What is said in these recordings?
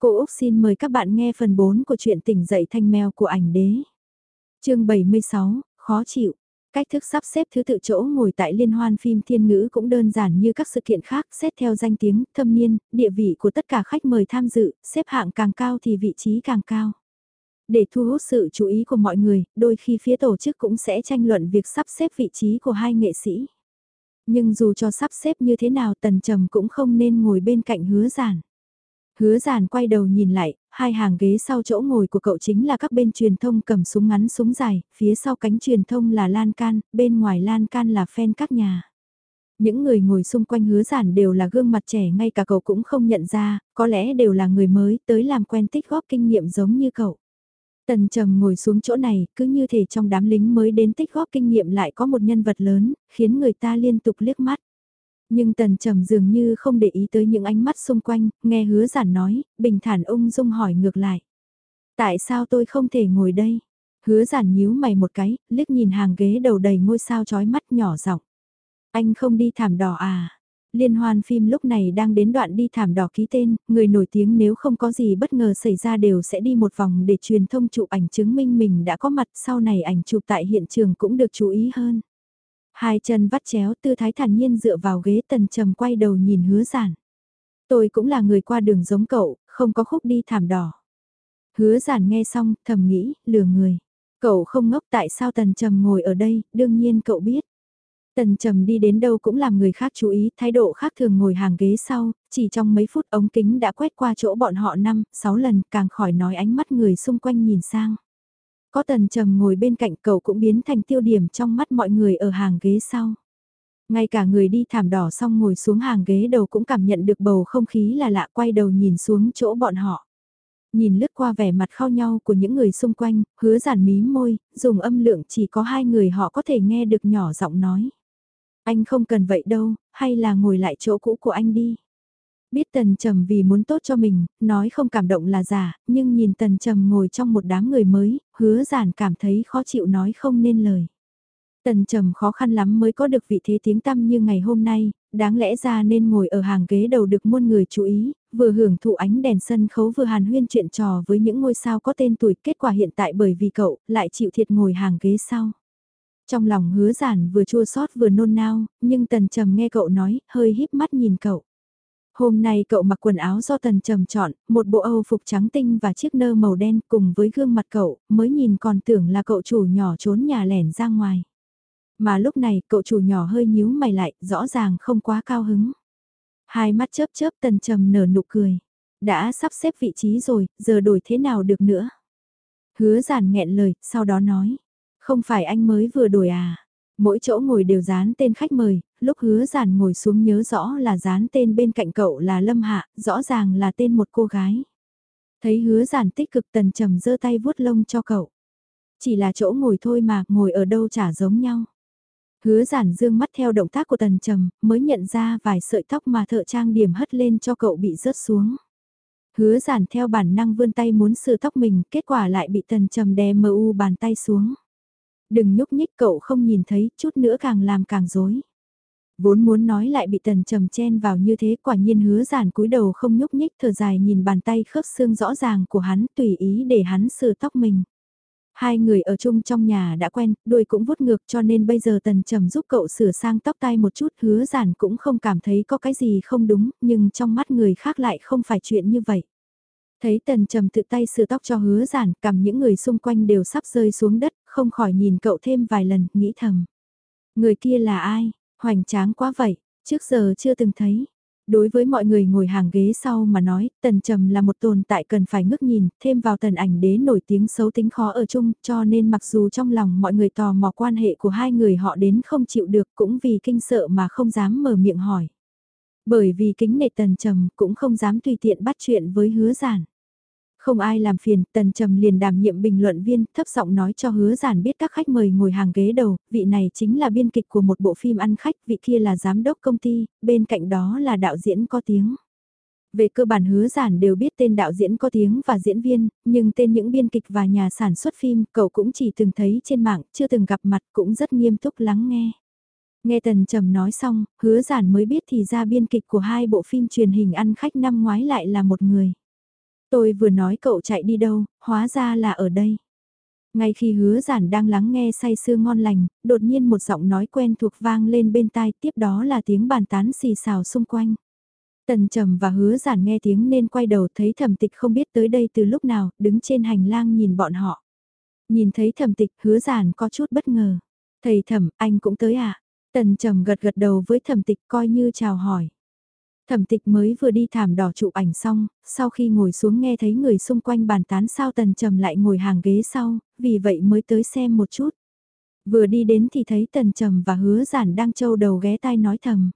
Cô Úc xin mời các bạn nghe phần 4 của truyện tỉnh dậy thanh mèo của ảnh đế. chương 76, khó chịu. Cách thức sắp xếp thứ tự chỗ ngồi tại liên hoan phim thiên ngữ cũng đơn giản như các sự kiện khác, xét theo danh tiếng, thâm niên, địa vị của tất cả khách mời tham dự, xếp hạng càng cao thì vị trí càng cao. Để thu hút sự chú ý của mọi người, đôi khi phía tổ chức cũng sẽ tranh luận việc sắp xếp vị trí của hai nghệ sĩ. Nhưng dù cho sắp xếp như thế nào tần trầm cũng không nên ngồi bên cạnh hứa giản. Hứa giản quay đầu nhìn lại, hai hàng ghế sau chỗ ngồi của cậu chính là các bên truyền thông cầm súng ngắn súng dài, phía sau cánh truyền thông là lan can, bên ngoài lan can là fan các nhà. Những người ngồi xung quanh hứa giản đều là gương mặt trẻ ngay cả cậu cũng không nhận ra, có lẽ đều là người mới tới làm quen tích góp kinh nghiệm giống như cậu. Tần trầm ngồi xuống chỗ này, cứ như thể trong đám lính mới đến tích góp kinh nghiệm lại có một nhân vật lớn, khiến người ta liên tục liếc mắt. Nhưng tần trầm dường như không để ý tới những ánh mắt xung quanh, nghe hứa giản nói, bình thản ung dung hỏi ngược lại. Tại sao tôi không thể ngồi đây? Hứa giản nhíu mày một cái, liếc nhìn hàng ghế đầu đầy ngôi sao chói mắt nhỏ giọng. Anh không đi thảm đỏ à? Liên hoan phim lúc này đang đến đoạn đi thảm đỏ ký tên, người nổi tiếng nếu không có gì bất ngờ xảy ra đều sẽ đi một vòng để truyền thông chụp ảnh chứng minh mình đã có mặt sau này ảnh chụp tại hiện trường cũng được chú ý hơn. Hai chân vắt chéo tư thái thản nhiên dựa vào ghế tần trầm quay đầu nhìn hứa giản. Tôi cũng là người qua đường giống cậu, không có khúc đi thảm đỏ. Hứa giản nghe xong, thầm nghĩ, lừa người. Cậu không ngốc tại sao tần trầm ngồi ở đây, đương nhiên cậu biết. Tần trầm đi đến đâu cũng làm người khác chú ý, thái độ khác thường ngồi hàng ghế sau, chỉ trong mấy phút ống kính đã quét qua chỗ bọn họ 5, 6 lần, càng khỏi nói ánh mắt người xung quanh nhìn sang. Có tần trầm ngồi bên cạnh cậu cũng biến thành tiêu điểm trong mắt mọi người ở hàng ghế sau. Ngay cả người đi thảm đỏ xong ngồi xuống hàng ghế đầu cũng cảm nhận được bầu không khí là lạ quay đầu nhìn xuống chỗ bọn họ. Nhìn lướt qua vẻ mặt khao nhau của những người xung quanh, hứa giản mí môi, dùng âm lượng chỉ có hai người họ có thể nghe được nhỏ giọng nói. Anh không cần vậy đâu, hay là ngồi lại chỗ cũ của anh đi. Biết Tần Trầm vì muốn tốt cho mình, nói không cảm động là giả, nhưng nhìn Tần Trầm ngồi trong một đám người mới, hứa giản cảm thấy khó chịu nói không nên lời. Tần Trầm khó khăn lắm mới có được vị thế tiếng tăm như ngày hôm nay, đáng lẽ ra nên ngồi ở hàng ghế đầu được muôn người chú ý, vừa hưởng thụ ánh đèn sân khấu vừa hàn huyên chuyện trò với những ngôi sao có tên tuổi kết quả hiện tại bởi vì cậu lại chịu thiệt ngồi hàng ghế sau. Trong lòng hứa giản vừa chua xót vừa nôn nao, nhưng tần trầm nghe cậu nói, hơi híp mắt nhìn cậu. Hôm nay cậu mặc quần áo do tần trầm chọn, một bộ âu phục trắng tinh và chiếc nơ màu đen cùng với gương mặt cậu, mới nhìn còn tưởng là cậu chủ nhỏ trốn nhà lẻn ra ngoài. Mà lúc này cậu chủ nhỏ hơi nhíu mày lại, rõ ràng không quá cao hứng. Hai mắt chớp chớp tần trầm nở nụ cười. Đã sắp xếp vị trí rồi, giờ đổi thế nào được nữa. Hứa giản nghẹn lời, sau đó nói. Không phải anh mới vừa đổi à? Mỗi chỗ ngồi đều dán tên khách mời, lúc hứa giản ngồi xuống nhớ rõ là dán tên bên cạnh cậu là Lâm Hạ, rõ ràng là tên một cô gái. Thấy hứa giản tích cực tần trầm giơ tay vuốt lông cho cậu. Chỉ là chỗ ngồi thôi mà, ngồi ở đâu chả giống nhau. Hứa giản dương mắt theo động tác của tần trầm, mới nhận ra vài sợi tóc mà thợ trang điểm hất lên cho cậu bị rớt xuống. Hứa giản theo bản năng vươn tay muốn sửa tóc mình, kết quả lại bị tần trầm đè mờ u bàn tay xuống. Đừng nhúc nhích cậu không nhìn thấy, chút nữa càng làm càng rối Vốn muốn nói lại bị tần trầm chen vào như thế quả nhiên hứa giản cúi đầu không nhúc nhích thở dài nhìn bàn tay khớp xương rõ ràng của hắn tùy ý để hắn sửa tóc mình. Hai người ở chung trong nhà đã quen, đuôi cũng vuốt ngược cho nên bây giờ tần trầm giúp cậu sửa sang tóc tai một chút hứa giản cũng không cảm thấy có cái gì không đúng, nhưng trong mắt người khác lại không phải chuyện như vậy. Thấy tần trầm tự tay sửa tóc cho hứa giản, cầm những người xung quanh đều sắp rơi xuống đất, không khỏi nhìn cậu thêm vài lần, nghĩ thầm. Người kia là ai? Hoành tráng quá vậy, trước giờ chưa từng thấy. Đối với mọi người ngồi hàng ghế sau mà nói, tần trầm là một tồn tại cần phải ngước nhìn, thêm vào tần ảnh đế nổi tiếng xấu tính khó ở chung, cho nên mặc dù trong lòng mọi người tò mò quan hệ của hai người họ đến không chịu được cũng vì kinh sợ mà không dám mở miệng hỏi. Bởi vì kính nệ tần trầm cũng không dám tùy tiện bắt chuyện với hứa giản. Không ai làm phiền, Tần Trầm liền đảm nhiệm bình luận viên, thấp giọng nói cho hứa giản biết các khách mời ngồi hàng ghế đầu, vị này chính là biên kịch của một bộ phim ăn khách, vị kia là giám đốc công ty, bên cạnh đó là đạo diễn có tiếng. Về cơ bản hứa giản đều biết tên đạo diễn có tiếng và diễn viên, nhưng tên những biên kịch và nhà sản xuất phim cậu cũng chỉ từng thấy trên mạng, chưa từng gặp mặt cũng rất nghiêm túc lắng nghe. Nghe Tần Trầm nói xong, hứa giản mới biết thì ra biên kịch của hai bộ phim truyền hình ăn khách năm ngoái lại là một người. Tôi vừa nói cậu chạy đi đâu, hóa ra là ở đây. Ngay khi hứa giản đang lắng nghe say sưa ngon lành, đột nhiên một giọng nói quen thuộc vang lên bên tai tiếp đó là tiếng bàn tán xì xào xung quanh. Tần trầm và hứa giản nghe tiếng nên quay đầu thấy thẩm tịch không biết tới đây từ lúc nào, đứng trên hành lang nhìn bọn họ. Nhìn thấy thẩm tịch hứa giản có chút bất ngờ. Thầy thẩm, anh cũng tới à? Tần trầm gật gật đầu với thẩm tịch coi như chào hỏi. Thẩm tịch mới vừa đi thảm đỏ chụp ảnh xong, sau khi ngồi xuống nghe thấy người xung quanh bàn tán sao tần trầm lại ngồi hàng ghế sau, vì vậy mới tới xem một chút. Vừa đi đến thì thấy tần trầm và hứa giản đang trâu đầu ghé tai nói thầm.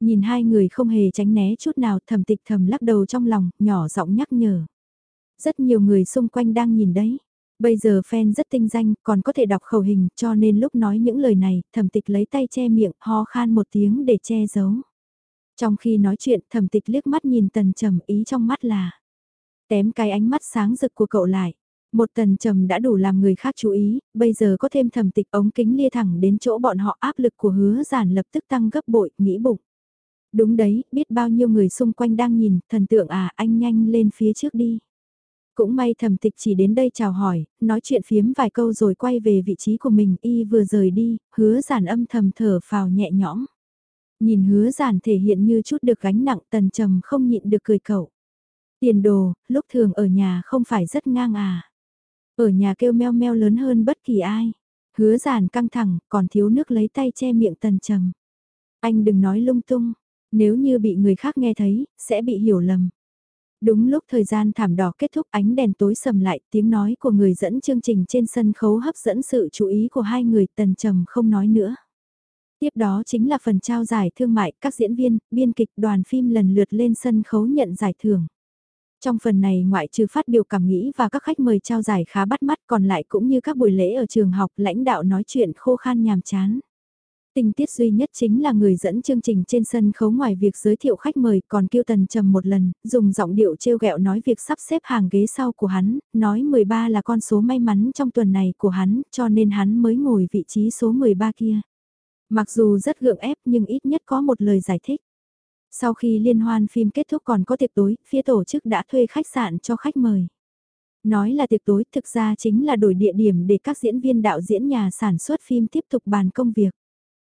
Nhìn hai người không hề tránh né chút nào thẩm tịch thầm lắc đầu trong lòng, nhỏ giọng nhắc nhở. Rất nhiều người xung quanh đang nhìn đấy. Bây giờ fan rất tinh danh, còn có thể đọc khẩu hình, cho nên lúc nói những lời này, thẩm tịch lấy tay che miệng, ho khan một tiếng để che giấu. Trong khi nói chuyện, thẩm tịch liếc mắt nhìn tần trầm ý trong mắt là tém cái ánh mắt sáng rực của cậu lại. Một tần trầm đã đủ làm người khác chú ý, bây giờ có thêm thẩm tịch ống kính lia thẳng đến chỗ bọn họ áp lực của hứa giản lập tức tăng gấp bội, nghĩ bụng. Đúng đấy, biết bao nhiêu người xung quanh đang nhìn, thần tượng à anh nhanh lên phía trước đi. Cũng may thẩm tịch chỉ đến đây chào hỏi, nói chuyện phiếm vài câu rồi quay về vị trí của mình y vừa rời đi, hứa giản âm thầm thở phào nhẹ nhõm. Nhìn hứa giản thể hiện như chút được gánh nặng tần trầm không nhịn được cười cậu. Tiền đồ, lúc thường ở nhà không phải rất ngang à. Ở nhà kêu meo meo lớn hơn bất kỳ ai. Hứa giản căng thẳng, còn thiếu nước lấy tay che miệng tần trầm. Anh đừng nói lung tung, nếu như bị người khác nghe thấy, sẽ bị hiểu lầm. Đúng lúc thời gian thảm đỏ kết thúc ánh đèn tối sầm lại, tiếng nói của người dẫn chương trình trên sân khấu hấp dẫn sự chú ý của hai người tần trầm không nói nữa. Tiếp đó chính là phần trao giải thương mại, các diễn viên, biên kịch đoàn phim lần lượt lên sân khấu nhận giải thưởng. Trong phần này ngoại trừ phát biểu cảm nghĩ và các khách mời trao giải khá bắt mắt còn lại cũng như các buổi lễ ở trường học lãnh đạo nói chuyện khô khan nhàm chán. Tình tiết duy nhất chính là người dẫn chương trình trên sân khấu ngoài việc giới thiệu khách mời còn kêu tần trầm một lần, dùng giọng điệu trêu ghẹo nói việc sắp xếp hàng ghế sau của hắn, nói 13 là con số may mắn trong tuần này của hắn cho nên hắn mới ngồi vị trí số 13 kia. Mặc dù rất gượng ép nhưng ít nhất có một lời giải thích. Sau khi liên hoan phim kết thúc còn có tiệc tối, phía tổ chức đã thuê khách sạn cho khách mời. Nói là tiệc tối thực ra chính là đổi địa điểm để các diễn viên đạo diễn nhà sản xuất phim tiếp tục bàn công việc.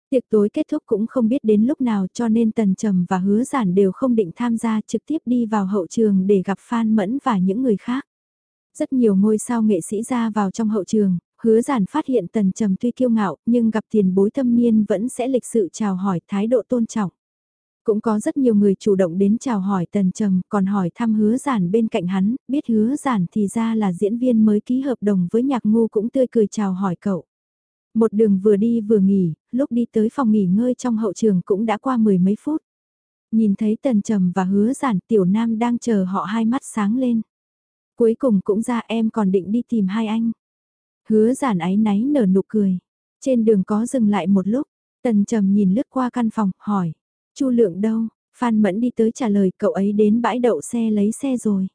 Tiệc tối kết thúc cũng không biết đến lúc nào cho nên Tần Trầm và Hứa Giản đều không định tham gia trực tiếp đi vào hậu trường để gặp Phan Mẫn và những người khác. Rất nhiều ngôi sao nghệ sĩ ra vào trong hậu trường, hứa giản phát hiện tần trầm tuy kiêu ngạo nhưng gặp tiền bối thâm niên vẫn sẽ lịch sự chào hỏi thái độ tôn trọng. Cũng có rất nhiều người chủ động đến chào hỏi tần trầm còn hỏi thăm hứa giản bên cạnh hắn, biết hứa giản thì ra là diễn viên mới ký hợp đồng với nhạc ngu cũng tươi cười chào hỏi cậu. Một đường vừa đi vừa nghỉ, lúc đi tới phòng nghỉ ngơi trong hậu trường cũng đã qua mười mấy phút. Nhìn thấy tần trầm và hứa giản tiểu nam đang chờ họ hai mắt sáng lên. Cuối cùng cũng ra em còn định đi tìm hai anh. Hứa giản ái náy nở nụ cười. Trên đường có dừng lại một lúc, tần trầm nhìn lướt qua căn phòng, hỏi. chu lượng đâu? Phan Mẫn đi tới trả lời cậu ấy đến bãi đậu xe lấy xe rồi.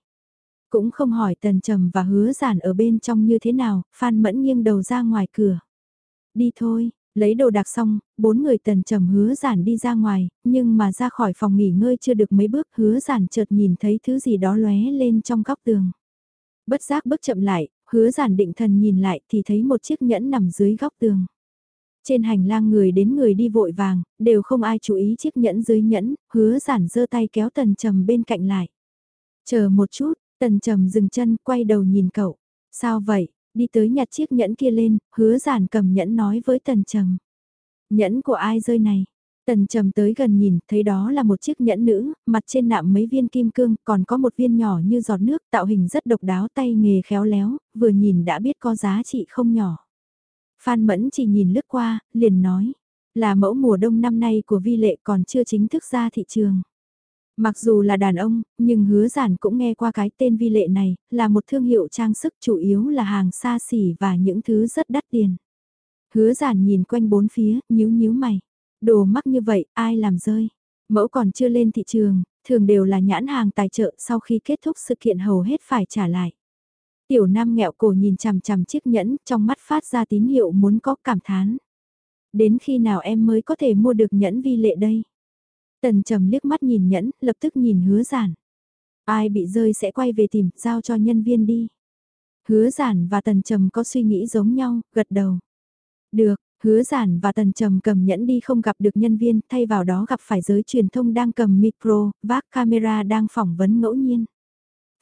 Cũng không hỏi tần trầm và hứa giản ở bên trong như thế nào, Phan Mẫn nghiêng đầu ra ngoài cửa. Đi thôi, lấy đồ đạc xong, bốn người tần trầm hứa giản đi ra ngoài, nhưng mà ra khỏi phòng nghỉ ngơi chưa được mấy bước hứa giản chợt nhìn thấy thứ gì đó lóe lên trong góc tường. Bất giác bước chậm lại, hứa giản định thần nhìn lại thì thấy một chiếc nhẫn nằm dưới góc tường. Trên hành lang người đến người đi vội vàng, đều không ai chú ý chiếc nhẫn dưới nhẫn, hứa giản giơ tay kéo tần trầm bên cạnh lại. Chờ một chút, tần trầm dừng chân quay đầu nhìn cậu. Sao vậy, đi tới nhặt chiếc nhẫn kia lên, hứa giản cầm nhẫn nói với tần trầm. Nhẫn của ai rơi này? Tần trầm tới gần nhìn, thấy đó là một chiếc nhẫn nữ, mặt trên nạm mấy viên kim cương, còn có một viên nhỏ như giọt nước, tạo hình rất độc đáo tay nghề khéo léo, vừa nhìn đã biết có giá trị không nhỏ. Phan Mẫn chỉ nhìn lướt qua, liền nói, là mẫu mùa đông năm nay của vi lệ còn chưa chính thức ra thị trường. Mặc dù là đàn ông, nhưng hứa giản cũng nghe qua cái tên vi lệ này, là một thương hiệu trang sức chủ yếu là hàng xa xỉ và những thứ rất đắt tiền. Hứa giản nhìn quanh bốn phía, nhíu nhíu mày. Đồ mắc như vậy, ai làm rơi? Mẫu còn chưa lên thị trường, thường đều là nhãn hàng tài trợ sau khi kết thúc sự kiện hầu hết phải trả lại. Tiểu Nam nghẹo cổ nhìn chằm chằm chiếc nhẫn, trong mắt phát ra tín hiệu muốn có cảm thán. Đến khi nào em mới có thể mua được nhẫn vi lệ đây? Tần trầm liếc mắt nhìn nhẫn, lập tức nhìn hứa giản. Ai bị rơi sẽ quay về tìm, giao cho nhân viên đi. Hứa giản và tần trầm có suy nghĩ giống nhau, gật đầu. Được, hứa giản và tần trầm cầm nhẫn đi không gặp được nhân viên, thay vào đó gặp phải giới truyền thông đang cầm micro, vác camera đang phỏng vấn ngẫu nhiên.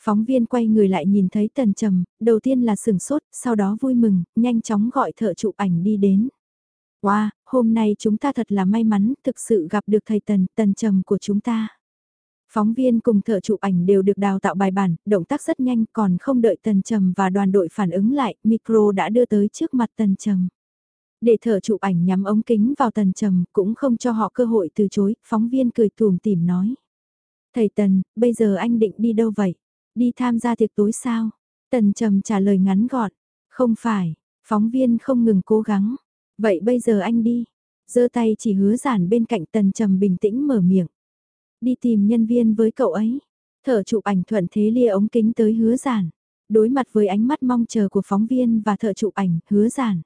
Phóng viên quay người lại nhìn thấy tần trầm, đầu tiên là sừng sốt, sau đó vui mừng, nhanh chóng gọi thợ chụp ảnh đi đến. Wow, hôm nay chúng ta thật là may mắn, thực sự gặp được thầy tần, tần trầm của chúng ta. Phóng viên cùng thợ chụp ảnh đều được đào tạo bài bản, động tác rất nhanh còn không đợi tần trầm và đoàn đội phản ứng lại, micro đã đưa tới trước mặt tần trầm. Để thở chụp ảnh nhắm ống kính vào tần trầm cũng không cho họ cơ hội từ chối, phóng viên cười tùm tìm nói. Thầy Tần, bây giờ anh định đi đâu vậy? Đi tham gia tiệc tối sao? Tần trầm trả lời ngắn gọn. Không phải, phóng viên không ngừng cố gắng. Vậy bây giờ anh đi. giơ tay chỉ hứa giản bên cạnh tần trầm bình tĩnh mở miệng. Đi tìm nhân viên với cậu ấy. Thở chụp ảnh thuận thế lia ống kính tới hứa giản. Đối mặt với ánh mắt mong chờ của phóng viên và thợ chụp ảnh, hứa giản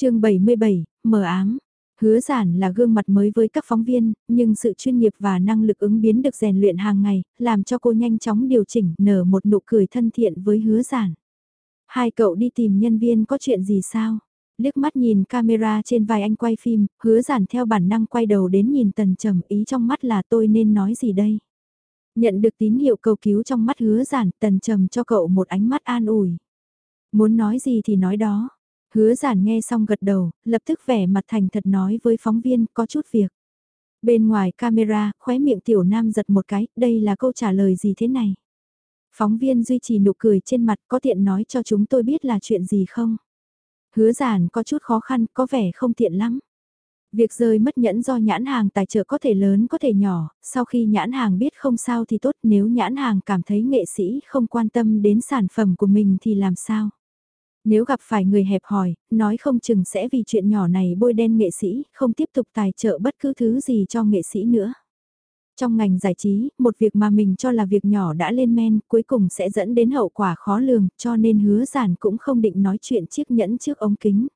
chương 77, mờ ám. Hứa giản là gương mặt mới với các phóng viên, nhưng sự chuyên nghiệp và năng lực ứng biến được rèn luyện hàng ngày, làm cho cô nhanh chóng điều chỉnh, nở một nụ cười thân thiện với hứa giản. Hai cậu đi tìm nhân viên có chuyện gì sao? liếc mắt nhìn camera trên vai anh quay phim, hứa giản theo bản năng quay đầu đến nhìn tần trầm ý trong mắt là tôi nên nói gì đây. Nhận được tín hiệu cầu cứu trong mắt hứa giản, tần trầm cho cậu một ánh mắt an ủi. Muốn nói gì thì nói đó. Hứa giản nghe xong gật đầu, lập tức vẻ mặt thành thật nói với phóng viên có chút việc. Bên ngoài camera, khóe miệng tiểu nam giật một cái, đây là câu trả lời gì thế này? Phóng viên duy trì nụ cười trên mặt có tiện nói cho chúng tôi biết là chuyện gì không? Hứa giản có chút khó khăn, có vẻ không tiện lắm. Việc rơi mất nhẫn do nhãn hàng tài trợ có thể lớn có thể nhỏ, sau khi nhãn hàng biết không sao thì tốt nếu nhãn hàng cảm thấy nghệ sĩ không quan tâm đến sản phẩm của mình thì làm sao? Nếu gặp phải người hẹp hòi, nói không chừng sẽ vì chuyện nhỏ này bôi đen nghệ sĩ, không tiếp tục tài trợ bất cứ thứ gì cho nghệ sĩ nữa. Trong ngành giải trí, một việc mà mình cho là việc nhỏ đã lên men, cuối cùng sẽ dẫn đến hậu quả khó lường, cho nên hứa giản cũng không định nói chuyện chiếc nhẫn trước ống kính.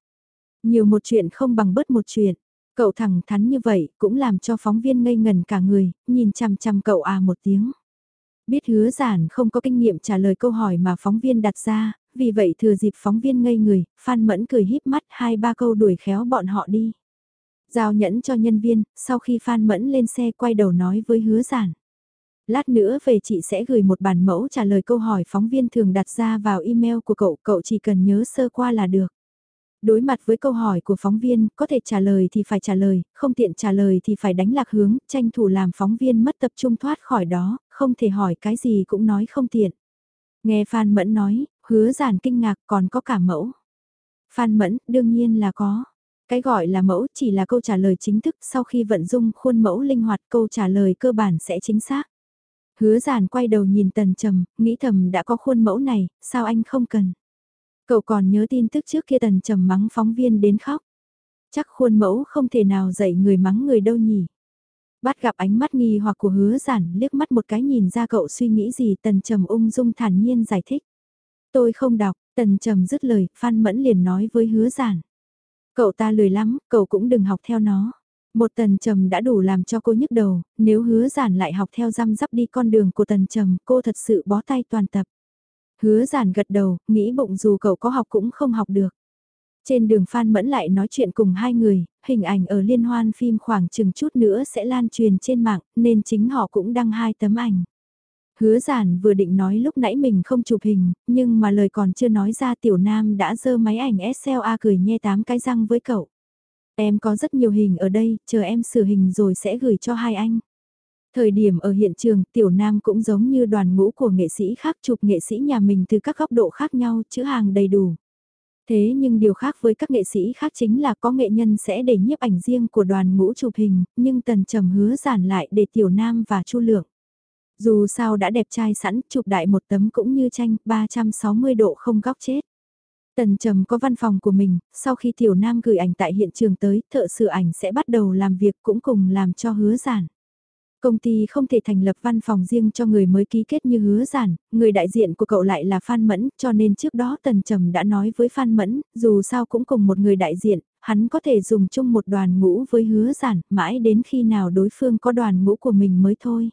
Nhiều một chuyện không bằng bớt một chuyện. Cậu thẳng thắn như vậy cũng làm cho phóng viên ngây ngần cả người, nhìn chằm chằm cậu à một tiếng. Biết hứa giản không có kinh nghiệm trả lời câu hỏi mà phóng viên đặt ra, vì vậy thừa dịp phóng viên ngây người, Phan Mẫn cười híp mắt hai ba câu đuổi khéo bọn họ đi. Giao nhẫn cho nhân viên, sau khi Phan Mẫn lên xe quay đầu nói với hứa giản. Lát nữa về chị sẽ gửi một bản mẫu trả lời câu hỏi phóng viên thường đặt ra vào email của cậu, cậu chỉ cần nhớ sơ qua là được. Đối mặt với câu hỏi của phóng viên, có thể trả lời thì phải trả lời, không tiện trả lời thì phải đánh lạc hướng, tranh thủ làm phóng viên mất tập trung thoát khỏi đó, không thể hỏi cái gì cũng nói không tiện. Nghe Phan Mẫn nói, hứa giản kinh ngạc còn có cả mẫu. Phan Mẫn, đương nhiên là có. Cái gọi là mẫu chỉ là câu trả lời chính thức sau khi vận dung khuôn mẫu linh hoạt câu trả lời cơ bản sẽ chính xác. Hứa giản quay đầu nhìn tần trầm, nghĩ thầm đã có khuôn mẫu này, sao anh không cần. Cậu còn nhớ tin tức trước kia tần trầm mắng phóng viên đến khóc. Chắc khuôn mẫu không thể nào dạy người mắng người đâu nhỉ. Bắt gặp ánh mắt nghi hoặc của hứa giản liếc mắt một cái nhìn ra cậu suy nghĩ gì tần trầm ung dung thản nhiên giải thích. Tôi không đọc, tần trầm dứt lời, Phan Mẫn liền nói với hứa giản. Cậu ta lười lắm, cậu cũng đừng học theo nó. Một tần trầm đã đủ làm cho cô nhức đầu, nếu hứa giản lại học theo răm rắp đi con đường của tần trầm, cô thật sự bó tay toàn tập. Hứa giản gật đầu, nghĩ bụng dù cậu có học cũng không học được. Trên đường Phan Mẫn lại nói chuyện cùng hai người, hình ảnh ở liên hoan phim khoảng chừng chút nữa sẽ lan truyền trên mạng, nên chính họ cũng đăng hai tấm ảnh. Hứa giản vừa định nói lúc nãy mình không chụp hình, nhưng mà lời còn chưa nói ra tiểu nam đã dơ máy ảnh SLA cười nhe tám cái răng với cậu. Em có rất nhiều hình ở đây, chờ em sửa hình rồi sẽ gửi cho hai anh. Thời điểm ở hiện trường, tiểu nam cũng giống như đoàn ngũ của nghệ sĩ khác chụp nghệ sĩ nhà mình từ các góc độ khác nhau, chữ hàng đầy đủ. Thế nhưng điều khác với các nghệ sĩ khác chính là có nghệ nhân sẽ để nhiếp ảnh riêng của đoàn ngũ chụp hình, nhưng tần trầm hứa giản lại để tiểu nam và chu lượng. Dù sao đã đẹp trai sẵn, chụp đại một tấm cũng như tranh, 360 độ không góc chết. Tần Trầm có văn phòng của mình, sau khi Tiểu Nam gửi ảnh tại hiện trường tới, thợ sửa ảnh sẽ bắt đầu làm việc cũng cùng làm cho hứa giản. Công ty không thể thành lập văn phòng riêng cho người mới ký kết như hứa giản, người đại diện của cậu lại là Phan Mẫn, cho nên trước đó Tần Trầm đã nói với Phan Mẫn, dù sao cũng cùng một người đại diện, hắn có thể dùng chung một đoàn ngũ với hứa giản, mãi đến khi nào đối phương có đoàn ngũ của mình mới thôi.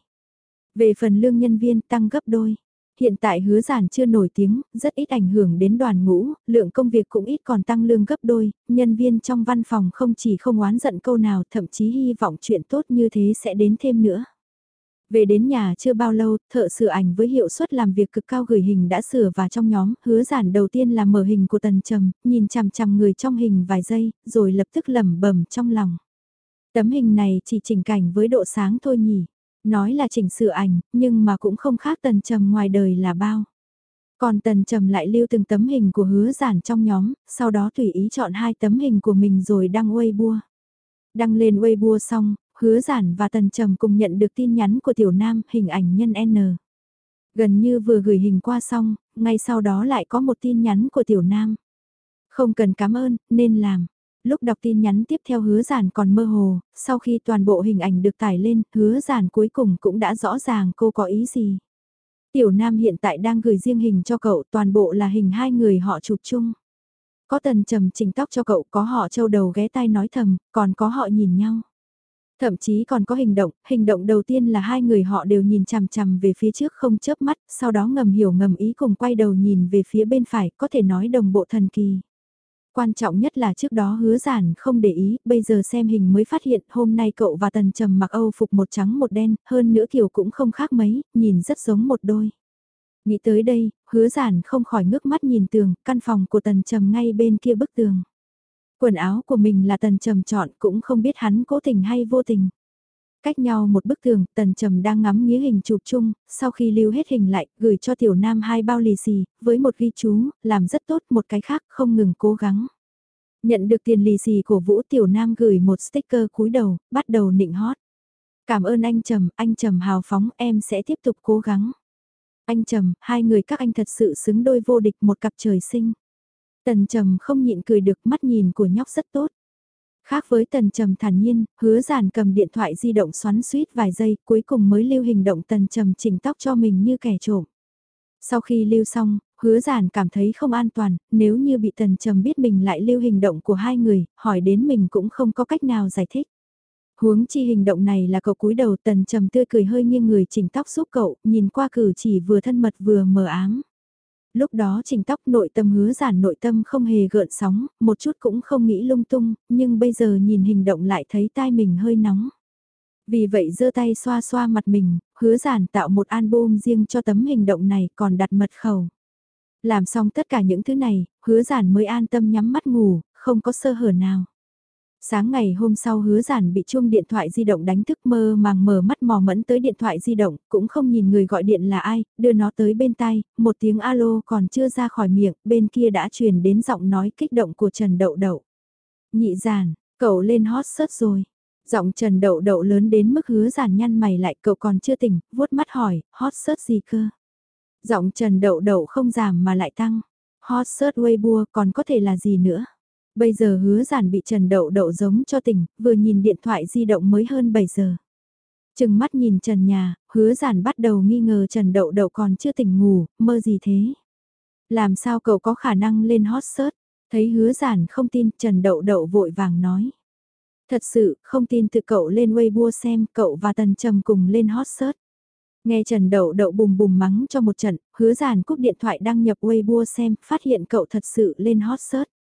Về phần lương nhân viên tăng gấp đôi. Hiện tại hứa giản chưa nổi tiếng, rất ít ảnh hưởng đến đoàn ngũ, lượng công việc cũng ít còn tăng lương gấp đôi, nhân viên trong văn phòng không chỉ không oán giận câu nào thậm chí hy vọng chuyện tốt như thế sẽ đến thêm nữa. Về đến nhà chưa bao lâu, thợ sửa ảnh với hiệu suất làm việc cực cao gửi hình đã sửa và trong nhóm, hứa giản đầu tiên là mở hình của tần trầm, nhìn chằm chằm người trong hình vài giây, rồi lập tức lẩm bẩm trong lòng. Tấm hình này chỉ chỉnh cảnh với độ sáng thôi nhỉ. Nói là chỉnh sửa ảnh, nhưng mà cũng không khác tần trầm ngoài đời là bao. Còn tần trầm lại lưu từng tấm hình của hứa giản trong nhóm, sau đó tùy ý chọn hai tấm hình của mình rồi đăng Weibo. Đăng lên Weibo xong, hứa giản và tần trầm cùng nhận được tin nhắn của tiểu nam hình ảnh nhân N. Gần như vừa gửi hình qua xong, ngay sau đó lại có một tin nhắn của tiểu nam. Không cần cảm ơn, nên làm. Lúc đọc tin nhắn tiếp theo hứa giản còn mơ hồ, sau khi toàn bộ hình ảnh được tải lên, hứa giản cuối cùng cũng đã rõ ràng cô có ý gì. Tiểu Nam hiện tại đang gửi riêng hình cho cậu, toàn bộ là hình hai người họ chụp chung. Có tần trầm chỉnh tóc cho cậu, có họ trâu đầu ghé tai nói thầm, còn có họ nhìn nhau. Thậm chí còn có hình động, hình động đầu tiên là hai người họ đều nhìn chằm chằm về phía trước không chớp mắt, sau đó ngầm hiểu ngầm ý cùng quay đầu nhìn về phía bên phải, có thể nói đồng bộ thần kỳ. Quan trọng nhất là trước đó hứa giản không để ý, bây giờ xem hình mới phát hiện hôm nay cậu và Tần Trầm mặc Âu phục một trắng một đen, hơn nữa kiểu cũng không khác mấy, nhìn rất giống một đôi. Nghĩ tới đây, hứa giản không khỏi ngước mắt nhìn tường, căn phòng của Tần Trầm ngay bên kia bức tường. Quần áo của mình là Tần Trầm chọn cũng không biết hắn cố tình hay vô tình. Cách nhau một bức tường, Tần Trầm đang ngắm nghĩa hình chụp chung, sau khi lưu hết hình lại, gửi cho Tiểu Nam hai bao lì xì, với một ghi chú, làm rất tốt một cái khác, không ngừng cố gắng. Nhận được tiền lì xì của Vũ Tiểu Nam gửi một sticker cúi đầu, bắt đầu nịnh hót. Cảm ơn anh Trầm, anh Trầm hào phóng, em sẽ tiếp tục cố gắng. Anh Trầm, hai người các anh thật sự xứng đôi vô địch một cặp trời sinh. Tần Trầm không nhịn cười được mắt nhìn của nhóc rất tốt. Khác với tần trầm thản nhiên, hứa giản cầm điện thoại di động xoắn suýt vài giây cuối cùng mới lưu hình động tần trầm chỉnh tóc cho mình như kẻ trộm. Sau khi lưu xong, hứa giản cảm thấy không an toàn, nếu như bị tần trầm biết mình lại lưu hình động của hai người, hỏi đến mình cũng không có cách nào giải thích. Huống chi hình động này là cậu cúi đầu tần trầm tươi cười hơi nghiêng người chỉnh tóc giúp cậu, nhìn qua cử chỉ vừa thân mật vừa mờ ám. Lúc đó chỉnh tóc nội tâm hứa giản nội tâm không hề gợn sóng, một chút cũng không nghĩ lung tung, nhưng bây giờ nhìn hình động lại thấy tai mình hơi nóng. Vì vậy giơ tay xoa xoa mặt mình, hứa giản tạo một album riêng cho tấm hình động này còn đặt mật khẩu. Làm xong tất cả những thứ này, hứa giản mới an tâm nhắm mắt ngủ, không có sơ hở nào. Sáng ngày hôm sau hứa giản bị chuông điện thoại di động đánh thức mơ màng mở mắt mò mẫn tới điện thoại di động, cũng không nhìn người gọi điện là ai, đưa nó tới bên tai, một tiếng alo còn chưa ra khỏi miệng, bên kia đã truyền đến giọng nói kích động của Trần Đậu Đậu. Nhị giản, cậu lên hot search rồi. Giọng Trần Đậu Đậu lớn đến mức hứa giản nhăn mày lại cậu còn chưa tỉnh, vuốt mắt hỏi, hot search gì cơ? Giọng Trần Đậu Đậu không giảm mà lại tăng. Hot search Weibo còn có thể là gì nữa? Bây giờ hứa giản bị Trần Đậu Đậu giống cho tỉnh, vừa nhìn điện thoại di động mới hơn 7 giờ. Chừng mắt nhìn Trần nhà, hứa giản bắt đầu nghi ngờ Trần Đậu Đậu còn chưa tỉnh ngủ, mơ gì thế? Làm sao cậu có khả năng lên hot search? Thấy hứa giản không tin, Trần Đậu Đậu vội vàng nói. Thật sự, không tin tự cậu lên Weibo xem, cậu và Tần Trầm cùng lên hot search. Nghe Trần Đậu Đậu bùm bùm mắng cho một trận, hứa giản cúp điện thoại đăng nhập Weibo xem, phát hiện cậu thật sự lên hot search.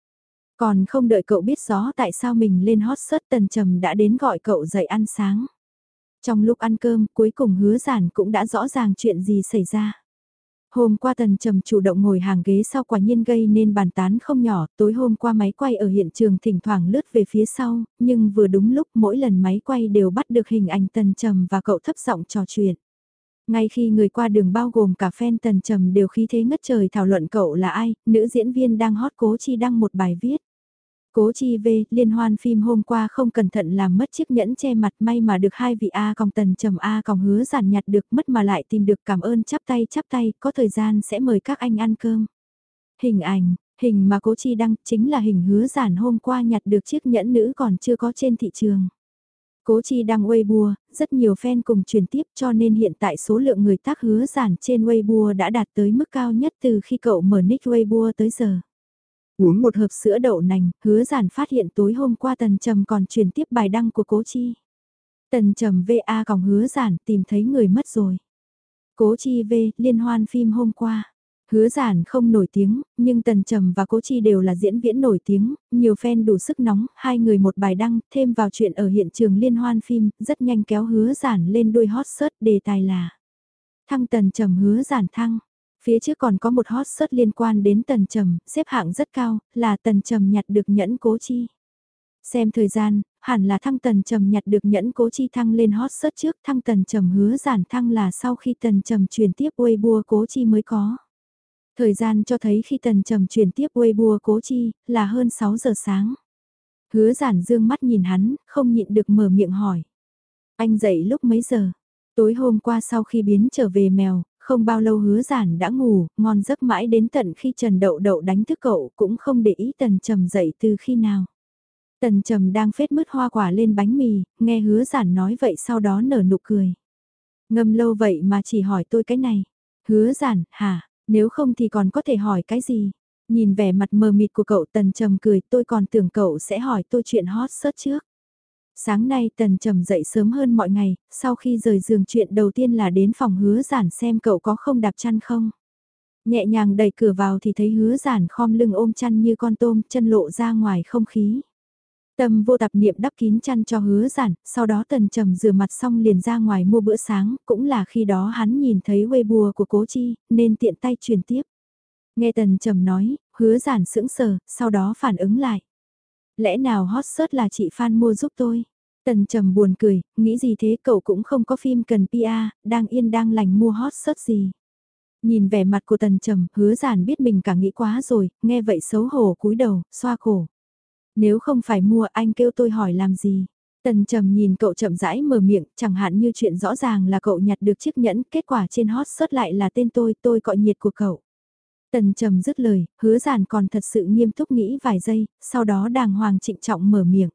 Còn không đợi cậu biết rõ tại sao mình lên hot search tần trầm đã đến gọi cậu dậy ăn sáng. Trong lúc ăn cơm cuối cùng hứa giản cũng đã rõ ràng chuyện gì xảy ra. Hôm qua tần trầm chủ động ngồi hàng ghế sau quả nhiên gây nên bàn tán không nhỏ, tối hôm qua máy quay ở hiện trường thỉnh thoảng lướt về phía sau, nhưng vừa đúng lúc mỗi lần máy quay đều bắt được hình ảnh tần trầm và cậu thấp giọng trò chuyện. Ngay khi người qua đường bao gồm cả fan tần trầm đều khí thế ngất trời thảo luận cậu là ai, nữ diễn viên đang hot cố chi đăng một bài viết. Cố chi về, liên hoan phim hôm qua không cẩn thận làm mất chiếc nhẫn che mặt may mà được hai vị A còng tần trầm A còng hứa giản nhặt được mất mà lại tìm được cảm ơn chắp tay chắp tay, có thời gian sẽ mời các anh ăn cơm. Hình ảnh, hình mà cố chi đăng chính là hình hứa giản hôm qua nhặt được chiếc nhẫn nữ còn chưa có trên thị trường. Cố chi đăng Weibo, rất nhiều fan cùng truyền tiếp cho nên hiện tại số lượng người tác hứa giản trên Weibo đã đạt tới mức cao nhất từ khi cậu mở nick Weibo tới giờ. Uống một hộp sữa đậu nành, hứa giản phát hiện tối hôm qua Tần Trầm còn truyền tiếp bài đăng của cố chi. Tần Trầm VA còng hứa giản tìm thấy người mất rồi. Cố chi V liên hoan phim hôm qua. Hứa giản không nổi tiếng, nhưng Tần Trầm và Cố Chi đều là diễn viễn nổi tiếng, nhiều fan đủ sức nóng, hai người một bài đăng, thêm vào chuyện ở hiện trường liên hoan phim, rất nhanh kéo hứa giản lên đuôi hot search đề tài là Thăng Tần Trầm hứa giản thăng. Phía trước còn có một hot search liên quan đến Tần Trầm, xếp hạng rất cao, là Tần Trầm nhặt được nhẫn Cố Chi. Xem thời gian, hẳn là thăng Tần Trầm nhặt được nhẫn Cố Chi thăng lên hot search trước, thăng Tần Trầm hứa giản thăng là sau khi Tần Trầm truyền tiếp Weibo Cố Chi mới có. Thời gian cho thấy khi tần trầm truyền tiếp Weibo cố chi, là hơn 6 giờ sáng. Hứa giản dương mắt nhìn hắn, không nhịn được mở miệng hỏi. Anh dậy lúc mấy giờ? Tối hôm qua sau khi biến trở về mèo, không bao lâu hứa giản đã ngủ, ngon giấc mãi đến tận khi Trần Đậu Đậu đánh thức cậu cũng không để ý tần trầm dậy từ khi nào. Tần trầm đang phết mứt hoa quả lên bánh mì, nghe hứa giản nói vậy sau đó nở nụ cười. Ngâm lâu vậy mà chỉ hỏi tôi cái này. Hứa giản, hả, nếu không thì còn có thể hỏi cái gì? Nhìn vẻ mặt mờ mịt của cậu Tần Trầm cười tôi còn tưởng cậu sẽ hỏi tôi chuyện hot search trước. Sáng nay Tần Trầm dậy sớm hơn mọi ngày, sau khi rời giường chuyện đầu tiên là đến phòng hứa giản xem cậu có không đạp chăn không. Nhẹ nhàng đẩy cửa vào thì thấy hứa giản khom lưng ôm chăn như con tôm chân lộ ra ngoài không khí. Tâm vô tạp niệm đắp kín chăn cho hứa giản, sau đó tần trầm rửa mặt xong liền ra ngoài mua bữa sáng, cũng là khi đó hắn nhìn thấy Weibo của cố chi, nên tiện tay truyền tiếp. Nghe tần trầm nói, hứa giản sững sờ, sau đó phản ứng lại. Lẽ nào hot search là chị Phan mua giúp tôi? Tần trầm buồn cười, nghĩ gì thế cậu cũng không có phim cần PR, đang yên đang lành mua hot search gì. Nhìn vẻ mặt của tần trầm, hứa giản biết mình cả nghĩ quá rồi, nghe vậy xấu hổ cúi đầu, xoa cổ. Nếu không phải mua anh kêu tôi hỏi làm gì. Tần trầm nhìn cậu chậm rãi mở miệng, chẳng hạn như chuyện rõ ràng là cậu nhặt được chiếc nhẫn, kết quả trên hot search lại là tên tôi, tôi cọ nhiệt của cậu. Tần trầm dứt lời, hứa giản còn thật sự nghiêm túc nghĩ vài giây, sau đó đàng hoàng trịnh trọng mở miệng.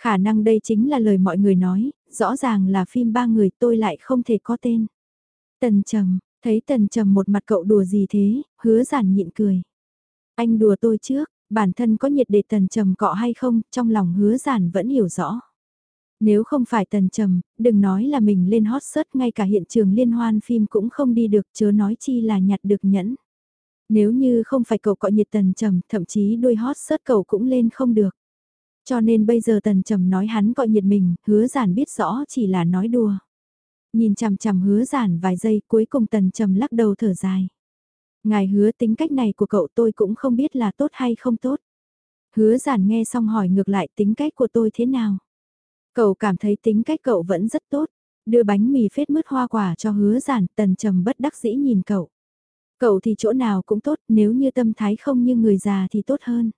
Khả năng đây chính là lời mọi người nói, rõ ràng là phim ba người tôi lại không thể có tên. Tần trầm, thấy tần trầm một mặt cậu đùa gì thế, hứa giản nhịn cười. Anh đùa tôi trước, Bản thân có nhiệt để tần trầm cọ hay không, trong lòng hứa giản vẫn hiểu rõ. Nếu không phải tần trầm, đừng nói là mình lên hot search ngay cả hiện trường liên hoan phim cũng không đi được chớ nói chi là nhặt được nhẫn. Nếu như không phải cậu cọ nhiệt tần trầm, thậm chí đuôi hot sớt cậu cũng lên không được. Cho nên bây giờ tần trầm nói hắn gọi nhiệt mình, hứa giản biết rõ chỉ là nói đùa. Nhìn chằm chằm hứa giản vài giây cuối cùng tần trầm lắc đầu thở dài. Ngài hứa tính cách này của cậu tôi cũng không biết là tốt hay không tốt. Hứa giản nghe xong hỏi ngược lại tính cách của tôi thế nào. Cậu cảm thấy tính cách cậu vẫn rất tốt. Đưa bánh mì phết mứt hoa quả cho hứa giản tần trầm bất đắc dĩ nhìn cậu. Cậu thì chỗ nào cũng tốt nếu như tâm thái không như người già thì tốt hơn.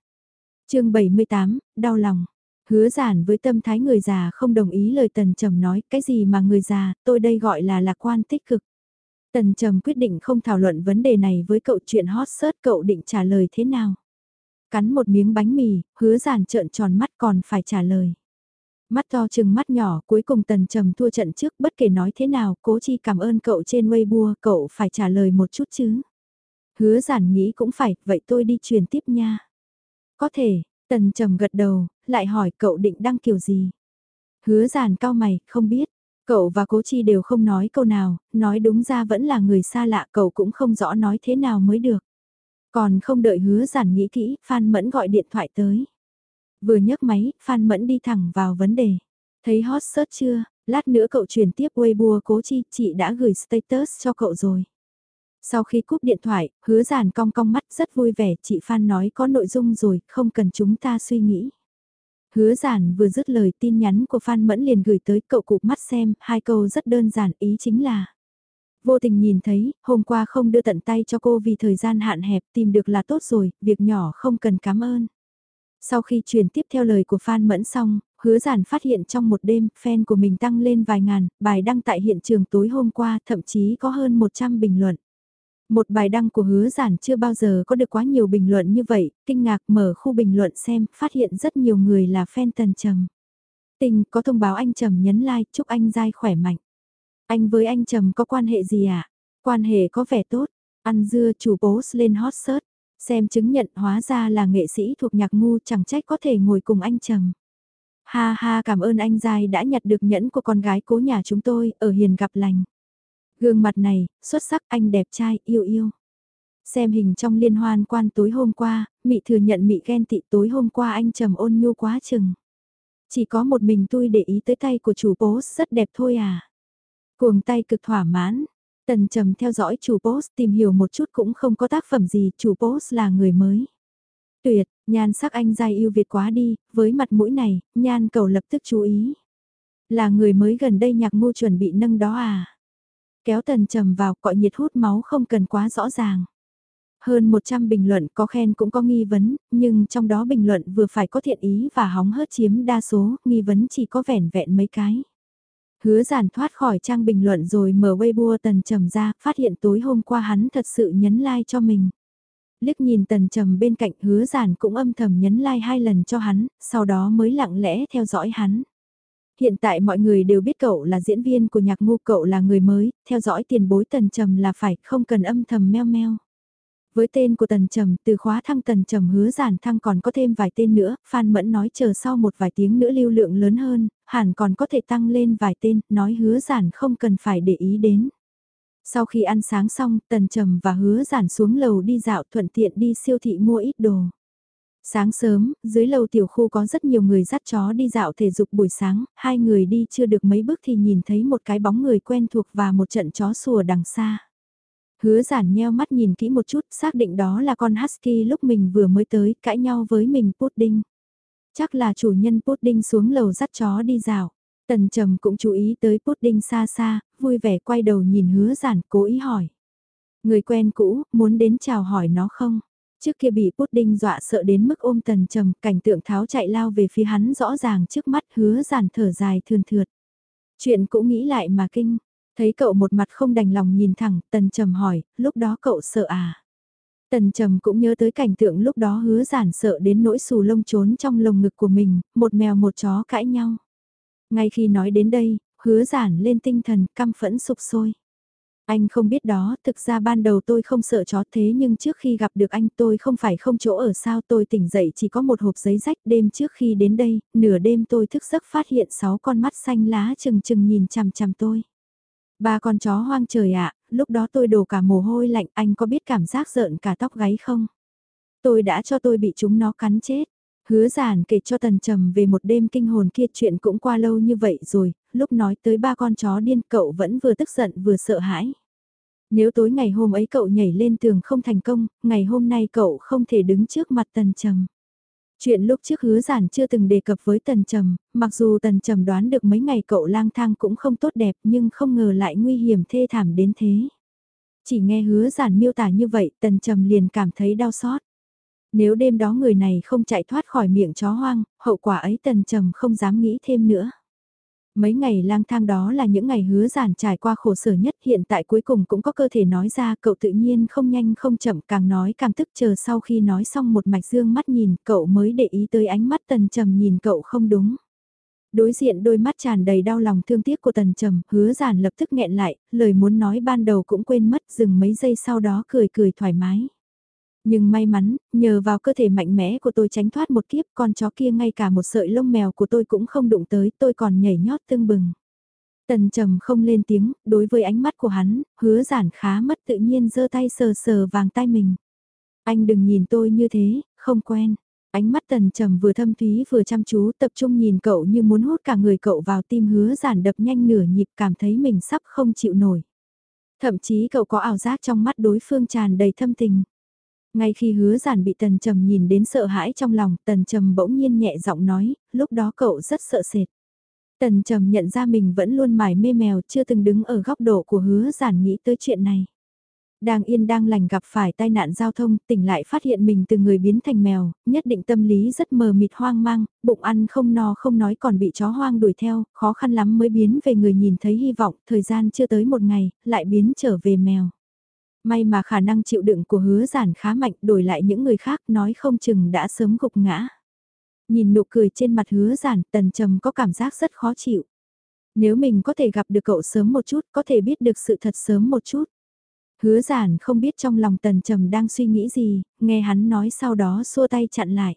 chương 78, đau lòng. Hứa giản với tâm thái người già không đồng ý lời tần trầm nói cái gì mà người già tôi đây gọi là lạc quan tích cực. Tần Trầm quyết định không thảo luận vấn đề này với cậu chuyện hot search cậu định trả lời thế nào. Cắn một miếng bánh mì, hứa giản trợn tròn mắt còn phải trả lời. Mắt to chừng mắt nhỏ cuối cùng Tần Trầm thua trận trước bất kể nói thế nào cố chi cảm ơn cậu trên Weibo cậu phải trả lời một chút chứ. Hứa giản nghĩ cũng phải, vậy tôi đi truyền tiếp nha. Có thể, Tần Trầm gật đầu, lại hỏi cậu định đăng kiểu gì. Hứa giản cao mày, không biết. Cậu và cố chi đều không nói câu nào, nói đúng ra vẫn là người xa lạ cậu cũng không rõ nói thế nào mới được. Còn không đợi hứa giản nghĩ kỹ, Phan Mẫn gọi điện thoại tới. Vừa nhấc máy, Phan Mẫn đi thẳng vào vấn đề. Thấy hot search chưa, lát nữa cậu truyền tiếp Weibo cố chi, chị đã gửi status cho cậu rồi. Sau khi cúp điện thoại, hứa giản cong cong mắt rất vui vẻ, chị Phan nói có nội dung rồi, không cần chúng ta suy nghĩ. Hứa giản vừa dứt lời tin nhắn của Phan Mẫn liền gửi tới cậu cụp mắt xem, hai câu rất đơn giản ý chính là. Vô tình nhìn thấy, hôm qua không đưa tận tay cho cô vì thời gian hạn hẹp tìm được là tốt rồi, việc nhỏ không cần cảm ơn. Sau khi truyền tiếp theo lời của Phan Mẫn xong, hứa giản phát hiện trong một đêm, fan của mình tăng lên vài ngàn, bài đăng tại hiện trường tối hôm qua thậm chí có hơn 100 bình luận. Một bài đăng của hứa giản chưa bao giờ có được quá nhiều bình luận như vậy, kinh ngạc mở khu bình luận xem, phát hiện rất nhiều người là fan Tần Trầm. Tình có thông báo anh Trầm nhấn like, chúc anh dai khỏe mạnh. Anh với anh Trầm có quan hệ gì à? Quan hệ có vẻ tốt, ăn dưa chủ post lên hot search, xem chứng nhận hóa ra là nghệ sĩ thuộc nhạc ngu chẳng trách có thể ngồi cùng anh Trầm. Ha ha cảm ơn anh dai đã nhặt được nhẫn của con gái cố nhà chúng tôi, ở hiền gặp lành. Gương mặt này, xuất sắc anh đẹp trai, yêu yêu. Xem hình trong liên hoan quan tối hôm qua, Mị thừa nhận Mị ghen tị tối hôm qua anh trầm ôn nhu quá chừng. Chỉ có một mình tôi để ý tới tay của chủ post rất đẹp thôi à. Cuồng tay cực thỏa mãn. Tần trầm theo dõi chủ post tìm hiểu một chút cũng không có tác phẩm gì, chủ post là người mới. Tuyệt, nhan sắc anh dai yêu Việt quá đi, với mặt mũi này, nhan cầu lập tức chú ý. Là người mới gần đây nhạc ngu chuẩn bị nâng đó à. Kéo tần trầm vào cọi nhiệt hút máu không cần quá rõ ràng. Hơn 100 bình luận có khen cũng có nghi vấn, nhưng trong đó bình luận vừa phải có thiện ý và hóng hớt chiếm đa số, nghi vấn chỉ có vẻn vẹn mấy cái. Hứa giản thoát khỏi trang bình luận rồi mở Weibo tần trầm ra, phát hiện tối hôm qua hắn thật sự nhấn like cho mình. Liếc nhìn tần trầm bên cạnh hứa giản cũng âm thầm nhấn like hai lần cho hắn, sau đó mới lặng lẽ theo dõi hắn. Hiện tại mọi người đều biết cậu là diễn viên của nhạc ngu cậu là người mới, theo dõi tiền bối tần trầm là phải không cần âm thầm meo meo. Với tên của Tần Trầm, từ khóa thăng Tần Trầm hứa giản thăng còn có thêm vài tên nữa, Phan Mẫn nói chờ sau một vài tiếng nữa lưu lượng lớn hơn, hẳn còn có thể tăng lên vài tên, nói hứa giản không cần phải để ý đến. Sau khi ăn sáng xong, Tần Trầm và hứa giản xuống lầu đi dạo thuận tiện đi siêu thị mua ít đồ. Sáng sớm, dưới lầu tiểu khu có rất nhiều người dắt chó đi dạo thể dục buổi sáng, hai người đi chưa được mấy bước thì nhìn thấy một cái bóng người quen thuộc và một trận chó sủa đằng xa. Hứa giản nheo mắt nhìn kỹ một chút, xác định đó là con Husky lúc mình vừa mới tới, cãi nhau với mình Pudding. Chắc là chủ nhân Pudding xuống lầu dắt chó đi dạo. Tần trầm cũng chú ý tới Pudding xa xa, vui vẻ quay đầu nhìn hứa giản, cố ý hỏi. Người quen cũ, muốn đến chào hỏi nó không? Trước kia bị Pudding dọa sợ đến mức ôm tần trầm, cảnh tượng tháo chạy lao về phía hắn rõ ràng trước mắt hứa giản thở dài thườn thượt. Chuyện cũng nghĩ lại mà kinh, Thấy cậu một mặt không đành lòng nhìn thẳng, Tần Trầm hỏi, lúc đó cậu sợ à? Tần Trầm cũng nhớ tới cảnh tượng lúc đó hứa giản sợ đến nỗi xù lông trốn trong lồng ngực của mình, một mèo một chó cãi nhau. Ngay khi nói đến đây, hứa giản lên tinh thần căm phẫn sụp sôi. Anh không biết đó, thực ra ban đầu tôi không sợ chó thế nhưng trước khi gặp được anh tôi không phải không chỗ ở sao tôi tỉnh dậy chỉ có một hộp giấy rách đêm trước khi đến đây, nửa đêm tôi thức giấc phát hiện sáu con mắt xanh lá chừng chừng nhìn chằm chằm tôi. Ba con chó hoang trời ạ, lúc đó tôi đổ cả mồ hôi lạnh anh có biết cảm giác rợn cả tóc gáy không? Tôi đã cho tôi bị chúng nó cắn chết. Hứa giản kể cho tần trầm về một đêm kinh hồn kia chuyện cũng qua lâu như vậy rồi, lúc nói tới ba con chó điên cậu vẫn vừa tức giận vừa sợ hãi. Nếu tối ngày hôm ấy cậu nhảy lên tường không thành công, ngày hôm nay cậu không thể đứng trước mặt tần trầm. Chuyện lúc trước hứa giản chưa từng đề cập với Tần Trầm, mặc dù Tần Trầm đoán được mấy ngày cậu lang thang cũng không tốt đẹp nhưng không ngờ lại nguy hiểm thê thảm đến thế. Chỉ nghe hứa giản miêu tả như vậy Tần Trầm liền cảm thấy đau xót. Nếu đêm đó người này không chạy thoát khỏi miệng chó hoang, hậu quả ấy Tần Trầm không dám nghĩ thêm nữa. Mấy ngày lang thang đó là những ngày hứa giản trải qua khổ sở nhất hiện tại cuối cùng cũng có cơ thể nói ra cậu tự nhiên không nhanh không chậm càng nói càng tức chờ sau khi nói xong một mạch dương mắt nhìn cậu mới để ý tới ánh mắt tần trầm nhìn cậu không đúng. Đối diện đôi mắt tràn đầy đau lòng thương tiếc của tần trầm hứa giản lập tức nghẹn lại, lời muốn nói ban đầu cũng quên mất dừng mấy giây sau đó cười cười thoải mái. Nhưng may mắn, nhờ vào cơ thể mạnh mẽ của tôi tránh thoát một kiếp con chó kia ngay cả một sợi lông mèo của tôi cũng không đụng tới, tôi còn nhảy nhót tương bừng. Tần trầm không lên tiếng, đối với ánh mắt của hắn, hứa giản khá mất tự nhiên giơ tay sờ sờ vàng tay mình. Anh đừng nhìn tôi như thế, không quen. Ánh mắt tần trầm vừa thâm thúy vừa chăm chú tập trung nhìn cậu như muốn hút cả người cậu vào tim hứa giản đập nhanh nửa nhịp cảm thấy mình sắp không chịu nổi. Thậm chí cậu có ảo giác trong mắt đối phương tràn đầy thâm tình. Ngay khi hứa giản bị tần trầm nhìn đến sợ hãi trong lòng, tần trầm bỗng nhiên nhẹ giọng nói, lúc đó cậu rất sợ sệt. Tần trầm nhận ra mình vẫn luôn mải mê mèo chưa từng đứng ở góc độ của hứa giản nghĩ tới chuyện này. Đang yên đang lành gặp phải tai nạn giao thông, tỉnh lại phát hiện mình từ người biến thành mèo, nhất định tâm lý rất mờ mịt hoang mang, bụng ăn không no không nói còn bị chó hoang đuổi theo, khó khăn lắm mới biến về người nhìn thấy hy vọng, thời gian chưa tới một ngày, lại biến trở về mèo. May mà khả năng chịu đựng của hứa giản khá mạnh đổi lại những người khác nói không chừng đã sớm gục ngã. Nhìn nụ cười trên mặt hứa giản tần trầm có cảm giác rất khó chịu. Nếu mình có thể gặp được cậu sớm một chút có thể biết được sự thật sớm một chút. Hứa giản không biết trong lòng tần trầm đang suy nghĩ gì, nghe hắn nói sau đó xua tay chặn lại.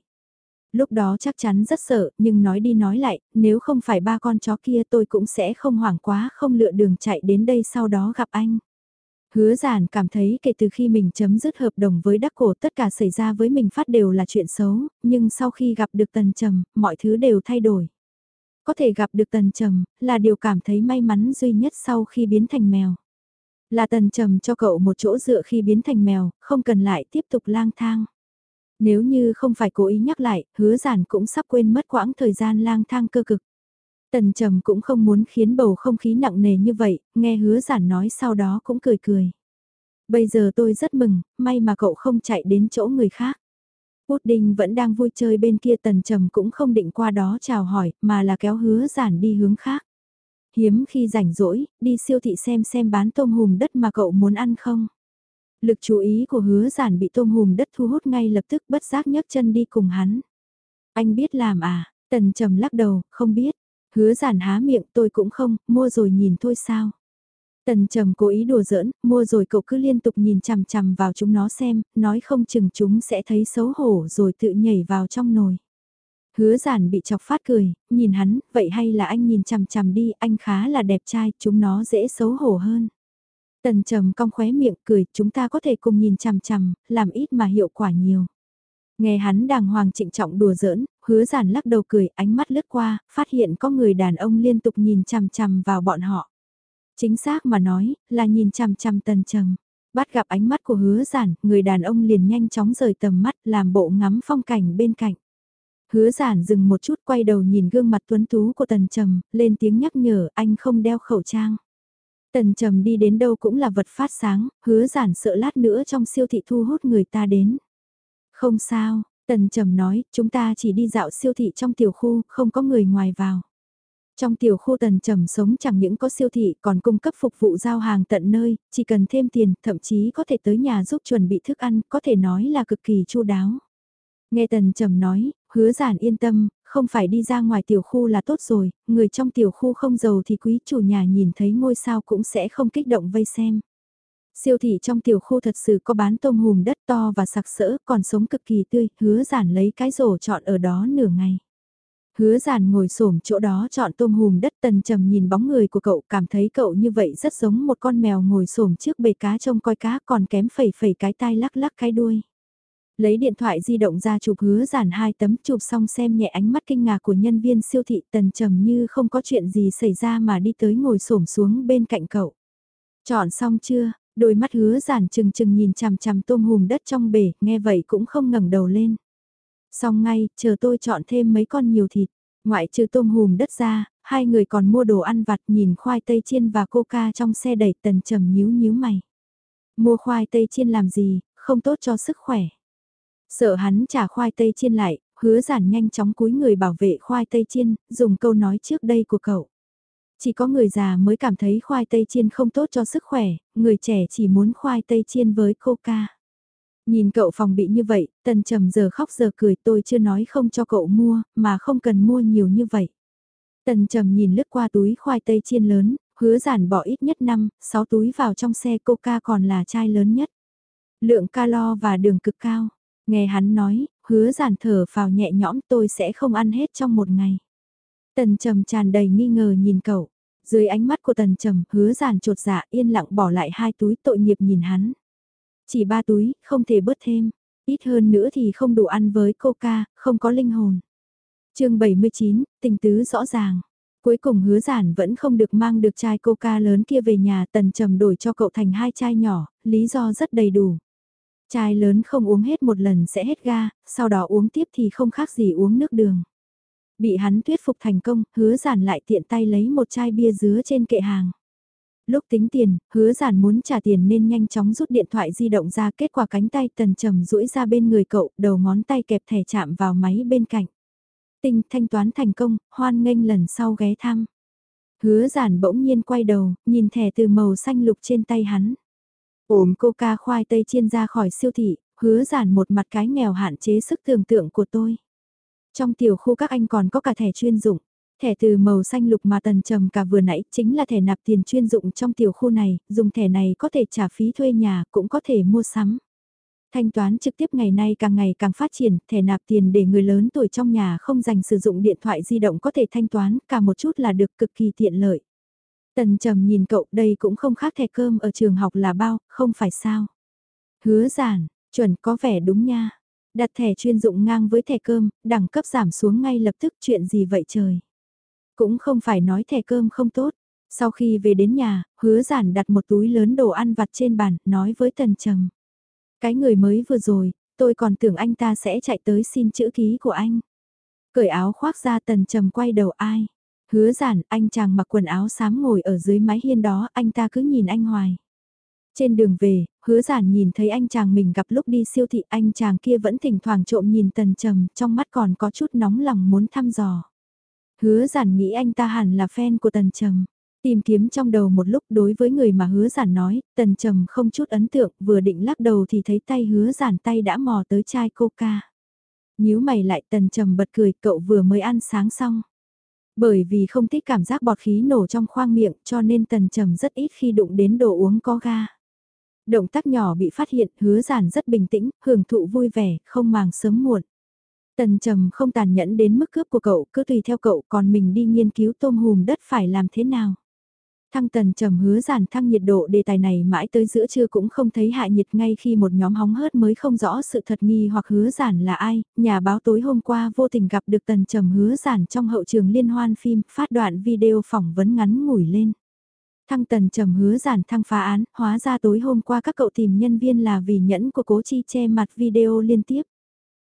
Lúc đó chắc chắn rất sợ, nhưng nói đi nói lại, nếu không phải ba con chó kia tôi cũng sẽ không hoảng quá không lựa đường chạy đến đây sau đó gặp anh. Hứa giản cảm thấy kể từ khi mình chấm dứt hợp đồng với đắc cổ tất cả xảy ra với mình phát đều là chuyện xấu, nhưng sau khi gặp được tần trầm, mọi thứ đều thay đổi. Có thể gặp được tần trầm, là điều cảm thấy may mắn duy nhất sau khi biến thành mèo. Là tần trầm cho cậu một chỗ dựa khi biến thành mèo, không cần lại tiếp tục lang thang. Nếu như không phải cố ý nhắc lại, hứa giản cũng sắp quên mất quãng thời gian lang thang cơ cực. Tần trầm cũng không muốn khiến bầu không khí nặng nề như vậy, nghe hứa giản nói sau đó cũng cười cười. Bây giờ tôi rất mừng, may mà cậu không chạy đến chỗ người khác. Pudding vẫn đang vui chơi bên kia tần trầm cũng không định qua đó chào hỏi, mà là kéo hứa giản đi hướng khác. Hiếm khi rảnh rỗi, đi siêu thị xem xem bán tôm hùm đất mà cậu muốn ăn không. Lực chú ý của hứa giản bị tôm hùm đất thu hút ngay lập tức bất giác nhấc chân đi cùng hắn. Anh biết làm à, tần trầm lắc đầu, không biết. Hứa giản há miệng tôi cũng không, mua rồi nhìn thôi sao. Tần trầm cố ý đùa giỡn, mua rồi cậu cứ liên tục nhìn chằm chằm vào chúng nó xem, nói không chừng chúng sẽ thấy xấu hổ rồi tự nhảy vào trong nồi. Hứa giản bị chọc phát cười, nhìn hắn, vậy hay là anh nhìn chằm chằm đi, anh khá là đẹp trai, chúng nó dễ xấu hổ hơn. Tần trầm cong khóe miệng cười, chúng ta có thể cùng nhìn chằm chằm, làm ít mà hiệu quả nhiều. Nghe hắn đàng hoàng trịnh trọng đùa giỡn, hứa giản lắc đầu cười, ánh mắt lướt qua, phát hiện có người đàn ông liên tục nhìn chằm chằm vào bọn họ. Chính xác mà nói, là nhìn chằm chằm tần trầm. Bắt gặp ánh mắt của hứa giản, người đàn ông liền nhanh chóng rời tầm mắt làm bộ ngắm phong cảnh bên cạnh. Hứa giản dừng một chút quay đầu nhìn gương mặt tuấn tú của tần trầm, lên tiếng nhắc nhở anh không đeo khẩu trang. Tần trầm đi đến đâu cũng là vật phát sáng, hứa giản sợ lát nữa trong siêu thị thu hút người ta đến. Không sao, tần trầm nói, chúng ta chỉ đi dạo siêu thị trong tiểu khu, không có người ngoài vào. Trong tiểu khu tần trầm sống chẳng những có siêu thị còn cung cấp phục vụ giao hàng tận nơi, chỉ cần thêm tiền, thậm chí có thể tới nhà giúp chuẩn bị thức ăn, có thể nói là cực kỳ chu đáo. Nghe tần trầm nói, hứa giản yên tâm, không phải đi ra ngoài tiểu khu là tốt rồi, người trong tiểu khu không giàu thì quý chủ nhà nhìn thấy ngôi sao cũng sẽ không kích động vây xem. Siêu thị trong tiểu khu thật sự có bán tôm hùm đất to và sặc sỡ, còn sống cực kỳ tươi, hứa giản lấy cái rổ chọn ở đó nửa ngày. Hứa giản ngồi xổm chỗ đó chọn tôm hùm đất tần trầm nhìn bóng người của cậu cảm thấy cậu như vậy rất giống một con mèo ngồi xổm trước bể cá trông coi cá còn kém phẩy phẩy cái tai lắc lắc cái đuôi. Lấy điện thoại di động ra chụp hứa giản hai tấm chụp xong xem nhẹ ánh mắt kinh ngạc của nhân viên siêu thị tần trầm như không có chuyện gì xảy ra mà đi tới ngồi xổm xuống bên cạnh cậu. Chọn xong chưa, đôi mắt hứa giản chừng chừng nhìn chằm chằm tôm hùm đất trong bể, nghe vậy cũng không ngẩng đầu lên. Xong ngay, chờ tôi chọn thêm mấy con nhiều thịt. Ngoại trừ tôm hùm đất ra, hai người còn mua đồ ăn vặt nhìn khoai tây chiên và coca trong xe đẩy tần trầm nhíu nhíu mày. Mua khoai tây chiên làm gì, không tốt cho sức khỏe. Sợ hắn trả khoai tây chiên lại, hứa giản nhanh chóng cúi người bảo vệ khoai tây chiên, dùng câu nói trước đây của cậu. Chỉ có người già mới cảm thấy khoai tây chiên không tốt cho sức khỏe, người trẻ chỉ muốn khoai tây chiên với coca. Nhìn cậu phòng bị như vậy, tần trầm giờ khóc giờ cười tôi chưa nói không cho cậu mua, mà không cần mua nhiều như vậy. Tần trầm nhìn lướt qua túi khoai tây chiên lớn, hứa giản bỏ ít nhất 5, 6 túi vào trong xe coca còn là chai lớn nhất. Lượng calo và đường cực cao. Nghe hắn nói, hứa giản thở vào nhẹ nhõm tôi sẽ không ăn hết trong một ngày. Tần trầm tràn đầy nghi ngờ nhìn cậu. Dưới ánh mắt của tần trầm, hứa giản trột dạ yên lặng bỏ lại hai túi tội nghiệp nhìn hắn. Chỉ ba túi, không thể bớt thêm. Ít hơn nữa thì không đủ ăn với coca, không có linh hồn. chương 79, tình tứ rõ ràng. Cuối cùng hứa giản vẫn không được mang được chai coca lớn kia về nhà tần trầm đổi cho cậu thành hai chai nhỏ, lý do rất đầy đủ. Chai lớn không uống hết một lần sẽ hết ga, sau đó uống tiếp thì không khác gì uống nước đường. Bị hắn thuyết phục thành công, hứa giản lại tiện tay lấy một chai bia dứa trên kệ hàng. Lúc tính tiền, hứa giản muốn trả tiền nên nhanh chóng rút điện thoại di động ra kết quả cánh tay tần trầm duỗi ra bên người cậu, đầu ngón tay kẹp thẻ chạm vào máy bên cạnh. Tinh thanh toán thành công, hoan nghênh lần sau ghé thăm. Hứa giản bỗng nhiên quay đầu, nhìn thẻ từ màu xanh lục trên tay hắn. Ổm coca khoai tây chiên ra khỏi siêu thị, hứa giản một mặt cái nghèo hạn chế sức tưởng tượng của tôi. Trong tiểu khu các anh còn có cả thẻ chuyên dụng. Thẻ từ màu xanh lục mà tần trầm cả vừa nãy chính là thẻ nạp tiền chuyên dụng trong tiểu khu này, dùng thẻ này có thể trả phí thuê nhà cũng có thể mua sắm. Thanh toán trực tiếp ngày nay càng ngày càng phát triển, thẻ nạp tiền để người lớn tuổi trong nhà không dành sử dụng điện thoại di động có thể thanh toán, cả một chút là được cực kỳ tiện lợi. Tần trầm nhìn cậu đây cũng không khác thẻ cơm ở trường học là bao, không phải sao. Hứa giản, chuẩn có vẻ đúng nha. Đặt thẻ chuyên dụng ngang với thẻ cơm, đẳng cấp giảm xuống ngay lập tức chuyện gì vậy trời. Cũng không phải nói thẻ cơm không tốt. Sau khi về đến nhà, hứa giản đặt một túi lớn đồ ăn vặt trên bàn, nói với tần trầm. Cái người mới vừa rồi, tôi còn tưởng anh ta sẽ chạy tới xin chữ ký của anh. Cởi áo khoác ra tần trầm quay đầu ai. Hứa giản, anh chàng mặc quần áo xám ngồi ở dưới mái hiên đó, anh ta cứ nhìn anh hoài. Trên đường về, hứa giản nhìn thấy anh chàng mình gặp lúc đi siêu thị anh chàng kia vẫn thỉnh thoảng trộm nhìn tần trầm, trong mắt còn có chút nóng lòng muốn thăm dò. Hứa giản nghĩ anh ta hẳn là fan của tần trầm. Tìm kiếm trong đầu một lúc đối với người mà hứa giản nói, tần trầm không chút ấn tượng, vừa định lắc đầu thì thấy tay hứa giản tay đã mò tới chai coca. nhíu mày lại tần trầm bật cười cậu vừa mới ăn sáng xong. Bởi vì không thích cảm giác bọt khí nổ trong khoang miệng cho nên tần trầm rất ít khi đụng đến đồ uống có ga. Động tác nhỏ bị phát hiện, hứa giản rất bình tĩnh, hưởng thụ vui vẻ, không màng sớm muộn. Tần trầm không tàn nhẫn đến mức cướp của cậu, cứ tùy theo cậu, còn mình đi nghiên cứu tôm hùm đất phải làm thế nào. Thăng tần trầm hứa giản thăng nhiệt độ đề tài này mãi tới giữa trưa cũng không thấy hạ nhiệt ngay khi một nhóm hóng hớt mới không rõ sự thật nghi hoặc hứa giản là ai, nhà báo tối hôm qua vô tình gặp được tần trầm hứa giản trong hậu trường liên hoan phim, phát đoạn video phỏng vấn ngắn ngủi lên. Thăng tần trầm hứa giản thăng phá án, hóa ra tối hôm qua các cậu tìm nhân viên là vì nhẫn của cố chi che mặt video liên tiếp.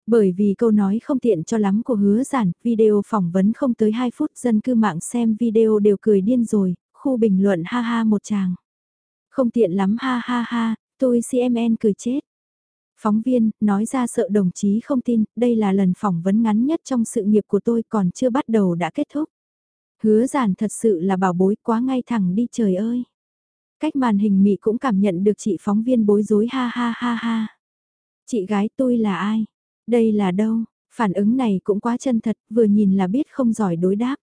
Bởi vì câu nói không tiện cho lắm của hứa giản, video phỏng vấn không tới 2 phút dân cư mạng xem video đều cười điên rồi, khu bình luận ha ha một chàng. Không tiện lắm ha ha ha, tôi CMN cười chết. Phóng viên, nói ra sợ đồng chí không tin, đây là lần phỏng vấn ngắn nhất trong sự nghiệp của tôi còn chưa bắt đầu đã kết thúc. Hứa giản thật sự là bảo bối quá ngay thẳng đi trời ơi. Cách màn hình mị cũng cảm nhận được chị phóng viên bối rối ha ha ha ha. Chị gái tôi là ai? Đây là đâu? Phản ứng này cũng quá chân thật, vừa nhìn là biết không giỏi đối đáp.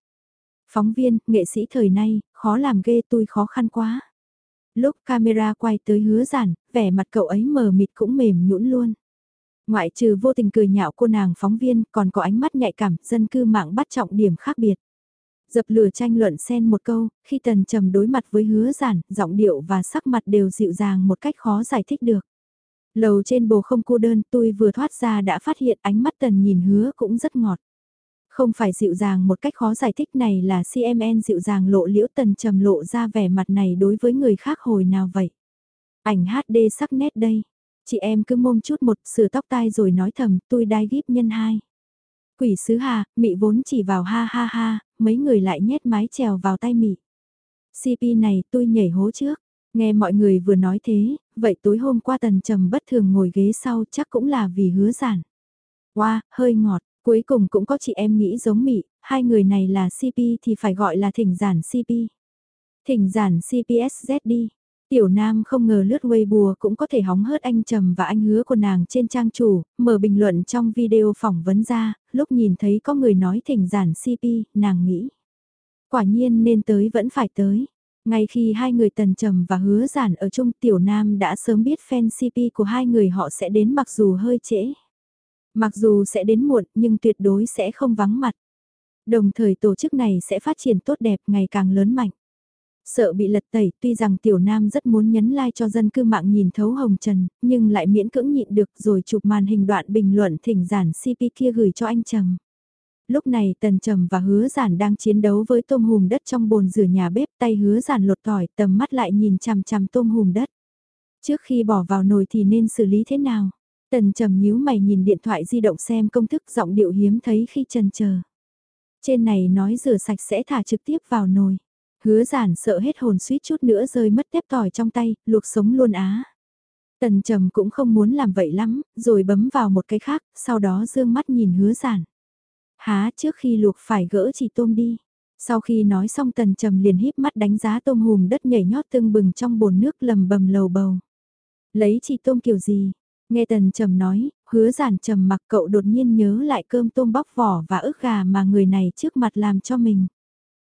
Phóng viên, nghệ sĩ thời nay, khó làm ghê tôi khó khăn quá. Lúc camera quay tới hứa giản, vẻ mặt cậu ấy mờ mịt cũng mềm nhũn luôn. Ngoại trừ vô tình cười nhạo cô nàng phóng viên, còn có ánh mắt nhạy cảm, dân cư mạng bắt trọng điểm khác biệt. Dập lửa tranh luận xen một câu, khi tần trầm đối mặt với hứa giản, giọng điệu và sắc mặt đều dịu dàng một cách khó giải thích được. Lầu trên bồ không cô đơn tôi vừa thoát ra đã phát hiện ánh mắt tần nhìn hứa cũng rất ngọt. Không phải dịu dàng một cách khó giải thích này là CMN dịu dàng lộ liễu tần trầm lộ ra vẻ mặt này đối với người khác hồi nào vậy. Ảnh HD sắc nét đây. Chị em cứ môm chút một sửa tóc tai rồi nói thầm tôi đai gíp nhân hai. Quỷ sứ hà, mị vốn chỉ vào ha ha ha, mấy người lại nhét mái trèo vào tay mị. CP này tôi nhảy hố trước. Nghe mọi người vừa nói thế, vậy tối hôm qua tần trầm bất thường ngồi ghế sau chắc cũng là vì hứa giản. Wow, hơi ngọt, cuối cùng cũng có chị em nghĩ giống mị, hai người này là CP thì phải gọi là thỉnh giản CP. Thỉnh giản CPSZ đi. Tiểu Nam không ngờ lướt Weibo cũng có thể hóng hớt anh Trầm và anh hứa của nàng trên trang chủ, mở bình luận trong video phỏng vấn ra, lúc nhìn thấy có người nói thỉnh giản CP, nàng nghĩ. Quả nhiên nên tới vẫn phải tới. Ngay khi hai người tần trầm và hứa giản ở chung Tiểu Nam đã sớm biết fan CP của hai người họ sẽ đến mặc dù hơi trễ. Mặc dù sẽ đến muộn nhưng tuyệt đối sẽ không vắng mặt. Đồng thời tổ chức này sẽ phát triển tốt đẹp ngày càng lớn mạnh. Sợ bị lật tẩy, tuy rằng tiểu nam rất muốn nhấn like cho dân cư mạng nhìn thấu hồng trần, nhưng lại miễn cưỡng nhịn được rồi chụp màn hình đoạn bình luận thỉnh giản CP kia gửi cho anh Trầm. Lúc này Tần Trầm và Hứa Giản đang chiến đấu với tôm hùm đất trong bồn rửa nhà bếp tay Hứa Giản lột tỏi tầm mắt lại nhìn chằm chằm tôm hùm đất. Trước khi bỏ vào nồi thì nên xử lý thế nào? Tần Trầm nhíu mày nhìn điện thoại di động xem công thức giọng điệu hiếm thấy khi trần chờ. Trên này nói rửa sạch sẽ thả trực tiếp vào nồi. Hứa giản sợ hết hồn suýt chút nữa rơi mất tép tỏi trong tay, luộc sống luôn á. Tần trầm cũng không muốn làm vậy lắm, rồi bấm vào một cái khác, sau đó dương mắt nhìn hứa giản. Há trước khi luộc phải gỡ chỉ tôm đi. Sau khi nói xong tần trầm liền híp mắt đánh giá tôm hùm đất nhảy nhót tương bừng trong bồn nước lầm bầm lầu bầu. Lấy chỉ tôm kiểu gì? Nghe tần trầm nói, hứa giản trầm mặc cậu đột nhiên nhớ lại cơm tôm bóc vỏ và ức gà mà người này trước mặt làm cho mình.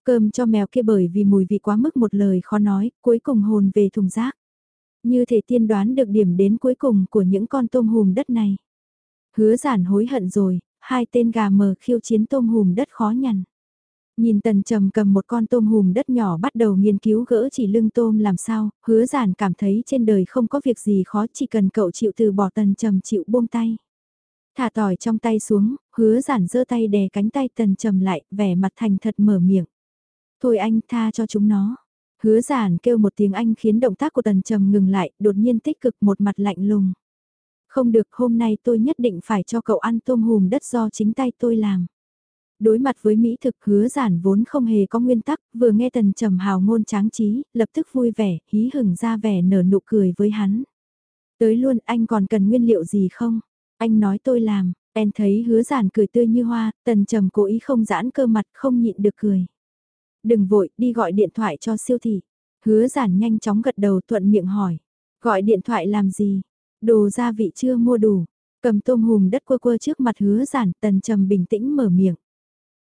Cơm cho mèo kia bởi vì mùi vị quá mức một lời khó nói, cuối cùng hồn về thùng rác. Như thể tiên đoán được điểm đến cuối cùng của những con tôm hùm đất này. Hứa giản hối hận rồi, hai tên gà mờ khiêu chiến tôm hùm đất khó nhằn. Nhìn tần trầm cầm một con tôm hùm đất nhỏ bắt đầu nghiên cứu gỡ chỉ lưng tôm làm sao, hứa giản cảm thấy trên đời không có việc gì khó chỉ cần cậu chịu từ bỏ tần trầm chịu buông tay. Thả tỏi trong tay xuống, hứa giản giơ tay đè cánh tay tần trầm lại, vẻ mặt thành thật mở miệng. Thôi anh tha cho chúng nó. Hứa giản kêu một tiếng anh khiến động tác của tần trầm ngừng lại, đột nhiên tích cực một mặt lạnh lùng. Không được hôm nay tôi nhất định phải cho cậu ăn tôm hùm đất do chính tay tôi làm. Đối mặt với Mỹ thực hứa giản vốn không hề có nguyên tắc, vừa nghe tần trầm hào ngôn tráng trí, lập tức vui vẻ, hí hửng ra vẻ nở nụ cười với hắn. Tới luôn anh còn cần nguyên liệu gì không? Anh nói tôi làm, em thấy hứa giản cười tươi như hoa, tần trầm cố ý không giãn cơ mặt không nhịn được cười. Đừng vội, đi gọi điện thoại cho siêu thị. Hứa giản nhanh chóng gật đầu thuận miệng hỏi. Gọi điện thoại làm gì? Đồ gia vị chưa mua đủ. Cầm tôm hùm đất quơ quơ trước mặt hứa giản, tần trầm bình tĩnh mở miệng.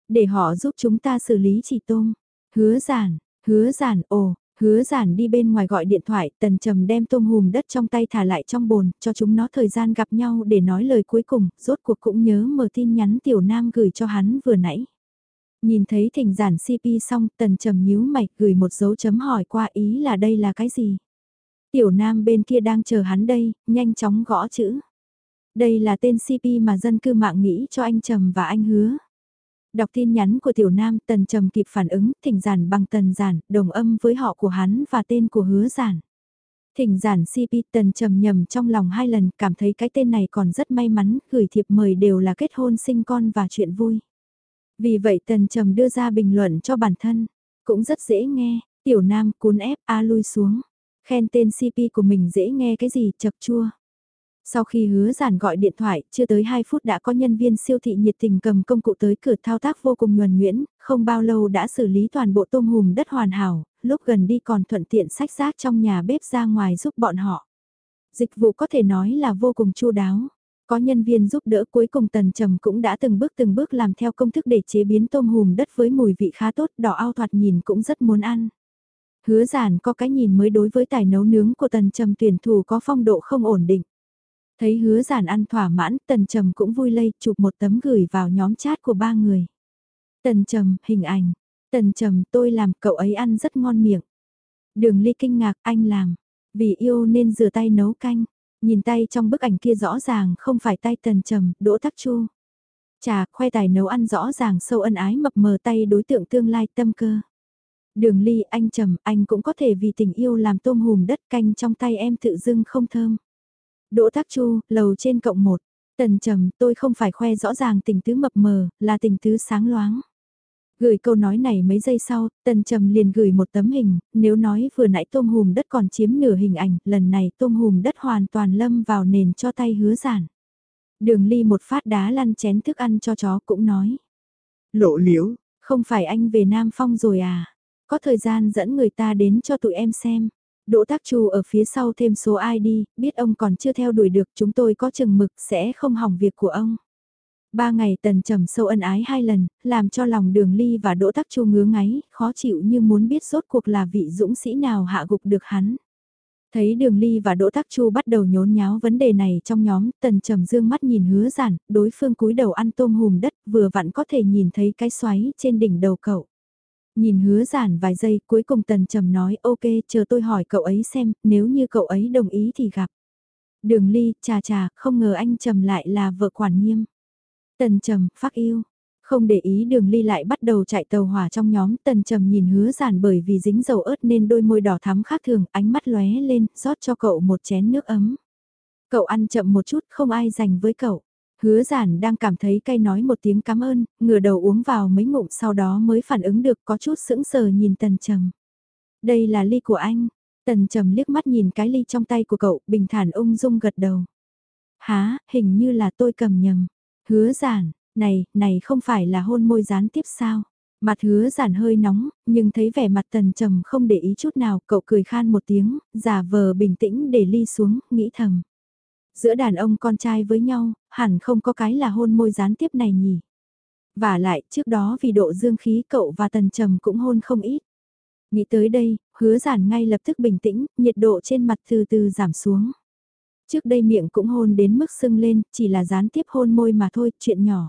Để họ giúp chúng ta xử lý chỉ tôm. Hứa giản, hứa giản, ồ, hứa giản đi bên ngoài gọi điện thoại, tần trầm đem tôm hùm đất trong tay thả lại trong bồn, cho chúng nó thời gian gặp nhau để nói lời cuối cùng, rốt cuộc cũng nhớ mở tin nhắn tiểu nam gửi cho hắn vừa nãy. Nhìn thấy thỉnh giản CP xong, tần trầm nhíu mạch gửi một dấu chấm hỏi qua ý là đây là cái gì. Tiểu nam bên kia đang chờ hắn đây, nhanh chóng gõ chữ. Đây là tên CP mà dân cư mạng nghĩ cho anh Trầm và anh hứa. Đọc tin nhắn của tiểu nam tần trầm kịp phản ứng thỉnh giản bằng tần giản, đồng âm với họ của hắn và tên của hứa giản. Thỉnh giản CP tần trầm nhầm trong lòng hai lần cảm thấy cái tên này còn rất may mắn, gửi thiệp mời đều là kết hôn sinh con và chuyện vui. Vì vậy tần trầm đưa ra bình luận cho bản thân, cũng rất dễ nghe, tiểu nam cuốn ép A lui xuống, khen tên CP của mình dễ nghe cái gì chập chua. Sau khi hứa giản gọi điện thoại, chưa tới 2 phút đã có nhân viên siêu thị nhiệt tình cầm công cụ tới cửa thao tác vô cùng nhuần nhuyễn, không bao lâu đã xử lý toàn bộ tôm hùm đất hoàn hảo, lúc gần đi còn thuận tiện sách rác trong nhà bếp ra ngoài giúp bọn họ. Dịch vụ có thể nói là vô cùng chu đáo. Có nhân viên giúp đỡ cuối cùng tần trầm cũng đã từng bước từng bước làm theo công thức để chế biến tôm hùm đất với mùi vị khá tốt, đỏ ao thoạt nhìn cũng rất muốn ăn. Hứa giản có cái nhìn mới đối với tài nấu nướng của tần trầm tuyển thủ có phong độ không ổn định. Thấy hứa giản ăn thỏa mãn, tần trầm cũng vui lây chụp một tấm gửi vào nhóm chat của ba người. Tần trầm, hình ảnh. Tần trầm, tôi làm, cậu ấy ăn rất ngon miệng. Đường ly kinh ngạc, anh làm. Vì yêu nên rửa tay nấu canh. Nhìn tay trong bức ảnh kia rõ ràng không phải tay tần trầm, đỗ tắc chu. Chà, khoe tài nấu ăn rõ ràng sâu ân ái mập mờ tay đối tượng tương lai tâm cơ. Đường ly anh trầm, anh cũng có thể vì tình yêu làm tôm hùm đất canh trong tay em tự dưng không thơm. Đỗ Thác Chu, lầu trên cộng một. Tần trầm, tôi không phải khoe rõ ràng tình tứ mập mờ, là tình tứ sáng loáng. Gửi câu nói này mấy giây sau, Tần Trầm liền gửi một tấm hình, nếu nói vừa nãy tôm hùm đất còn chiếm nửa hình ảnh, lần này tôm hùm đất hoàn toàn lâm vào nền cho tay hứa giản. Đường ly một phát đá lăn chén thức ăn cho chó cũng nói. Lộ liễu, không phải anh về Nam Phong rồi à? Có thời gian dẫn người ta đến cho tụi em xem. Đỗ Tác Chu ở phía sau thêm số ID, biết ông còn chưa theo đuổi được chúng tôi có chừng mực sẽ không hỏng việc của ông. Ba ngày tần trầm sâu ân ái hai lần, làm cho lòng đường ly và Đỗ Tác Chu ngứa ngáy, khó chịu như muốn biết rốt cuộc là vị dũng sĩ nào hạ gục được hắn. Thấy đường ly và Đỗ Tác Chu bắt đầu nhốn nháo vấn đề này trong nhóm, tần trầm dương mắt nhìn hứa giản, đối phương cúi đầu ăn tôm hùm đất, vừa vặn có thể nhìn thấy cái xoáy trên đỉnh đầu cậu. Nhìn hứa giản vài giây cuối cùng tần trầm nói ok chờ tôi hỏi cậu ấy xem, nếu như cậu ấy đồng ý thì gặp. Đường ly, chà chà, không ngờ anh trầm lại là vợ quản nghiêm. Tần trầm, phát yêu. Không để ý đường ly lại bắt đầu chạy tàu hỏa trong nhóm tần trầm nhìn hứa giản bởi vì dính dầu ớt nên đôi môi đỏ thắm khác thường ánh mắt lóe lên rót cho cậu một chén nước ấm. Cậu ăn chậm một chút không ai dành với cậu. Hứa giản đang cảm thấy cay nói một tiếng cảm ơn, ngửa đầu uống vào mấy ngụm sau đó mới phản ứng được có chút sững sờ nhìn tần trầm. Đây là ly của anh. Tần trầm liếc mắt nhìn cái ly trong tay của cậu, bình thản ung dung gật đầu. Há, hình như là tôi cầm nhầm. Hứa giản, này, này không phải là hôn môi gián tiếp sao? Mặt hứa giản hơi nóng, nhưng thấy vẻ mặt tần trầm không để ý chút nào, cậu cười khan một tiếng, giả vờ bình tĩnh để ly xuống, nghĩ thầm. Giữa đàn ông con trai với nhau, hẳn không có cái là hôn môi gián tiếp này nhỉ. Và lại, trước đó vì độ dương khí cậu và tần trầm cũng hôn không ít. Nghĩ tới đây, hứa giản ngay lập tức bình tĩnh, nhiệt độ trên mặt từ từ giảm xuống. Trước đây miệng cũng hôn đến mức sưng lên, chỉ là gián tiếp hôn môi mà thôi, chuyện nhỏ.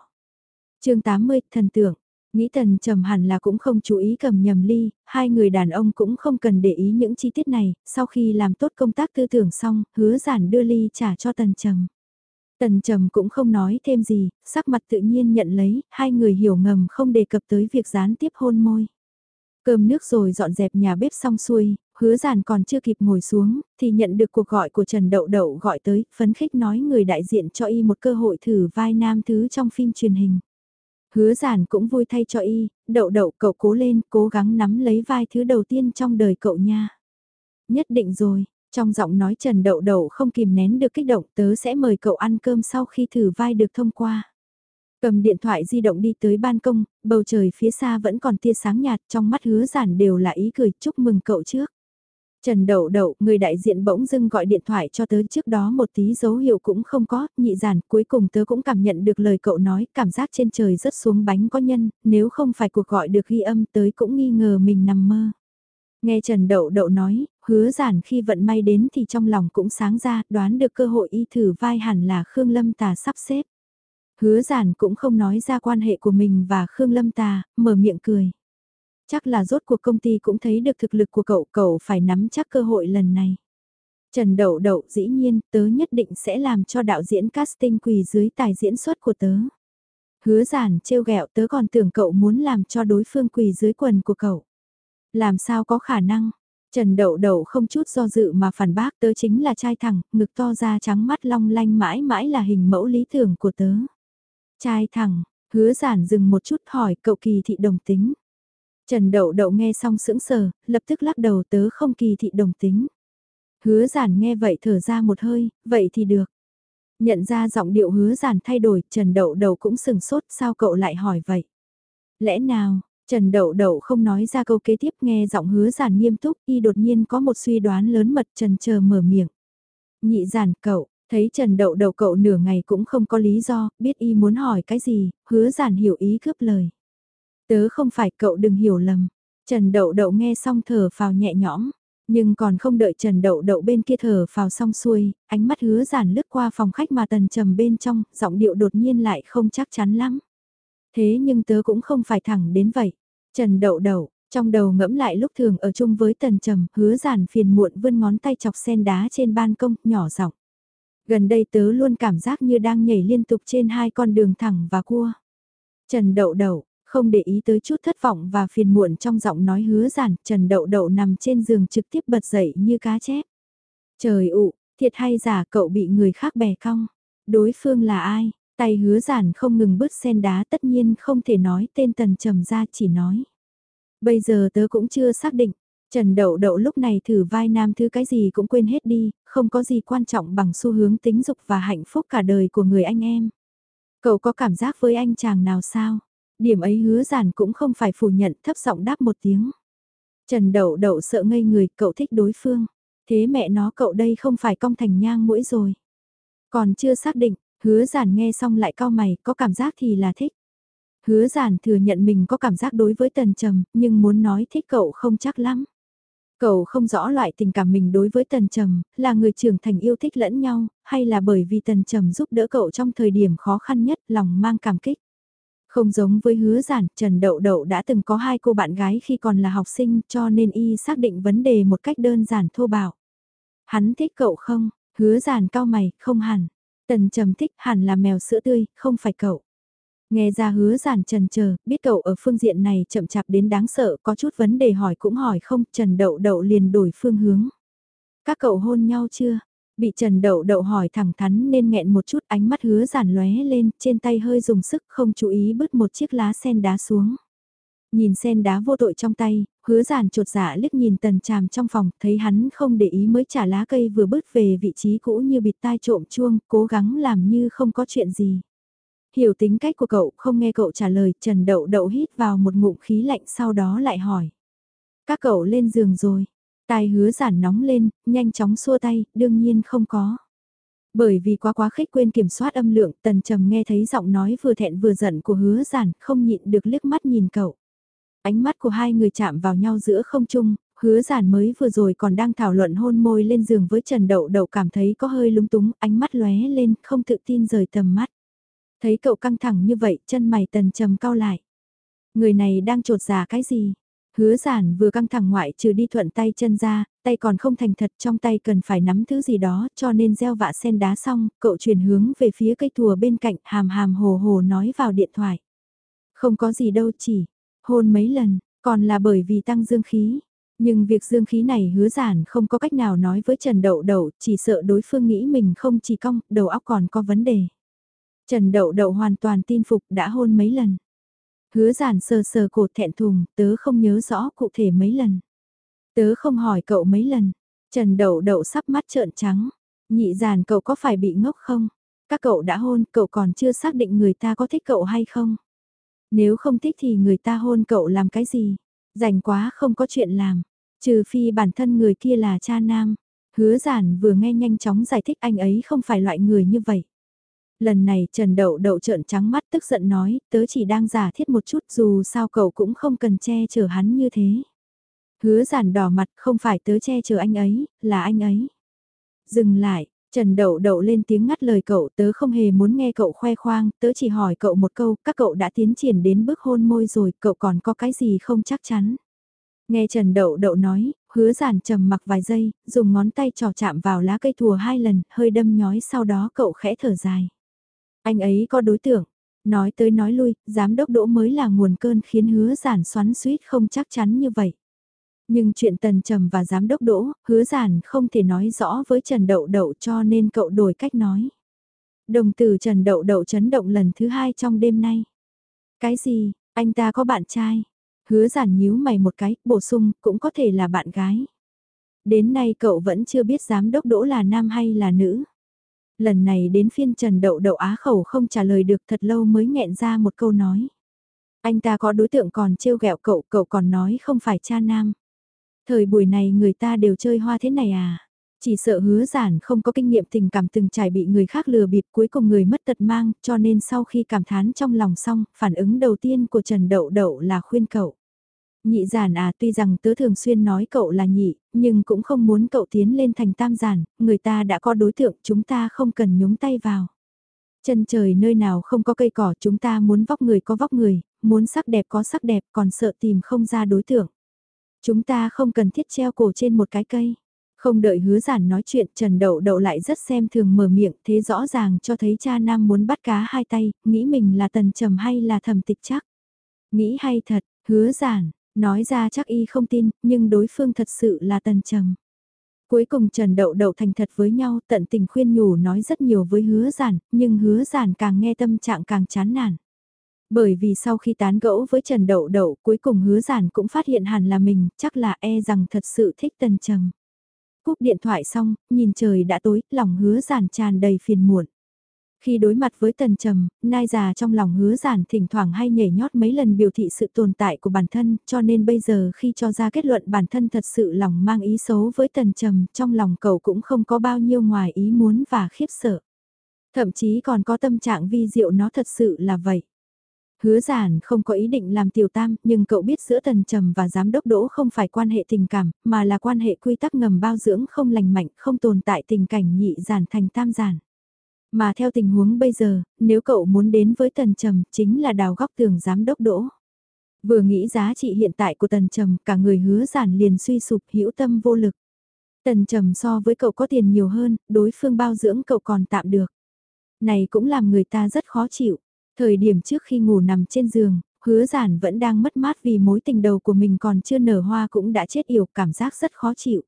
chương 80, thần tượng. Nghĩ tần trầm hẳn là cũng không chú ý cầm nhầm ly, hai người đàn ông cũng không cần để ý những chi tiết này, sau khi làm tốt công tác tư tưởng xong, hứa giản đưa ly trả cho tần trầm. Tần trầm cũng không nói thêm gì, sắc mặt tự nhiên nhận lấy, hai người hiểu ngầm không đề cập tới việc gián tiếp hôn môi. Cơm nước rồi dọn dẹp nhà bếp xong xuôi, hứa giản còn chưa kịp ngồi xuống, thì nhận được cuộc gọi của Trần Đậu Đậu gọi tới, phấn khích nói người đại diện cho y một cơ hội thử vai nam thứ trong phim truyền hình. Hứa giản cũng vui thay cho y, đậu đậu cậu cố lên, cố gắng nắm lấy vai thứ đầu tiên trong đời cậu nha. Nhất định rồi, trong giọng nói Trần Đậu Đậu không kìm nén được kích động tớ sẽ mời cậu ăn cơm sau khi thử vai được thông qua. Cầm điện thoại di động đi tới ban công, bầu trời phía xa vẫn còn tia sáng nhạt trong mắt hứa giản đều là ý cười chúc mừng cậu trước. Trần Đậu Đậu, người đại diện bỗng dưng gọi điện thoại cho tớ trước đó một tí dấu hiệu cũng không có, nhị giản, cuối cùng tớ cũng cảm nhận được lời cậu nói, cảm giác trên trời rớt xuống bánh có nhân, nếu không phải cuộc gọi được ghi âm tới cũng nghi ngờ mình nằm mơ. Nghe Trần Đậu Đậu nói, hứa giản khi vận may đến thì trong lòng cũng sáng ra, đoán được cơ hội y thử vai hẳn là Khương Lâm Tà sắp xếp. Hứa giản cũng không nói ra quan hệ của mình và Khương Lâm Tà, mở miệng cười. Chắc là rốt cuộc công ty cũng thấy được thực lực của cậu, cậu phải nắm chắc cơ hội lần này. Trần Đậu Đậu dĩ nhiên, tớ nhất định sẽ làm cho đạo diễn casting quỳ dưới tài diễn xuất của tớ. Hứa giản trêu ghẹo tớ còn tưởng cậu muốn làm cho đối phương quỳ dưới quần của cậu. Làm sao có khả năng? Trần Đậu Đậu không chút do dự mà phản bác tớ chính là trai thẳng, ngực to ra trắng mắt long lanh mãi mãi là hình mẫu lý tưởng của tớ. Trai thẳng, hứa giản dừng một chút hỏi cậu kỳ thị đồng tính. Trần Đậu Đậu nghe xong sững sờ, lập tức lắc đầu tớ không kỳ thị đồng tính. Hứa giản nghe vậy thở ra một hơi, vậy thì được. Nhận ra giọng điệu hứa giản thay đổi, Trần Đậu Đậu cũng sừng sốt, sao cậu lại hỏi vậy? Lẽ nào, Trần Đậu Đậu không nói ra câu kế tiếp nghe giọng hứa giản nghiêm túc, y đột nhiên có một suy đoán lớn mật Trần chờ mở miệng. Nhị giản cậu, thấy Trần Đậu Đậu cậu nửa ngày cũng không có lý do, biết y muốn hỏi cái gì, hứa giản hiểu ý cướp lời. Tớ không phải cậu đừng hiểu lầm. Trần Đậu Đậu nghe xong thở phào nhẹ nhõm, nhưng còn không đợi Trần Đậu Đậu bên kia thở phào xong xuôi, ánh mắt hứa giản lướt qua phòng khách mà tần trầm bên trong, giọng điệu đột nhiên lại không chắc chắn lắm. Thế nhưng tớ cũng không phải thẳng đến vậy. Trần Đậu Đậu, trong đầu ngẫm lại lúc thường ở chung với tần trầm, hứa giản phiền muộn vươn ngón tay chọc sen đá trên ban công, nhỏ giọng. Gần đây tớ luôn cảm giác như đang nhảy liên tục trên hai con đường thẳng và cua. Trần Đậu Đậu, không để ý tới chút thất vọng và phiền muộn trong giọng nói hứa giản, Trần Đậu Đậu nằm trên giường trực tiếp bật dậy như cá chép. Trời ụ, thiệt hay giả cậu bị người khác bè cong. Đối phương là ai? Tay hứa giản không ngừng bứt sen đá tất nhiên không thể nói tên tần trầm ra chỉ nói. Bây giờ tớ cũng chưa xác định, Trần Đậu Đậu lúc này thử vai nam thứ cái gì cũng quên hết đi, không có gì quan trọng bằng xu hướng tính dục và hạnh phúc cả đời của người anh em. Cậu có cảm giác với anh chàng nào sao? Điểm ấy hứa giản cũng không phải phủ nhận thấp giọng đáp một tiếng. Trần Đậu Đậu sợ ngây người, cậu thích đối phương. Thế mẹ nó cậu đây không phải cong thành nhang mũi rồi. Còn chưa xác định, hứa giản nghe xong lại cao mày, có cảm giác thì là thích. Hứa giản thừa nhận mình có cảm giác đối với tần trầm, nhưng muốn nói thích cậu không chắc lắm. Cậu không rõ loại tình cảm mình đối với Tần Trầm, là người trưởng thành yêu thích lẫn nhau, hay là bởi vì Tần Trầm giúp đỡ cậu trong thời điểm khó khăn nhất, lòng mang cảm kích. Không giống với hứa giản, Trần Đậu Đậu đã từng có hai cô bạn gái khi còn là học sinh cho nên y xác định vấn đề một cách đơn giản thô bạo. Hắn thích cậu không? Hứa giản cao mày, không hẳn. Tần trầm thích hẳn là mèo sữa tươi, không phải cậu. Nghe ra hứa giản trần chờ, biết cậu ở phương diện này chậm chạp đến đáng sợ, có chút vấn đề hỏi cũng hỏi không, Trần Đậu Đậu liền đổi phương hướng. Các cậu hôn nhau chưa? Bị Trần Đậu Đậu hỏi thẳng thắn nên nghẹn một chút ánh mắt hứa giản lóe lên, trên tay hơi dùng sức không chú ý bứt một chiếc lá sen đá xuống. Nhìn sen đá vô tội trong tay, hứa giản trột dạ liếc nhìn tần tràm trong phòng, thấy hắn không để ý mới trả lá cây vừa bứt về vị trí cũ như bịt tai trộm chuông, cố gắng làm như không có chuyện gì. Hiểu tính cách của cậu, không nghe cậu trả lời, Trần Đậu Đậu hít vào một ngụm khí lạnh sau đó lại hỏi. Các cậu lên giường rồi, Tai hứa giản nóng lên, nhanh chóng xua tay, đương nhiên không có. Bởi vì quá quá khích quên kiểm soát âm lượng, tần trầm nghe thấy giọng nói vừa thẹn vừa giận của hứa giản, không nhịn được liếc mắt nhìn cậu. Ánh mắt của hai người chạm vào nhau giữa không trung, hứa giản mới vừa rồi còn đang thảo luận hôn môi lên giường với Trần Đậu Đậu cảm thấy có hơi lúng túng, ánh mắt lóe lên, không tự tin rời tầm mắt. Thấy cậu căng thẳng như vậy, chân mày tần trầm cau lại. Người này đang trột giả cái gì? Hứa giản vừa căng thẳng ngoại trừ đi thuận tay chân ra, tay còn không thành thật trong tay cần phải nắm thứ gì đó cho nên gieo vạ sen đá xong, cậu chuyển hướng về phía cây thùa bên cạnh hàm hàm hồ hồ nói vào điện thoại. Không có gì đâu chỉ, hôn mấy lần, còn là bởi vì tăng dương khí. Nhưng việc dương khí này hứa giản không có cách nào nói với Trần Đậu Đậu, chỉ sợ đối phương nghĩ mình không chỉ cong, đầu óc còn có vấn đề. Trần Đậu Đậu hoàn toàn tin phục đã hôn mấy lần. Hứa giản sờ sờ cổ thẹn thùng, tớ không nhớ rõ cụ thể mấy lần. Tớ không hỏi cậu mấy lần. Trần Đậu Đậu sắp mắt trợn trắng. Nhị giản cậu có phải bị ngốc không? Các cậu đã hôn, cậu còn chưa xác định người ta có thích cậu hay không? Nếu không thích thì người ta hôn cậu làm cái gì? Rảnh quá không có chuyện làm. Trừ phi bản thân người kia là cha nam. Hứa giản vừa nghe nhanh chóng giải thích anh ấy không phải loại người như vậy. Lần này Trần Đậu Đậu trợn trắng mắt tức giận nói, tớ chỉ đang giả thiết một chút dù sao cậu cũng không cần che chở hắn như thế. Hứa giản đỏ mặt không phải tớ che chở anh ấy, là anh ấy. Dừng lại, Trần Đậu Đậu lên tiếng ngắt lời cậu tớ không hề muốn nghe cậu khoe khoang, tớ chỉ hỏi cậu một câu, các cậu đã tiến triển đến bước hôn môi rồi, cậu còn có cái gì không chắc chắn. Nghe Trần Đậu Đậu nói, hứa giản trầm mặc vài giây, dùng ngón tay trò chạm vào lá cây thùa hai lần, hơi đâm nhói sau đó cậu khẽ thở dài. Anh ấy có đối tượng, nói tới nói lui, giám đốc đỗ mới là nguồn cơn khiến hứa giản xoắn suýt không chắc chắn như vậy. Nhưng chuyện Tần Trầm và Giám đốc Đỗ, hứa giản không thể nói rõ với Trần Đậu Đậu cho nên cậu đổi cách nói. Đồng từ Trần Đậu Đậu chấn động lần thứ hai trong đêm nay. Cái gì, anh ta có bạn trai? Hứa giản nhíu mày một cái, bổ sung, cũng có thể là bạn gái. Đến nay cậu vẫn chưa biết Giám đốc Đỗ là nam hay là nữ. Lần này đến phiên Trần Đậu Đậu á khẩu không trả lời được thật lâu mới nghẹn ra một câu nói. Anh ta có đối tượng còn trêu ghẹo cậu, cậu còn nói không phải cha nam. Thời buổi này người ta đều chơi hoa thế này à? Chỉ sợ hứa giản không có kinh nghiệm tình cảm từng trải bị người khác lừa bịp cuối cùng người mất tật mang cho nên sau khi cảm thán trong lòng xong, phản ứng đầu tiên của Trần Đậu Đậu là khuyên cậu. Nhị giản à tuy rằng tớ thường xuyên nói cậu là nhị, nhưng cũng không muốn cậu tiến lên thành tam giản, người ta đã có đối tượng chúng ta không cần nhúng tay vào. Chân trời nơi nào không có cây cỏ chúng ta muốn vóc người có vóc người, muốn sắc đẹp có sắc đẹp còn sợ tìm không ra đối tượng. Chúng ta không cần thiết treo cổ trên một cái cây. Không đợi hứa giản nói chuyện Trần Đậu Đậu lại rất xem thường mở miệng thế rõ ràng cho thấy cha nam muốn bắt cá hai tay, nghĩ mình là tần trầm hay là thầm tịch chắc. Nghĩ hay thật, hứa giản, nói ra chắc y không tin, nhưng đối phương thật sự là tần trầm. Cuối cùng Trần Đậu Đậu thành thật với nhau tận tình khuyên nhủ nói rất nhiều với hứa giản, nhưng hứa giản càng nghe tâm trạng càng chán nản. Bởi vì sau khi tán gẫu với Trần Đậu Đậu cuối cùng hứa giản cũng phát hiện hẳn là mình, chắc là e rằng thật sự thích tần trầm. Cúp điện thoại xong, nhìn trời đã tối, lòng hứa giản tràn đầy phiền muộn. Khi đối mặt với tần trầm, nai già trong lòng hứa giản thỉnh thoảng hay nhảy nhót mấy lần biểu thị sự tồn tại của bản thân, cho nên bây giờ khi cho ra kết luận bản thân thật sự lòng mang ý xấu với tần trầm, trong lòng cậu cũng không có bao nhiêu ngoài ý muốn và khiếp sợ. Thậm chí còn có tâm trạng vi diệu nó thật sự là vậy. Hứa giản không có ý định làm tiểu tam, nhưng cậu biết giữa tần trầm và giám đốc đỗ không phải quan hệ tình cảm, mà là quan hệ quy tắc ngầm bao dưỡng không lành mạnh, không tồn tại tình cảnh nhị giản thành tam giản. Mà theo tình huống bây giờ, nếu cậu muốn đến với tần trầm, chính là đào góc tường giám đốc đỗ. Vừa nghĩ giá trị hiện tại của tần trầm, cả người hứa giản liền suy sụp hữu tâm vô lực. Tần trầm so với cậu có tiền nhiều hơn, đối phương bao dưỡng cậu còn tạm được. Này cũng làm người ta rất khó chịu. Thời điểm trước khi ngủ nằm trên giường, hứa giản vẫn đang mất mát vì mối tình đầu của mình còn chưa nở hoa cũng đã chết yểu, cảm giác rất khó chịu.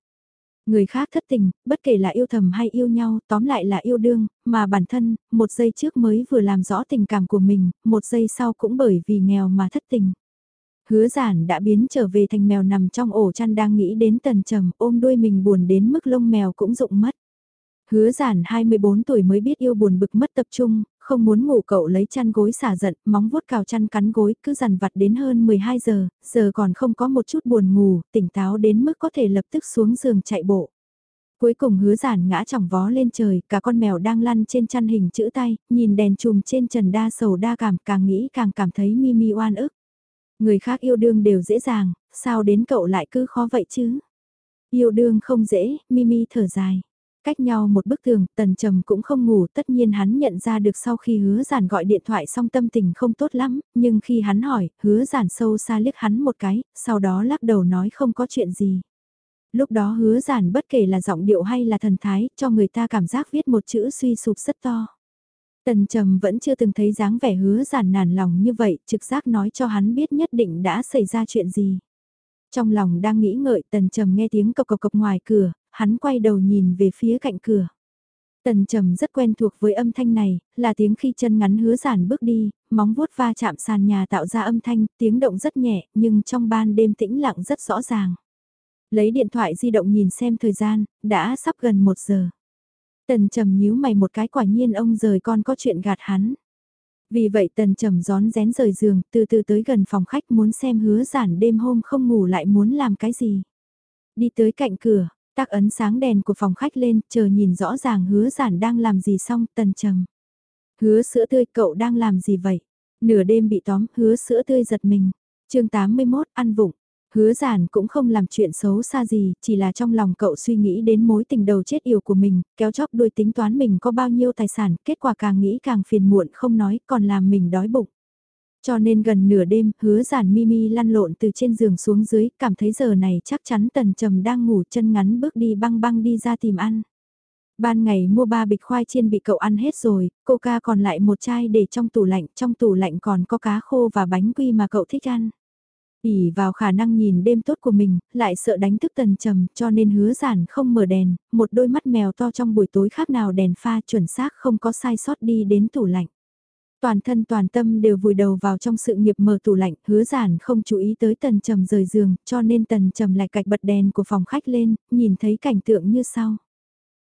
Người khác thất tình, bất kể là yêu thầm hay yêu nhau, tóm lại là yêu đương, mà bản thân, một giây trước mới vừa làm rõ tình cảm của mình, một giây sau cũng bởi vì nghèo mà thất tình. Hứa giản đã biến trở về thành mèo nằm trong ổ chăn đang nghĩ đến tần trầm ôm đuôi mình buồn đến mức lông mèo cũng rụng mất. Hứa giản 24 tuổi mới biết yêu buồn bực mất tập trung, không muốn ngủ cậu lấy chăn gối xả giận, móng vuốt cào chăn cắn gối, cứ dằn vặt đến hơn 12 giờ, giờ còn không có một chút buồn ngủ, tỉnh táo đến mức có thể lập tức xuống giường chạy bộ. Cuối cùng hứa giản ngã chỏng vó lên trời, cả con mèo đang lăn trên chăn hình chữ tay, nhìn đèn chùm trên trần đa sầu đa cảm càng nghĩ càng cảm thấy mi mi oan ức. Người khác yêu đương đều dễ dàng, sao đến cậu lại cứ khó vậy chứ? Yêu đương không dễ, Mimi thở dài. Cách nhau một bức tường, tần trầm cũng không ngủ, tất nhiên hắn nhận ra được sau khi hứa giản gọi điện thoại xong tâm tình không tốt lắm, nhưng khi hắn hỏi, hứa giản sâu xa liếc hắn một cái, sau đó lắc đầu nói không có chuyện gì. Lúc đó hứa giản bất kể là giọng điệu hay là thần thái, cho người ta cảm giác viết một chữ suy sụp rất to. Tần trầm vẫn chưa từng thấy dáng vẻ hứa giản nản lòng như vậy, trực giác nói cho hắn biết nhất định đã xảy ra chuyện gì. Trong lòng đang nghĩ ngợi tần trầm nghe tiếng cộc cộc cộc ngoài cửa, hắn quay đầu nhìn về phía cạnh cửa. Tần trầm rất quen thuộc với âm thanh này, là tiếng khi chân ngắn hứa giản bước đi, móng vuốt va chạm sàn nhà tạo ra âm thanh, tiếng động rất nhẹ, nhưng trong ban đêm tĩnh lặng rất rõ ràng. Lấy điện thoại di động nhìn xem thời gian, đã sắp gần một giờ. Tần trầm nhíu mày một cái quả nhiên ông rời con có chuyện gạt hắn. Vì vậy tần trầm gión rén rời giường, từ từ tới gần phòng khách muốn xem hứa giản đêm hôm không ngủ lại muốn làm cái gì. Đi tới cạnh cửa, tác ấn sáng đèn của phòng khách lên, chờ nhìn rõ ràng hứa giản đang làm gì xong, tần trầm. Hứa sữa tươi cậu đang làm gì vậy? Nửa đêm bị tóm, hứa sữa tươi giật mình. chương 81, ăn vụng. Hứa giản cũng không làm chuyện xấu xa gì, chỉ là trong lòng cậu suy nghĩ đến mối tình đầu chết yêu của mình, kéo chóp đuôi tính toán mình có bao nhiêu tài sản, kết quả càng nghĩ càng phiền muộn không nói, còn làm mình đói bụng. Cho nên gần nửa đêm, hứa giản Mimi lăn lộn từ trên giường xuống dưới, cảm thấy giờ này chắc chắn tần trầm đang ngủ chân ngắn bước đi băng băng đi ra tìm ăn. Ban ngày mua ba bịch khoai chiên bị cậu ăn hết rồi, coca còn lại một chai để trong tủ lạnh, trong tủ lạnh còn có cá khô và bánh quy mà cậu thích ăn ỉ vào khả năng nhìn đêm tốt của mình, lại sợ đánh thức tần trầm cho nên hứa giản không mở đèn, một đôi mắt mèo to trong buổi tối khác nào đèn pha chuẩn xác không có sai sót đi đến tủ lạnh. Toàn thân toàn tâm đều vùi đầu vào trong sự nghiệp mở tủ lạnh, hứa giản không chú ý tới tần trầm rời giường, cho nên tần trầm lại cạch bật đèn của phòng khách lên, nhìn thấy cảnh tượng như sau.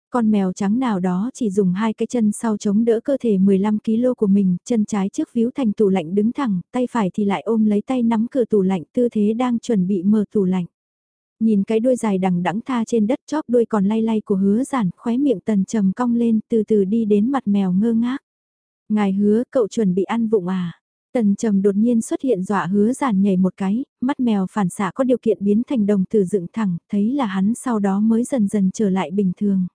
Con mèo trắng nào đó chỉ dùng hai cái chân sau chống đỡ cơ thể 15kg của mình, chân trái trước víu thành tủ lạnh đứng thẳng, tay phải thì lại ôm lấy tay nắm cửa tủ lạnh tư thế đang chuẩn bị mở tủ lạnh. Nhìn cái đuôi dài đằng đẵng tha trên đất chóp đuôi còn lay lay của hứa giản, khóe miệng tần trầm cong lên từ từ đi đến mặt mèo ngơ ngác. Ngài hứa cậu chuẩn bị ăn vụng à? Tần trầm đột nhiên xuất hiện dọa hứa giản nhảy một cái, mắt mèo phản xạ có điều kiện biến thành đồng tử dựng thẳng, thấy là hắn sau đó mới dần dần trở lại bình thường.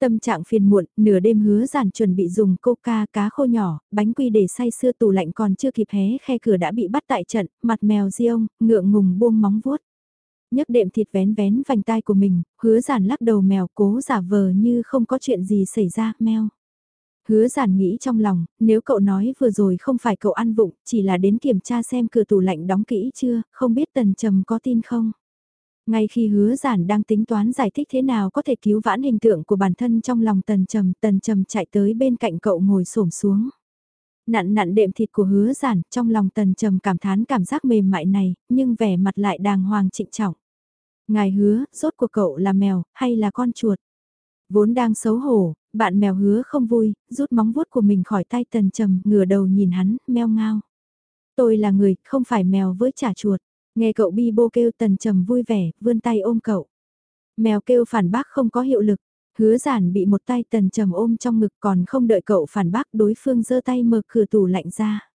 Tâm trạng phiền muộn, nửa đêm hứa giản chuẩn bị dùng coca cá khô nhỏ, bánh quy để say sưa tủ lạnh còn chưa kịp hé khe cửa đã bị bắt tại trận, mặt mèo riêng, ngượng ngùng buông móng vuốt. nhấc đệm thịt vén vén vành tai của mình, hứa giản lắc đầu mèo cố giả vờ như không có chuyện gì xảy ra, mèo. Hứa giản nghĩ trong lòng, nếu cậu nói vừa rồi không phải cậu ăn vụng, chỉ là đến kiểm tra xem cửa tủ lạnh đóng kỹ chưa, không biết tần trầm có tin không. Ngay khi hứa giản đang tính toán giải thích thế nào có thể cứu vãn hình tượng của bản thân trong lòng tần trầm, tần trầm chạy tới bên cạnh cậu ngồi xổm xuống. Nặn nặn đệm thịt của hứa giản, trong lòng tần trầm cảm thán cảm giác mềm mại này, nhưng vẻ mặt lại đàng hoàng trịnh trọng. Ngài hứa, rốt của cậu là mèo, hay là con chuột? Vốn đang xấu hổ, bạn mèo hứa không vui, rút móng vuốt của mình khỏi tay tần trầm, ngửa đầu nhìn hắn, meo ngao. Tôi là người, không phải mèo với trả chuột. Nghe cậu bi bô kêu tần trầm vui vẻ, vươn tay ôm cậu. Mèo kêu phản bác không có hiệu lực, hứa giản bị một tay tần trầm ôm trong ngực còn không đợi cậu phản bác đối phương giơ tay mở cửa tủ lạnh ra.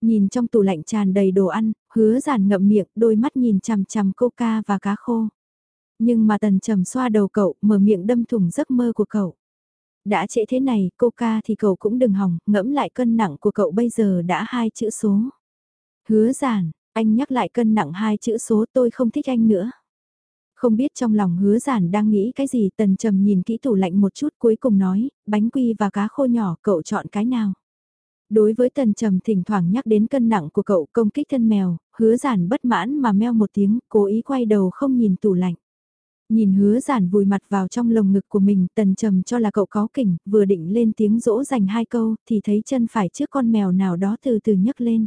Nhìn trong tủ lạnh tràn đầy đồ ăn, hứa giản ngậm miệng, đôi mắt nhìn chằm chằm coca và cá khô. Nhưng mà tần trầm xoa đầu cậu, mở miệng đâm thủng giấc mơ của cậu. Đã trễ thế này, cô ca thì cậu cũng đừng hỏng, ngẫm lại cân nặng của cậu bây giờ đã hai chữ số. Hứa giản, anh nhắc lại cân nặng hai chữ số tôi không thích anh nữa. Không biết trong lòng hứa giản đang nghĩ cái gì tần trầm nhìn kỹ tủ lạnh một chút cuối cùng nói, bánh quy và cá khô nhỏ cậu chọn cái nào. Đối với tần trầm thỉnh thoảng nhắc đến cân nặng của cậu công kích thân mèo, hứa giản bất mãn mà meo một tiếng, cố ý quay đầu không nhìn tủ lạnh. Nhìn hứa giản vùi mặt vào trong lồng ngực của mình, tần trầm cho là cậu có kỉnh, vừa định lên tiếng dỗ dành hai câu, thì thấy chân phải trước con mèo nào đó từ từ nhấc lên.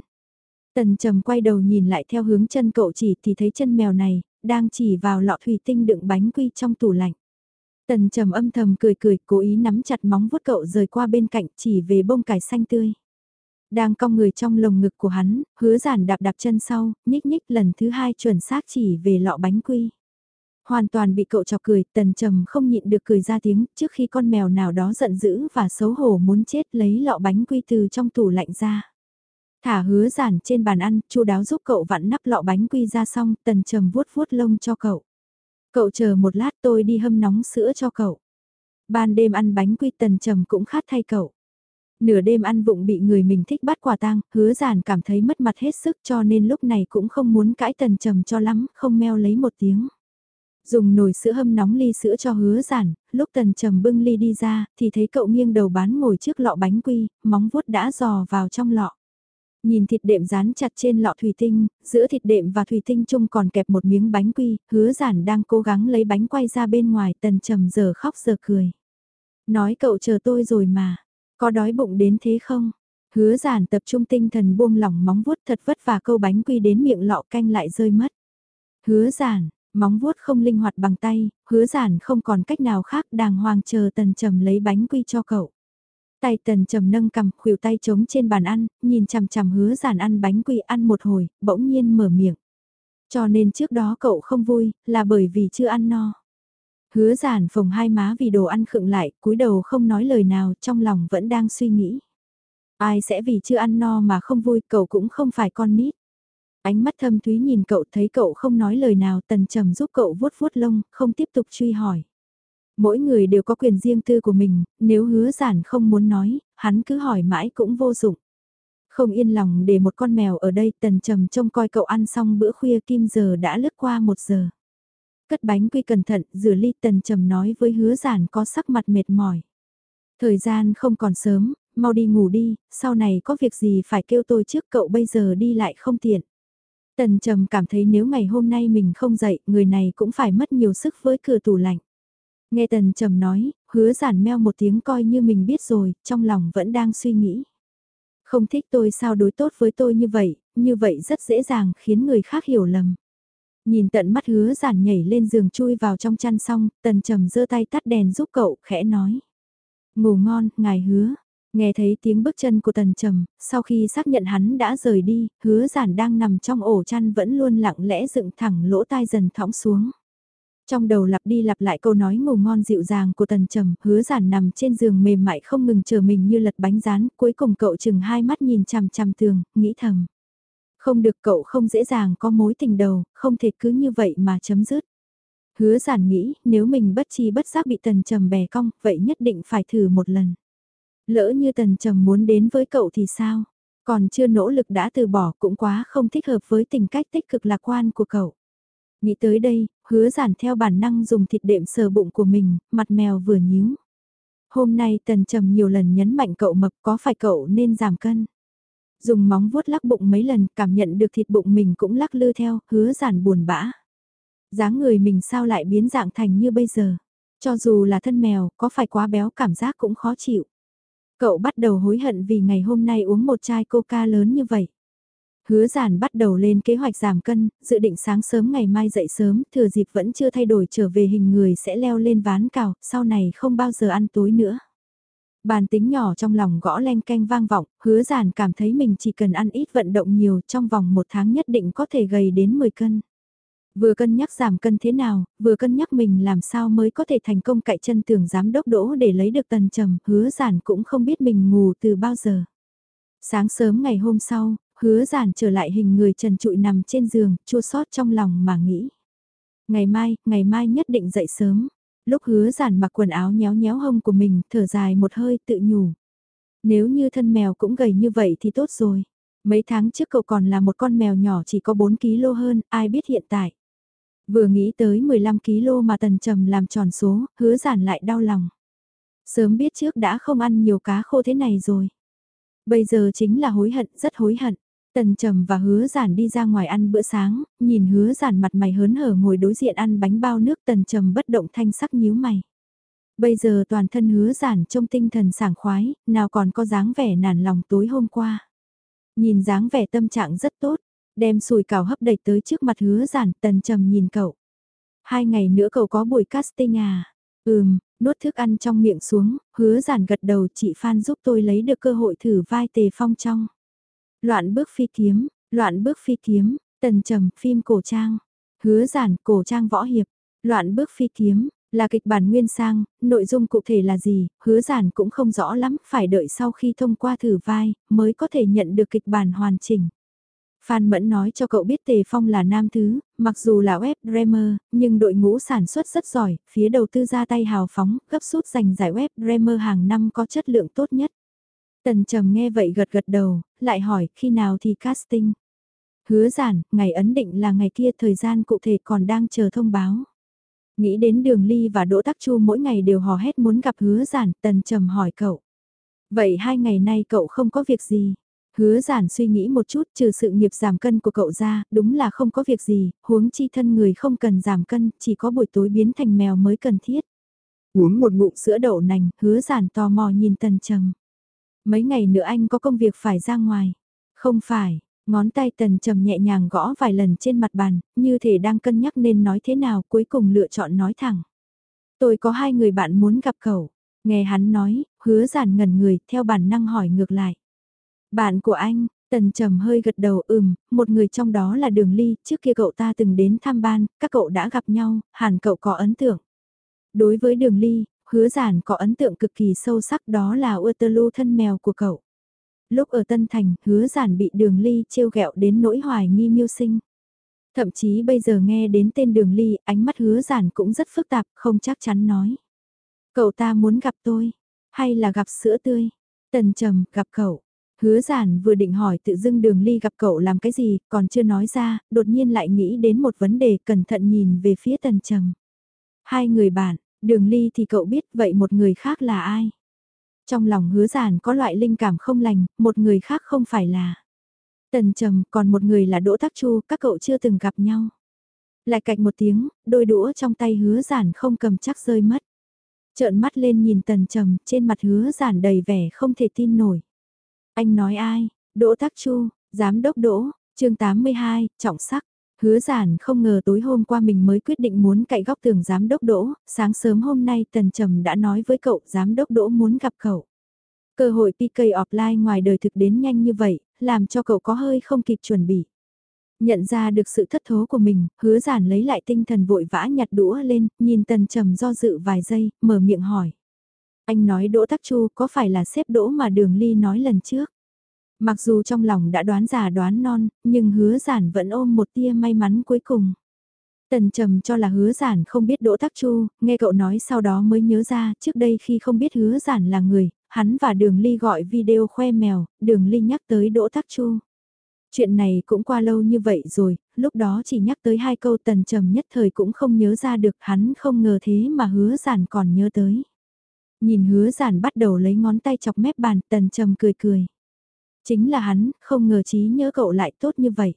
Tần trầm quay đầu nhìn lại theo hướng chân cậu chỉ thì thấy chân mèo này, đang chỉ vào lọ thủy tinh đựng bánh quy trong tủ lạnh. Tần trầm âm thầm cười cười, cố ý nắm chặt móng vuốt cậu rời qua bên cạnh chỉ về bông cải xanh tươi. Đang cong người trong lồng ngực của hắn, hứa giản đạp đạp chân sau, nhích nhích lần thứ hai chuẩn xác chỉ về lọ bánh quy. Hoàn toàn bị cậu chọc cười, tần trầm không nhịn được cười ra tiếng, trước khi con mèo nào đó giận dữ và xấu hổ muốn chết lấy lọ bánh quy từ trong tủ lạnh ra. Thả hứa giản trên bàn ăn, chu đáo giúp cậu vặn nắp lọ bánh quy ra xong, tần trầm vuốt vuốt lông cho cậu. Cậu chờ một lát tôi đi hâm nóng sữa cho cậu. Ban đêm ăn bánh quy tần trầm cũng khát thay cậu. Nửa đêm ăn vụng bị người mình thích bắt quả tang, hứa giản cảm thấy mất mặt hết sức cho nên lúc này cũng không muốn cãi tần trầm cho lắm, không meo lấy một tiếng. Dùng nồi sữa hâm nóng ly sữa cho hứa giản, lúc tần trầm bưng ly đi ra, thì thấy cậu nghiêng đầu bán ngồi trước lọ bánh quy, móng vuốt đã dò vào trong lọ. Nhìn thịt đệm dán chặt trên lọ thủy tinh, giữa thịt đệm và thủy tinh chung còn kẹp một miếng bánh quy, hứa giản đang cố gắng lấy bánh quay ra bên ngoài tần trầm giờ khóc giờ cười. Nói cậu chờ tôi rồi mà, có đói bụng đến thế không? Hứa giản tập trung tinh thần buông lỏng móng vuốt thật vất vả câu bánh quy đến miệng lọ canh lại rơi mất. Hứa giản, móng vuốt không linh hoạt bằng tay, hứa giản không còn cách nào khác đàng hoàng chờ tần trầm lấy bánh quy cho cậu. Tay tần trầm nâng cầm, khuỷu tay trống trên bàn ăn, nhìn chằm chằm hứa giản ăn bánh quy ăn một hồi, bỗng nhiên mở miệng. Cho nên trước đó cậu không vui, là bởi vì chưa ăn no. Hứa giản phồng hai má vì đồ ăn khựng lại, cúi đầu không nói lời nào, trong lòng vẫn đang suy nghĩ. Ai sẽ vì chưa ăn no mà không vui, cậu cũng không phải con nít. Ánh mắt thâm thúy nhìn cậu thấy cậu không nói lời nào, tần trầm giúp cậu vuốt vuốt lông, không tiếp tục truy hỏi. Mỗi người đều có quyền riêng tư của mình, nếu hứa giản không muốn nói, hắn cứ hỏi mãi cũng vô dụng. Không yên lòng để một con mèo ở đây tần trầm trông coi cậu ăn xong bữa khuya kim giờ đã lướt qua một giờ. Cất bánh quy cẩn thận, rửa ly tần trầm nói với hứa giản có sắc mặt mệt mỏi. Thời gian không còn sớm, mau đi ngủ đi, sau này có việc gì phải kêu tôi trước cậu bây giờ đi lại không tiện. Tần trầm cảm thấy nếu ngày hôm nay mình không dậy, người này cũng phải mất nhiều sức với cửa tủ lạnh. Nghe tần trầm nói, hứa giản meo một tiếng coi như mình biết rồi, trong lòng vẫn đang suy nghĩ. Không thích tôi sao đối tốt với tôi như vậy, như vậy rất dễ dàng khiến người khác hiểu lầm. Nhìn tận mắt hứa giản nhảy lên giường chui vào trong chăn xong, tần trầm giơ tay tắt đèn giúp cậu, khẽ nói. Ngủ ngon, ngài hứa. Nghe thấy tiếng bước chân của tần trầm, sau khi xác nhận hắn đã rời đi, hứa giản đang nằm trong ổ chăn vẫn luôn lặng lẽ dựng thẳng lỗ tai dần thõng xuống. Trong đầu lặp đi lặp lại câu nói ngủ ngon dịu dàng của tần trầm, hứa giản nằm trên giường mềm mại không ngừng chờ mình như lật bánh rán, cuối cùng cậu chừng hai mắt nhìn chằm chằm tường, nghĩ thầm. Không được cậu không dễ dàng có mối tình đầu, không thể cứ như vậy mà chấm dứt. Hứa giản nghĩ, nếu mình bất chi bất giác bị tần trầm bè cong, vậy nhất định phải thử một lần. Lỡ như tần trầm muốn đến với cậu thì sao? Còn chưa nỗ lực đã từ bỏ cũng quá không thích hợp với tình cách tích cực lạc quan của cậu. Nghĩ tới đây, hứa giản theo bản năng dùng thịt đệm sờ bụng của mình, mặt mèo vừa nhíu. Hôm nay tần trầm nhiều lần nhấn mạnh cậu mập có phải cậu nên giảm cân. Dùng móng vuốt lắc bụng mấy lần cảm nhận được thịt bụng mình cũng lắc lư theo, hứa giản buồn bã. dáng người mình sao lại biến dạng thành như bây giờ. Cho dù là thân mèo, có phải quá béo cảm giác cũng khó chịu. Cậu bắt đầu hối hận vì ngày hôm nay uống một chai coca lớn như vậy. Hứa giản bắt đầu lên kế hoạch giảm cân, dự định sáng sớm ngày mai dậy sớm, thừa dịp vẫn chưa thay đổi trở về hình người sẽ leo lên ván cào, sau này không bao giờ ăn tối nữa. Bàn tính nhỏ trong lòng gõ len canh vang vọng, hứa giản cảm thấy mình chỉ cần ăn ít vận động nhiều trong vòng một tháng nhất định có thể gầy đến 10 cân. Vừa cân nhắc giảm cân thế nào, vừa cân nhắc mình làm sao mới có thể thành công cậy chân tưởng giám đốc đỗ để lấy được tần trầm, hứa giản cũng không biết mình ngủ từ bao giờ. Sáng sớm ngày hôm sau, hứa giản trở lại hình người trần trụi nằm trên giường, chua sót trong lòng mà nghĩ. Ngày mai, ngày mai nhất định dậy sớm. Lúc hứa giản mặc quần áo nhéo nhéo hông của mình, thở dài một hơi tự nhủ. Nếu như thân mèo cũng gầy như vậy thì tốt rồi. Mấy tháng trước cậu còn là một con mèo nhỏ chỉ có 4kg hơn, ai biết hiện tại. Vừa nghĩ tới 15kg mà tần trầm làm tròn số, hứa giản lại đau lòng. Sớm biết trước đã không ăn nhiều cá khô thế này rồi. Bây giờ chính là hối hận, rất hối hận. Tần Trầm và Hứa Giản đi ra ngoài ăn bữa sáng, nhìn Hứa Giản mặt mày hớn hở ngồi đối diện ăn bánh bao nước Tần Trầm bất động thanh sắc nhíu mày. Bây giờ toàn thân Hứa Giản trông tinh thần sảng khoái, nào còn có dáng vẻ nản lòng tối hôm qua. Nhìn dáng vẻ tâm trạng rất tốt, đem sùi cảo hấp đẩy tới trước mặt Hứa Giản, Tần Trầm nhìn cậu. Hai ngày nữa cậu có buổi casting à? Ừm, nuốt thức ăn trong miệng xuống, hứa giản gật đầu chị Phan giúp tôi lấy được cơ hội thử vai tề phong trong. Loạn bước phi kiếm, loạn bước phi kiếm, tần trầm, phim cổ trang. Hứa giản, cổ trang võ hiệp. Loạn bước phi kiếm, Là kịch bản nguyên sang, nội dung cụ thể là gì, hứa giản cũng không rõ lắm, phải đợi sau khi thông qua thử vai, mới có thể nhận được kịch bản hoàn chỉnh. Phan Mẫn nói cho cậu biết Tề Phong là nam thứ, mặc dù là web dreamer, nhưng đội ngũ sản xuất rất giỏi, phía đầu tư ra tay hào phóng, gấp rút giành giải web dreamer hàng năm có chất lượng tốt nhất. Tần Trầm nghe vậy gật gật đầu, lại hỏi khi nào thì casting. Hứa giản, ngày ấn định là ngày kia thời gian cụ thể còn đang chờ thông báo. Nghĩ đến đường ly và Đỗ Tắc Chu mỗi ngày đều hò hét muốn gặp hứa giản, Tần Trầm hỏi cậu. Vậy hai ngày nay cậu không có việc gì? Hứa giản suy nghĩ một chút trừ sự nghiệp giảm cân của cậu ra, đúng là không có việc gì, huống chi thân người không cần giảm cân, chỉ có buổi tối biến thành mèo mới cần thiết. Uống một ngụm sữa đậu nành, hứa giản tò mò nhìn tần trầm. Mấy ngày nữa anh có công việc phải ra ngoài. Không phải, ngón tay tần trầm nhẹ nhàng gõ vài lần trên mặt bàn, như thể đang cân nhắc nên nói thế nào, cuối cùng lựa chọn nói thẳng. Tôi có hai người bạn muốn gặp cậu. Nghe hắn nói, hứa giản ngẩn người, theo bản năng hỏi ngược lại. Bạn của anh, Tần Trầm hơi gật đầu ừm, một người trong đó là Đường Ly, trước kia cậu ta từng đến thăm ban, các cậu đã gặp nhau, hẳn cậu có ấn tượng. Đối với Đường Ly, hứa giản có ấn tượng cực kỳ sâu sắc đó là Waterloo thân mèo của cậu. Lúc ở Tân Thành, hứa giản bị Đường Ly trêu ghẹo đến nỗi hoài nghi miêu sinh. Thậm chí bây giờ nghe đến tên Đường Ly, ánh mắt hứa giản cũng rất phức tạp, không chắc chắn nói. Cậu ta muốn gặp tôi, hay là gặp sữa tươi? Tần Trầm, gặp cậu. Hứa giản vừa định hỏi tự dưng đường ly gặp cậu làm cái gì, còn chưa nói ra, đột nhiên lại nghĩ đến một vấn đề cẩn thận nhìn về phía tần trầm. Hai người bạn, đường ly thì cậu biết vậy một người khác là ai? Trong lòng hứa giản có loại linh cảm không lành, một người khác không phải là. Tần trầm còn một người là Đỗ Tắc Chu, các cậu chưa từng gặp nhau. Lại cạch một tiếng, đôi đũa trong tay hứa giản không cầm chắc rơi mất. Trợn mắt lên nhìn tần trầm, trên mặt hứa giản đầy vẻ không thể tin nổi. Anh nói ai? Đỗ Tắc Chu, Giám đốc Đỗ, chương 82, trọng sắc. Hứa giản không ngờ tối hôm qua mình mới quyết định muốn cậy góc tường giám đốc Đỗ, sáng sớm hôm nay Tần Trầm đã nói với cậu giám đốc Đỗ muốn gặp cậu. Cơ hội PK offline ngoài đời thực đến nhanh như vậy, làm cho cậu có hơi không kịp chuẩn bị. Nhận ra được sự thất thố của mình, hứa giản lấy lại tinh thần vội vã nhặt đũa lên, nhìn Tần Trầm do dự vài giây, mở miệng hỏi. Anh nói Đỗ Tắc Chu có phải là xếp Đỗ mà Đường Ly nói lần trước? Mặc dù trong lòng đã đoán già đoán non, nhưng hứa giản vẫn ôm một tia may mắn cuối cùng. Tần trầm cho là hứa giản không biết Đỗ Tắc Chu, nghe cậu nói sau đó mới nhớ ra, trước đây khi không biết hứa giản là người, hắn và Đường Ly gọi video khoe mèo, Đường Ly nhắc tới Đỗ Tắc Chu. Chuyện này cũng qua lâu như vậy rồi, lúc đó chỉ nhắc tới hai câu tần trầm nhất thời cũng không nhớ ra được hắn không ngờ thế mà hứa giản còn nhớ tới. Nhìn hứa giản bắt đầu lấy ngón tay chọc mép bàn tần trầm cười cười. Chính là hắn, không ngờ trí nhớ cậu lại tốt như vậy.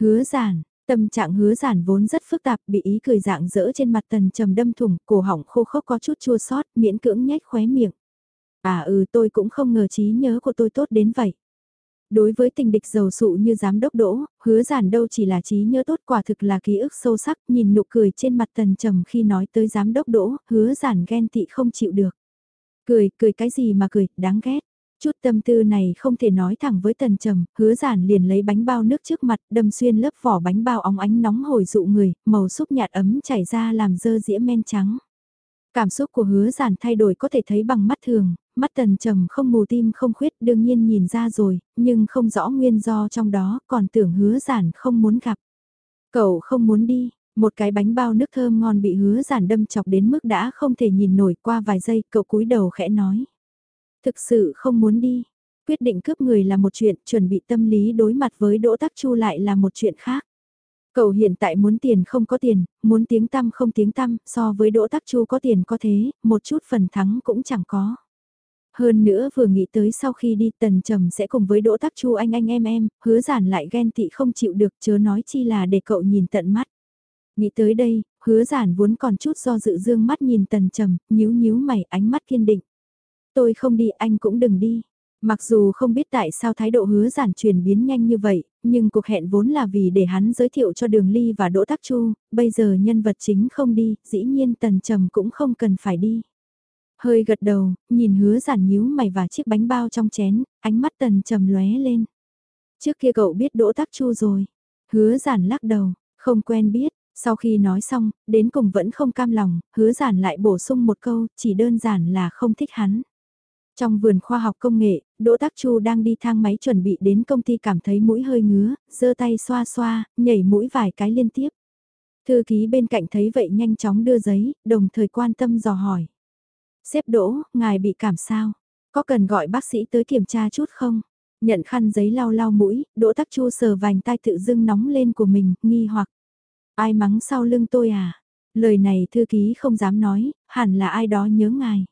Hứa giản, tâm trạng hứa giản vốn rất phức tạp bị ý cười dạng dỡ trên mặt tần trầm đâm thủng, cổ họng khô khốc có chút chua sót, miễn cưỡng nhếch khóe miệng. À ừ tôi cũng không ngờ trí nhớ của tôi tốt đến vậy. Đối với tình địch giàu sụ như giám đốc đỗ, hứa giản đâu chỉ là trí nhớ tốt quả thực là ký ức sâu sắc, nhìn nụ cười trên mặt tần trầm khi nói tới giám đốc đỗ, hứa giản ghen tị không chịu được. Cười, cười cái gì mà cười, đáng ghét. Chút tâm tư này không thể nói thẳng với tần trầm, hứa giản liền lấy bánh bao nước trước mặt, đâm xuyên lớp vỏ bánh bao óng ánh nóng hồi dụ người, màu xúc nhạt ấm chảy ra làm dơ dĩa men trắng. Cảm xúc của hứa giản thay đổi có thể thấy bằng mắt thường, mắt tần trầm không mù tim không khuyết đương nhiên nhìn ra rồi, nhưng không rõ nguyên do trong đó, còn tưởng hứa giản không muốn gặp. Cậu không muốn đi, một cái bánh bao nước thơm ngon bị hứa giản đâm chọc đến mức đã không thể nhìn nổi qua vài giây, cậu cúi đầu khẽ nói. Thực sự không muốn đi. Quyết định cướp người là một chuyện, chuẩn bị tâm lý đối mặt với Đỗ Tắc Chu lại là một chuyện khác. Cậu hiện tại muốn tiền không có tiền, muốn tiếng tăm không tiếng tăm, so với Đỗ Tắc Chu có tiền có thế, một chút phần thắng cũng chẳng có. Hơn nữa vừa nghĩ tới sau khi đi tần trầm sẽ cùng với Đỗ Tắc Chu anh anh em em, hứa giản lại ghen tị không chịu được chớ nói chi là để cậu nhìn tận mắt. Nghĩ tới đây, hứa giản vốn còn chút do dự dương mắt nhìn tần trầm, nhíu nhíu mày ánh mắt kiên định. Tôi không đi anh cũng đừng đi. Mặc dù không biết tại sao thái độ hứa giản chuyển biến nhanh như vậy, nhưng cuộc hẹn vốn là vì để hắn giới thiệu cho Đường Ly và Đỗ Tắc Chu, bây giờ nhân vật chính không đi, dĩ nhiên Tần Trầm cũng không cần phải đi. Hơi gật đầu, nhìn hứa giản nhíu mày và chiếc bánh bao trong chén, ánh mắt Tần Trầm lóe lên. Trước kia cậu biết Đỗ Tắc Chu rồi. Hứa giản lắc đầu, không quen biết, Sau khi nói xong, đến cùng vẫn không cam lòng, hứa giản lại bổ sung một câu, chỉ đơn giản là không thích hắn. Trong vườn khoa học công nghệ, Đỗ Tác Chu đang đi thang máy chuẩn bị đến công ty cảm thấy mũi hơi ngứa, giơ tay xoa xoa, nhảy mũi vài cái liên tiếp. Thư ký bên cạnh thấy vậy nhanh chóng đưa giấy, đồng thời quan tâm dò hỏi. Xếp Đỗ, ngài bị cảm sao? Có cần gọi bác sĩ tới kiểm tra chút không? Nhận khăn giấy lau lau mũi, Đỗ Tác Chu sờ vành tai tự dưng nóng lên của mình, nghi hoặc. Ai mắng sau lưng tôi à? Lời này thư ký không dám nói, hẳn là ai đó nhớ ngài.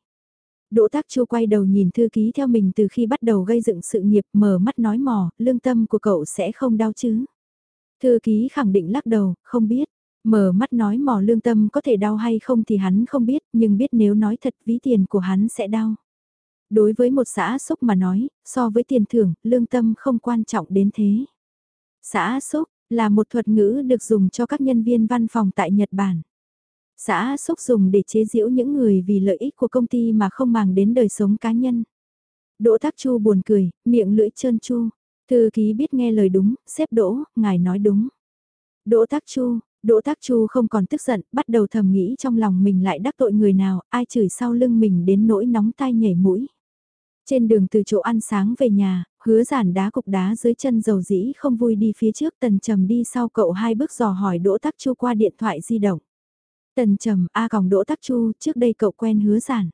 Đỗ Tác Chu quay đầu nhìn thư ký theo mình từ khi bắt đầu gây dựng sự nghiệp mở mắt nói mò, lương tâm của cậu sẽ không đau chứ. Thư ký khẳng định lắc đầu, không biết. Mở mắt nói mò lương tâm có thể đau hay không thì hắn không biết, nhưng biết nếu nói thật ví tiền của hắn sẽ đau. Đối với một xã xúc mà nói, so với tiền thưởng, lương tâm không quan trọng đến thế. Xã xúc là một thuật ngữ được dùng cho các nhân viên văn phòng tại Nhật Bản. Xã xúc dùng để chế giễu những người vì lợi ích của công ty mà không màng đến đời sống cá nhân. Đỗ Thác Chu buồn cười, miệng lưỡi trơn chu. Thư ký biết nghe lời đúng, xếp đỗ, ngài nói đúng. Đỗ Thác Chu, Đỗ Tác Chu không còn tức giận, bắt đầu thầm nghĩ trong lòng mình lại đắc tội người nào, ai chửi sau lưng mình đến nỗi nóng tai nhảy mũi. Trên đường từ chỗ ăn sáng về nhà, hứa giản đá cục đá dưới chân dầu dĩ không vui đi phía trước tần trầm đi sau cậu hai bước dò hỏi Đỗ Tắc Chu qua điện thoại di động. Tần trầm A còng Đỗ Tắc Chu, trước đây cậu quen hứa giản.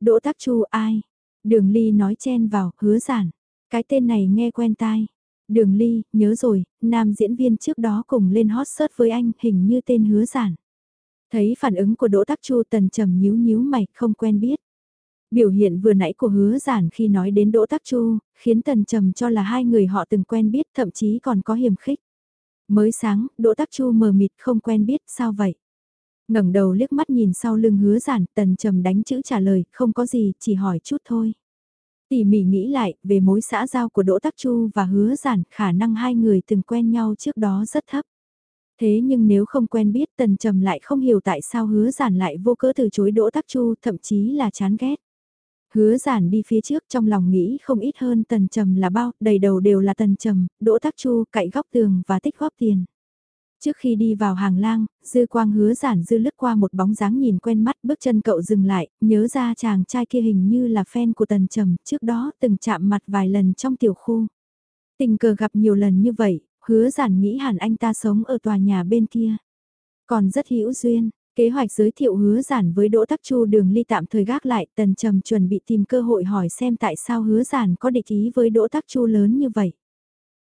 Đỗ Tắc Chu ai? Đường Ly nói chen vào, hứa giản. Cái tên này nghe quen tai. Đường Ly, nhớ rồi, nam diễn viên trước đó cùng lên hot search với anh, hình như tên hứa giản. Thấy phản ứng của Đỗ Tắc Chu tần trầm nhíu nhíu mày, không quen biết. Biểu hiện vừa nãy của hứa giản khi nói đến Đỗ Tắc Chu, khiến tần trầm cho là hai người họ từng quen biết thậm chí còn có hiểm khích. Mới sáng, Đỗ Tắc Chu mờ mịt không quen biết, sao vậy? ngẩng đầu liếc mắt nhìn sau lưng hứa giản, tần trầm đánh chữ trả lời, không có gì, chỉ hỏi chút thôi. Tỉ mỉ nghĩ lại, về mối xã giao của Đỗ Tắc Chu và hứa giản, khả năng hai người từng quen nhau trước đó rất thấp. Thế nhưng nếu không quen biết tần trầm lại không hiểu tại sao hứa giản lại vô cớ từ chối Đỗ Tắc Chu, thậm chí là chán ghét. Hứa giản đi phía trước trong lòng nghĩ không ít hơn tần trầm là bao, đầy đầu đều là tần trầm, Đỗ Tắc Chu cậy góc tường và tích góp tiền. Trước khi đi vào hàng lang, dư quang hứa giản dư lướt qua một bóng dáng nhìn quen mắt bước chân cậu dừng lại, nhớ ra chàng trai kia hình như là fan của tần trầm, trước đó từng chạm mặt vài lần trong tiểu khu. Tình cờ gặp nhiều lần như vậy, hứa giản nghĩ hẳn anh ta sống ở tòa nhà bên kia. Còn rất hữu duyên, kế hoạch giới thiệu hứa giản với Đỗ Tắc Chu đường ly tạm thời gác lại, tần trầm chuẩn bị tìm cơ hội hỏi xem tại sao hứa giản có địch ý với Đỗ Tắc Chu lớn như vậy.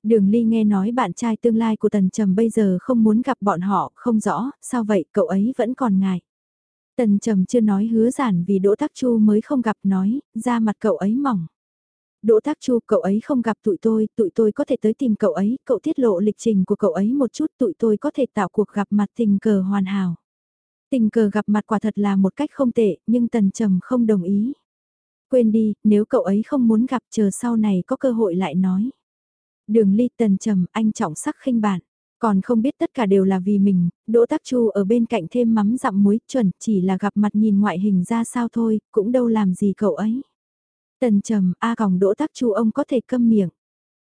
Đường Ly nghe nói bạn trai tương lai của Tần Trầm bây giờ không muốn gặp bọn họ, không rõ, sao vậy, cậu ấy vẫn còn ngại. Tần Trầm chưa nói hứa giản vì Đỗ Tắc Chu mới không gặp nói, ra mặt cậu ấy mỏng. Đỗ Tắc Chu, cậu ấy không gặp tụi tôi, tụi tôi có thể tới tìm cậu ấy, cậu tiết lộ lịch trình của cậu ấy một chút, tụi tôi có thể tạo cuộc gặp mặt tình cờ hoàn hảo. Tình cờ gặp mặt quả thật là một cách không tệ, nhưng Tần Trầm không đồng ý. Quên đi, nếu cậu ấy không muốn gặp chờ sau này có cơ hội lại nói. Đường ly tần trầm anh trọng sắc khinh bạn. Còn không biết tất cả đều là vì mình, Đỗ Tác Chu ở bên cạnh thêm mắm dặm muối chuẩn chỉ là gặp mặt nhìn ngoại hình ra sao thôi, cũng đâu làm gì cậu ấy. Tần trầm, A còng Đỗ Tác Chu ông có thể câm miệng.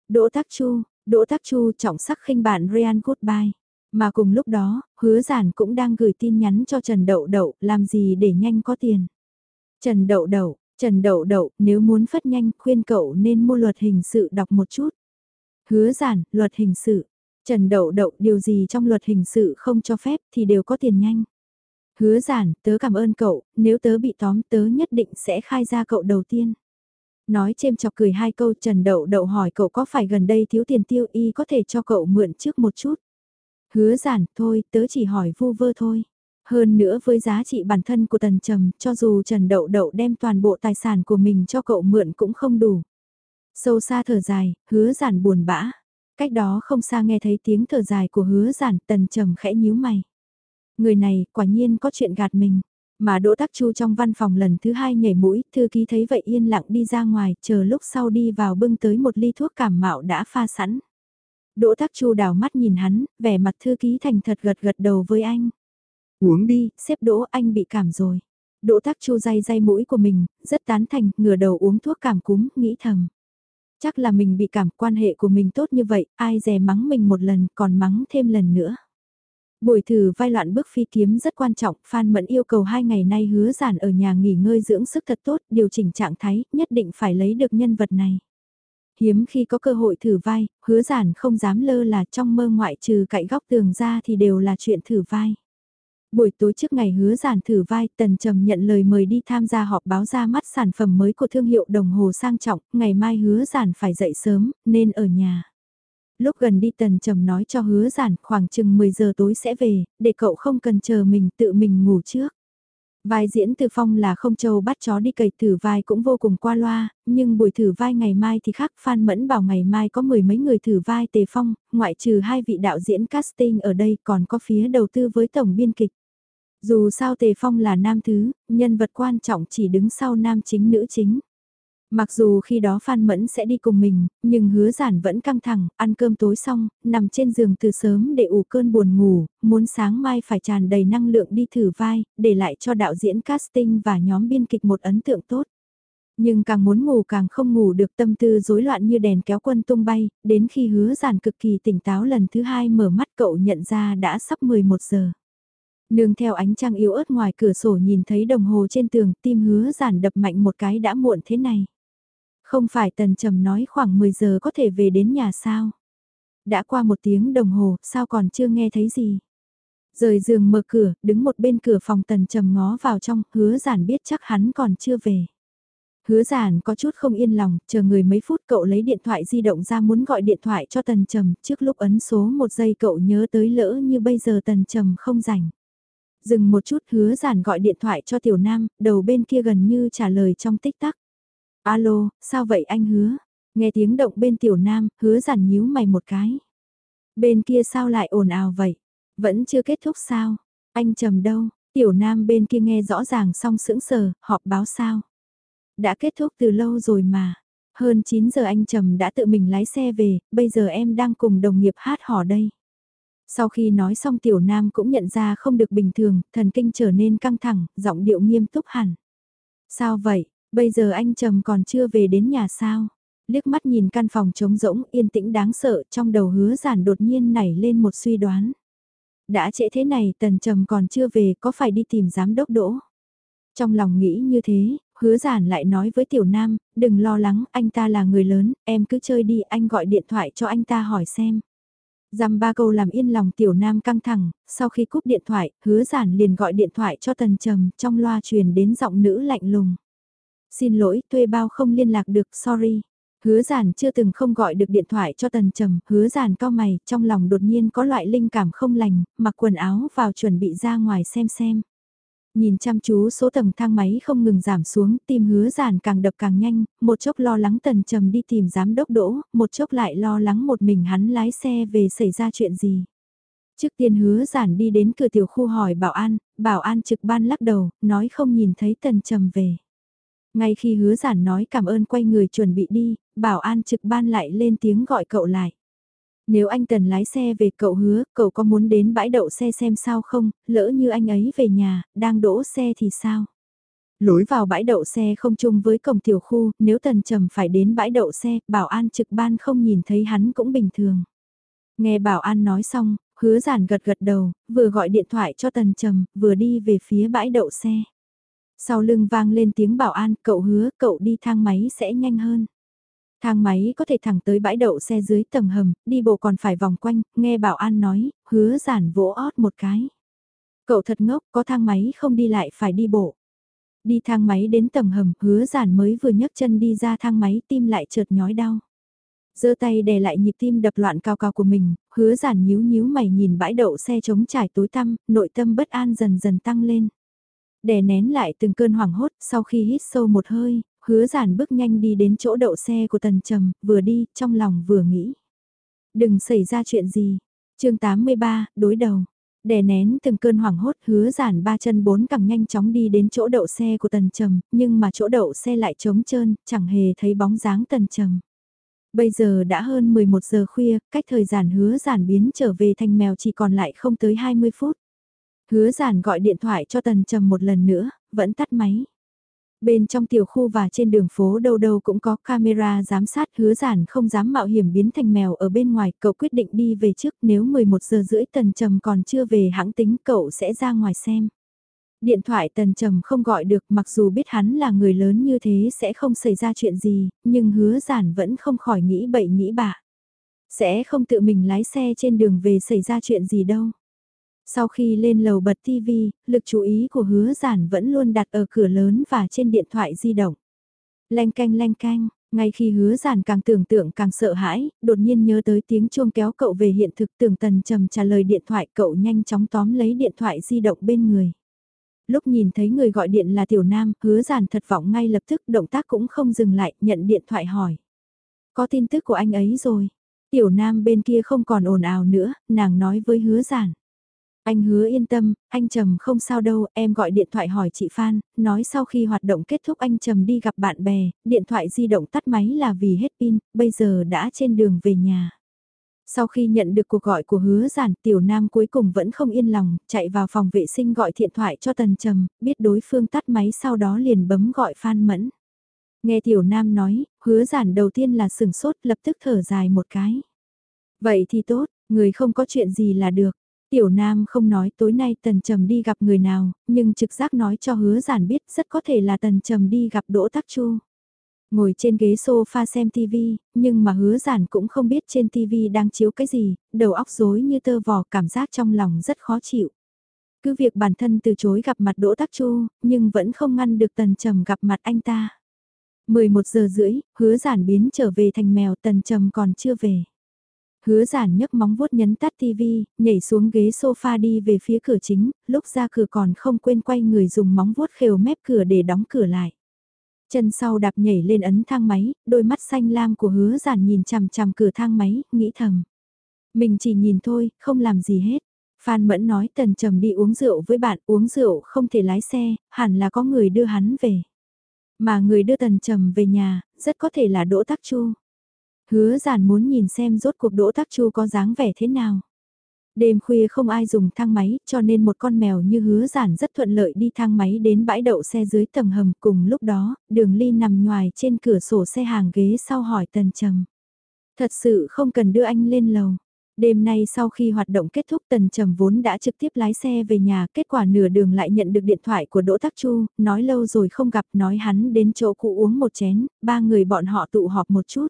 Đỗ Tác Chu, Đỗ Tác Chu trọng sắc khinh bạn Ryan Goodbye. Mà cùng lúc đó, hứa giản cũng đang gửi tin nhắn cho Trần Đậu Đậu, làm gì để nhanh có tiền. Trần Đậu Đậu, Trần Đậu Đậu, nếu muốn phất nhanh, khuyên cậu nên mua luật hình sự đọc một chút. Hứa giản, luật hình sự. Trần Đậu Đậu điều gì trong luật hình sự không cho phép thì đều có tiền nhanh. Hứa giản, tớ cảm ơn cậu, nếu tớ bị tóm tớ nhất định sẽ khai ra cậu đầu tiên. Nói chêm chọc cười hai câu Trần Đậu Đậu hỏi cậu có phải gần đây thiếu tiền tiêu y có thể cho cậu mượn trước một chút. Hứa giản, thôi, tớ chỉ hỏi vu vơ thôi. Hơn nữa với giá trị bản thân của Tần Trầm, cho dù Trần Đậu Đậu đem toàn bộ tài sản của mình cho cậu mượn cũng không đủ. Sâu xa thở dài, hứa giản buồn bã. Cách đó không xa nghe thấy tiếng thở dài của hứa giản tần trầm khẽ nhíu mày. Người này quả nhiên có chuyện gạt mình. Mà Đỗ Tắc Chu trong văn phòng lần thứ hai nhảy mũi, thư ký thấy vậy yên lặng đi ra ngoài, chờ lúc sau đi vào bưng tới một ly thuốc cảm mạo đã pha sẵn. Đỗ Tắc Chu đào mắt nhìn hắn, vẻ mặt thư ký thành thật gật gật đầu với anh. Uống đi, xếp Đỗ anh bị cảm rồi. Đỗ Tắc Chu day day mũi của mình, rất tán thành, ngửa đầu uống thuốc cảm cúm, nghĩ thầm. Chắc là mình bị cảm quan hệ của mình tốt như vậy, ai dè mắng mình một lần còn mắng thêm lần nữa. Buổi thử vai loạn bước phi kiếm rất quan trọng, Phan Mẫn yêu cầu hai ngày nay hứa giản ở nhà nghỉ ngơi dưỡng sức thật tốt, điều chỉnh trạng thái, nhất định phải lấy được nhân vật này. Hiếm khi có cơ hội thử vai, hứa giản không dám lơ là trong mơ ngoại trừ cạnh góc tường ra thì đều là chuyện thử vai. Buổi tối trước ngày hứa giản thử vai, Tần Trầm nhận lời mời đi tham gia họp báo ra mắt sản phẩm mới của thương hiệu đồng hồ sang trọng, ngày mai hứa giản phải dậy sớm, nên ở nhà. Lúc gần đi Tần Trầm nói cho hứa giản khoảng chừng 10 giờ tối sẽ về, để cậu không cần chờ mình tự mình ngủ trước. Vai diễn từ phong là không châu bắt chó đi cầy thử vai cũng vô cùng qua loa, nhưng buổi thử vai ngày mai thì khác Phan Mẫn bảo ngày mai có mười mấy người thử vai tề phong, ngoại trừ hai vị đạo diễn casting ở đây còn có phía đầu tư với tổng biên kịch. Dù sao tề phong là nam thứ, nhân vật quan trọng chỉ đứng sau nam chính nữ chính. Mặc dù khi đó Phan Mẫn sẽ đi cùng mình, nhưng hứa giản vẫn căng thẳng, ăn cơm tối xong, nằm trên giường từ sớm để ủ cơn buồn ngủ, muốn sáng mai phải tràn đầy năng lượng đi thử vai, để lại cho đạo diễn casting và nhóm biên kịch một ấn tượng tốt. Nhưng càng muốn ngủ càng không ngủ được tâm tư rối loạn như đèn kéo quân tung bay, đến khi hứa giản cực kỳ tỉnh táo lần thứ hai mở mắt cậu nhận ra đã sắp 11 giờ. Nương theo ánh trăng yếu ớt ngoài cửa sổ nhìn thấy đồng hồ trên tường tim hứa giản đập mạnh một cái đã muộn thế này. Không phải tần trầm nói khoảng 10 giờ có thể về đến nhà sao? Đã qua một tiếng đồng hồ, sao còn chưa nghe thấy gì? Rời giường mở cửa, đứng một bên cửa phòng tần trầm ngó vào trong, hứa giản biết chắc hắn còn chưa về. Hứa giản có chút không yên lòng, chờ người mấy phút cậu lấy điện thoại di động ra muốn gọi điện thoại cho tần trầm, trước lúc ấn số một giây cậu nhớ tới lỡ như bây giờ tần trầm không rảnh. Dừng một chút hứa giản gọi điện thoại cho tiểu nam, đầu bên kia gần như trả lời trong tích tắc. Alo, sao vậy anh hứa? Nghe tiếng động bên tiểu nam, hứa giản nhíu mày một cái. Bên kia sao lại ồn ào vậy? Vẫn chưa kết thúc sao? Anh trầm đâu? Tiểu nam bên kia nghe rõ ràng xong sững sờ, họp báo sao? Đã kết thúc từ lâu rồi mà. Hơn 9 giờ anh trầm đã tự mình lái xe về, bây giờ em đang cùng đồng nghiệp hát hò đây. Sau khi nói xong tiểu nam cũng nhận ra không được bình thường, thần kinh trở nên căng thẳng, giọng điệu nghiêm túc hẳn. Sao vậy, bây giờ anh Trầm còn chưa về đến nhà sao? Liếc mắt nhìn căn phòng trống rỗng yên tĩnh đáng sợ trong đầu hứa giản đột nhiên nảy lên một suy đoán. Đã trễ thế này tần Trầm còn chưa về có phải đi tìm giám đốc đỗ? Trong lòng nghĩ như thế, hứa giản lại nói với tiểu nam, đừng lo lắng, anh ta là người lớn, em cứ chơi đi, anh gọi điện thoại cho anh ta hỏi xem. Dăm ba câu làm yên lòng tiểu nam căng thẳng, sau khi cúp điện thoại, hứa giản liền gọi điện thoại cho tần trầm trong loa truyền đến giọng nữ lạnh lùng. Xin lỗi, thuê bao không liên lạc được, sorry. Hứa giản chưa từng không gọi được điện thoại cho tần trầm, hứa giản cao mày, trong lòng đột nhiên có loại linh cảm không lành, mặc quần áo vào chuẩn bị ra ngoài xem xem. Nhìn chăm chú số tầng thang máy không ngừng giảm xuống, tim hứa giản càng đập càng nhanh, một chốc lo lắng tần trầm đi tìm giám đốc đỗ, một chốc lại lo lắng một mình hắn lái xe về xảy ra chuyện gì. Trước tiên hứa giản đi đến cửa tiểu khu hỏi bảo an, bảo an trực ban lắc đầu, nói không nhìn thấy tần trầm về. Ngay khi hứa giản nói cảm ơn quay người chuẩn bị đi, bảo an trực ban lại lên tiếng gọi cậu lại. Nếu anh Tần lái xe về cậu hứa, cậu có muốn đến bãi đậu xe xem sao không, lỡ như anh ấy về nhà, đang đỗ xe thì sao? Lối vào bãi đậu xe không chung với cổng tiểu khu, nếu Tần Trầm phải đến bãi đậu xe, bảo an trực ban không nhìn thấy hắn cũng bình thường. Nghe bảo an nói xong, hứa giản gật gật đầu, vừa gọi điện thoại cho Tần Trầm, vừa đi về phía bãi đậu xe. Sau lưng vang lên tiếng bảo an, cậu hứa, cậu đi thang máy sẽ nhanh hơn. Thang máy có thể thẳng tới bãi đậu xe dưới tầng hầm, đi bộ còn phải vòng quanh, nghe bảo an nói, hứa giản vỗ ót một cái. Cậu thật ngốc, có thang máy không đi lại phải đi bộ. Đi thang máy đến tầng hầm, hứa giản mới vừa nhấc chân đi ra thang máy tim lại chợt nhói đau. giơ tay đè lại nhịp tim đập loạn cao cao của mình, hứa giản nhíu nhíu mày nhìn bãi đậu xe trống trải tối tăm, nội tâm bất an dần dần tăng lên. Đè nén lại từng cơn hoảng hốt, sau khi hít sâu một hơi, hứa giản bước nhanh đi đến chỗ đậu xe của tần trầm, vừa đi, trong lòng vừa nghĩ. Đừng xảy ra chuyện gì. chương 83, đối đầu. Đè nén từng cơn hoảng hốt hứa giản ba chân bốn cẳng nhanh chóng đi đến chỗ đậu xe của tần trầm, nhưng mà chỗ đậu xe lại trống trơn, chẳng hề thấy bóng dáng tần trầm. Bây giờ đã hơn 11 giờ khuya, cách thời gian hứa giản biến trở về thành mèo chỉ còn lại không tới 20 phút. Hứa giản gọi điện thoại cho tần trầm một lần nữa, vẫn tắt máy. Bên trong tiểu khu và trên đường phố đâu đâu cũng có camera giám sát hứa giản không dám mạo hiểm biến thành mèo ở bên ngoài. Cậu quyết định đi về trước nếu 11 giờ rưỡi tần trầm còn chưa về hãng tính cậu sẽ ra ngoài xem. Điện thoại tần trầm không gọi được mặc dù biết hắn là người lớn như thế sẽ không xảy ra chuyện gì, nhưng hứa giản vẫn không khỏi nghĩ bậy nghĩ bạ. Sẽ không tự mình lái xe trên đường về xảy ra chuyện gì đâu. Sau khi lên lầu bật TV, lực chú ý của hứa giản vẫn luôn đặt ở cửa lớn và trên điện thoại di động. Lanh canh lanh canh, ngay khi hứa giản càng tưởng tượng càng sợ hãi, đột nhiên nhớ tới tiếng chuông kéo cậu về hiện thực tưởng tần trầm trả lời điện thoại cậu nhanh chóng tóm lấy điện thoại di động bên người. Lúc nhìn thấy người gọi điện là tiểu nam, hứa giản thật vọng ngay lập tức động tác cũng không dừng lại, nhận điện thoại hỏi. Có tin tức của anh ấy rồi. Tiểu nam bên kia không còn ồn ào nữa, nàng nói với hứa giản. Anh hứa yên tâm, anh Trầm không sao đâu, em gọi điện thoại hỏi chị Phan, nói sau khi hoạt động kết thúc anh Trầm đi gặp bạn bè, điện thoại di động tắt máy là vì hết pin, bây giờ đã trên đường về nhà. Sau khi nhận được cuộc gọi của hứa giản, tiểu nam cuối cùng vẫn không yên lòng, chạy vào phòng vệ sinh gọi điện thoại cho tần trầm, biết đối phương tắt máy sau đó liền bấm gọi Phan Mẫn. Nghe tiểu nam nói, hứa giản đầu tiên là sừng sốt lập tức thở dài một cái. Vậy thì tốt, người không có chuyện gì là được. Tiểu Nam không nói tối nay Tần Trầm đi gặp người nào, nhưng trực giác nói cho hứa giản biết rất có thể là Tần Trầm đi gặp Đỗ Tắc Chu. Ngồi trên ghế sofa xem TV, nhưng mà hứa giản cũng không biết trên TV đang chiếu cái gì, đầu óc rối như tơ vò cảm giác trong lòng rất khó chịu. Cứ việc bản thân từ chối gặp mặt Đỗ Tắc Chu, nhưng vẫn không ngăn được Tần Trầm gặp mặt anh ta. 11 giờ rưỡi, hứa giản biến trở về thành mèo Tần Trầm còn chưa về. Hứa giản nhấc móng vuốt nhấn tắt TV, nhảy xuống ghế sofa đi về phía cửa chính, lúc ra cửa còn không quên quay người dùng móng vuốt khều mép cửa để đóng cửa lại. Chân sau đạp nhảy lên ấn thang máy, đôi mắt xanh lam của hứa giản nhìn chằm chằm cửa thang máy, nghĩ thầm. Mình chỉ nhìn thôi, không làm gì hết. Phan Mẫn nói tần trầm đi uống rượu với bạn, uống rượu không thể lái xe, hẳn là có người đưa hắn về. Mà người đưa tần trầm về nhà, rất có thể là Đỗ Tắc Chu. Hứa giản muốn nhìn xem rốt cuộc Đỗ Tắc Chu có dáng vẻ thế nào. Đêm khuya không ai dùng thang máy, cho nên một con mèo như hứa giản rất thuận lợi đi thang máy đến bãi đậu xe dưới tầng hầm. Cùng lúc đó, đường ly nằm ngoài trên cửa sổ xe hàng ghế sau hỏi tần trầm. Thật sự không cần đưa anh lên lầu. Đêm nay sau khi hoạt động kết thúc Tần Trầm vốn đã trực tiếp lái xe về nhà, kết quả nửa đường lại nhận được điện thoại của Đỗ Tắc Chu, nói lâu rồi không gặp, nói hắn đến chỗ cụ uống một chén, ba người bọn họ tụ họp một chút.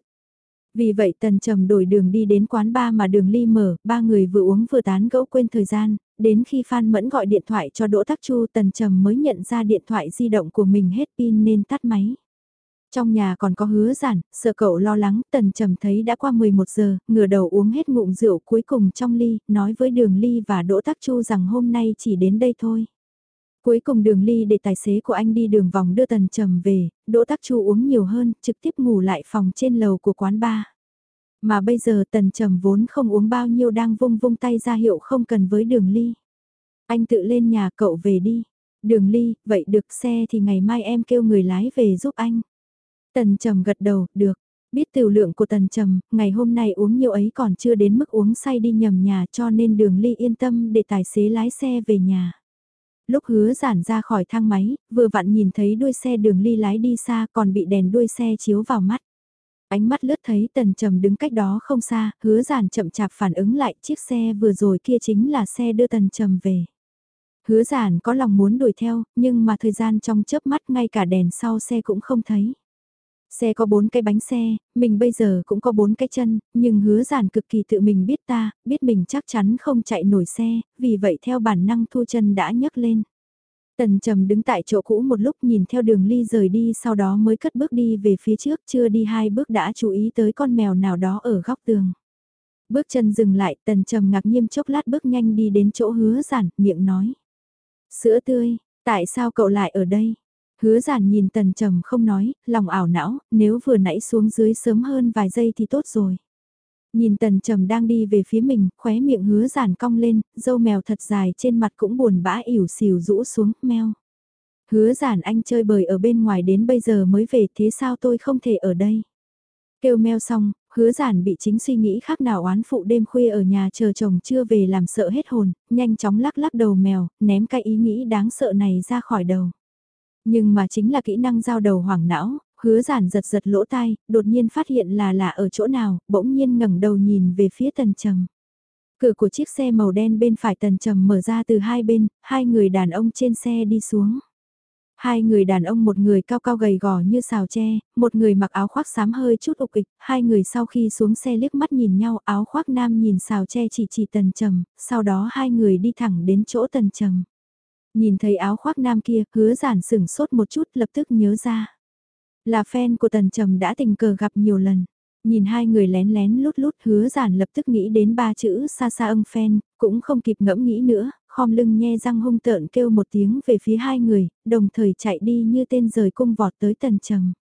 Vì vậy tần trầm đổi đường đi đến quán ba mà đường ly mở, ba người vừa uống vừa tán gẫu quên thời gian, đến khi Phan Mẫn gọi điện thoại cho Đỗ Tắc Chu tần trầm mới nhận ra điện thoại di động của mình hết pin nên tắt máy. Trong nhà còn có hứa giản, sợ cậu lo lắng, tần trầm thấy đã qua 11 giờ, ngửa đầu uống hết ngụm rượu cuối cùng trong ly, nói với đường ly và Đỗ Tắc Chu rằng hôm nay chỉ đến đây thôi. Cuối cùng đường ly để tài xế của anh đi đường vòng đưa tần trầm về, đỗ tắc chu uống nhiều hơn, trực tiếp ngủ lại phòng trên lầu của quán bar. Mà bây giờ tần trầm vốn không uống bao nhiêu đang vung vung tay ra hiệu không cần với đường ly. Anh tự lên nhà cậu về đi. Đường ly, vậy được xe thì ngày mai em kêu người lái về giúp anh. Tần trầm gật đầu, được. Biết tiểu lượng của tần trầm, ngày hôm nay uống nhiều ấy còn chưa đến mức uống say đi nhầm nhà cho nên đường ly yên tâm để tài xế lái xe về nhà. Lúc hứa giản ra khỏi thang máy, vừa vặn nhìn thấy đuôi xe đường ly lái đi xa còn bị đèn đuôi xe chiếu vào mắt. Ánh mắt lướt thấy tần trầm đứng cách đó không xa, hứa giản chậm chạp phản ứng lại chiếc xe vừa rồi kia chính là xe đưa tần trầm về. Hứa giản có lòng muốn đuổi theo, nhưng mà thời gian trong chớp mắt ngay cả đèn sau xe cũng không thấy. Xe có bốn cái bánh xe, mình bây giờ cũng có bốn cái chân, nhưng hứa giản cực kỳ tự mình biết ta, biết mình chắc chắn không chạy nổi xe, vì vậy theo bản năng thu chân đã nhấc lên. Tần trầm đứng tại chỗ cũ một lúc nhìn theo đường ly rời đi sau đó mới cất bước đi về phía trước chưa đi hai bước đã chú ý tới con mèo nào đó ở góc tường. Bước chân dừng lại tần trầm ngạc nhiên chốc lát bước nhanh đi đến chỗ hứa giản, miệng nói. Sữa tươi, tại sao cậu lại ở đây? Hứa giản nhìn tần trầm không nói, lòng ảo não, nếu vừa nãy xuống dưới sớm hơn vài giây thì tốt rồi. Nhìn tần trầm đang đi về phía mình, khóe miệng hứa giản cong lên, dâu mèo thật dài trên mặt cũng buồn bã ỉu xìu rũ xuống, meo. Hứa giản anh chơi bời ở bên ngoài đến bây giờ mới về thế sao tôi không thể ở đây. Kêu meo xong, hứa giản bị chính suy nghĩ khác nào oán phụ đêm khuya ở nhà chờ chồng chưa về làm sợ hết hồn, nhanh chóng lắc lắc đầu mèo, ném cái ý nghĩ đáng sợ này ra khỏi đầu. Nhưng mà chính là kỹ năng giao đầu hoảng não, hứa giản giật giật lỗ tai, đột nhiên phát hiện là là ở chỗ nào, bỗng nhiên ngẩng đầu nhìn về phía tần trầm. Cửa của chiếc xe màu đen bên phải tần trầm mở ra từ hai bên, hai người đàn ông trên xe đi xuống. Hai người đàn ông một người cao cao gầy gò như xào tre, một người mặc áo khoác xám hơi chút ục ịch, hai người sau khi xuống xe liếc mắt nhìn nhau áo khoác nam nhìn xào tre chỉ chỉ tần trầm, sau đó hai người đi thẳng đến chỗ tần trầm. Nhìn thấy áo khoác nam kia, hứa giản sửng sốt một chút lập tức nhớ ra. Là fan của tần trầm đã tình cờ gặp nhiều lần. Nhìn hai người lén lén lút lút hứa giản lập tức nghĩ đến ba chữ xa xa âm fan, cũng không kịp ngẫm nghĩ nữa, khom lưng nhe răng hung tợn kêu một tiếng về phía hai người, đồng thời chạy đi như tên rời cung vọt tới tần trầm.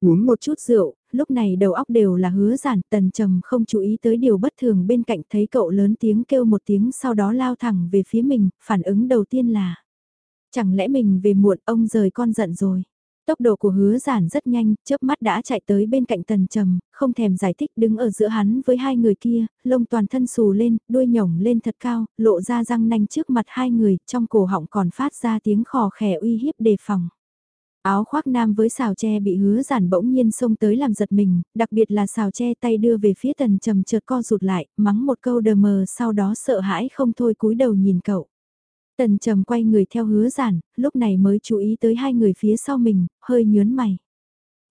Uống một chút rượu, lúc này đầu óc đều là hứa giản, tần trầm không chú ý tới điều bất thường bên cạnh thấy cậu lớn tiếng kêu một tiếng sau đó lao thẳng về phía mình, phản ứng đầu tiên là Chẳng lẽ mình về muộn ông rời con giận rồi. Tốc độ của hứa giản rất nhanh, chớp mắt đã chạy tới bên cạnh tần trầm, không thèm giải thích đứng ở giữa hắn với hai người kia, lông toàn thân xù lên, đuôi nhổng lên thật cao, lộ ra răng nanh trước mặt hai người, trong cổ họng còn phát ra tiếng khò khè uy hiếp đề phòng. Áo khoác nam với xào tre bị hứa giản bỗng nhiên xông tới làm giật mình, đặc biệt là xào tre tay đưa về phía tần trầm chợt co rụt lại, mắng một câu đờ mờ sau đó sợ hãi không thôi cúi đầu nhìn cậu. Tần trầm quay người theo hứa giản, lúc này mới chú ý tới hai người phía sau mình, hơi nhớn mày.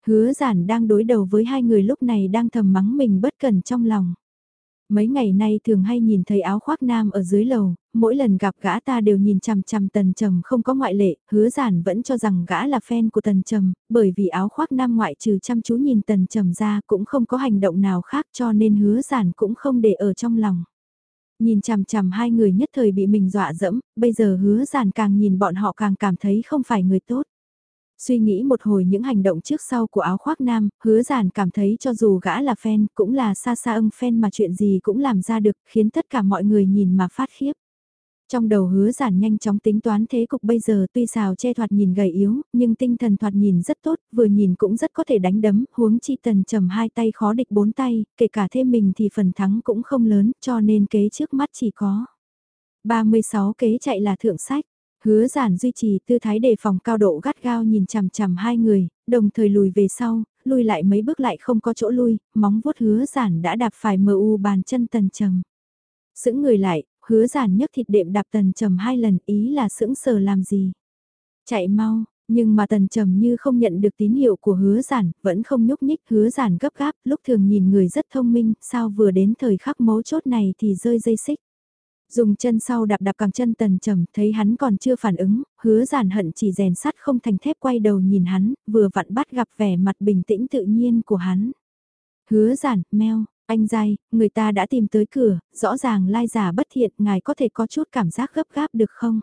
Hứa giản đang đối đầu với hai người lúc này đang thầm mắng mình bất cẩn trong lòng. Mấy ngày nay thường hay nhìn thấy áo khoác nam ở dưới lầu, mỗi lần gặp gã ta đều nhìn chằm chằm tần trầm không có ngoại lệ, hứa giản vẫn cho rằng gã là fan của tần trầm, bởi vì áo khoác nam ngoại trừ chăm chú nhìn tần trầm ra cũng không có hành động nào khác cho nên hứa giản cũng không để ở trong lòng. Nhìn chằm chằm hai người nhất thời bị mình dọa dẫm, bây giờ hứa giản càng nhìn bọn họ càng cảm thấy không phải người tốt. Suy nghĩ một hồi những hành động trước sau của áo khoác nam, hứa giản cảm thấy cho dù gã là fan cũng là xa xa ưng fan mà chuyện gì cũng làm ra được khiến tất cả mọi người nhìn mà phát khiếp. Trong đầu hứa giản nhanh chóng tính toán thế cục bây giờ tuy xào che thoạt nhìn gầy yếu, nhưng tinh thần thoạt nhìn rất tốt, vừa nhìn cũng rất có thể đánh đấm, huống chi tần trầm hai tay khó địch bốn tay, kể cả thêm mình thì phần thắng cũng không lớn, cho nên kế trước mắt chỉ có. 36 kế chạy là thượng sách, hứa giản duy trì tư thái đề phòng cao độ gắt gao nhìn chằm chằm hai người, đồng thời lùi về sau, lùi lại mấy bước lại không có chỗ lui, móng vuốt hứa giản đã đạp phải mờ u bàn chân tần trầm. Sững người lại, hứa giản nhấc thịt đệm đạp tần trầm hai lần ý là sững sờ làm gì. Chạy mau, nhưng mà tần trầm như không nhận được tín hiệu của hứa giản, vẫn không nhúc nhích hứa giản gấp gáp, lúc thường nhìn người rất thông minh, sao vừa đến thời khắc mấu chốt này thì rơi dây xích. Dùng chân sau đạp đạp càng chân tần trầm, thấy hắn còn chưa phản ứng, hứa giản hận chỉ rèn sắt không thành thép quay đầu nhìn hắn, vừa vặn bắt gặp vẻ mặt bình tĩnh tự nhiên của hắn. Hứa giản, meo, anh dai, người ta đã tìm tới cửa, rõ ràng lai giả bất thiện, ngài có thể có chút cảm giác gấp gáp được không?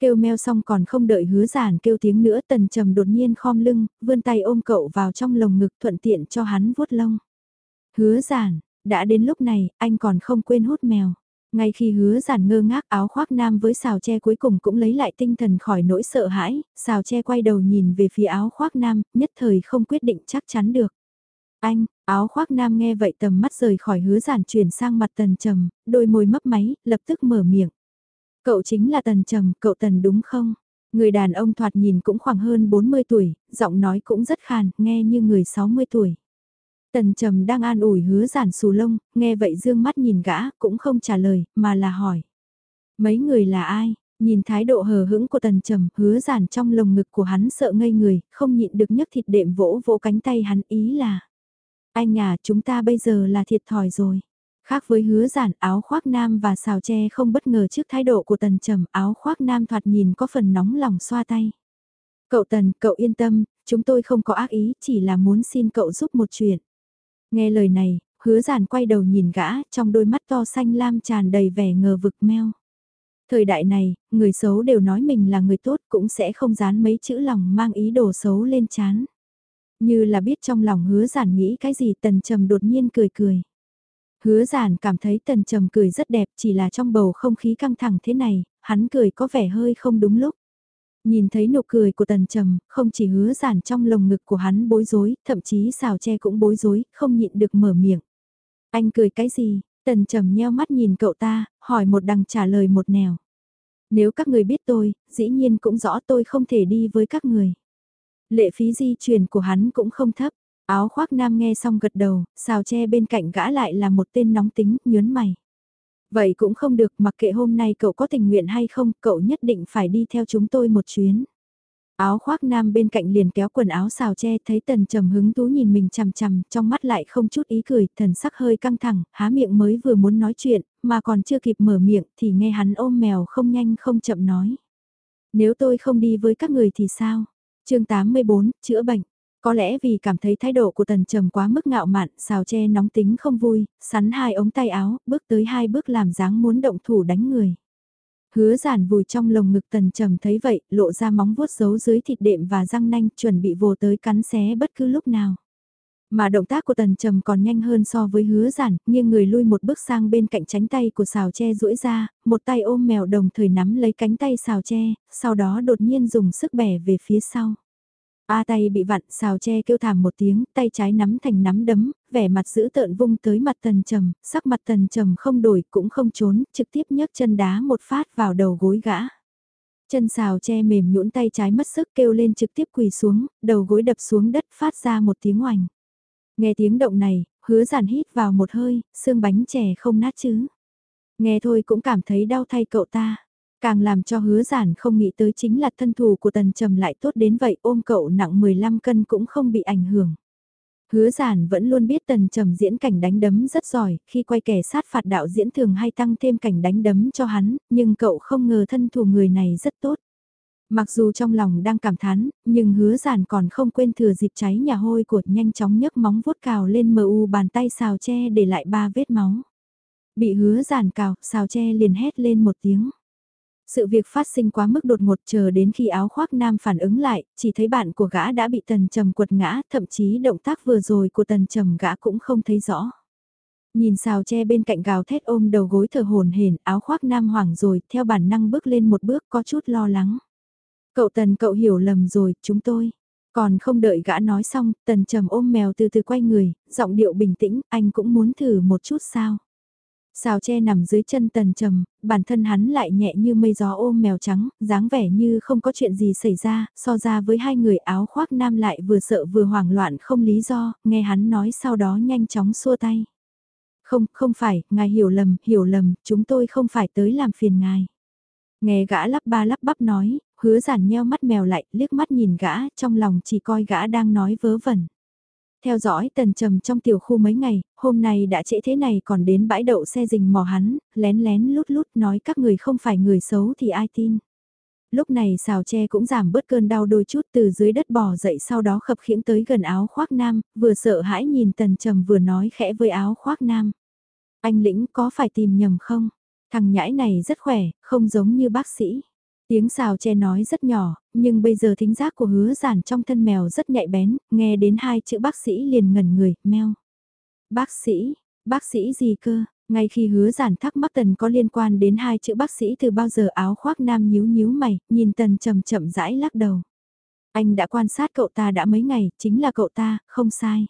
Kêu meo xong còn không đợi hứa giản kêu tiếng nữa tần trầm đột nhiên khom lưng, vươn tay ôm cậu vào trong lồng ngực thuận tiện cho hắn vuốt lông. Hứa giản, đã đến lúc này, anh còn không quên hút mèo. Ngay khi hứa giản ngơ ngác áo khoác nam với xào che cuối cùng cũng lấy lại tinh thần khỏi nỗi sợ hãi, xào che quay đầu nhìn về phía áo khoác nam, nhất thời không quyết định chắc chắn được. Anh, áo khoác nam nghe vậy tầm mắt rời khỏi hứa giản chuyển sang mặt tần trầm, đôi môi mấp máy, lập tức mở miệng. Cậu chính là tần trầm, cậu tần đúng không? Người đàn ông thoạt nhìn cũng khoảng hơn 40 tuổi, giọng nói cũng rất khàn, nghe như người 60 tuổi. Tần trầm đang an ủi hứa giản xù lông, nghe vậy dương mắt nhìn gã, cũng không trả lời, mà là hỏi. Mấy người là ai? Nhìn thái độ hờ hững của tần trầm, hứa giản trong lồng ngực của hắn sợ ngây người, không nhịn được nhấc thịt đệm vỗ vỗ cánh tay hắn ý là. Anh à, chúng ta bây giờ là thiệt thòi rồi. Khác với hứa giản áo khoác nam và xào tre không bất ngờ trước thái độ của tần trầm áo khoác nam thoạt nhìn có phần nóng lòng xoa tay. Cậu tần, cậu yên tâm, chúng tôi không có ác ý, chỉ là muốn xin cậu giúp một chuyện. Nghe lời này, hứa giản quay đầu nhìn gã, trong đôi mắt to xanh lam tràn đầy vẻ ngờ vực meo. Thời đại này, người xấu đều nói mình là người tốt cũng sẽ không dán mấy chữ lòng mang ý đồ xấu lên chán. Như là biết trong lòng hứa giản nghĩ cái gì tần trầm đột nhiên cười cười. Hứa giản cảm thấy tần trầm cười rất đẹp chỉ là trong bầu không khí căng thẳng thế này, hắn cười có vẻ hơi không đúng lúc. Nhìn thấy nụ cười của tần trầm, không chỉ hứa giản trong lồng ngực của hắn bối rối, thậm chí xào che cũng bối rối, không nhịn được mở miệng. Anh cười cái gì? Tần trầm nheo mắt nhìn cậu ta, hỏi một đằng trả lời một nẻo. Nếu các người biết tôi, dĩ nhiên cũng rõ tôi không thể đi với các người. Lệ phí di chuyển của hắn cũng không thấp. Áo khoác nam nghe xong gật đầu, xào che bên cạnh gã lại là một tên nóng tính, nhớn mày. Vậy cũng không được, mặc kệ hôm nay cậu có tình nguyện hay không, cậu nhất định phải đi theo chúng tôi một chuyến. Áo khoác nam bên cạnh liền kéo quần áo xào che thấy tần trầm hứng tú nhìn mình chằm chằm, trong mắt lại không chút ý cười, thần sắc hơi căng thẳng, há miệng mới vừa muốn nói chuyện, mà còn chưa kịp mở miệng thì nghe hắn ôm mèo không nhanh không chậm nói. Nếu tôi không đi với các người thì sao? chương 84, chữa bệnh. Có lẽ vì cảm thấy thái độ của tần trầm quá mức ngạo mạn, xào che nóng tính không vui, sắn hai ống tay áo, bước tới hai bước làm dáng muốn động thủ đánh người. Hứa giản vùi trong lồng ngực tần trầm thấy vậy, lộ ra móng vuốt giấu dưới thịt đệm và răng nanh chuẩn bị vồ tới cắn xé bất cứ lúc nào. Mà động tác của tần trầm còn nhanh hơn so với hứa giản, nghiêng người lui một bước sang bên cạnh tránh tay của xào tre duỗi ra, một tay ôm mèo đồng thời nắm lấy cánh tay xào tre, sau đó đột nhiên dùng sức bẻ về phía sau. A tay bị vặn, xào che kêu thảm một tiếng, tay trái nắm thành nắm đấm, vẻ mặt giữ tợn vung tới mặt tần trầm, sắc mặt tần trầm không đổi cũng không trốn, trực tiếp nhấc chân đá một phát vào đầu gối gã. Chân xào che mềm nhũn tay trái mất sức kêu lên trực tiếp quỳ xuống, đầu gối đập xuống đất phát ra một tiếng oành. Nghe tiếng động này, hứa giản hít vào một hơi, xương bánh chè không nát chứ. Nghe thôi cũng cảm thấy đau thay cậu ta. Càng làm cho hứa giản không nghĩ tới chính là thân thủ của tần trầm lại tốt đến vậy ôm cậu nặng 15 cân cũng không bị ảnh hưởng. Hứa giản vẫn luôn biết tần trầm diễn cảnh đánh đấm rất giỏi, khi quay kẻ sát phạt đạo diễn thường hay tăng thêm cảnh đánh đấm cho hắn, nhưng cậu không ngờ thân thủ người này rất tốt. Mặc dù trong lòng đang cảm thán, nhưng hứa giản còn không quên thừa dịp cháy nhà hôi của nhanh chóng nhấc móng vuốt cào lên mờ u bàn tay xào tre để lại ba vết máu. Bị hứa giản cào, xào tre liền hét lên một tiếng. Sự việc phát sinh quá mức đột ngột chờ đến khi áo khoác nam phản ứng lại, chỉ thấy bạn của gã đã bị tần trầm quật ngã, thậm chí động tác vừa rồi của tần trầm gã cũng không thấy rõ. Nhìn xào che bên cạnh gào thét ôm đầu gối thở hồn hển áo khoác nam hoảng rồi, theo bản năng bước lên một bước có chút lo lắng. Cậu tần cậu hiểu lầm rồi, chúng tôi. Còn không đợi gã nói xong, tần trầm ôm mèo từ từ quay người, giọng điệu bình tĩnh, anh cũng muốn thử một chút sao. Xào che nằm dưới chân tần trầm, bản thân hắn lại nhẹ như mây gió ôm mèo trắng, dáng vẻ như không có chuyện gì xảy ra, so ra với hai người áo khoác nam lại vừa sợ vừa hoảng loạn không lý do, nghe hắn nói sau đó nhanh chóng xua tay. Không, không phải, ngài hiểu lầm, hiểu lầm, chúng tôi không phải tới làm phiền ngài. Nghe gã lắp ba lắp bắp nói, hứa giản nheo mắt mèo lại, liếc mắt nhìn gã, trong lòng chỉ coi gã đang nói vớ vẩn. Theo dõi tần trầm trong tiểu khu mấy ngày, hôm nay đã trễ thế này còn đến bãi đậu xe rình mò hắn, lén lén lút lút nói các người không phải người xấu thì ai tin. Lúc này xào tre cũng giảm bớt cơn đau đôi chút từ dưới đất bò dậy sau đó khập khiễng tới gần áo khoác nam, vừa sợ hãi nhìn tần trầm vừa nói khẽ với áo khoác nam. Anh lĩnh có phải tìm nhầm không? Thằng nhãi này rất khỏe, không giống như bác sĩ. Tiếng xào che nói rất nhỏ, nhưng bây giờ thính giác của hứa giản trong thân mèo rất nhạy bén, nghe đến hai chữ bác sĩ liền ngẩn người, meo. Bác sĩ, bác sĩ gì cơ? Ngay khi hứa giản thắc mắc tần có liên quan đến hai chữ bác sĩ từ bao giờ áo khoác nam nhíu nhíu mày, nhìn tần chậm chậm rãi lắc đầu. Anh đã quan sát cậu ta đã mấy ngày, chính là cậu ta, không sai.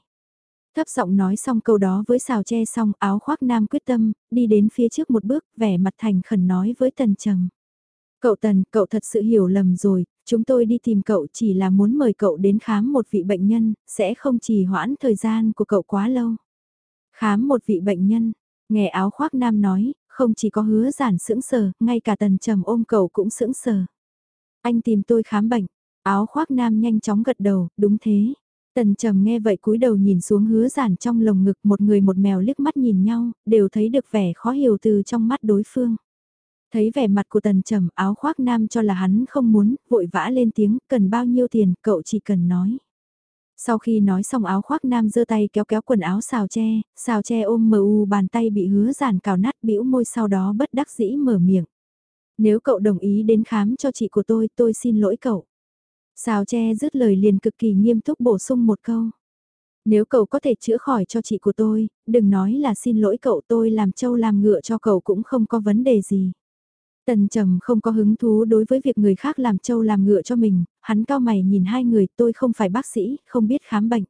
Thấp giọng nói xong câu đó với xào che xong áo khoác nam quyết tâm, đi đến phía trước một bước, vẻ mặt thành khẩn nói với tần trầm. Cậu Tần, cậu thật sự hiểu lầm rồi, chúng tôi đi tìm cậu chỉ là muốn mời cậu đến khám một vị bệnh nhân, sẽ không trì hoãn thời gian của cậu quá lâu. Khám một vị bệnh nhân, nghe áo khoác nam nói, không chỉ có hứa giản sững sờ, ngay cả tần trầm ôm cậu cũng sững sờ. Anh tìm tôi khám bệnh, áo khoác nam nhanh chóng gật đầu, đúng thế. Tần trầm nghe vậy cúi đầu nhìn xuống hứa giản trong lồng ngực một người một mèo liếc mắt nhìn nhau, đều thấy được vẻ khó hiểu từ trong mắt đối phương. Thấy vẻ mặt của tần trầm áo khoác nam cho là hắn không muốn, vội vã lên tiếng, cần bao nhiêu tiền, cậu chỉ cần nói. Sau khi nói xong áo khoác nam giơ tay kéo kéo quần áo xào tre xào tre ôm mờ u bàn tay bị hứa giản cào nát bĩu môi sau đó bất đắc dĩ mở miệng. Nếu cậu đồng ý đến khám cho chị của tôi, tôi xin lỗi cậu. Xào tre dứt lời liền cực kỳ nghiêm túc bổ sung một câu. Nếu cậu có thể chữa khỏi cho chị của tôi, đừng nói là xin lỗi cậu tôi làm trâu làm ngựa cho cậu cũng không có vấn đề gì. Tần trầm không có hứng thú đối với việc người khác làm trâu làm ngựa cho mình, hắn cao mày nhìn hai người tôi không phải bác sĩ, không biết khám bệnh.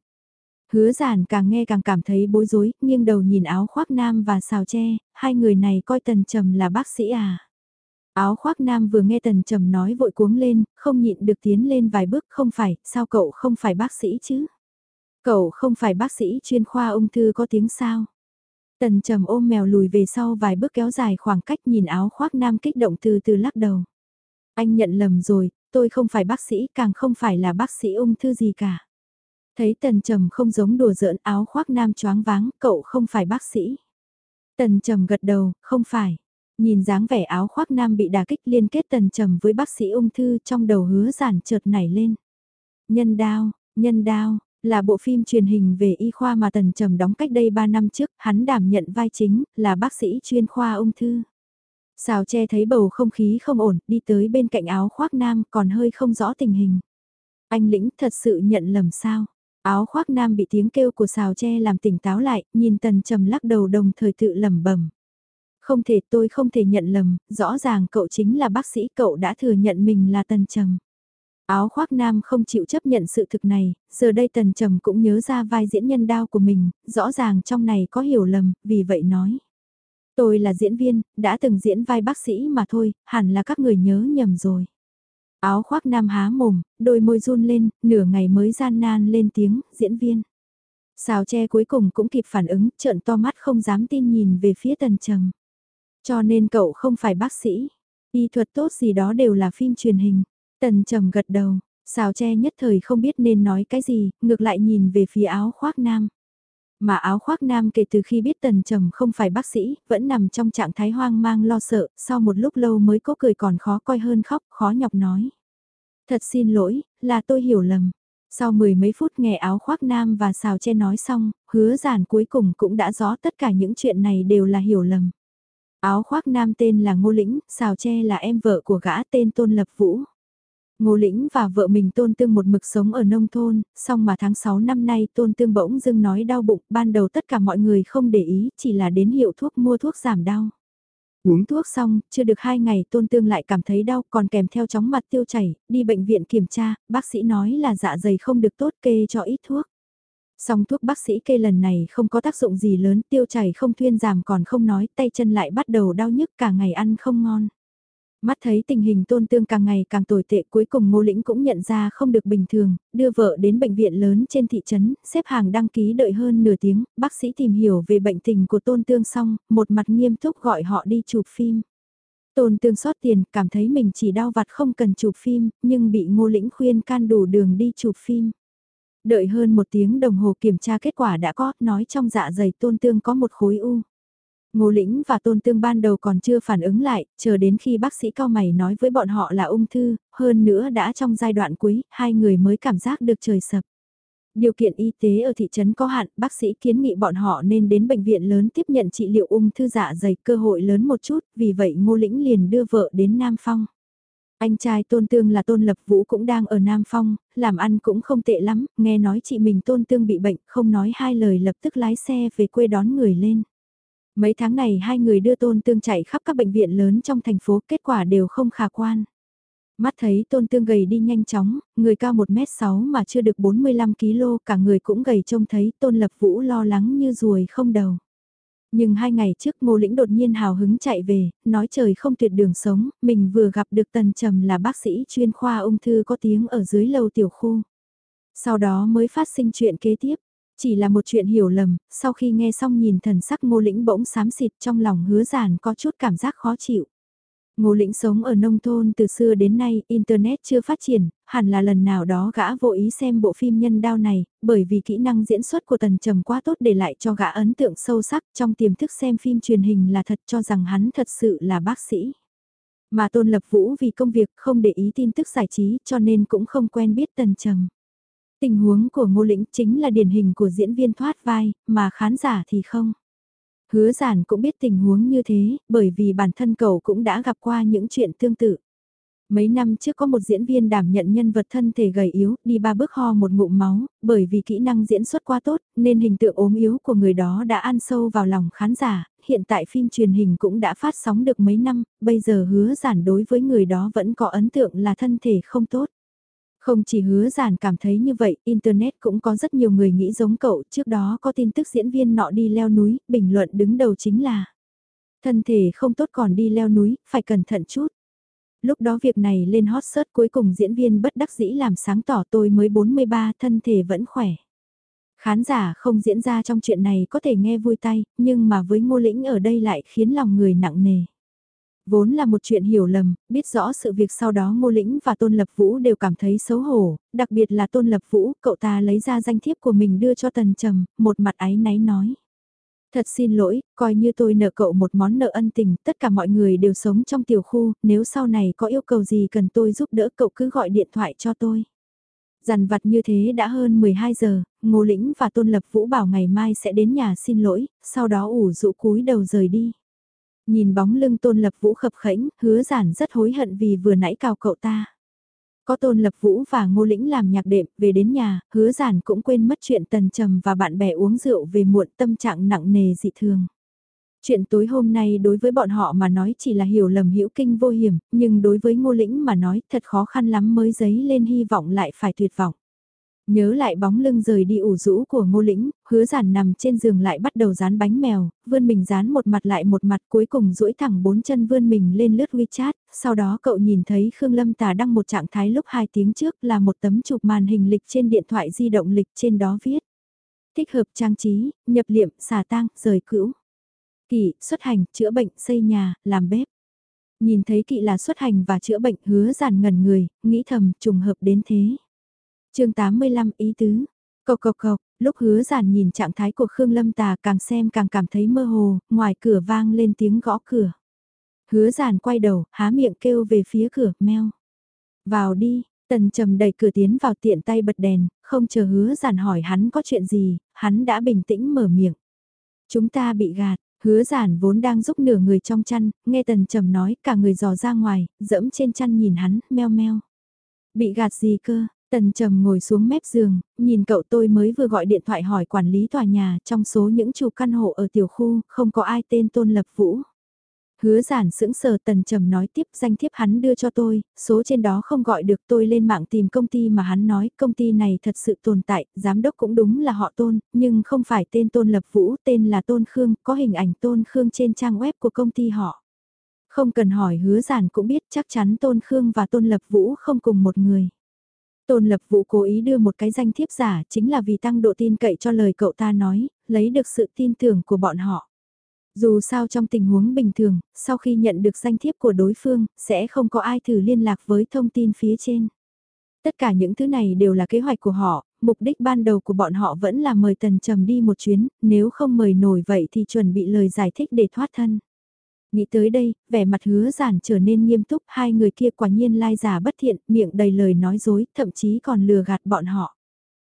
Hứa giản càng nghe càng cảm thấy bối rối, nghiêng đầu nhìn áo khoác nam và xào tre, hai người này coi tần trầm là bác sĩ à. Áo khoác nam vừa nghe tần trầm nói vội cuống lên, không nhịn được tiến lên vài bước không phải, sao cậu không phải bác sĩ chứ? Cậu không phải bác sĩ chuyên khoa ung thư có tiếng sao? Tần trầm ôm mèo lùi về sau vài bước kéo dài khoảng cách nhìn áo khoác nam kích động từ từ lắc đầu. Anh nhận lầm rồi, tôi không phải bác sĩ càng không phải là bác sĩ ung thư gì cả. Thấy tần trầm không giống đùa giỡn áo khoác nam choáng váng, cậu không phải bác sĩ. Tần trầm gật đầu, không phải. Nhìn dáng vẻ áo khoác nam bị đà kích liên kết tần trầm với bác sĩ ung thư trong đầu hứa giản chợt nảy lên. Nhân đao, nhân đao, là bộ phim truyền hình về y khoa mà tần trầm đóng cách đây 3 năm trước, hắn đảm nhận vai chính, là bác sĩ chuyên khoa ung thư. Xào che thấy bầu không khí không ổn, đi tới bên cạnh áo khoác nam còn hơi không rõ tình hình. Anh lĩnh thật sự nhận lầm sao? Áo khoác nam bị tiếng kêu của xào che làm tỉnh táo lại, nhìn tần trầm lắc đầu đồng thời tự lẩm bẩm. Không thể tôi không thể nhận lầm, rõ ràng cậu chính là bác sĩ cậu đã thừa nhận mình là tần trầm. Áo khoác nam không chịu chấp nhận sự thực này, giờ đây tần trầm cũng nhớ ra vai diễn nhân đao của mình, rõ ràng trong này có hiểu lầm, vì vậy nói. Tôi là diễn viên, đã từng diễn vai bác sĩ mà thôi, hẳn là các người nhớ nhầm rồi. Áo khoác nam há mồm, đôi môi run lên, nửa ngày mới gian nan lên tiếng, diễn viên. Xào tre cuối cùng cũng kịp phản ứng, trợn to mắt không dám tin nhìn về phía tần trầm. Cho nên cậu không phải bác sĩ, y thuật tốt gì đó đều là phim truyền hình. Tần trầm gật đầu, xào che nhất thời không biết nên nói cái gì, ngược lại nhìn về phía áo khoác nam. Mà áo khoác nam kể từ khi biết tần trầm không phải bác sĩ, vẫn nằm trong trạng thái hoang mang lo sợ, sau một lúc lâu mới có cười còn khó coi hơn khóc, khó nhọc nói. Thật xin lỗi, là tôi hiểu lầm. Sau mười mấy phút nghe áo khoác nam và xào che nói xong, hứa giản cuối cùng cũng đã rõ tất cả những chuyện này đều là hiểu lầm. Áo khoác nam tên là Ngô Lĩnh, xào che là em vợ của gã tên Tôn Lập Vũ. Ngô Lĩnh và vợ mình Tôn Tương một mực sống ở nông thôn, song mà tháng 6 năm nay Tôn Tương bỗng dưng nói đau bụng, ban đầu tất cả mọi người không để ý, chỉ là đến hiệu thuốc mua thuốc giảm đau. Uống thuốc xong, chưa được 2 ngày Tôn Tương lại cảm thấy đau còn kèm theo chóng mặt tiêu chảy, đi bệnh viện kiểm tra, bác sĩ nói là dạ dày không được tốt kê cho ít thuốc. Song thuốc bác sĩ kê lần này không có tác dụng gì lớn, tiêu chảy không thuyên giảm còn không nói, tay chân lại bắt đầu đau nhức cả ngày ăn không ngon. Mắt thấy tình hình tôn tương càng ngày càng tồi tệ cuối cùng ngô lĩnh cũng nhận ra không được bình thường, đưa vợ đến bệnh viện lớn trên thị trấn, xếp hàng đăng ký đợi hơn nửa tiếng, bác sĩ tìm hiểu về bệnh tình của tôn tương xong, một mặt nghiêm túc gọi họ đi chụp phim. Tôn tương xót tiền, cảm thấy mình chỉ đau vặt không cần chụp phim, nhưng bị ngô lĩnh khuyên can đủ đường đi chụp phim. Đợi hơn một tiếng đồng hồ kiểm tra kết quả đã có, nói trong dạ dày tôn tương có một khối u. Ngô Lĩnh và Tôn Tương ban đầu còn chưa phản ứng lại, chờ đến khi bác sĩ cao mày nói với bọn họ là ung thư, hơn nữa đã trong giai đoạn cuối, hai người mới cảm giác được trời sập. Điều kiện y tế ở thị trấn có hạn, bác sĩ kiến nghị bọn họ nên đến bệnh viện lớn tiếp nhận trị liệu ung thư dạ dày cơ hội lớn một chút, vì vậy Ngô Lĩnh liền đưa vợ đến Nam Phong. Anh trai Tôn Tương là Tôn Lập Vũ cũng đang ở Nam Phong, làm ăn cũng không tệ lắm, nghe nói chị mình Tôn Tương bị bệnh, không nói hai lời lập tức lái xe về quê đón người lên. Mấy tháng này hai người đưa Tôn Tương chạy khắp các bệnh viện lớn trong thành phố, kết quả đều không khả quan. Mắt thấy Tôn Tương gầy đi nhanh chóng, người cao 1m6 mà chưa được 45kg, cả người cũng gầy trông thấy Tôn Lập Vũ lo lắng như ruồi không đầu. Nhưng hai ngày trước ngô lĩnh đột nhiên hào hứng chạy về, nói trời không tuyệt đường sống, mình vừa gặp được Tần Trầm là bác sĩ chuyên khoa ung thư có tiếng ở dưới lầu tiểu khu. Sau đó mới phát sinh chuyện kế tiếp, chỉ là một chuyện hiểu lầm, sau khi nghe xong nhìn thần sắc ngô lĩnh bỗng xám xịt trong lòng hứa giản có chút cảm giác khó chịu. Ngô lĩnh sống ở nông thôn từ xưa đến nay, Internet chưa phát triển, hẳn là lần nào đó gã vô ý xem bộ phim nhân đao này, bởi vì kỹ năng diễn xuất của tần trầm quá tốt để lại cho gã ấn tượng sâu sắc trong tiềm thức xem phim truyền hình là thật cho rằng hắn thật sự là bác sĩ. Mà Tôn Lập Vũ vì công việc không để ý tin tức giải trí cho nên cũng không quen biết tần trầm. Tình huống của ngô lĩnh chính là điển hình của diễn viên thoát vai, mà khán giả thì không. Hứa giản cũng biết tình huống như thế, bởi vì bản thân cậu cũng đã gặp qua những chuyện tương tự. Mấy năm trước có một diễn viên đảm nhận nhân vật thân thể gầy yếu, đi ba bước ho một ngụm máu, bởi vì kỹ năng diễn xuất quá tốt, nên hình tượng ốm yếu của người đó đã ăn sâu vào lòng khán giả, hiện tại phim truyền hình cũng đã phát sóng được mấy năm, bây giờ hứa giản đối với người đó vẫn có ấn tượng là thân thể không tốt. Không chỉ hứa giản cảm thấy như vậy, Internet cũng có rất nhiều người nghĩ giống cậu, trước đó có tin tức diễn viên nọ đi leo núi, bình luận đứng đầu chính là Thân thể không tốt còn đi leo núi, phải cẩn thận chút. Lúc đó việc này lên hot search cuối cùng diễn viên bất đắc dĩ làm sáng tỏ tôi mới 43 thân thể vẫn khỏe. Khán giả không diễn ra trong chuyện này có thể nghe vui tay, nhưng mà với ngô lĩnh ở đây lại khiến lòng người nặng nề. Vốn là một chuyện hiểu lầm, biết rõ sự việc sau đó Ngô Lĩnh và Tôn Lập Vũ đều cảm thấy xấu hổ, đặc biệt là Tôn Lập Vũ, cậu ta lấy ra danh thiếp của mình đưa cho Tần Trầm, một mặt áy náy nói. Thật xin lỗi, coi như tôi nợ cậu một món nợ ân tình, tất cả mọi người đều sống trong tiểu khu, nếu sau này có yêu cầu gì cần tôi giúp đỡ cậu cứ gọi điện thoại cho tôi. Dằn vặt như thế đã hơn 12 giờ, Ngô Lĩnh và Tôn Lập Vũ bảo ngày mai sẽ đến nhà xin lỗi, sau đó ủ rũ cúi đầu rời đi. Nhìn bóng lưng Tôn Lập Vũ khập khẽnh, hứa giản rất hối hận vì vừa nãy cào cậu ta. Có Tôn Lập Vũ và Ngô Lĩnh làm nhạc đệm, về đến nhà, hứa giản cũng quên mất chuyện tần trầm và bạn bè uống rượu về muộn tâm trạng nặng nề dị thường. Chuyện tối hôm nay đối với bọn họ mà nói chỉ là hiểu lầm hữu kinh vô hiểm, nhưng đối với Ngô Lĩnh mà nói thật khó khăn lắm mới giấy lên hy vọng lại phải tuyệt vọng. Nhớ lại bóng lưng rời đi ủ rũ của ngô lĩnh, hứa giản nằm trên giường lại bắt đầu dán bánh mèo, vươn mình dán một mặt lại một mặt cuối cùng duỗi thẳng bốn chân vươn mình lên lướt WeChat, sau đó cậu nhìn thấy Khương Lâm Tà đăng một trạng thái lúc 2 tiếng trước là một tấm chụp màn hình lịch trên điện thoại di động lịch trên đó viết. Thích hợp trang trí, nhập liệm, xả tang, rời cữu. Kỵ, xuất hành, chữa bệnh, xây nhà, làm bếp. Nhìn thấy kỵ là xuất hành và chữa bệnh hứa giản ngẩn người, nghĩ thầm trùng hợp đến thế chương 85 ý tứ. Cộc cộc cộc, lúc hứa giản nhìn trạng thái của Khương Lâm Tà càng xem càng cảm thấy mơ hồ, ngoài cửa vang lên tiếng gõ cửa. Hứa giản quay đầu, há miệng kêu về phía cửa, meo. Vào đi, tần trầm đẩy cửa tiến vào tiện tay bật đèn, không chờ hứa giản hỏi hắn có chuyện gì, hắn đã bình tĩnh mở miệng. Chúng ta bị gạt, hứa giản vốn đang giúp nửa người trong chăn, nghe tần trầm nói cả người dò ra ngoài, dẫm trên chăn nhìn hắn, meo meo. Bị gạt gì cơ, Tần Trầm ngồi xuống mép giường, nhìn cậu tôi mới vừa gọi điện thoại hỏi quản lý tòa nhà, trong số những chủ căn hộ ở tiểu khu, không có ai tên Tôn Lập Vũ. Hứa giản sững sờ Tần Trầm nói tiếp danh thiếp hắn đưa cho tôi, số trên đó không gọi được tôi lên mạng tìm công ty mà hắn nói công ty này thật sự tồn tại, giám đốc cũng đúng là họ Tôn, nhưng không phải tên Tôn Lập Vũ, tên là Tôn Khương, có hình ảnh Tôn Khương trên trang web của công ty họ. Không cần hỏi hứa giản cũng biết chắc chắn Tôn Khương và Tôn Lập Vũ không cùng một người. Tôn Lập Vũ cố ý đưa một cái danh thiếp giả chính là vì tăng độ tin cậy cho lời cậu ta nói, lấy được sự tin tưởng của bọn họ. Dù sao trong tình huống bình thường, sau khi nhận được danh thiếp của đối phương, sẽ không có ai thử liên lạc với thông tin phía trên. Tất cả những thứ này đều là kế hoạch của họ, mục đích ban đầu của bọn họ vẫn là mời Tần Trầm đi một chuyến, nếu không mời nổi vậy thì chuẩn bị lời giải thích để thoát thân. Nghĩ tới đây, vẻ mặt hứa giản trở nên nghiêm túc, hai người kia quả nhiên lai giả bất thiện, miệng đầy lời nói dối, thậm chí còn lừa gạt bọn họ.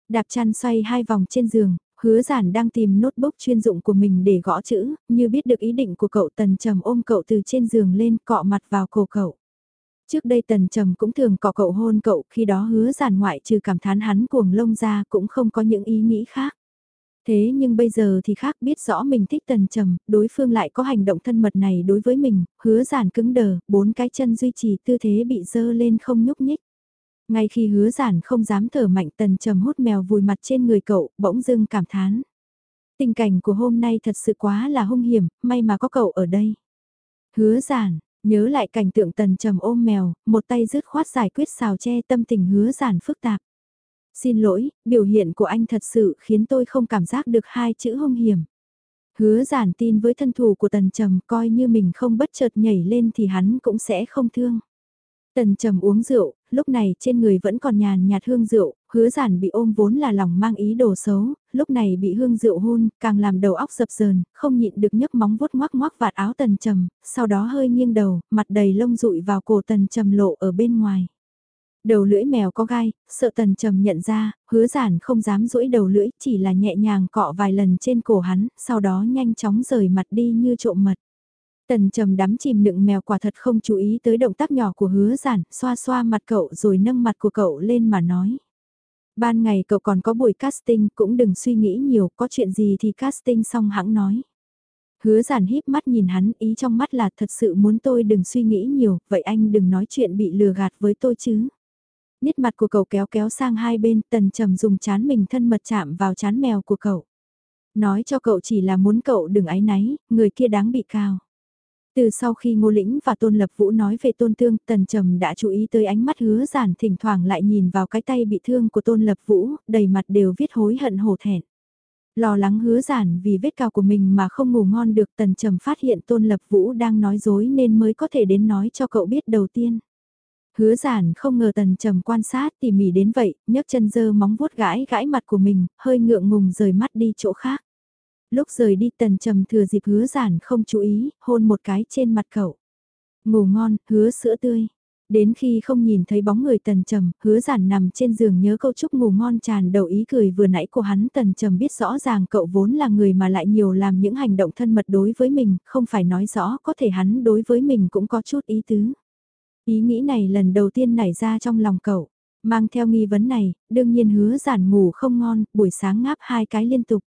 Đạp chăn xoay hai vòng trên giường, hứa giản đang tìm notebook chuyên dụng của mình để gõ chữ, như biết được ý định của cậu tần trầm ôm cậu từ trên giường lên cọ mặt vào cổ cậu. Trước đây tần trầm cũng thường cọ cậu hôn cậu, khi đó hứa giản ngoại trừ cảm thán hắn cuồng lông ra cũng không có những ý nghĩ khác. Thế nhưng bây giờ thì khác biết rõ mình thích tần trầm, đối phương lại có hành động thân mật này đối với mình, hứa giản cứng đờ, bốn cái chân duy trì tư thế bị dơ lên không nhúc nhích. Ngay khi hứa giản không dám thở mạnh tần trầm hút mèo vùi mặt trên người cậu, bỗng dưng cảm thán. Tình cảnh của hôm nay thật sự quá là hung hiểm, may mà có cậu ở đây. Hứa giản, nhớ lại cảnh tượng tần trầm ôm mèo, một tay rứt khoát giải quyết xào che tâm tình hứa giản phức tạp. Xin lỗi, biểu hiện của anh thật sự khiến tôi không cảm giác được hai chữ hung hiểm. Hứa giản tin với thân thủ của tần trầm coi như mình không bất chợt nhảy lên thì hắn cũng sẽ không thương. Tần trầm uống rượu, lúc này trên người vẫn còn nhàn nhạt hương rượu, hứa giản bị ôm vốn là lòng mang ý đồ xấu, lúc này bị hương rượu hôn, càng làm đầu óc dập dờn, không nhịn được nhấc móng vuốt ngoác ngoác vạt áo tần trầm, sau đó hơi nghiêng đầu, mặt đầy lông rụi vào cổ tần trầm lộ ở bên ngoài. Đầu lưỡi mèo có gai, sợ tần trầm nhận ra, hứa giản không dám duỗi đầu lưỡi, chỉ là nhẹ nhàng cọ vài lần trên cổ hắn, sau đó nhanh chóng rời mặt đi như trộm mật. Tần trầm đắm chìm nựng mèo quả thật không chú ý tới động tác nhỏ của hứa giản, xoa xoa mặt cậu rồi nâng mặt của cậu lên mà nói. Ban ngày cậu còn có buổi casting cũng đừng suy nghĩ nhiều, có chuyện gì thì casting xong hãng nói. Hứa giản híp mắt nhìn hắn, ý trong mắt là thật sự muốn tôi đừng suy nghĩ nhiều, vậy anh đừng nói chuyện bị lừa gạt với tôi chứ nét mặt của cậu kéo kéo sang hai bên, tần trầm dùng chán mình thân mật chạm vào chán mèo của cậu. Nói cho cậu chỉ là muốn cậu đừng ái náy, người kia đáng bị cao. Từ sau khi Ngô Lĩnh và Tôn Lập Vũ nói về Tôn Tương, Tần Trầm đã chú ý tới ánh mắt hứa giản thỉnh thoảng lại nhìn vào cái tay bị thương của Tôn Lập Vũ, đầy mặt đều viết hối hận hổ thẹn. Lo lắng hứa giản vì vết cao của mình mà không ngủ ngon được Tần Trầm phát hiện Tôn Lập Vũ đang nói dối nên mới có thể đến nói cho cậu biết đầu tiên. Hứa giản không ngờ Tần Trầm quan sát tỉ mỉ đến vậy, nhấc chân dơ móng vuốt gãi gãi mặt của mình, hơi ngượng ngùng rời mắt đi chỗ khác lúc rời đi tần trầm thừa dịp hứa giản không chú ý, hôn một cái trên mặt cậu. Ngủ ngon, hứa sữa tươi. Đến khi không nhìn thấy bóng người tần trầm, hứa giản nằm trên giường nhớ câu chúc ngủ ngon tràn đầu ý cười vừa nãy của hắn tần trầm biết rõ ràng cậu vốn là người mà lại nhiều làm những hành động thân mật đối với mình, không phải nói rõ có thể hắn đối với mình cũng có chút ý tứ. Ý nghĩ này lần đầu tiên nảy ra trong lòng cậu, mang theo nghi vấn này, đương nhiên hứa giản ngủ không ngon, buổi sáng ngáp hai cái liên tục.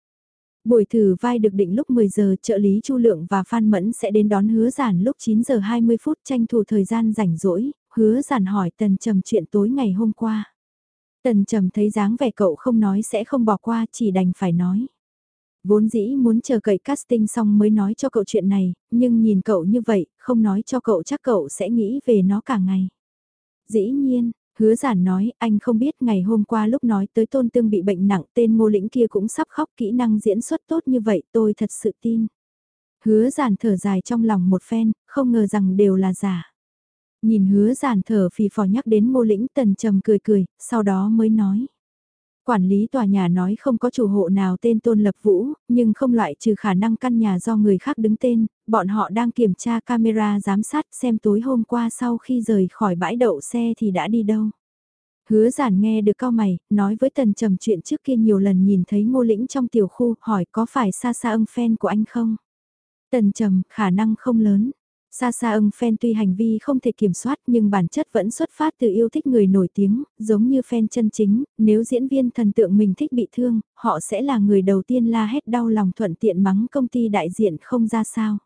Buổi thử vai được định lúc 10 giờ, trợ lý Chu Lượng và Phan Mẫn sẽ đến đón hứa giản lúc 9 giờ 20 phút tranh thủ thời gian rảnh rỗi, hứa giản hỏi Tần Trầm chuyện tối ngày hôm qua. Tần Trầm thấy dáng vẻ cậu không nói sẽ không bỏ qua chỉ đành phải nói. Vốn dĩ muốn chờ cậy casting xong mới nói cho cậu chuyện này, nhưng nhìn cậu như vậy, không nói cho cậu chắc cậu sẽ nghĩ về nó cả ngày. Dĩ nhiên, Hứa giản nói, anh không biết ngày hôm qua lúc nói tới tôn tương bị bệnh nặng tên ngô lĩnh kia cũng sắp khóc kỹ năng diễn xuất tốt như vậy tôi thật sự tin. Hứa giản thở dài trong lòng một phen, không ngờ rằng đều là giả. Nhìn hứa giản thở phì phò nhắc đến ngô lĩnh tần trầm cười cười, sau đó mới nói. Quản lý tòa nhà nói không có chủ hộ nào tên Tôn Lập Vũ, nhưng không loại trừ khả năng căn nhà do người khác đứng tên, bọn họ đang kiểm tra camera giám sát xem tối hôm qua sau khi rời khỏi bãi đậu xe thì đã đi đâu. Hứa giản nghe được cao mày, nói với Tần Trầm chuyện trước kia nhiều lần nhìn thấy ngô lĩnh trong tiểu khu, hỏi có phải xa xa âm fan của anh không? Tần Trầm, khả năng không lớn. Xa xa ưng fan tuy hành vi không thể kiểm soát nhưng bản chất vẫn xuất phát từ yêu thích người nổi tiếng, giống như fan chân chính, nếu diễn viên thần tượng mình thích bị thương, họ sẽ là người đầu tiên la hét đau lòng thuận tiện mắng công ty đại diện không ra sao.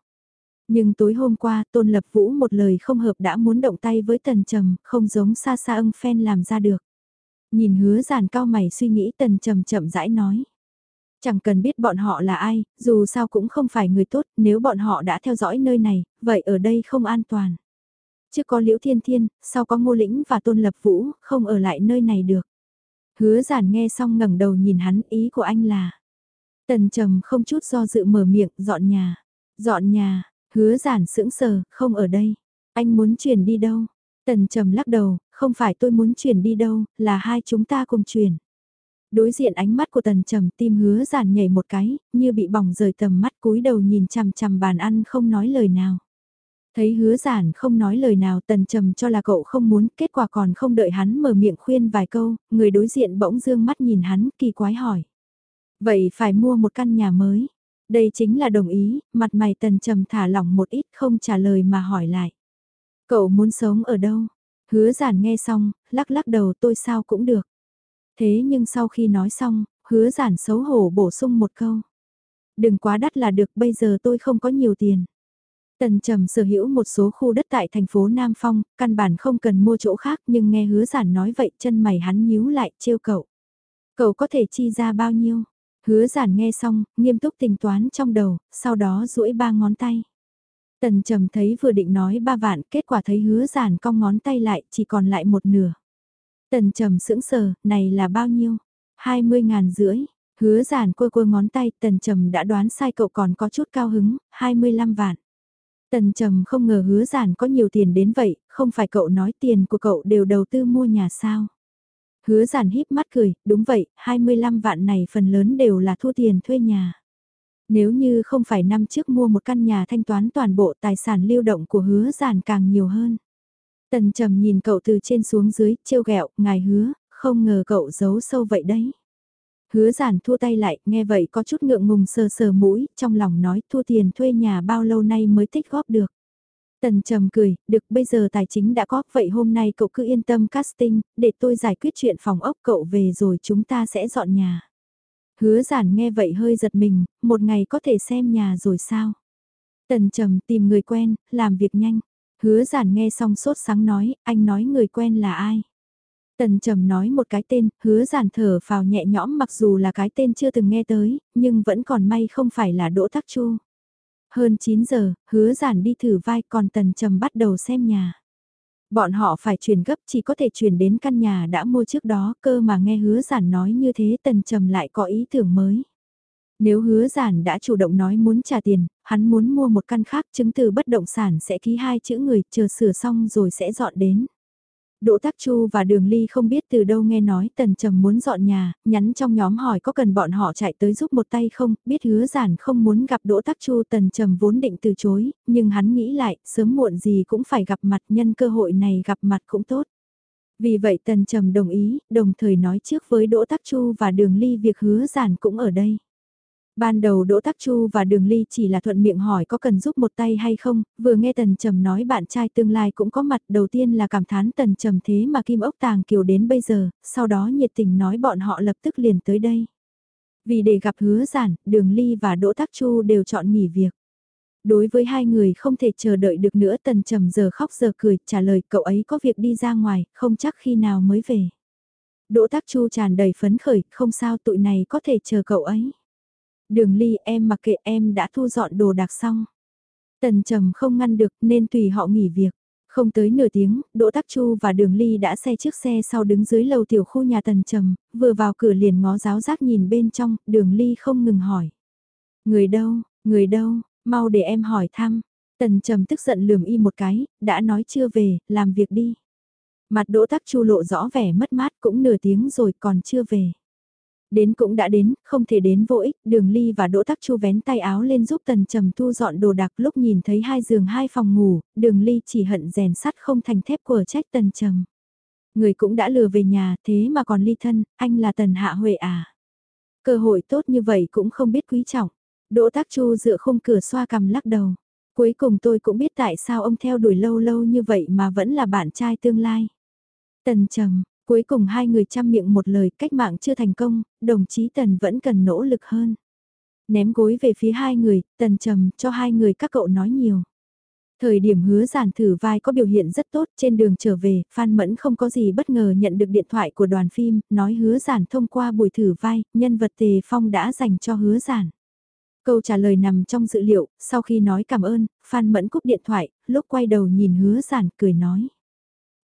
Nhưng tối hôm qua, Tôn Lập Vũ một lời không hợp đã muốn động tay với Tần Trầm, không giống xa xa ưng fan làm ra được. Nhìn hứa giản cao mày suy nghĩ Tần Trầm chậm rãi nói. Chẳng cần biết bọn họ là ai, dù sao cũng không phải người tốt, nếu bọn họ đã theo dõi nơi này, vậy ở đây không an toàn. Chứ có Liễu Thiên Thiên, sau có Ngô Lĩnh và Tôn Lập Vũ, không ở lại nơi này được. Hứa giản nghe xong ngẩng đầu nhìn hắn ý của anh là. Tần trầm không chút do dự mở miệng, dọn nhà. Dọn nhà, hứa giản sững sờ, không ở đây. Anh muốn chuyển đi đâu? Tần trầm lắc đầu, không phải tôi muốn chuyển đi đâu, là hai chúng ta cùng chuyển. Đối diện ánh mắt của tần trầm tim hứa giản nhảy một cái, như bị bỏng rời tầm mắt cúi đầu nhìn chằm chằm bàn ăn không nói lời nào. Thấy hứa giản không nói lời nào tần trầm cho là cậu không muốn, kết quả còn không đợi hắn mở miệng khuyên vài câu, người đối diện bỗng dương mắt nhìn hắn kỳ quái hỏi. Vậy phải mua một căn nhà mới. Đây chính là đồng ý, mặt mày tần trầm thả lỏng một ít không trả lời mà hỏi lại. Cậu muốn sống ở đâu? Hứa giản nghe xong, lắc lắc đầu tôi sao cũng được. Thế nhưng sau khi nói xong, hứa giản xấu hổ bổ sung một câu. Đừng quá đắt là được bây giờ tôi không có nhiều tiền. Tần Trầm sở hữu một số khu đất tại thành phố Nam Phong, căn bản không cần mua chỗ khác nhưng nghe hứa giản nói vậy chân mày hắn nhíu lại trêu cậu. Cậu có thể chi ra bao nhiêu? Hứa giản nghe xong, nghiêm túc tính toán trong đầu, sau đó duỗi ba ngón tay. Tần Trầm thấy vừa định nói ba vạn, kết quả thấy hứa giản cong ngón tay lại, chỉ còn lại một nửa. Tần trầm sững sờ, này là bao nhiêu? 20 ngàn rưỡi. Hứa giản quơ quơ ngón tay, tần trầm đã đoán sai cậu còn có chút cao hứng, 25 vạn. Tần trầm không ngờ hứa giản có nhiều tiền đến vậy, không phải cậu nói tiền của cậu đều đầu tư mua nhà sao. Hứa giản híp mắt cười, đúng vậy, 25 vạn này phần lớn đều là thu tiền thuê nhà. Nếu như không phải năm trước mua một căn nhà thanh toán toàn bộ tài sản lưu động của hứa giản càng nhiều hơn. Tần trầm nhìn cậu từ trên xuống dưới, trêu ghẹo, ngài hứa, không ngờ cậu giấu sâu vậy đấy. Hứa giản thua tay lại, nghe vậy có chút ngượng ngùng sờ sờ mũi, trong lòng nói thua tiền thuê nhà bao lâu nay mới tích góp được. Tần trầm cười, được bây giờ tài chính đã có, vậy hôm nay cậu cứ yên tâm casting, để tôi giải quyết chuyện phòng ốc cậu về rồi chúng ta sẽ dọn nhà. Hứa giản nghe vậy hơi giật mình, một ngày có thể xem nhà rồi sao? Tần trầm tìm người quen, làm việc nhanh. Hứa giản nghe xong sốt sáng nói, anh nói người quen là ai? Tần trầm nói một cái tên, hứa giản thở phào nhẹ nhõm mặc dù là cái tên chưa từng nghe tới, nhưng vẫn còn may không phải là Đỗ Tắc Chu. Hơn 9 giờ, hứa giản đi thử vai còn tần trầm bắt đầu xem nhà. Bọn họ phải chuyển gấp chỉ có thể chuyển đến căn nhà đã mua trước đó cơ mà nghe hứa giản nói như thế tần trầm lại có ý tưởng mới. Nếu hứa giản đã chủ động nói muốn trả tiền, hắn muốn mua một căn khác chứng từ bất động sản sẽ ký hai chữ người chờ sửa xong rồi sẽ dọn đến. Đỗ Tắc Chu và Đường Ly không biết từ đâu nghe nói Tần Trầm muốn dọn nhà, nhắn trong nhóm hỏi có cần bọn họ chạy tới giúp một tay không, biết hứa giản không muốn gặp Đỗ Tắc Chu Tần Trầm vốn định từ chối, nhưng hắn nghĩ lại, sớm muộn gì cũng phải gặp mặt nhân cơ hội này gặp mặt cũng tốt. Vì vậy Tần Trầm đồng ý, đồng thời nói trước với Đỗ Tắc Chu và Đường Ly việc hứa giản cũng ở đây. Ban đầu Đỗ Tắc Chu và Đường Ly chỉ là thuận miệng hỏi có cần giúp một tay hay không, vừa nghe Tần Trầm nói bạn trai tương lai cũng có mặt đầu tiên là cảm thán Tần Trầm thế mà Kim Ốc Tàng Kiều đến bây giờ, sau đó nhiệt tình nói bọn họ lập tức liền tới đây. Vì để gặp hứa giản, Đường Ly và Đỗ Tắc Chu đều chọn nghỉ việc. Đối với hai người không thể chờ đợi được nữa Tần Trầm giờ khóc giờ cười trả lời cậu ấy có việc đi ra ngoài, không chắc khi nào mới về. Đỗ Tắc Chu tràn đầy phấn khởi, không sao tụi này có thể chờ cậu ấy. Đường ly em mặc kệ em đã thu dọn đồ đạc xong. Tần trầm không ngăn được nên tùy họ nghỉ việc. Không tới nửa tiếng, Đỗ Tắc Chu và Đường Ly đã xe chiếc xe sau đứng dưới lầu tiểu khu nhà Tần Trầm, vừa vào cửa liền ngó giáo giác nhìn bên trong, Đường Ly không ngừng hỏi. Người đâu, người đâu, mau để em hỏi thăm. Tần Trầm tức giận lườm y một cái, đã nói chưa về, làm việc đi. Mặt Đỗ Tắc Chu lộ rõ vẻ mất mát cũng nửa tiếng rồi còn chưa về. Đến cũng đã đến, không thể đến vô ích, đường ly và đỗ tắc chu vén tay áo lên giúp tần trầm thu dọn đồ đạc lúc nhìn thấy hai giường hai phòng ngủ, đường ly chỉ hận rèn sắt không thành thép của trách tần trầm. Người cũng đã lừa về nhà thế mà còn ly thân, anh là tần hạ huệ à. Cơ hội tốt như vậy cũng không biết quý trọng. Đỗ Tắc Chu dựa khung cửa xoa cằm lắc đầu. Cuối cùng tôi cũng biết tại sao ông theo đuổi lâu lâu như vậy mà vẫn là bạn trai tương lai. Tần Trầm, Cuối cùng hai người chăm miệng một lời cách mạng chưa thành công, đồng chí Tần vẫn cần nỗ lực hơn. Ném gối về phía hai người, Tần trầm cho hai người các cậu nói nhiều. Thời điểm hứa giản thử vai có biểu hiện rất tốt trên đường trở về, Phan Mẫn không có gì bất ngờ nhận được điện thoại của đoàn phim, nói hứa giản thông qua buổi thử vai, nhân vật Tề Phong đã dành cho hứa giản. Câu trả lời nằm trong dữ liệu, sau khi nói cảm ơn, Phan Mẫn cúp điện thoại, lúc quay đầu nhìn hứa giản cười nói.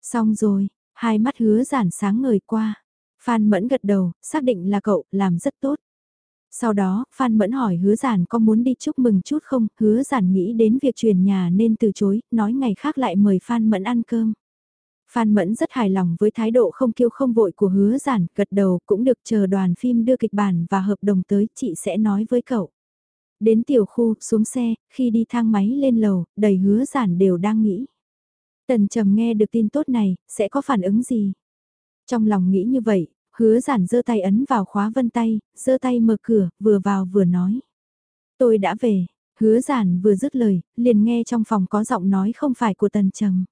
Xong rồi, Hai mắt hứa giản sáng ngời qua. Phan Mẫn gật đầu, xác định là cậu, làm rất tốt. Sau đó, Phan Mẫn hỏi hứa giản có muốn đi chúc mừng chút không, hứa giản nghĩ đến việc chuyển nhà nên từ chối, nói ngày khác lại mời Phan Mẫn ăn cơm. Phan Mẫn rất hài lòng với thái độ không kiêu không vội của hứa giản, gật đầu cũng được chờ đoàn phim đưa kịch bản và hợp đồng tới, chị sẽ nói với cậu. Đến tiểu khu, xuống xe, khi đi thang máy lên lầu, đầy hứa giản đều đang nghĩ. Tần trầm nghe được tin tốt này, sẽ có phản ứng gì? Trong lòng nghĩ như vậy, hứa giản giơ tay ấn vào khóa vân tay, giơ tay mở cửa, vừa vào vừa nói. Tôi đã về, hứa giản vừa dứt lời, liền nghe trong phòng có giọng nói không phải của tần trầm.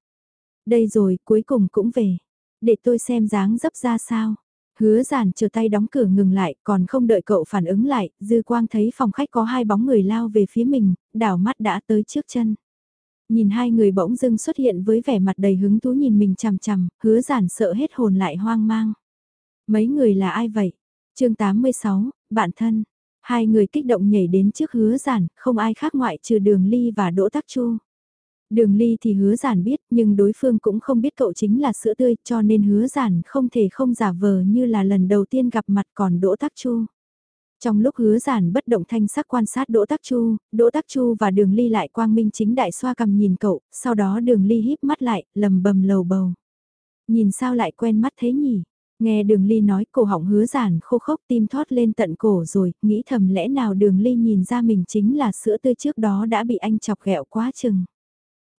Đây rồi, cuối cùng cũng về. Để tôi xem dáng dấp ra sao. Hứa giản chờ tay đóng cửa ngừng lại, còn không đợi cậu phản ứng lại, dư quang thấy phòng khách có hai bóng người lao về phía mình, đảo mắt đã tới trước chân. Nhìn hai người bỗng dưng xuất hiện với vẻ mặt đầy hứng thú nhìn mình chằm chằm, hứa giản sợ hết hồn lại hoang mang. Mấy người là ai vậy? chương 86, bạn thân. Hai người kích động nhảy đến trước hứa giản, không ai khác ngoại trừ đường ly và đỗ tắc chu. Đường ly thì hứa giản biết nhưng đối phương cũng không biết cậu chính là sữa tươi cho nên hứa giản không thể không giả vờ như là lần đầu tiên gặp mặt còn đỗ tắc chu. Trong lúc hứa giản bất động thanh sắc quan sát Đỗ Tắc Chu, Đỗ Tắc Chu và Đường Ly lại quang minh chính đại xoa cầm nhìn cậu, sau đó Đường Ly híp mắt lại, lầm bầm lầu bầu. Nhìn sao lại quen mắt thế nhỉ? Nghe Đường Ly nói cổ họng hứa giản khô khốc tim thoát lên tận cổ rồi, nghĩ thầm lẽ nào Đường Ly nhìn ra mình chính là sữa tươi trước đó đã bị anh chọc ghẹo quá chừng.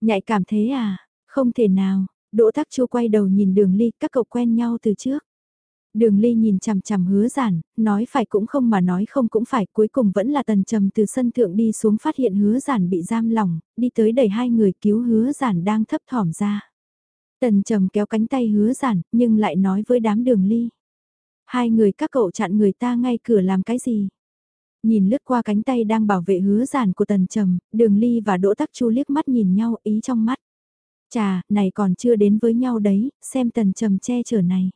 Nhạy cảm thế à? Không thể nào. Đỗ Tắc Chu quay đầu nhìn Đường Ly, các cậu quen nhau từ trước. Đường Ly nhìn chằm chằm hứa giản, nói phải cũng không mà nói không cũng phải, cuối cùng vẫn là tần trầm từ sân thượng đi xuống phát hiện hứa giản bị giam lỏng, đi tới đẩy hai người cứu hứa giản đang thấp thỏm ra. Tần trầm kéo cánh tay hứa giản, nhưng lại nói với đám đường Ly. Hai người các cậu chặn người ta ngay cửa làm cái gì? Nhìn lướt qua cánh tay đang bảo vệ hứa giản của tần trầm, đường Ly và Đỗ Tắc Chu liếc mắt nhìn nhau ý trong mắt. Chà, này còn chưa đến với nhau đấy, xem tần trầm che chở này.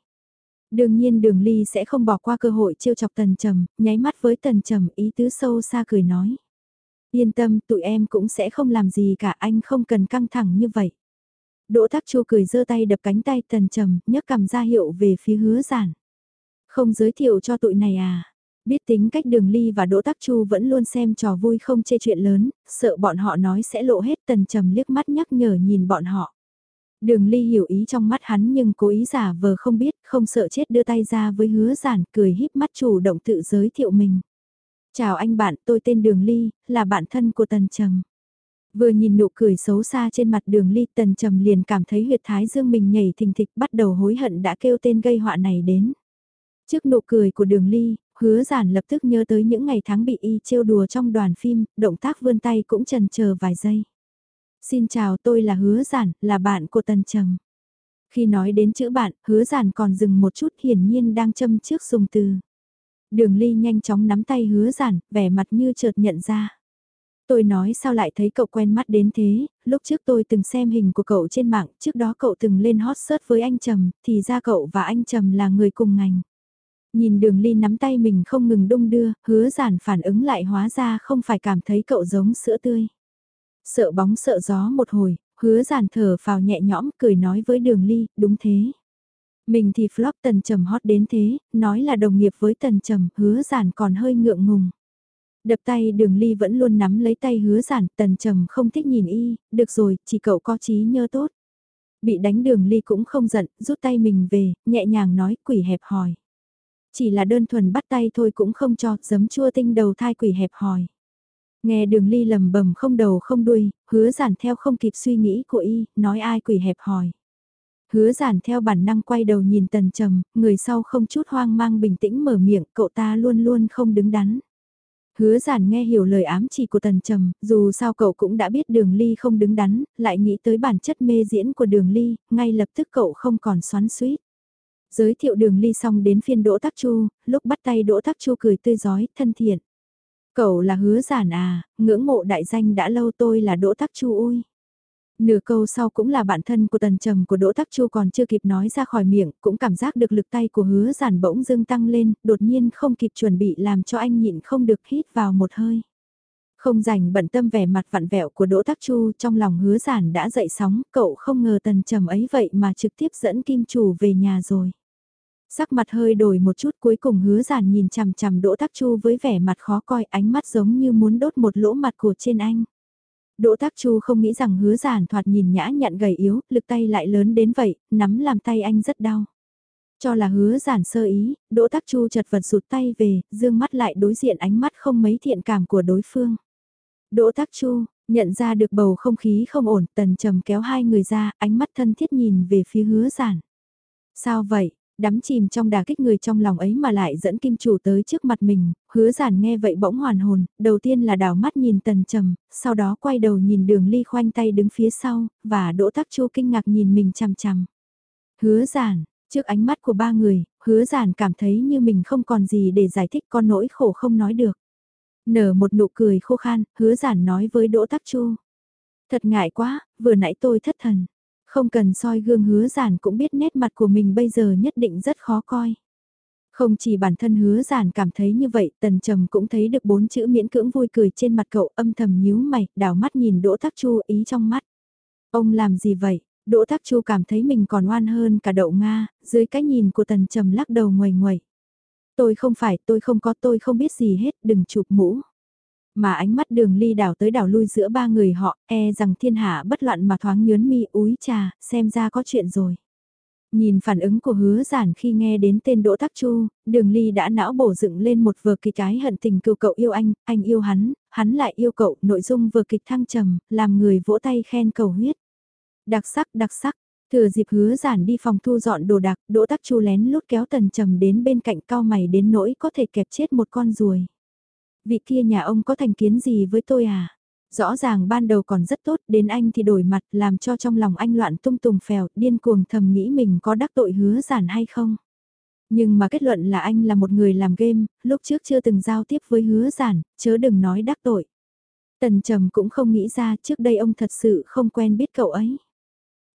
Đương nhiên đường ly sẽ không bỏ qua cơ hội trêu chọc tần trầm, nháy mắt với tần trầm ý tứ sâu xa cười nói. Yên tâm, tụi em cũng sẽ không làm gì cả, anh không cần căng thẳng như vậy. Đỗ Tắc Chu cười giơ tay đập cánh tay Tần Trầm, nhấc cầm ra hiệu về phía hứa giản. Không giới thiệu cho tụi này à? Biết tính cách đường ly và Đỗ Tắc Chu vẫn luôn xem trò vui không chê chuyện lớn, sợ bọn họ nói sẽ lộ hết Tần Trầm liếc mắt nhắc nhở nhìn bọn họ. Đường ly hiểu ý trong mắt hắn nhưng cố ý giả vờ không biết, không sợ chết đưa tay ra với hứa giản, cười híp mắt chủ động tự giới thiệu mình. Chào anh bạn, tôi tên Đường Ly, là bạn thân của Tần Trầm. Vừa nhìn nụ cười xấu xa trên mặt đường ly tần trầm liền cảm thấy huyệt thái dương mình nhảy thình thịch bắt đầu hối hận đã kêu tên gây họa này đến. Trước nụ cười của đường ly, hứa giản lập tức nhớ tới những ngày tháng bị y trêu đùa trong đoàn phim, động tác vươn tay cũng chần chờ vài giây. Xin chào tôi là hứa giản, là bạn của tần trầm. Khi nói đến chữ bạn, hứa giản còn dừng một chút hiển nhiên đang châm trước dùng từ. Đường ly nhanh chóng nắm tay hứa giản, vẻ mặt như chợt nhận ra. Tôi nói sao lại thấy cậu quen mắt đến thế, lúc trước tôi từng xem hình của cậu trên mạng, trước đó cậu từng lên hot search với anh Trầm, thì ra cậu và anh Trầm là người cùng ngành. Nhìn đường ly nắm tay mình không ngừng đung đưa, hứa giản phản ứng lại hóa ra không phải cảm thấy cậu giống sữa tươi. Sợ bóng sợ gió một hồi, hứa giản thở vào nhẹ nhõm cười nói với đường ly, đúng thế. Mình thì flop tần trầm hot đến thế, nói là đồng nghiệp với tần trầm, hứa giản còn hơi ngượng ngùng. Đập tay đường ly vẫn luôn nắm lấy tay hứa giản, tần trầm không thích nhìn y, được rồi, chỉ cậu có trí nhớ tốt. Bị đánh đường ly cũng không giận, rút tay mình về, nhẹ nhàng nói quỷ hẹp hòi. Chỉ là đơn thuần bắt tay thôi cũng không cho, giấm chua tinh đầu thai quỷ hẹp hòi. Nghe đường ly lầm bầm không đầu không đuôi, hứa giản theo không kịp suy nghĩ của y, nói ai quỷ hẹp hỏi Hứa giản theo bản năng quay đầu nhìn tần trầm, người sau không chút hoang mang bình tĩnh mở miệng, cậu ta luôn luôn không đứng đắn. Hứa giản nghe hiểu lời ám chỉ của Tần Trầm, dù sao cậu cũng đã biết đường ly không đứng đắn, lại nghĩ tới bản chất mê diễn của đường ly, ngay lập tức cậu không còn xoắn suýt. Giới thiệu đường ly xong đến phiên Đỗ Tắc Chu, lúc bắt tay Đỗ Tắc Chu cười tươi giói, thân thiện. Cậu là hứa giản à, ngưỡng mộ đại danh đã lâu tôi là Đỗ Tắc Chu ui. Nửa câu sau cũng là bạn thân của tần trầm của Đỗ Tắc Chu còn chưa kịp nói ra khỏi miệng, cũng cảm giác được lực tay của hứa giản bỗng dưng tăng lên, đột nhiên không kịp chuẩn bị làm cho anh nhịn không được hít vào một hơi. Không rảnh bận tâm vẻ mặt vặn vẹo của Đỗ Tắc Chu trong lòng hứa giản đã dậy sóng, cậu không ngờ tần trầm ấy vậy mà trực tiếp dẫn kim chủ về nhà rồi. Sắc mặt hơi đổi một chút cuối cùng hứa giản nhìn chằm chằm Đỗ Tắc Chu với vẻ mặt khó coi ánh mắt giống như muốn đốt một lỗ mặt của trên anh. Đỗ Tác Chu không nghĩ rằng hứa giản thoạt nhìn nhã nhặn gầy yếu, lực tay lại lớn đến vậy, nắm làm tay anh rất đau. Cho là hứa giản sơ ý, Đỗ Tác Chu chật vật rụt tay về, dương mắt lại đối diện ánh mắt không mấy thiện cảm của đối phương. Đỗ Tác Chu, nhận ra được bầu không khí không ổn, tần trầm kéo hai người ra, ánh mắt thân thiết nhìn về phía hứa giản. Sao vậy, đắm chìm trong đà kích người trong lòng ấy mà lại dẫn kim chủ tới trước mặt mình, hứa giản nghe vậy bỗng hoàn hồn, đầu tiên là đảo mắt nhìn tần trầm, sau đó quay đầu nhìn đường ly khoanh tay đứng phía sau, và đỗ tắc chu kinh ngạc nhìn mình chằm chằm. Hứa giản, trước ánh mắt của ba người, hứa giản cảm thấy như mình không còn gì để giải thích con nỗi khổ không nói được. Nở một nụ cười khô khan, hứa giản nói với đỗ tắc chu. Thật ngại quá, vừa nãy tôi thất thần. Không cần soi gương hứa giản cũng biết nét mặt của mình bây giờ nhất định rất khó coi. Không chỉ bản thân hứa giản cảm thấy như vậy, tần trầm cũng thấy được bốn chữ miễn cưỡng vui cười trên mặt cậu âm thầm nhíu mày, đảo mắt nhìn Đỗ thác Chu ý trong mắt. Ông làm gì vậy? Đỗ thác Chu cảm thấy mình còn oan hơn cả đậu Nga, dưới cái nhìn của tần trầm lắc đầu ngoài ngoài. Tôi không phải, tôi không có, tôi không biết gì hết, đừng chụp mũ mà ánh mắt đường ly đảo tới đảo lui giữa ba người họ, e rằng thiên hạ bất loạn mà thoáng nhớn mi úi trà, xem ra có chuyện rồi. Nhìn phản ứng của hứa giản khi nghe đến tên Đỗ Tắc Chu, đường ly đã não bổ dựng lên một vở kịch cái hận tình cựu cậu yêu anh, anh yêu hắn, hắn lại yêu cậu, nội dung vở kịch thăng trầm, làm người vỗ tay khen cầu huyết. Đặc sắc, đặc sắc, thừa dịp hứa giản đi phòng thu dọn đồ đạc, Đỗ Tắc Chu lén lút kéo tần trầm đến bên cạnh cao mày đến nỗi có thể kẹp chết một con ruồi vị kia nhà ông có thành kiến gì với tôi à? Rõ ràng ban đầu còn rất tốt, đến anh thì đổi mặt, làm cho trong lòng anh loạn tung tùng phèo, điên cuồng thầm nghĩ mình có đắc tội hứa giản hay không. Nhưng mà kết luận là anh là một người làm game, lúc trước chưa từng giao tiếp với hứa giản, chớ đừng nói đắc tội. Tần Trầm cũng không nghĩ ra trước đây ông thật sự không quen biết cậu ấy.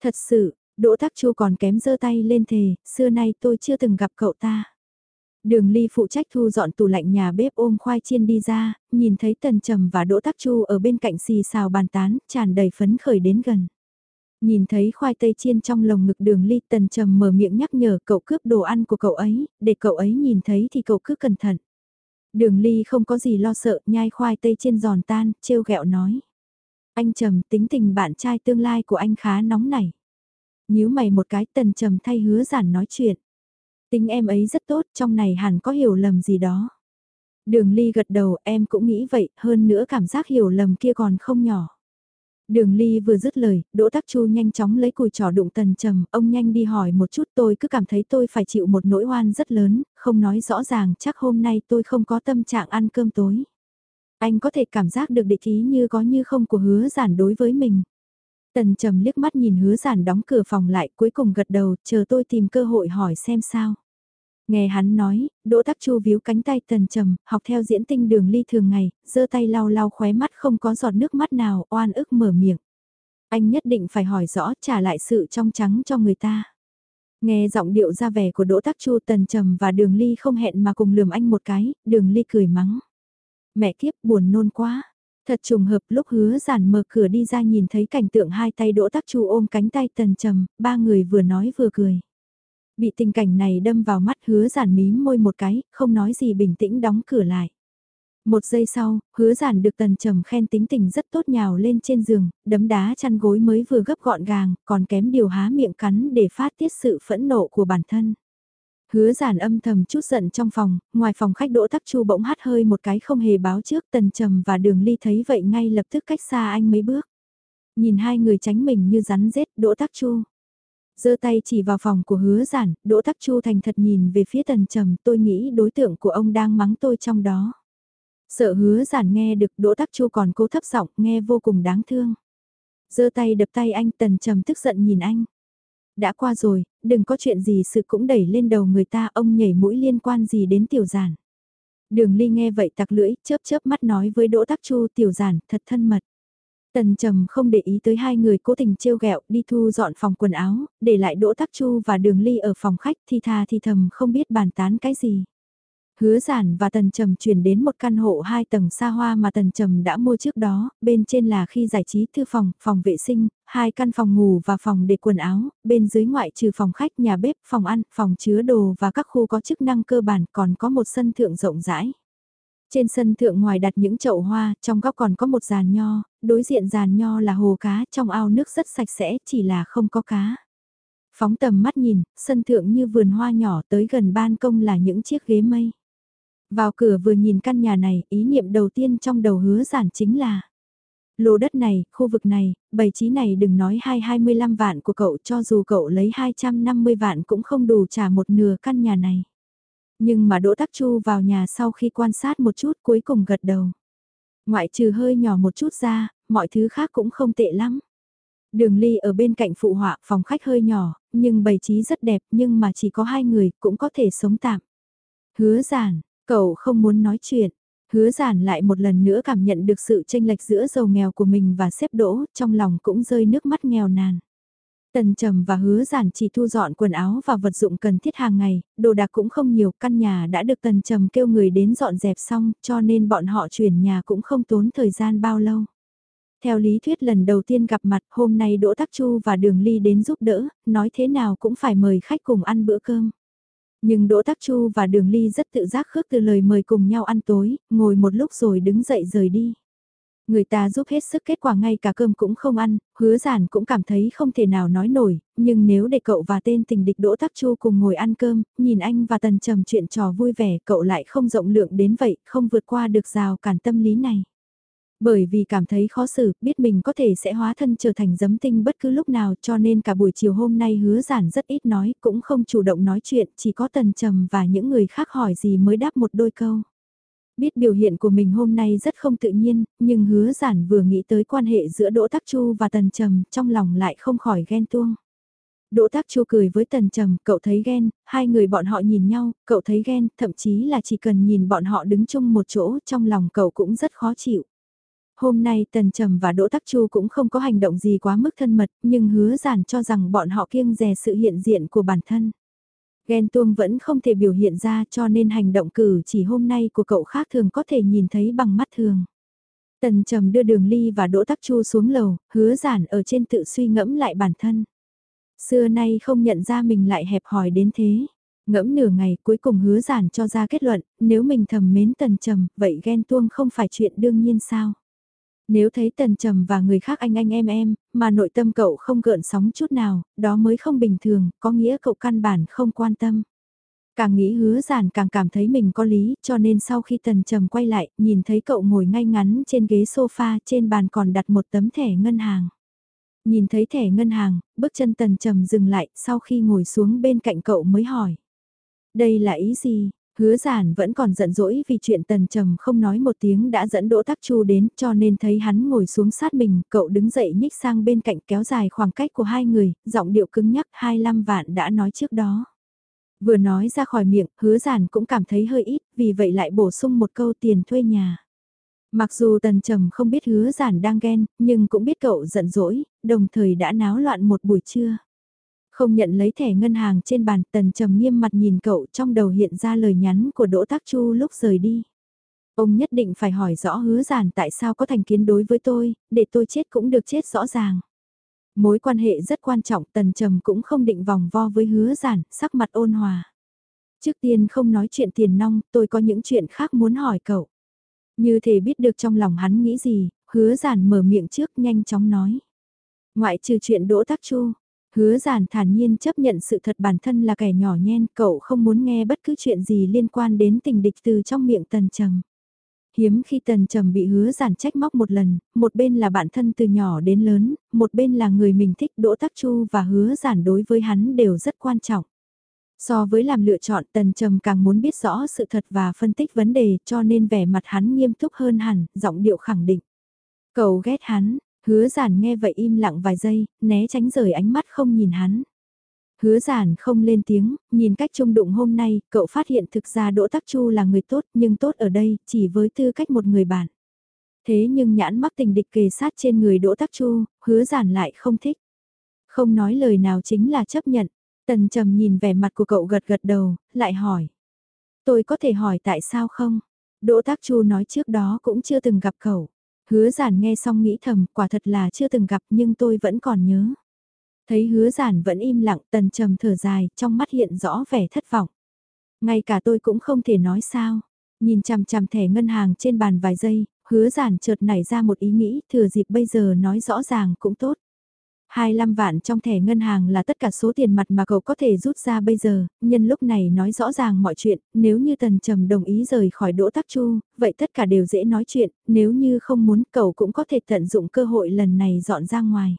Thật sự, Đỗ Thác Chu còn kém giơ tay lên thề, xưa nay tôi chưa từng gặp cậu ta. Đường Ly phụ trách thu dọn tủ lạnh nhà bếp ôm khoai chiên đi ra, nhìn thấy Tần Trầm và Đỗ Tắc Chu ở bên cạnh xì xào bàn tán, tràn đầy phấn khởi đến gần. Nhìn thấy khoai tây chiên trong lồng ngực đường Ly Tần Trầm mở miệng nhắc nhở cậu cướp đồ ăn của cậu ấy, để cậu ấy nhìn thấy thì cậu cứ cẩn thận. Đường Ly không có gì lo sợ, nhai khoai tây chiên giòn tan, trêu ghẹo nói. Anh Trầm tính tình bạn trai tương lai của anh khá nóng nảy. nhíu mày một cái Tần Trầm thay hứa giản nói chuyện. Tính em ấy rất tốt, trong này hẳn có hiểu lầm gì đó. Đường Ly gật đầu, em cũng nghĩ vậy, hơn nữa cảm giác hiểu lầm kia còn không nhỏ. Đường Ly vừa dứt lời, Đỗ Tắc Chu nhanh chóng lấy cùi trò đụng tần trầm, ông nhanh đi hỏi một chút tôi cứ cảm thấy tôi phải chịu một nỗi oan rất lớn, không nói rõ ràng chắc hôm nay tôi không có tâm trạng ăn cơm tối. Anh có thể cảm giác được địch ý như có như không của hứa giản đối với mình. Tần trầm liếc mắt nhìn hứa giản đóng cửa phòng lại cuối cùng gật đầu, chờ tôi tìm cơ hội hỏi xem sao. Nghe hắn nói, Đỗ Tắc Chu víu cánh tay tần trầm, học theo diễn tinh đường ly thường ngày, giơ tay lau lau khóe mắt không có giọt nước mắt nào, oan ức mở miệng. Anh nhất định phải hỏi rõ trả lại sự trong trắng cho người ta. Nghe giọng điệu ra vẻ của Đỗ Tắc Chu tần trầm và đường ly không hẹn mà cùng lườm anh một cái, đường ly cười mắng. Mẹ kiếp buồn nôn quá. Thật trùng hợp lúc hứa giản mở cửa đi ra nhìn thấy cảnh tượng hai tay Đỗ Tắc Chu ôm cánh tay tần trầm, ba người vừa nói vừa cười. Bị tình cảnh này đâm vào mắt hứa giản mím môi một cái, không nói gì bình tĩnh đóng cửa lại. Một giây sau, hứa giản được tần trầm khen tính tình rất tốt nhào lên trên giường, đấm đá chăn gối mới vừa gấp gọn gàng, còn kém điều há miệng cắn để phát tiết sự phẫn nộ của bản thân. Hứa giản âm thầm chút giận trong phòng, ngoài phòng khách đỗ tắc chu bỗng hát hơi một cái không hề báo trước tần trầm và đường ly thấy vậy ngay lập tức cách xa anh mấy bước. Nhìn hai người tránh mình như rắn rết đỗ tắc chu giơ tay chỉ vào phòng của hứa giản, Đỗ Tắc Chu thành thật nhìn về phía tần trầm, tôi nghĩ đối tượng của ông đang mắng tôi trong đó. Sợ hứa giản nghe được Đỗ Tắc Chu còn cố thấp giọng nghe vô cùng đáng thương. giơ tay đập tay anh tần trầm tức giận nhìn anh. Đã qua rồi, đừng có chuyện gì sự cũng đẩy lên đầu người ta ông nhảy mũi liên quan gì đến tiểu giản. Đường ly nghe vậy tặc lưỡi, chớp chớp mắt nói với Đỗ Tắc Chu tiểu giản, thật thân mật. Tần Trầm không để ý tới hai người cố tình trêu ghẹo đi thu dọn phòng quần áo, để lại Đỗ Tắc Chu và Đường Ly ở phòng khách thì thà thì thầm không biết bàn tán cái gì. Hứa giản và Tần Trầm chuyển đến một căn hộ hai tầng xa hoa mà Tần Trầm đã mua trước đó, bên trên là khi giải trí thư phòng, phòng vệ sinh, hai căn phòng ngủ và phòng để quần áo, bên dưới ngoại trừ phòng khách, nhà bếp, phòng ăn, phòng chứa đồ và các khu có chức năng cơ bản còn có một sân thượng rộng rãi. Trên sân thượng ngoài đặt những chậu hoa, trong góc còn có một giàn nho, đối diện giàn nho là hồ cá, trong ao nước rất sạch sẽ, chỉ là không có cá. Phóng tầm mắt nhìn, sân thượng như vườn hoa nhỏ tới gần ban công là những chiếc ghế mây. Vào cửa vừa nhìn căn nhà này, ý niệm đầu tiên trong đầu hứa giản chính là Lô đất này, khu vực này, bày trí này đừng nói hai 25 vạn của cậu cho dù cậu lấy 250 vạn cũng không đủ trả một nửa căn nhà này. Nhưng mà Đỗ Tắc Chu vào nhà sau khi quan sát một chút cuối cùng gật đầu. Ngoại trừ hơi nhỏ một chút ra, mọi thứ khác cũng không tệ lắm. Đường ly ở bên cạnh phụ họa phòng khách hơi nhỏ, nhưng bày trí rất đẹp nhưng mà chỉ có hai người cũng có thể sống tạm. Hứa giản, cậu không muốn nói chuyện. Hứa giản lại một lần nữa cảm nhận được sự tranh lệch giữa giàu nghèo của mình và xếp đỗ, trong lòng cũng rơi nước mắt nghèo nàn. Tần Trầm và Hứa Giản chỉ thu dọn quần áo và vật dụng cần thiết hàng ngày, đồ đạc cũng không nhiều, căn nhà đã được Tần Trầm kêu người đến dọn dẹp xong, cho nên bọn họ chuyển nhà cũng không tốn thời gian bao lâu. Theo lý thuyết lần đầu tiên gặp mặt, hôm nay Đỗ Tắc Chu và Đường Ly đến giúp đỡ, nói thế nào cũng phải mời khách cùng ăn bữa cơm. Nhưng Đỗ Tắc Chu và Đường Ly rất tự giác khước từ lời mời cùng nhau ăn tối, ngồi một lúc rồi đứng dậy rời đi. Người ta giúp hết sức kết quả ngay cả cơm cũng không ăn, hứa giản cũng cảm thấy không thể nào nói nổi, nhưng nếu để cậu và tên tình địch Đỗ Tắc Chu cùng ngồi ăn cơm, nhìn anh và Tần Trầm chuyện trò vui vẻ cậu lại không rộng lượng đến vậy, không vượt qua được rào cản tâm lý này. Bởi vì cảm thấy khó xử, biết mình có thể sẽ hóa thân trở thành giấm tinh bất cứ lúc nào cho nên cả buổi chiều hôm nay hứa giản rất ít nói, cũng không chủ động nói chuyện, chỉ có Tần Trầm và những người khác hỏi gì mới đáp một đôi câu. Biết biểu hiện của mình hôm nay rất không tự nhiên, nhưng hứa giản vừa nghĩ tới quan hệ giữa Đỗ Tắc Chu và Tần Trầm, trong lòng lại không khỏi ghen tuông. Đỗ Tắc Chu cười với Tần Trầm, cậu thấy ghen, hai người bọn họ nhìn nhau, cậu thấy ghen, thậm chí là chỉ cần nhìn bọn họ đứng chung một chỗ, trong lòng cậu cũng rất khó chịu. Hôm nay Tần Trầm và Đỗ Tắc Chu cũng không có hành động gì quá mức thân mật, nhưng hứa giản cho rằng bọn họ kiêng dè sự hiện diện của bản thân. Ghen tuông vẫn không thể biểu hiện ra cho nên hành động cử chỉ hôm nay của cậu khác thường có thể nhìn thấy bằng mắt thường. Tần trầm đưa đường ly và đỗ tắc chu xuống lầu, hứa giản ở trên tự suy ngẫm lại bản thân. Xưa nay không nhận ra mình lại hẹp hòi đến thế. Ngẫm nửa ngày cuối cùng hứa giản cho ra kết luận, nếu mình thầm mến tần trầm, vậy ghen tuông không phải chuyện đương nhiên sao? Nếu thấy tần trầm và người khác anh anh em em, mà nội tâm cậu không gợn sóng chút nào, đó mới không bình thường, có nghĩa cậu căn bản không quan tâm. Càng nghĩ hứa giản càng cảm thấy mình có lý, cho nên sau khi tần trầm quay lại, nhìn thấy cậu ngồi ngay ngắn trên ghế sofa, trên bàn còn đặt một tấm thẻ ngân hàng. Nhìn thấy thẻ ngân hàng, bước chân tần trầm dừng lại, sau khi ngồi xuống bên cạnh cậu mới hỏi. Đây là ý gì? Hứa giản vẫn còn giận dỗi vì chuyện tần trầm không nói một tiếng đã dẫn Đỗ Tắc Chu đến cho nên thấy hắn ngồi xuống sát mình, cậu đứng dậy nhích sang bên cạnh kéo dài khoảng cách của hai người, giọng điệu cứng nhắc 25 vạn đã nói trước đó. Vừa nói ra khỏi miệng, hứa giản cũng cảm thấy hơi ít, vì vậy lại bổ sung một câu tiền thuê nhà. Mặc dù tần trầm không biết hứa giản đang ghen, nhưng cũng biết cậu giận dỗi, đồng thời đã náo loạn một buổi trưa. Không nhận lấy thẻ ngân hàng trên bàn, tần trầm nghiêm mặt nhìn cậu trong đầu hiện ra lời nhắn của Đỗ Tác Chu lúc rời đi. Ông nhất định phải hỏi rõ hứa giản tại sao có thành kiến đối với tôi, để tôi chết cũng được chết rõ ràng. Mối quan hệ rất quan trọng, tần trầm cũng không định vòng vo với hứa giản, sắc mặt ôn hòa. Trước tiên không nói chuyện tiền nong, tôi có những chuyện khác muốn hỏi cậu. Như thể biết được trong lòng hắn nghĩ gì, hứa giản mở miệng trước nhanh chóng nói. Ngoại trừ chuyện đỗ tác chu, hứa giản thản nhiên chấp nhận sự thật bản thân là kẻ nhỏ nhen, cậu không muốn nghe bất cứ chuyện gì liên quan đến tình địch từ trong miệng tần trầm. Hiếm khi tần trầm bị hứa giản trách móc một lần, một bên là bạn thân từ nhỏ đến lớn, một bên là người mình thích đỗ tác chu và hứa giản đối với hắn đều rất quan trọng. So với làm lựa chọn tần trầm càng muốn biết rõ sự thật và phân tích vấn đề cho nên vẻ mặt hắn nghiêm túc hơn hẳn, giọng điệu khẳng định. Cầu ghét hắn, hứa giản nghe vậy im lặng vài giây, né tránh rời ánh mắt không nhìn hắn. Hứa giản không lên tiếng, nhìn cách trung đụng hôm nay, cậu phát hiện thực ra Đỗ Tắc Chu là người tốt nhưng tốt ở đây chỉ với tư cách một người bạn. Thế nhưng nhãn mắc tình địch kề sát trên người Đỗ Tắc Chu, hứa giản lại không thích. Không nói lời nào chính là chấp nhận. Tần trầm nhìn vẻ mặt của cậu gật gật đầu, lại hỏi. Tôi có thể hỏi tại sao không? Đỗ Tác Chu nói trước đó cũng chưa từng gặp cậu. Hứa giản nghe xong nghĩ thầm quả thật là chưa từng gặp nhưng tôi vẫn còn nhớ. Thấy hứa giản vẫn im lặng tần trầm thở dài trong mắt hiện rõ vẻ thất vọng. Ngay cả tôi cũng không thể nói sao. Nhìn chằm chằm thẻ ngân hàng trên bàn vài giây, hứa giản chợt nảy ra một ý nghĩ thừa dịp bây giờ nói rõ ràng cũng tốt. 25 vạn trong thẻ ngân hàng là tất cả số tiền mặt mà cậu có thể rút ra bây giờ, nhân lúc này nói rõ ràng mọi chuyện, nếu như Tần Trầm đồng ý rời khỏi Đỗ Tắc Chu, vậy tất cả đều dễ nói chuyện, nếu như không muốn cậu cũng có thể tận dụng cơ hội lần này dọn ra ngoài.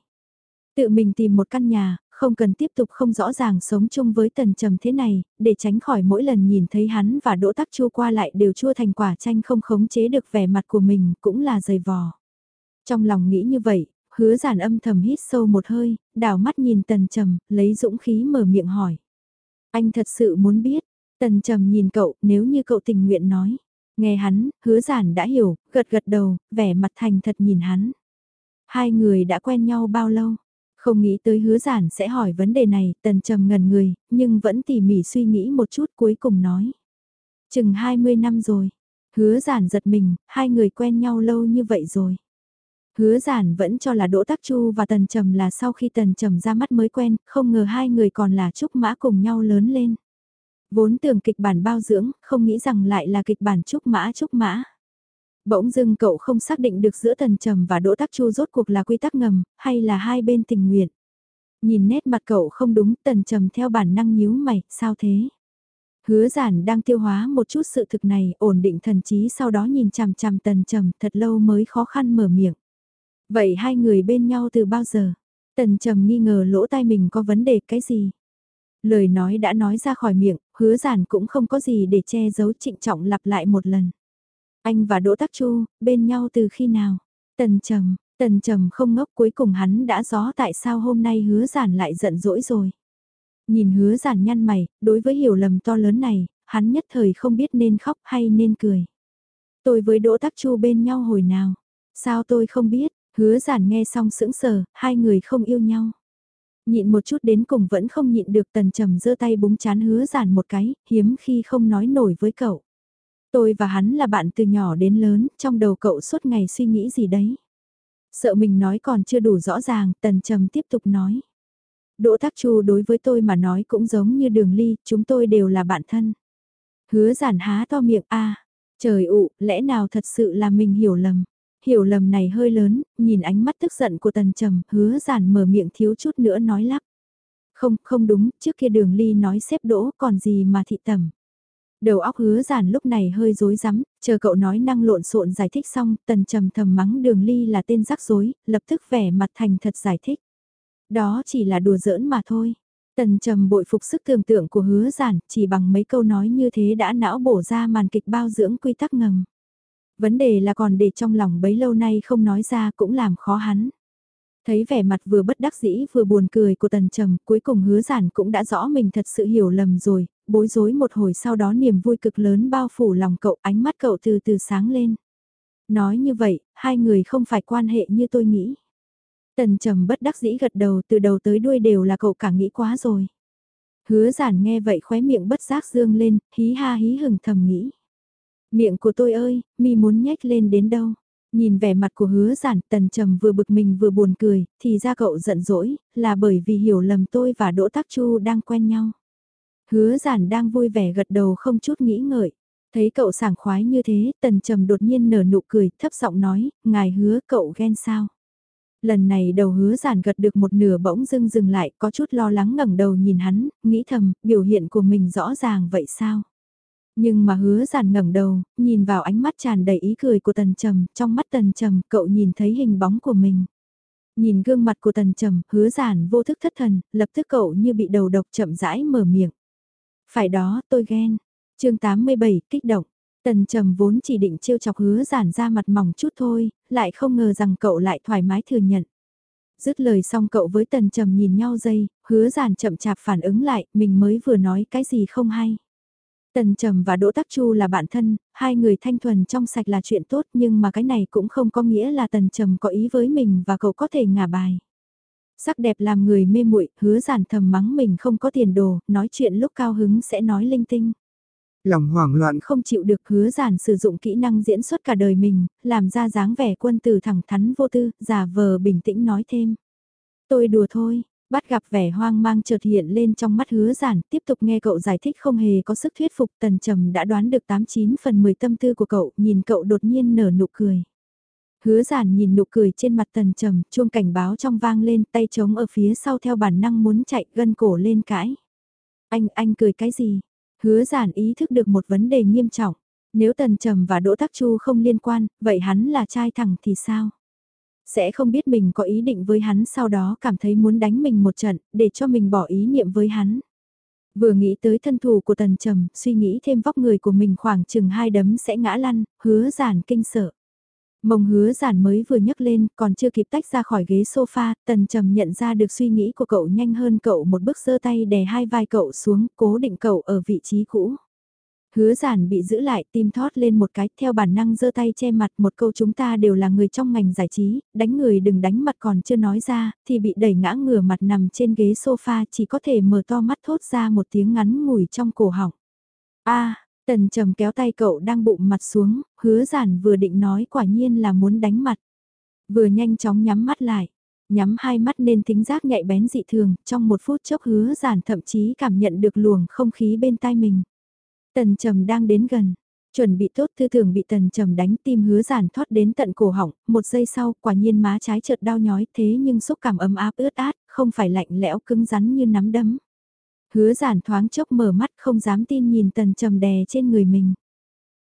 Tự mình tìm một căn nhà, không cần tiếp tục không rõ ràng sống chung với Tần Trầm thế này, để tránh khỏi mỗi lần nhìn thấy hắn và Đỗ Tắc Chu qua lại đều chua thành quả tranh không khống chế được vẻ mặt của mình cũng là dày vò. Trong lòng nghĩ như vậy, hứa giản âm thầm hít sâu một hơi, đảo mắt nhìn tần trầm, lấy dũng khí mở miệng hỏi. Anh thật sự muốn biết, tần trầm nhìn cậu nếu như cậu tình nguyện nói. Nghe hắn, hứa giản đã hiểu, gật gật đầu, vẻ mặt thành thật nhìn hắn. Hai người đã quen nhau bao lâu? Không nghĩ tới hứa giản sẽ hỏi vấn đề này, tần trầm ngần người, nhưng vẫn tỉ mỉ suy nghĩ một chút cuối cùng nói. Chừng 20 năm rồi. Hứa giản giật mình, hai người quen nhau lâu như vậy rồi. Hứa giản vẫn cho là Đỗ Tắc Chu và Tần Trầm là sau khi Tần Trầm ra mắt mới quen, không ngờ hai người còn là Trúc Mã cùng nhau lớn lên. Vốn tưởng kịch bản bao dưỡng, không nghĩ rằng lại là kịch bản Trúc Mã Trúc Mã. Bỗng dưng cậu không xác định được giữa Tần Trầm và Đỗ Tắc Chu rốt cuộc là quy tắc ngầm, hay là hai bên tình nguyện. Nhìn nét mặt cậu không đúng, Tần Trầm theo bản năng nhíu mày, sao thế? Hứa giản đang tiêu hóa một chút sự thực này, ổn định thần trí sau đó nhìn chằm chằm Tần Trầm thật lâu mới khó khăn mở miệng. Vậy hai người bên nhau từ bao giờ? Tần trầm nghi ngờ lỗ tai mình có vấn đề cái gì? Lời nói đã nói ra khỏi miệng, hứa giản cũng không có gì để che giấu trịnh trọng lặp lại một lần. Anh và Đỗ Tắc Chu, bên nhau từ khi nào? Tần trầm, tần trầm không ngốc cuối cùng hắn đã rõ tại sao hôm nay hứa giản lại giận dỗi rồi. Nhìn hứa giản nhăn mày, đối với hiểu lầm to lớn này, hắn nhất thời không biết nên khóc hay nên cười. Tôi với Đỗ Tắc Chu bên nhau hồi nào? Sao tôi không biết? Hứa giản nghe xong sững sờ, hai người không yêu nhau. Nhịn một chút đến cùng vẫn không nhịn được tần trầm giơ tay búng chán hứa giản một cái, hiếm khi không nói nổi với cậu. Tôi và hắn là bạn từ nhỏ đến lớn, trong đầu cậu suốt ngày suy nghĩ gì đấy. Sợ mình nói còn chưa đủ rõ ràng, tần trầm tiếp tục nói. Đỗ Thác Chu đối với tôi mà nói cũng giống như đường ly, chúng tôi đều là bạn thân. Hứa giản há to miệng a trời ụ, lẽ nào thật sự là mình hiểu lầm. Hiểu lầm này hơi lớn, nhìn ánh mắt tức giận của tần trầm, hứa giản mở miệng thiếu chút nữa nói lắp. Không, không đúng, trước kia đường ly nói xếp đỗ còn gì mà thị tầm. Đầu óc hứa giản lúc này hơi rối rắm, chờ cậu nói năng lộn xộn giải thích xong, tần trầm thầm mắng đường ly là tên rắc rối, lập tức vẻ mặt thành thật giải thích. Đó chỉ là đùa giỡn mà thôi. Tần trầm bội phục sức tưởng tượng của hứa giản, chỉ bằng mấy câu nói như thế đã não bổ ra màn kịch bao dưỡng quy tắc ngầm. Vấn đề là còn để trong lòng bấy lâu nay không nói ra cũng làm khó hắn. Thấy vẻ mặt vừa bất đắc dĩ vừa buồn cười của tần trầm, cuối cùng hứa giản cũng đã rõ mình thật sự hiểu lầm rồi, bối rối một hồi sau đó niềm vui cực lớn bao phủ lòng cậu, ánh mắt cậu từ từ sáng lên. Nói như vậy, hai người không phải quan hệ như tôi nghĩ. Tần trầm bất đắc dĩ gật đầu từ đầu tới đuôi đều là cậu cả nghĩ quá rồi. Hứa giản nghe vậy khóe miệng bất giác dương lên, hí ha hí hừng thầm nghĩ. Miệng của tôi ơi, mi muốn nhếch lên đến đâu? Nhìn vẻ mặt của hứa giản, tần trầm vừa bực mình vừa buồn cười, thì ra cậu giận dỗi, là bởi vì hiểu lầm tôi và Đỗ Tắc Chu đang quen nhau. Hứa giản đang vui vẻ gật đầu không chút nghĩ ngợi. Thấy cậu sảng khoái như thế, tần trầm đột nhiên nở nụ cười, thấp giọng nói, ngài hứa cậu ghen sao? Lần này đầu hứa giản gật được một nửa bỗng dưng dừng lại, có chút lo lắng ngẩng đầu nhìn hắn, nghĩ thầm, biểu hiện của mình rõ ràng vậy sao? Nhưng mà hứa giản ngẩng đầu, nhìn vào ánh mắt tràn đầy ý cười của tần trầm, trong mắt tần trầm, cậu nhìn thấy hình bóng của mình. Nhìn gương mặt của tần trầm, hứa giản vô thức thất thần, lập tức cậu như bị đầu độc chậm rãi mở miệng. Phải đó, tôi ghen. chương 87, kích động. Tần trầm vốn chỉ định trêu chọc hứa giản ra mặt mỏng chút thôi, lại không ngờ rằng cậu lại thoải mái thừa nhận. Dứt lời xong cậu với tần trầm nhìn nhau dây, hứa giản chậm chạp phản ứng lại, mình mới vừa nói cái gì không hay. Tần Trầm và Đỗ Tắc Chu là bạn thân, hai người thanh thuần trong sạch là chuyện tốt nhưng mà cái này cũng không có nghĩa là Tần Trầm có ý với mình và cậu có thể ngả bài. Sắc đẹp làm người mê muội, hứa giản thầm mắng mình không có tiền đồ, nói chuyện lúc cao hứng sẽ nói linh tinh. Lòng hoảng loạn không chịu được hứa giản sử dụng kỹ năng diễn xuất cả đời mình, làm ra dáng vẻ quân tử thẳng thắn vô tư, giả vờ bình tĩnh nói thêm. Tôi đùa thôi, Bắt gặp vẻ hoang mang chợt hiện lên trong mắt hứa giản, tiếp tục nghe cậu giải thích không hề có sức thuyết phục tần trầm đã đoán được 89 phần 10 tâm tư của cậu, nhìn cậu đột nhiên nở nụ cười. Hứa giản nhìn nụ cười trên mặt tần trầm, chuông cảnh báo trong vang lên, tay trống ở phía sau theo bản năng muốn chạy, gân cổ lên cãi. Anh, anh cười cái gì? Hứa giản ý thức được một vấn đề nghiêm trọng. Nếu tần trầm và đỗ tắc chu không liên quan, vậy hắn là trai thẳng thì sao? Sẽ không biết mình có ý định với hắn sau đó cảm thấy muốn đánh mình một trận, để cho mình bỏ ý niệm với hắn. Vừa nghĩ tới thân thủ của tần trầm, suy nghĩ thêm vóc người của mình khoảng chừng hai đấm sẽ ngã lăn, hứa giản kinh sợ. Mông hứa giản mới vừa nhấc lên, còn chưa kịp tách ra khỏi ghế sofa, tần trầm nhận ra được suy nghĩ của cậu nhanh hơn cậu một bước giơ tay đè hai vai cậu xuống, cố định cậu ở vị trí cũ. Hứa giản bị giữ lại tim thoát lên một cái theo bản năng giơ tay che mặt một câu chúng ta đều là người trong ngành giải trí, đánh người đừng đánh mặt còn chưa nói ra, thì bị đẩy ngã ngửa mặt nằm trên ghế sofa chỉ có thể mở to mắt thốt ra một tiếng ngắn ngủi trong cổ họng. a tần trầm kéo tay cậu đang bụng mặt xuống, hứa giản vừa định nói quả nhiên là muốn đánh mặt. Vừa nhanh chóng nhắm mắt lại, nhắm hai mắt nên tính giác nhạy bén dị thường, trong một phút chốc hứa giản thậm chí cảm nhận được luồng không khí bên tai mình. Tần trầm đang đến gần. Chuẩn bị tốt thư thường bị tần trầm đánh tim hứa giản thoát đến tận cổ họng, một giây sau quả nhiên má trái chợt đau nhói thế nhưng xúc cảm ấm áp ướt át, không phải lạnh lẽo cứng rắn như nắm đấm. Hứa giản thoáng chốc mở mắt không dám tin nhìn tần trầm đè trên người mình.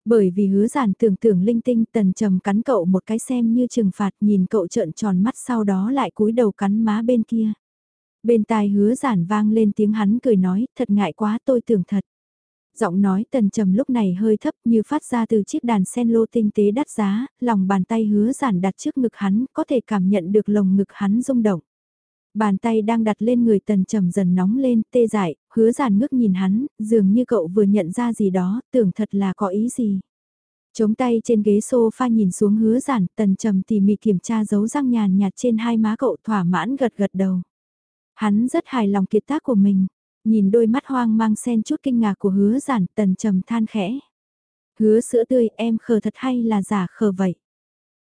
Bởi vì hứa giản tưởng tưởng linh tinh tần trầm cắn cậu một cái xem như trừng phạt nhìn cậu trợn tròn mắt sau đó lại cúi đầu cắn má bên kia. Bên tai hứa giản vang lên tiếng hắn cười nói thật ngại quá tôi tưởng thật. Giọng nói tần trầm lúc này hơi thấp như phát ra từ chiếc đàn sen lô tinh tế đắt giá, lòng bàn tay hứa giản đặt trước ngực hắn, có thể cảm nhận được lồng ngực hắn rung động. Bàn tay đang đặt lên người tần trầm dần nóng lên, tê dại, hứa giản ngước nhìn hắn, dường như cậu vừa nhận ra gì đó, tưởng thật là có ý gì. Chống tay trên ghế sofa nhìn xuống hứa giản, tần trầm tỉ mỉ kiểm tra dấu răng nhàn nhạt trên hai má cậu thỏa mãn gật gật đầu. Hắn rất hài lòng kiệt tác của mình, nhìn đôi mắt hoang mang xen chút kinh ngạc của hứa giản tần trầm than khẽ. Hứa sữa tươi em khờ thật hay là giả khờ vậy?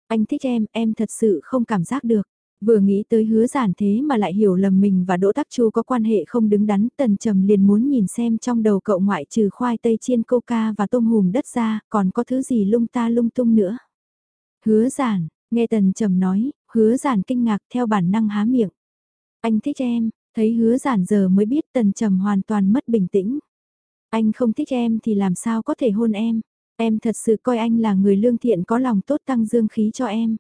Anh thích em, em thật sự không cảm giác được. Vừa nghĩ tới hứa giản thế mà lại hiểu lầm mình và Đỗ Tắc Chu có quan hệ không đứng đắn, Tần Trầm liền muốn nhìn xem trong đầu cậu ngoại trừ khoai tây chiên coca và tôm hùm đất ra, còn có thứ gì lung ta lung tung nữa. Hứa giản, nghe Tần Trầm nói, hứa giản kinh ngạc theo bản năng há miệng. Anh thích em, thấy hứa giản giờ mới biết Tần Trầm hoàn toàn mất bình tĩnh. Anh không thích em thì làm sao có thể hôn em. Em thật sự coi anh là người lương thiện có lòng tốt tăng dương khí cho em.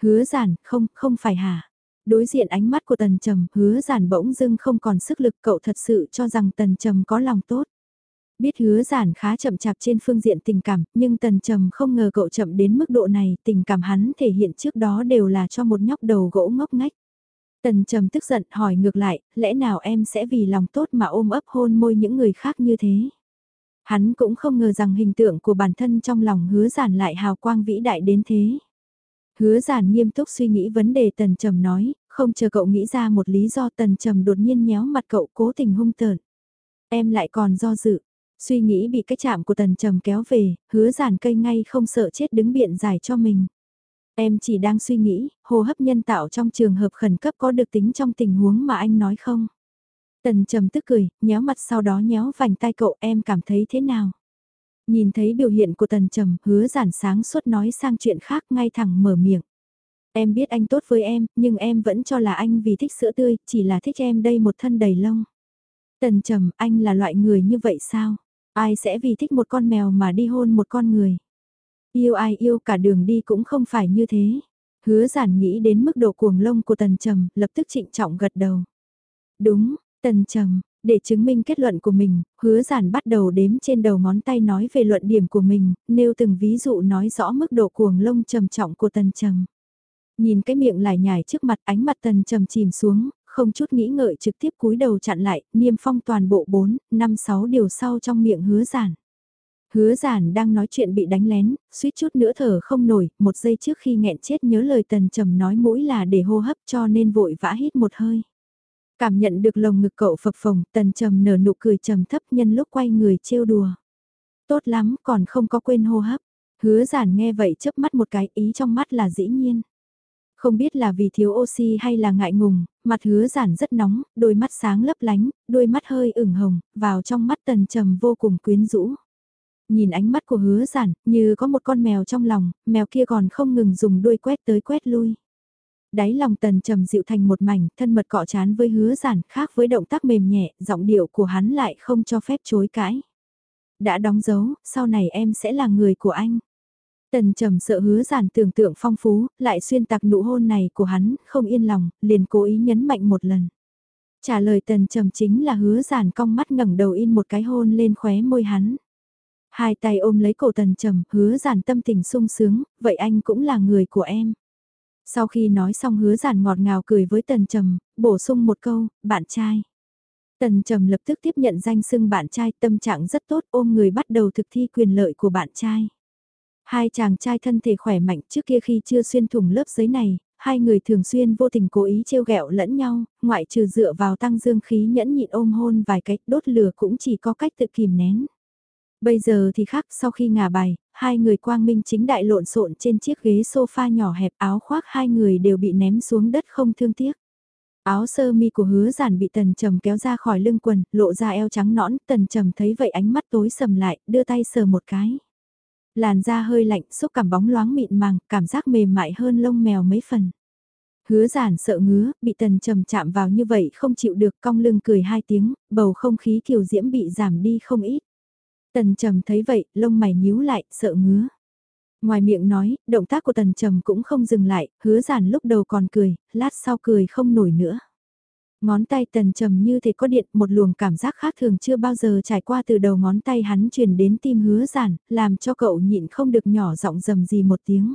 Hứa giản, không, không phải hả? Đối diện ánh mắt của tần trầm, hứa giản bỗng dưng không còn sức lực cậu thật sự cho rằng tần trầm có lòng tốt. Biết hứa giản khá chậm chạp trên phương diện tình cảm, nhưng tần trầm không ngờ cậu chậm đến mức độ này, tình cảm hắn thể hiện trước đó đều là cho một nhóc đầu gỗ ngốc ngách. Tần trầm tức giận hỏi ngược lại, lẽ nào em sẽ vì lòng tốt mà ôm ấp hôn môi những người khác như thế? Hắn cũng không ngờ rằng hình tượng của bản thân trong lòng hứa giản lại hào quang vĩ đại đến thế. Hứa giản nghiêm túc suy nghĩ vấn đề tần trầm nói, không chờ cậu nghĩ ra một lý do tần trầm đột nhiên nhéo mặt cậu cố tình hung tợn. Em lại còn do dự, suy nghĩ bị cái chạm của tần trầm kéo về, hứa giản cây ngay không sợ chết đứng biện giải cho mình. Em chỉ đang suy nghĩ, hô hấp nhân tạo trong trường hợp khẩn cấp có được tính trong tình huống mà anh nói không? Tần trầm tức cười, nhéo mặt sau đó nhéo vành tay cậu em cảm thấy thế nào? Nhìn thấy biểu hiện của tần trầm, hứa giản sáng suốt nói sang chuyện khác ngay thẳng mở miệng. Em biết anh tốt với em, nhưng em vẫn cho là anh vì thích sữa tươi, chỉ là thích em đây một thân đầy lông. Tần trầm, anh là loại người như vậy sao? Ai sẽ vì thích một con mèo mà đi hôn một con người? Yêu ai yêu cả đường đi cũng không phải như thế. Hứa giản nghĩ đến mức độ cuồng lông của tần trầm, lập tức trịnh trọng gật đầu. Đúng, tần trầm, để chứng minh kết luận của mình, hứa giản bắt đầu đếm trên đầu ngón tay nói về luận điểm của mình, nêu từng ví dụ nói rõ mức độ cuồng lông trầm trọng của tần trầm. Nhìn cái miệng lại nhảy trước mặt ánh mặt tần trầm chìm xuống, không chút nghĩ ngợi trực tiếp cúi đầu chặn lại, niêm phong toàn bộ 4, 5, 6 điều sau trong miệng hứa giản. Hứa giản đang nói chuyện bị đánh lén, suýt chút nữa thở không nổi, một giây trước khi nghẹn chết nhớ lời tần trầm nói mũi là để hô hấp cho nên vội vã hít một hơi. Cảm nhận được lồng ngực cậu phập phồng, tần trầm nở nụ cười trầm thấp nhân lúc quay người trêu đùa. Tốt lắm, còn không có quên hô hấp. Hứa giản nghe vậy chớp mắt một cái ý trong mắt là dĩ nhiên. Không biết là vì thiếu oxy hay là ngại ngùng, mặt hứa giản rất nóng, đôi mắt sáng lấp lánh, đôi mắt hơi ửng hồng, vào trong mắt tần trầm vô cùng quyến rũ. Nhìn ánh mắt của hứa giản, như có một con mèo trong lòng, mèo kia còn không ngừng dùng đuôi quét tới quét lui. Đáy lòng tần trầm dịu thành một mảnh, thân mật cọ chán với hứa giản, khác với động tác mềm nhẹ, giọng điệu của hắn lại không cho phép chối cãi. Đã đóng dấu, sau này em sẽ là người của anh. Tần trầm sợ hứa giản tưởng tượng phong phú, lại xuyên tạc nụ hôn này của hắn, không yên lòng, liền cố ý nhấn mạnh một lần. Trả lời tần trầm chính là hứa giản cong mắt ngẩng đầu in một cái hôn lên khóe môi hắn. Hai tay ôm lấy cổ tần trầm, hứa giản tâm tình sung sướng, vậy anh cũng là người của em. Sau khi nói xong hứa giản ngọt ngào cười với Tần Trầm, bổ sung một câu, bạn trai. Tần Trầm lập tức tiếp nhận danh xưng bạn trai tâm trạng rất tốt ôm người bắt đầu thực thi quyền lợi của bạn trai. Hai chàng trai thân thể khỏe mạnh trước kia khi chưa xuyên thủng lớp giấy này, hai người thường xuyên vô tình cố ý trêu ghẹo lẫn nhau, ngoại trừ dựa vào tăng dương khí nhẫn nhịn ôm hôn vài cách đốt lửa cũng chỉ có cách tự kìm nén. Bây giờ thì khác sau khi ngả bài, hai người quang minh chính đại lộn xộn trên chiếc ghế sofa nhỏ hẹp áo khoác hai người đều bị ném xuống đất không thương tiếc. Áo sơ mi của hứa giản bị tần trầm kéo ra khỏi lưng quần, lộ ra eo trắng nõn, tần trầm thấy vậy ánh mắt tối sầm lại, đưa tay sờ một cái. Làn da hơi lạnh, xúc cảm bóng loáng mịn màng, cảm giác mềm mại hơn lông mèo mấy phần. Hứa giản sợ ngứa, bị tần trầm chạm vào như vậy không chịu được cong lưng cười hai tiếng, bầu không khí kiều diễm bị giảm đi không ít. Tần trầm thấy vậy, lông mày nhíu lại, sợ ngứa. Ngoài miệng nói, động tác của tần trầm cũng không dừng lại, hứa giản lúc đầu còn cười, lát sau cười không nổi nữa. Ngón tay tần trầm như thể có điện, một luồng cảm giác khác thường chưa bao giờ trải qua từ đầu ngón tay hắn truyền đến tim hứa giản, làm cho cậu nhịn không được nhỏ giọng rầm gì một tiếng.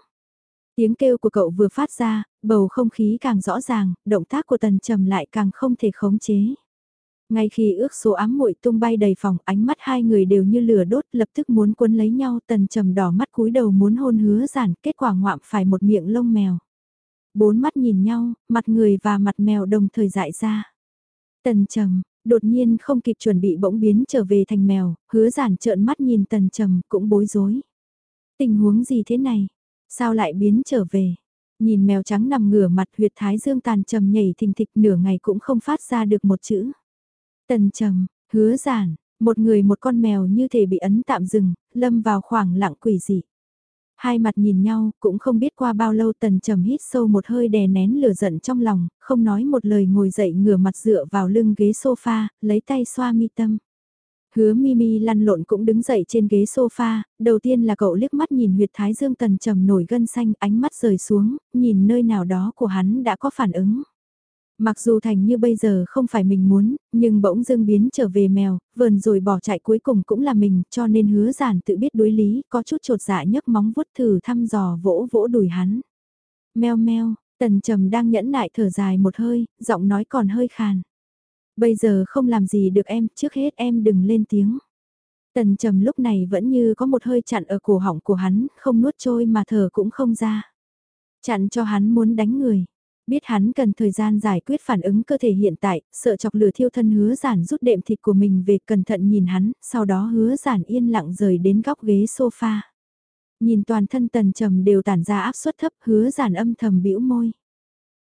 Tiếng kêu của cậu vừa phát ra, bầu không khí càng rõ ràng, động tác của tần trầm lại càng không thể khống chế. Ngay khi ước số ám muội tung bay đầy phòng, ánh mắt hai người đều như lửa đốt, lập tức muốn cuốn lấy nhau, tần trầm đỏ mắt cúi đầu muốn hôn hứa giản, kết quả ngoạm phải một miệng lông mèo. Bốn mắt nhìn nhau, mặt người và mặt mèo đồng thời dại ra. Tần trầm, đột nhiên không kịp chuẩn bị bỗng biến trở về thành mèo, hứa giản trợn mắt nhìn tần trầm cũng bối rối. Tình huống gì thế này? Sao lại biến trở về? Nhìn mèo trắng nằm ngửa mặt huyệt thái dương tàn trầm nhảy thình thịch nửa ngày cũng không phát ra được một chữ. Tần trầm, hứa giản, một người một con mèo như thể bị ấn tạm dừng, lâm vào khoảng lặng quỷ dị. Hai mặt nhìn nhau, cũng không biết qua bao lâu tần trầm hít sâu một hơi đè nén lửa giận trong lòng, không nói một lời ngồi dậy ngửa mặt dựa vào lưng ghế sofa, lấy tay xoa mi tâm. Hứa Mimi lăn lộn cũng đứng dậy trên ghế sofa, đầu tiên là cậu liếc mắt nhìn huyệt thái dương tần trầm nổi gân xanh ánh mắt rời xuống, nhìn nơi nào đó của hắn đã có phản ứng. Mặc dù thành như bây giờ không phải mình muốn, nhưng bỗng dưng biến trở về mèo, vờn rồi bỏ chạy cuối cùng cũng là mình, cho nên hứa giản tự biết đối lý, có chút trột dạ nhấc móng vuốt thử thăm dò vỗ vỗ đùi hắn. Mèo mèo tần trầm đang nhẫn nại thở dài một hơi, giọng nói còn hơi khàn. Bây giờ không làm gì được em, trước hết em đừng lên tiếng. Tần trầm lúc này vẫn như có một hơi chặn ở cổ họng của hắn, không nuốt trôi mà thở cũng không ra. Chặn cho hắn muốn đánh người. Biết hắn cần thời gian giải quyết phản ứng cơ thể hiện tại, sợ chọc lửa thiêu thân hứa giản rút đệm thịt của mình về cẩn thận nhìn hắn, sau đó hứa giản yên lặng rời đến góc ghế sofa. Nhìn toàn thân tần trầm đều tản ra áp suất thấp hứa giản âm thầm bĩu môi.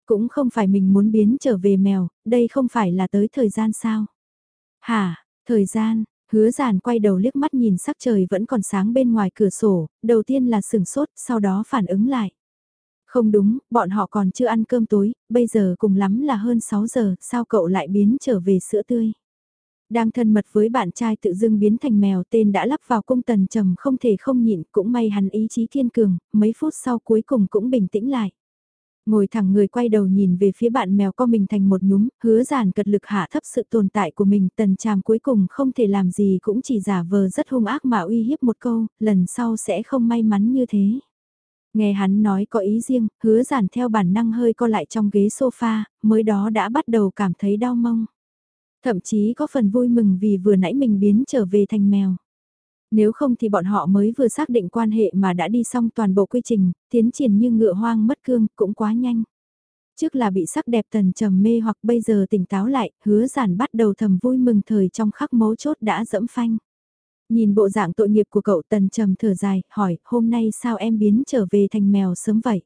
Cũng không phải mình muốn biến trở về mèo, đây không phải là tới thời gian sao. Hả, thời gian, hứa giản quay đầu liếc mắt nhìn sắc trời vẫn còn sáng bên ngoài cửa sổ, đầu tiên là sừng sốt, sau đó phản ứng lại. Không đúng, bọn họ còn chưa ăn cơm tối, bây giờ cùng lắm là hơn 6 giờ, sao cậu lại biến trở về sữa tươi? Đang thân mật với bạn trai tự dưng biến thành mèo tên đã lắp vào cung tần trầm không thể không nhịn, cũng may hắn ý chí kiên cường, mấy phút sau cuối cùng cũng bình tĩnh lại. Ngồi thẳng người quay đầu nhìn về phía bạn mèo co mình thành một nhúm, hứa giản cật lực hạ thấp sự tồn tại của mình, tần tràm cuối cùng không thể làm gì cũng chỉ giả vờ rất hung ác mà uy hiếp một câu, lần sau sẽ không may mắn như thế. Nghe hắn nói có ý riêng, hứa giản theo bản năng hơi co lại trong ghế sofa, mới đó đã bắt đầu cảm thấy đau mông. Thậm chí có phần vui mừng vì vừa nãy mình biến trở về thành mèo. Nếu không thì bọn họ mới vừa xác định quan hệ mà đã đi xong toàn bộ quy trình, tiến triển như ngựa hoang mất cương cũng quá nhanh. Trước là bị sắc đẹp tần trầm mê hoặc bây giờ tỉnh táo lại, hứa giản bắt đầu thầm vui mừng thời trong khắc mấu chốt đã dẫm phanh. Nhìn bộ dạng tội nghiệp của cậu tần trầm thở dài, hỏi, hôm nay sao em biến trở về thành mèo sớm vậy?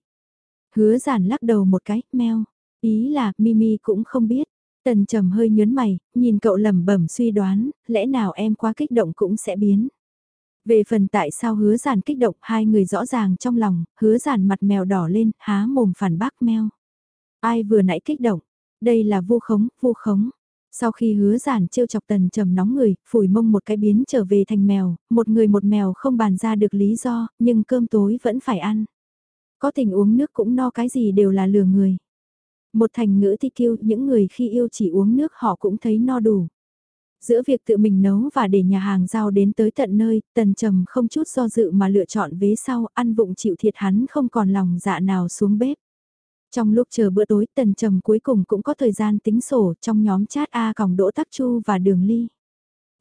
Hứa giản lắc đầu một cái, mèo. Ý là, Mimi cũng không biết. Tần trầm hơi nhớn mày, nhìn cậu lẩm bẩm suy đoán, lẽ nào em quá kích động cũng sẽ biến. Về phần tại sao hứa giản kích động hai người rõ ràng trong lòng, hứa giản mặt mèo đỏ lên, há mồm phản bác mèo. Ai vừa nãy kích động? Đây là vu khống, vu khống. Sau khi hứa giản trêu chọc tần trầm nóng người, phủi mông một cái biến trở về thành mèo, một người một mèo không bàn ra được lý do, nhưng cơm tối vẫn phải ăn. Có tình uống nước cũng no cái gì đều là lừa người. Một thành ngữ thi kiêu, những người khi yêu chỉ uống nước họ cũng thấy no đủ. Giữa việc tự mình nấu và để nhà hàng giao đến tới tận nơi, tần trầm không chút do dự mà lựa chọn vế sau, ăn vụng chịu thiệt hắn không còn lòng dạ nào xuống bếp. Trong lúc chờ bữa tối tần trầm cuối cùng cũng có thời gian tính sổ trong nhóm chat A còng đỗ tắc chu và đường ly.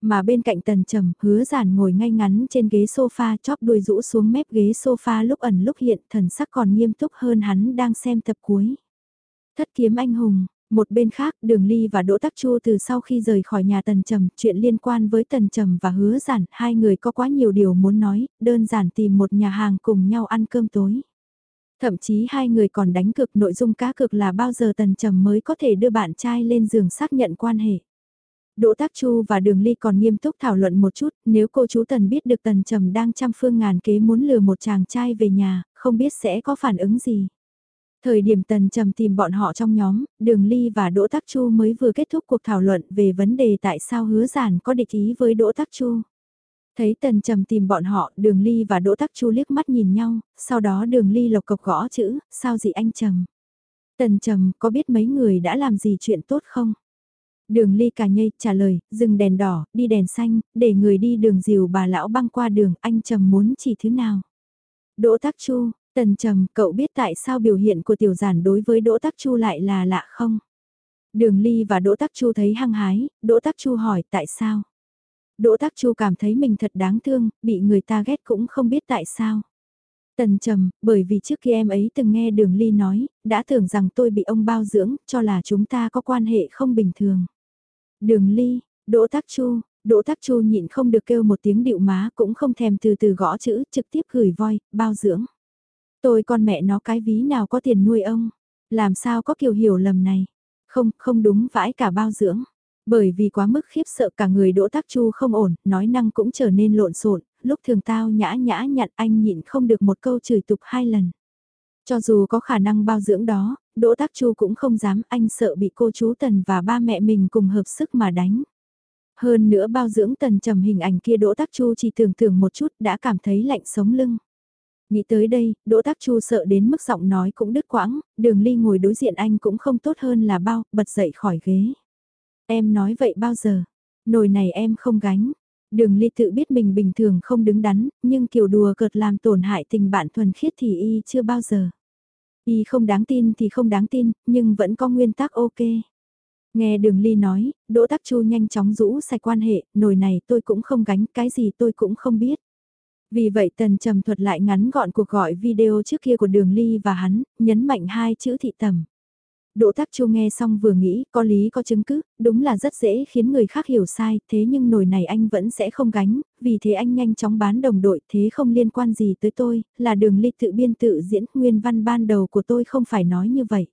Mà bên cạnh tần trầm hứa giản ngồi ngay ngắn trên ghế sofa chóp đuôi rũ xuống mép ghế sofa lúc ẩn lúc hiện thần sắc còn nghiêm túc hơn hắn đang xem tập cuối. Thất kiếm anh hùng, một bên khác, Đường Ly và Đỗ Tắc Chu từ sau khi rời khỏi nhà Tần Trầm, chuyện liên quan với Tần Trầm và Hứa Giản, hai người có quá nhiều điều muốn nói, đơn giản tìm một nhà hàng cùng nhau ăn cơm tối. Thậm chí hai người còn đánh cực nội dung cá cực là bao giờ Tần Trầm mới có thể đưa bạn trai lên giường xác nhận quan hệ. Đỗ Tác Chu và Đường Ly còn nghiêm túc thảo luận một chút, nếu cô chú Tần biết được Tần Trầm đang trăm phương ngàn kế muốn lừa một chàng trai về nhà, không biết sẽ có phản ứng gì. Thời điểm Tần Trầm tìm bọn họ trong nhóm, Đường Ly và Đỗ Tác Chu mới vừa kết thúc cuộc thảo luận về vấn đề tại sao hứa giản có địch ý với Đỗ Tác Chu. Thấy Tần Trầm tìm bọn họ, Đường Ly và Đỗ Tắc Chu liếc mắt nhìn nhau, sau đó Đường Ly lộc cộc gõ chữ, sao gì anh Trầm. Tần Trầm có biết mấy người đã làm gì chuyện tốt không? Đường Ly cà nhây trả lời, dừng đèn đỏ, đi đèn xanh, để người đi đường dìu bà lão băng qua đường, anh Trầm muốn chỉ thứ nào? Đỗ Tắc Chu, Tần Trầm, cậu biết tại sao biểu hiện của tiểu giản đối với Đỗ Tắc Chu lại là lạ không? Đường Ly và Đỗ Tắc Chu thấy hăng hái, Đỗ Tắc Chu hỏi tại sao? Đỗ Tắc Chu cảm thấy mình thật đáng thương, bị người ta ghét cũng không biết tại sao. Tần trầm, bởi vì trước khi em ấy từng nghe Đường Ly nói, đã tưởng rằng tôi bị ông bao dưỡng, cho là chúng ta có quan hệ không bình thường. Đường ly, Đỗ Tác Chu, Đỗ Tác Chu nhịn không được kêu một tiếng điệu má cũng không thèm từ từ gõ chữ trực tiếp gửi voi, bao dưỡng. Tôi con mẹ nó cái ví nào có tiền nuôi ông, làm sao có kiểu hiểu lầm này. Không, không đúng vãi cả bao dưỡng. Bởi vì quá mức khiếp sợ cả người Đỗ Tác Chu không ổn, nói năng cũng trở nên lộn xộn, lúc thường tao nhã nhã nhặn anh nhịn không được một câu chửi tục hai lần. Cho dù có khả năng bao dưỡng đó, Đỗ Tác Chu cũng không dám anh sợ bị cô chú Tần và ba mẹ mình cùng hợp sức mà đánh. Hơn nữa bao dưỡng Tần trầm hình ảnh kia Đỗ Tác Chu chỉ tưởng tượng một chút đã cảm thấy lạnh sống lưng. Nghĩ tới đây, Đỗ Tác Chu sợ đến mức giọng nói cũng đứt quãng, đường ly ngồi đối diện anh cũng không tốt hơn là bao, bật dậy khỏi ghế. Em nói vậy bao giờ? Nồi này em không gánh. Đường ly tự biết mình bình thường không đứng đắn, nhưng kiểu đùa cợt làm tổn hại tình bạn thuần khiết thì y chưa bao giờ. Y không đáng tin thì không đáng tin, nhưng vẫn có nguyên tắc ok. Nghe đường ly nói, Đỗ Tắc Chu nhanh chóng rũ sạch quan hệ, nồi này tôi cũng không gánh, cái gì tôi cũng không biết. Vì vậy Tần Trầm thuật lại ngắn gọn cuộc gọi video trước kia của Đường Ly và hắn, nhấn mạnh hai chữ thị tầm. Đỗ Tắc Chu nghe xong vừa nghĩ, có lý có chứng cứ, đúng là rất dễ khiến người khác hiểu sai, thế nhưng nồi này anh vẫn sẽ không gánh, vì thế anh nhanh chóng bán đồng đội, thế không liên quan gì tới tôi, là đường ly tự biên tự diễn, nguyên văn ban đầu của tôi không phải nói như vậy.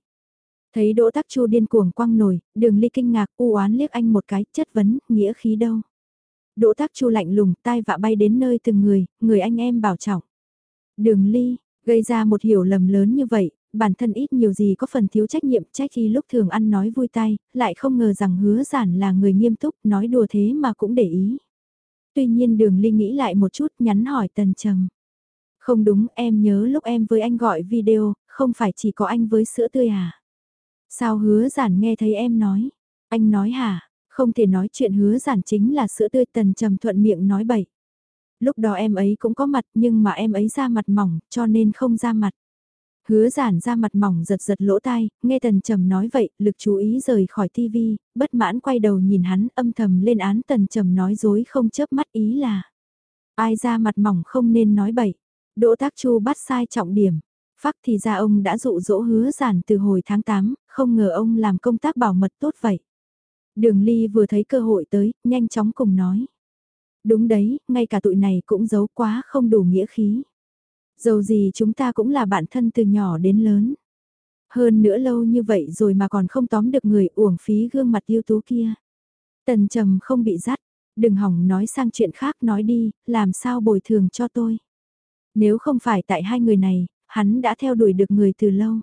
Thấy Đỗ Tắc Chu điên cuồng quăng nồi, đường ly kinh ngạc, u oán liếc anh một cái, chất vấn, nghĩa khí đâu. Đỗ Tắc Chu lạnh lùng, tai vạ bay đến nơi từng người, người anh em bảo trọng. Đường ly, gây ra một hiểu lầm lớn như vậy, bản thân ít nhiều gì có phần thiếu trách nhiệm trách khi lúc thường ăn nói vui tay, lại không ngờ rằng hứa giản là người nghiêm túc, nói đùa thế mà cũng để ý. Tuy nhiên đường ly nghĩ lại một chút nhắn hỏi tần trầm. Không đúng em nhớ lúc em với anh gọi video, không phải chỉ có anh với sữa tươi à? Sao hứa giản nghe thấy em nói? Anh nói hả? Không thể nói chuyện hứa giản chính là sữa tươi tần trầm thuận miệng nói bậy. Lúc đó em ấy cũng có mặt nhưng mà em ấy ra mặt mỏng cho nên không ra mặt. Hứa giản ra mặt mỏng giật giật lỗ tai, nghe tần trầm nói vậy, lực chú ý rời khỏi tivi, bất mãn quay đầu nhìn hắn âm thầm lên án tần trầm nói dối không chớp mắt ý là. Ai ra mặt mỏng không nên nói bậy. Đỗ tác chu bắt sai trọng điểm. Phắc thì ra ông đã dụ dỗ hứa giản từ hồi tháng 8, không ngờ ông làm công tác bảo mật tốt vậy. Đường Ly vừa thấy cơ hội tới, nhanh chóng cùng nói. Đúng đấy, ngay cả tụi này cũng giấu quá không đủ nghĩa khí. Dầu gì chúng ta cũng là bạn thân từ nhỏ đến lớn. Hơn nữa lâu như vậy rồi mà còn không tóm được người uổng phí gương mặt yêu tú kia. Tần trầm không bị dắt, đừng hỏng nói sang chuyện khác nói đi, làm sao bồi thường cho tôi. Nếu không phải tại hai người này, hắn đã theo đuổi được người từ lâu.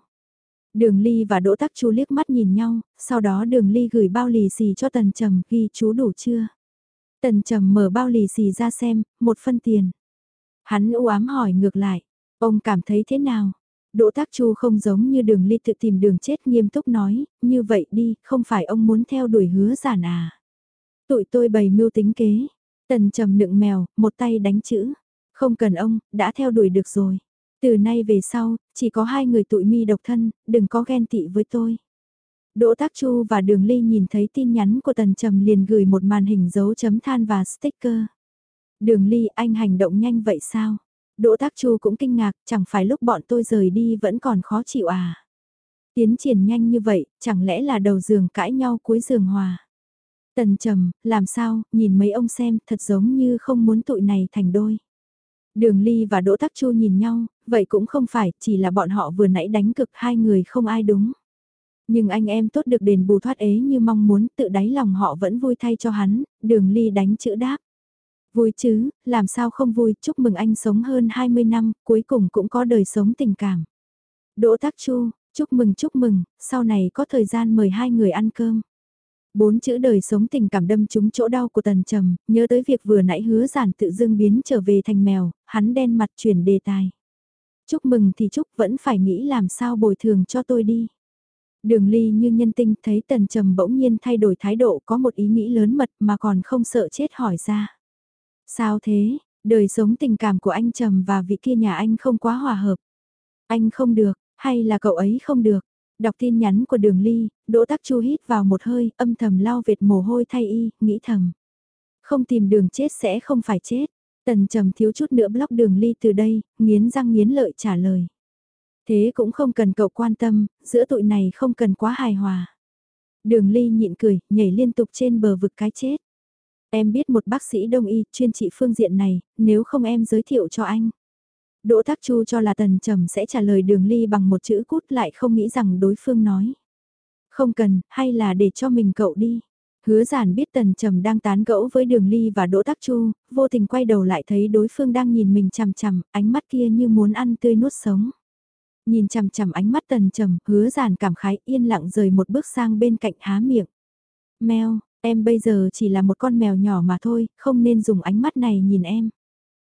Đường Ly và Đỗ Tắc Chu liếc mắt nhìn nhau, sau đó Đường Ly gửi bao lì xì cho Tần Trầm ghi chú đủ chưa. Tần Trầm mở bao lì xì ra xem, một phân tiền. Hắn u ám hỏi ngược lại, ông cảm thấy thế nào? Đỗ Tác Chu không giống như đường ly tự tìm đường chết nghiêm túc nói, như vậy đi, không phải ông muốn theo đuổi hứa giản à. Tụi tôi bày mưu tính kế, tần trầm nựng mèo, một tay đánh chữ, không cần ông, đã theo đuổi được rồi. Từ nay về sau, chỉ có hai người tụi mi độc thân, đừng có ghen tị với tôi. Đỗ Tác Chu và Đường Ly nhìn thấy tin nhắn của Tần Trầm liền gửi một màn hình dấu chấm than và sticker. Đường Ly anh hành động nhanh vậy sao? Đỗ Tác Chu cũng kinh ngạc, chẳng phải lúc bọn tôi rời đi vẫn còn khó chịu à? Tiến triển nhanh như vậy, chẳng lẽ là đầu giường cãi nhau cuối giường hòa? Tần Trầm, làm sao, nhìn mấy ông xem, thật giống như không muốn tụi này thành đôi. Đường Ly và Đỗ Tắc Chu nhìn nhau, vậy cũng không phải, chỉ là bọn họ vừa nãy đánh cực hai người không ai đúng. Nhưng anh em tốt được đền bù thoát ế như mong muốn, tự đáy lòng họ vẫn vui thay cho hắn, đường Ly đánh chữ đáp. Vui chứ, làm sao không vui, chúc mừng anh sống hơn 20 năm, cuối cùng cũng có đời sống tình cảm. Đỗ tác Chu, chúc mừng chúc mừng, sau này có thời gian mời hai người ăn cơm. Bốn chữ đời sống tình cảm đâm trúng chỗ đau của tần trầm, nhớ tới việc vừa nãy hứa giản tự dưng biến trở về thành mèo, hắn đen mặt chuyển đề tài. Chúc mừng thì chúc vẫn phải nghĩ làm sao bồi thường cho tôi đi. Đường ly như nhân tinh thấy tần trầm bỗng nhiên thay đổi thái độ có một ý nghĩ lớn mật mà còn không sợ chết hỏi ra. Sao thế, đời sống tình cảm của anh Trầm và vị kia nhà anh không quá hòa hợp. Anh không được, hay là cậu ấy không được. Đọc tin nhắn của đường ly, Đỗ Tắc Chu hít vào một hơi, âm thầm lau vệt mồ hôi thay y, nghĩ thầm. Không tìm đường chết sẽ không phải chết. Tần trầm thiếu chút nữa block đường ly từ đây, nghiến răng nghiến lợi trả lời. Thế cũng không cần cậu quan tâm, giữa tụi này không cần quá hài hòa. Đường ly nhịn cười, nhảy liên tục trên bờ vực cái chết. Em biết một bác sĩ đông y chuyên trị phương diện này, nếu không em giới thiệu cho anh. Đỗ Thác Chu cho là Tần Trầm sẽ trả lời đường ly bằng một chữ cút lại không nghĩ rằng đối phương nói. Không cần, hay là để cho mình cậu đi. Hứa giản biết Tần Trầm đang tán gẫu với Đường Ly và Đỗ Thác Chu, vô tình quay đầu lại thấy đối phương đang nhìn mình chằm chằm, ánh mắt kia như muốn ăn tươi nuốt sống. Nhìn chằm chằm ánh mắt Tần Trầm, hứa giản cảm khái yên lặng rời một bước sang bên cạnh há miệng. Mèo, em bây giờ chỉ là một con mèo nhỏ mà thôi, không nên dùng ánh mắt này nhìn em.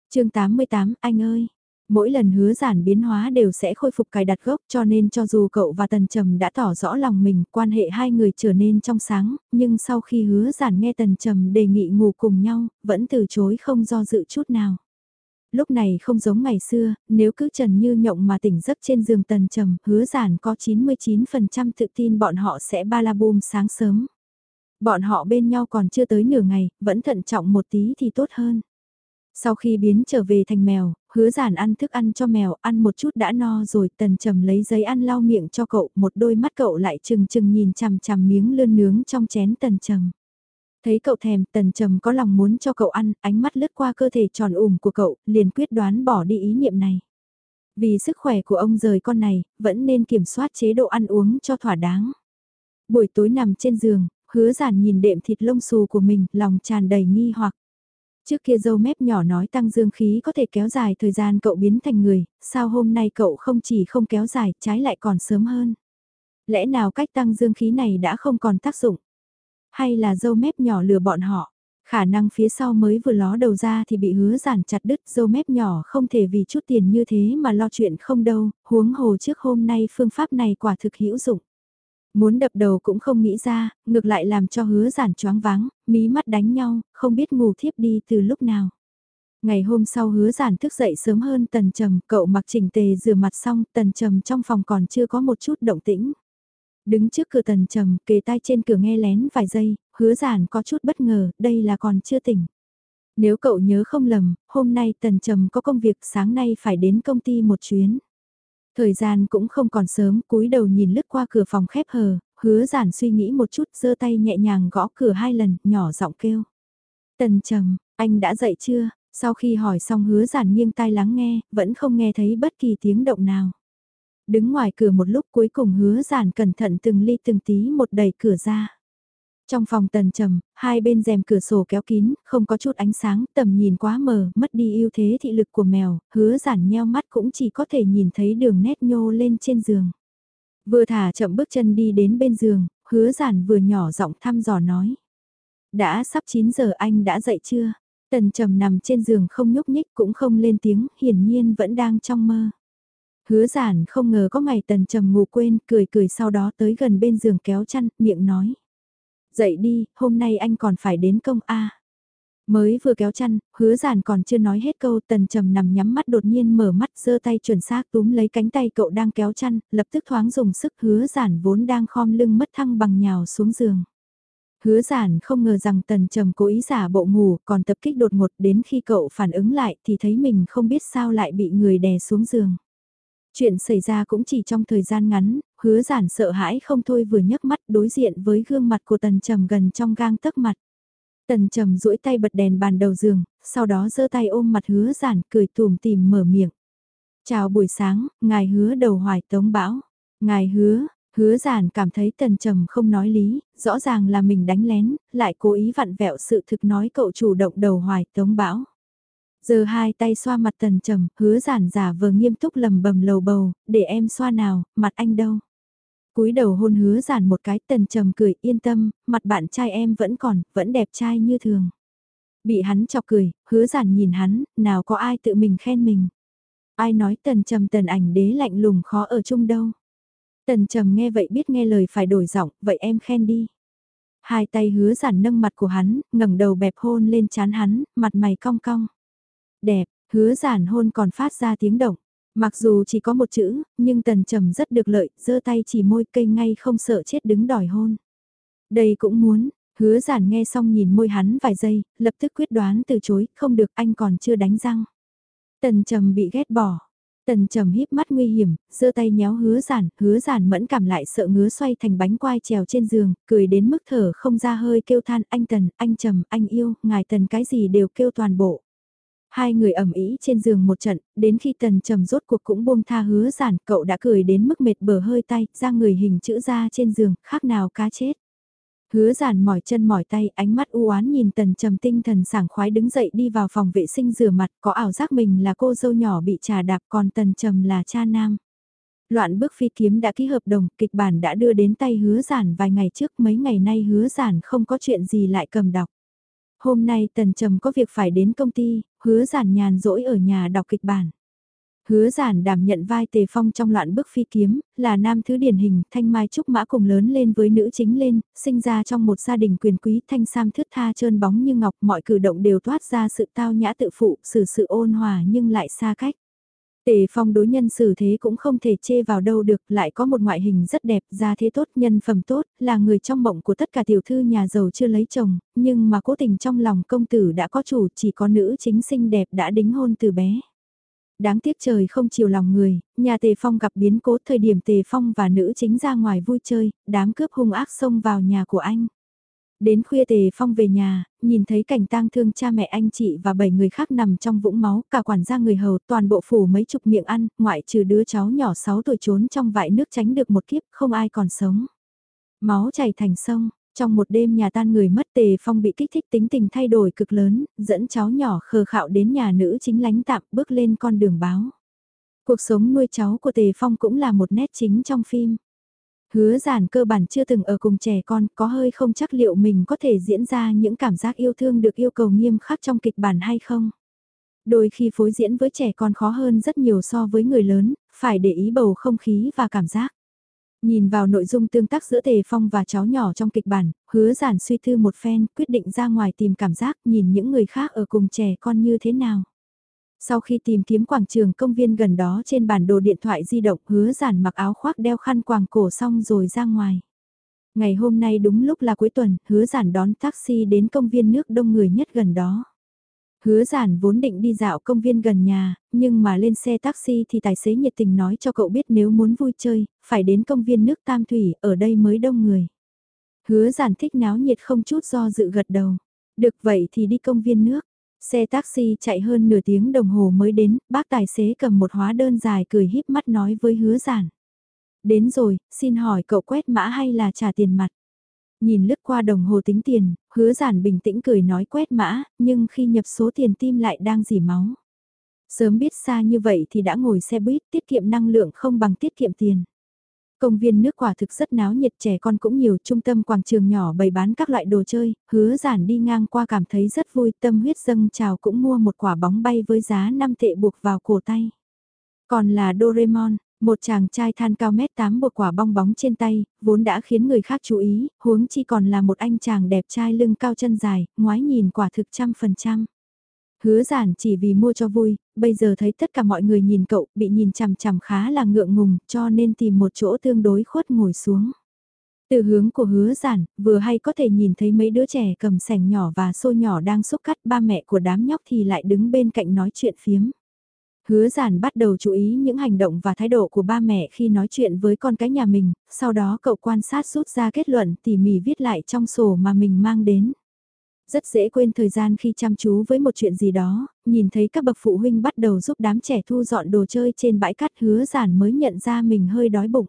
chương 88, anh ơi, mỗi lần hứa giản biến hóa đều sẽ khôi phục cài đặt gốc cho nên cho dù cậu và Tần Trầm đã tỏ rõ lòng mình quan hệ hai người trở nên trong sáng, nhưng sau khi hứa giản nghe Tần Trầm đề nghị ngủ cùng nhau, vẫn từ chối không do dự chút nào. Lúc này không giống ngày xưa, nếu cứ trần như nhộng mà tỉnh giấc trên giường Tần Trầm, hứa giản có 99% tự tin bọn họ sẽ ba la boom sáng sớm. Bọn họ bên nhau còn chưa tới nửa ngày, vẫn thận trọng một tí thì tốt hơn. Sau khi biến trở về thành mèo, hứa giản ăn thức ăn cho mèo, ăn một chút đã no rồi, tần trầm lấy giấy ăn lau miệng cho cậu, một đôi mắt cậu lại chừng chừng nhìn chằm chằm miếng lươn nướng trong chén tần trầm. Thấy cậu thèm, tần trầm có lòng muốn cho cậu ăn, ánh mắt lướt qua cơ thể tròn ủm của cậu, liền quyết đoán bỏ đi ý niệm này. Vì sức khỏe của ông rời con này, vẫn nên kiểm soát chế độ ăn uống cho thỏa đáng. Buổi tối nằm trên giường, hứa giản nhìn đệm thịt lông xù của mình, lòng tràn đầy nghi hoặc. Trước kia dâu mép nhỏ nói tăng dương khí có thể kéo dài thời gian cậu biến thành người, sao hôm nay cậu không chỉ không kéo dài, trái lại còn sớm hơn. Lẽ nào cách tăng dương khí này đã không còn tác dụng? Hay là dâu mép nhỏ lừa bọn họ? Khả năng phía sau mới vừa ló đầu ra thì bị hứa giản chặt đứt dâu mép nhỏ không thể vì chút tiền như thế mà lo chuyện không đâu, huống hồ trước hôm nay phương pháp này quả thực hữu dụng. Muốn đập đầu cũng không nghĩ ra, ngược lại làm cho hứa giản choáng váng, mí mắt đánh nhau, không biết ngủ thiếp đi từ lúc nào. Ngày hôm sau hứa giản thức dậy sớm hơn tần trầm, cậu mặc chỉnh tề rửa mặt xong, tần trầm trong phòng còn chưa có một chút động tĩnh. Đứng trước cửa tần trầm, kề tai trên cửa nghe lén vài giây, hứa giản có chút bất ngờ, đây là còn chưa tỉnh. Nếu cậu nhớ không lầm, hôm nay tần trầm có công việc sáng nay phải đến công ty một chuyến. Thời gian cũng không còn sớm, cúi đầu nhìn lướt qua cửa phòng khép hờ, hứa giản suy nghĩ một chút, giơ tay nhẹ nhàng gõ cửa hai lần, nhỏ giọng kêu. Tần trầm, anh đã dậy chưa? Sau khi hỏi xong hứa giản nghiêng tai lắng nghe, vẫn không nghe thấy bất kỳ tiếng động nào. Đứng ngoài cửa một lúc cuối cùng hứa giản cẩn thận từng ly từng tí một đẩy cửa ra. Trong phòng tần trầm, hai bên rèm cửa sổ kéo kín, không có chút ánh sáng, tầm nhìn quá mờ, mất đi ưu thế thị lực của mèo, hứa giản nheo mắt cũng chỉ có thể nhìn thấy đường nét nhô lên trên giường. Vừa thả chậm bước chân đi đến bên giường, hứa giản vừa nhỏ giọng thăm dò nói. Đã sắp 9 giờ anh đã dậy chưa? Tần trầm nằm trên giường không nhúc nhích cũng không lên tiếng, hiển nhiên vẫn đang trong mơ. Hứa giản không ngờ có ngày tần trầm ngủ quên, cười cười sau đó tới gần bên giường kéo chăn, miệng nói. Dậy đi, hôm nay anh còn phải đến công A. Mới vừa kéo chăn, hứa giản còn chưa nói hết câu tần trầm nằm nhắm mắt đột nhiên mở mắt giơ tay chuẩn xác túm lấy cánh tay cậu đang kéo chăn, lập tức thoáng dùng sức hứa giản vốn đang khom lưng mất thăng bằng nhào xuống giường. Hứa giản không ngờ rằng tần trầm cố ý giả bộ ngủ còn tập kích đột ngột đến khi cậu phản ứng lại thì thấy mình không biết sao lại bị người đè xuống giường. Chuyện xảy ra cũng chỉ trong thời gian ngắn, hứa giản sợ hãi không thôi vừa nhấc mắt đối diện với gương mặt của tần trầm gần trong gang tấc mặt. Tần trầm duỗi tay bật đèn bàn đầu giường, sau đó giơ tay ôm mặt hứa giản cười tùm tìm mở miệng. Chào buổi sáng, ngài hứa đầu hoài tống bão. Ngài hứa, hứa giản cảm thấy tần trầm không nói lý, rõ ràng là mình đánh lén, lại cố ý vặn vẹo sự thực nói cậu chủ động đầu hoài tống bão. Giờ hai tay xoa mặt tần trầm, hứa giản giả vờ nghiêm túc lầm bầm lầu bầu, để em xoa nào, mặt anh đâu cúi đầu hôn hứa giản một cái tần trầm cười yên tâm, mặt bạn trai em vẫn còn, vẫn đẹp trai như thường. Bị hắn chọc cười, hứa giản nhìn hắn, nào có ai tự mình khen mình. Ai nói tần trầm tần ảnh đế lạnh lùng khó ở chung đâu. Tần trầm nghe vậy biết nghe lời phải đổi giọng, vậy em khen đi. Hai tay hứa giản nâng mặt của hắn, ngẩng đầu bẹp hôn lên chán hắn, mặt mày cong cong. Đẹp, hứa giản hôn còn phát ra tiếng động. Mặc dù chỉ có một chữ, nhưng tần trầm rất được lợi, giơ tay chỉ môi cây ngay không sợ chết đứng đòi hôn. Đây cũng muốn, hứa giản nghe xong nhìn môi hắn vài giây, lập tức quyết đoán từ chối, không được anh còn chưa đánh răng. Tần trầm bị ghét bỏ. Tần trầm híp mắt nguy hiểm, giơ tay nhéo hứa giản, hứa giản mẫn cảm lại sợ ngứa xoay thành bánh quai trèo trên giường, cười đến mức thở không ra hơi kêu than anh tần, anh trầm, anh yêu, ngài tần cái gì đều kêu toàn bộ. Hai người ẩm ý trên giường một trận, đến khi tần trầm rốt cuộc cũng buông tha hứa giản, cậu đã cười đến mức mệt bờ hơi tay, ra người hình chữ ra trên giường, khác nào cá chết. Hứa giản mỏi chân mỏi tay, ánh mắt u oán nhìn tần trầm tinh thần sảng khoái đứng dậy đi vào phòng vệ sinh rửa mặt, có ảo giác mình là cô dâu nhỏ bị trà đạp còn tần trầm là cha nam. Loạn bước phi kiếm đã ký hợp đồng, kịch bản đã đưa đến tay hứa giản vài ngày trước mấy ngày nay hứa giản không có chuyện gì lại cầm đọc. Hôm nay tần trầm có việc phải đến công ty, hứa giản nhàn rỗi ở nhà đọc kịch bản. Hứa giản đảm nhận vai tề phong trong loạn bức phi kiếm, là nam thứ điển hình, thanh mai trúc mã cùng lớn lên với nữ chính lên, sinh ra trong một gia đình quyền quý thanh sam thướt tha trơn bóng như ngọc, mọi cử động đều toát ra sự tao nhã tự phụ, xử sự ôn hòa nhưng lại xa cách. Tề phong đối nhân xử thế cũng không thể chê vào đâu được, lại có một ngoại hình rất đẹp, gia thế tốt, nhân phẩm tốt, là người trong mộng của tất cả tiểu thư nhà giàu chưa lấy chồng, nhưng mà cố tình trong lòng công tử đã có chủ, chỉ có nữ chính xinh đẹp đã đính hôn từ bé. Đáng tiếc trời không chiều lòng người, nhà Tề Phong gặp biến cố thời điểm Tề Phong và nữ chính ra ngoài vui chơi, đám cướp hung ác xông vào nhà của anh. Đến khuya Tề Phong về nhà, nhìn thấy cảnh tang thương cha mẹ anh chị và bảy người khác nằm trong vũng máu, cả quản gia người hầu toàn bộ phủ mấy chục miệng ăn, ngoại trừ đứa cháu nhỏ 6 tuổi trốn trong vại nước tránh được một kiếp, không ai còn sống. Máu chảy thành sông, trong một đêm nhà tan người mất tề phong bị kích thích tính tình thay đổi cực lớn, dẫn cháu nhỏ khờ khạo đến nhà nữ chính lánh tạm bước lên con đường báo. Cuộc sống nuôi cháu của tề phong cũng là một nét chính trong phim. Hứa giản cơ bản chưa từng ở cùng trẻ con có hơi không chắc liệu mình có thể diễn ra những cảm giác yêu thương được yêu cầu nghiêm khắc trong kịch bản hay không. Đôi khi phối diễn với trẻ con khó hơn rất nhiều so với người lớn, phải để ý bầu không khí và cảm giác. Nhìn vào nội dung tương tác giữa Tề Phong và cháu nhỏ trong kịch bản, hứa giản suy thư một phen, quyết định ra ngoài tìm cảm giác nhìn những người khác ở cùng trẻ con như thế nào. Sau khi tìm kiếm quảng trường công viên gần đó trên bản đồ điện thoại di động hứa giản mặc áo khoác đeo khăn quàng cổ xong rồi ra ngoài. Ngày hôm nay đúng lúc là cuối tuần, hứa giản đón taxi đến công viên nước đông người nhất gần đó. Hứa giản vốn định đi dạo công viên gần nhà, nhưng mà lên xe taxi thì tài xế nhiệt tình nói cho cậu biết nếu muốn vui chơi, phải đến công viên nước Tam Thủy, ở đây mới đông người. Hứa giản thích náo nhiệt không chút do dự gật đầu. Được vậy thì đi công viên nước. Xe taxi chạy hơn nửa tiếng đồng hồ mới đến, bác tài xế cầm một hóa đơn dài cười híp mắt nói với hứa giản. Đến rồi, xin hỏi cậu quét mã hay là trả tiền mặt? Nhìn lướt qua đồng hồ tính tiền, hứa giản bình tĩnh cười nói quét mã, nhưng khi nhập số tiền tim lại đang dỉ máu. Sớm biết xa như vậy thì đã ngồi xe buýt tiết kiệm năng lượng không bằng tiết kiệm tiền. Công viên nước quả thực rất náo nhiệt trẻ con cũng nhiều trung tâm quảng trường nhỏ bày bán các loại đồ chơi, hứa giản đi ngang qua cảm thấy rất vui tâm huyết dâng trào cũng mua một quả bóng bay với giá 5 tệ buộc vào cổ tay. Còn là Doraemon, một chàng trai than cao mét 8 buộc quả bong bóng trên tay, vốn đã khiến người khác chú ý, huống chi còn là một anh chàng đẹp trai lưng cao chân dài, ngoái nhìn quả thực trăm phần trăm. Hứa giản chỉ vì mua cho vui, bây giờ thấy tất cả mọi người nhìn cậu, bị nhìn chằm chằm khá là ngượng ngùng, cho nên tìm một chỗ tương đối khuất ngồi xuống. Từ hướng của hứa giản, vừa hay có thể nhìn thấy mấy đứa trẻ cầm sẻng nhỏ và xô nhỏ đang xúc cắt ba mẹ của đám nhóc thì lại đứng bên cạnh nói chuyện phiếm. Hứa giản bắt đầu chú ý những hành động và thái độ của ba mẹ khi nói chuyện với con cái nhà mình, sau đó cậu quan sát rút ra kết luận tỉ mỉ viết lại trong sổ mà mình mang đến. Rất dễ quên thời gian khi chăm chú với một chuyện gì đó, nhìn thấy các bậc phụ huynh bắt đầu giúp đám trẻ thu dọn đồ chơi trên bãi cát hứa giản mới nhận ra mình hơi đói bụng.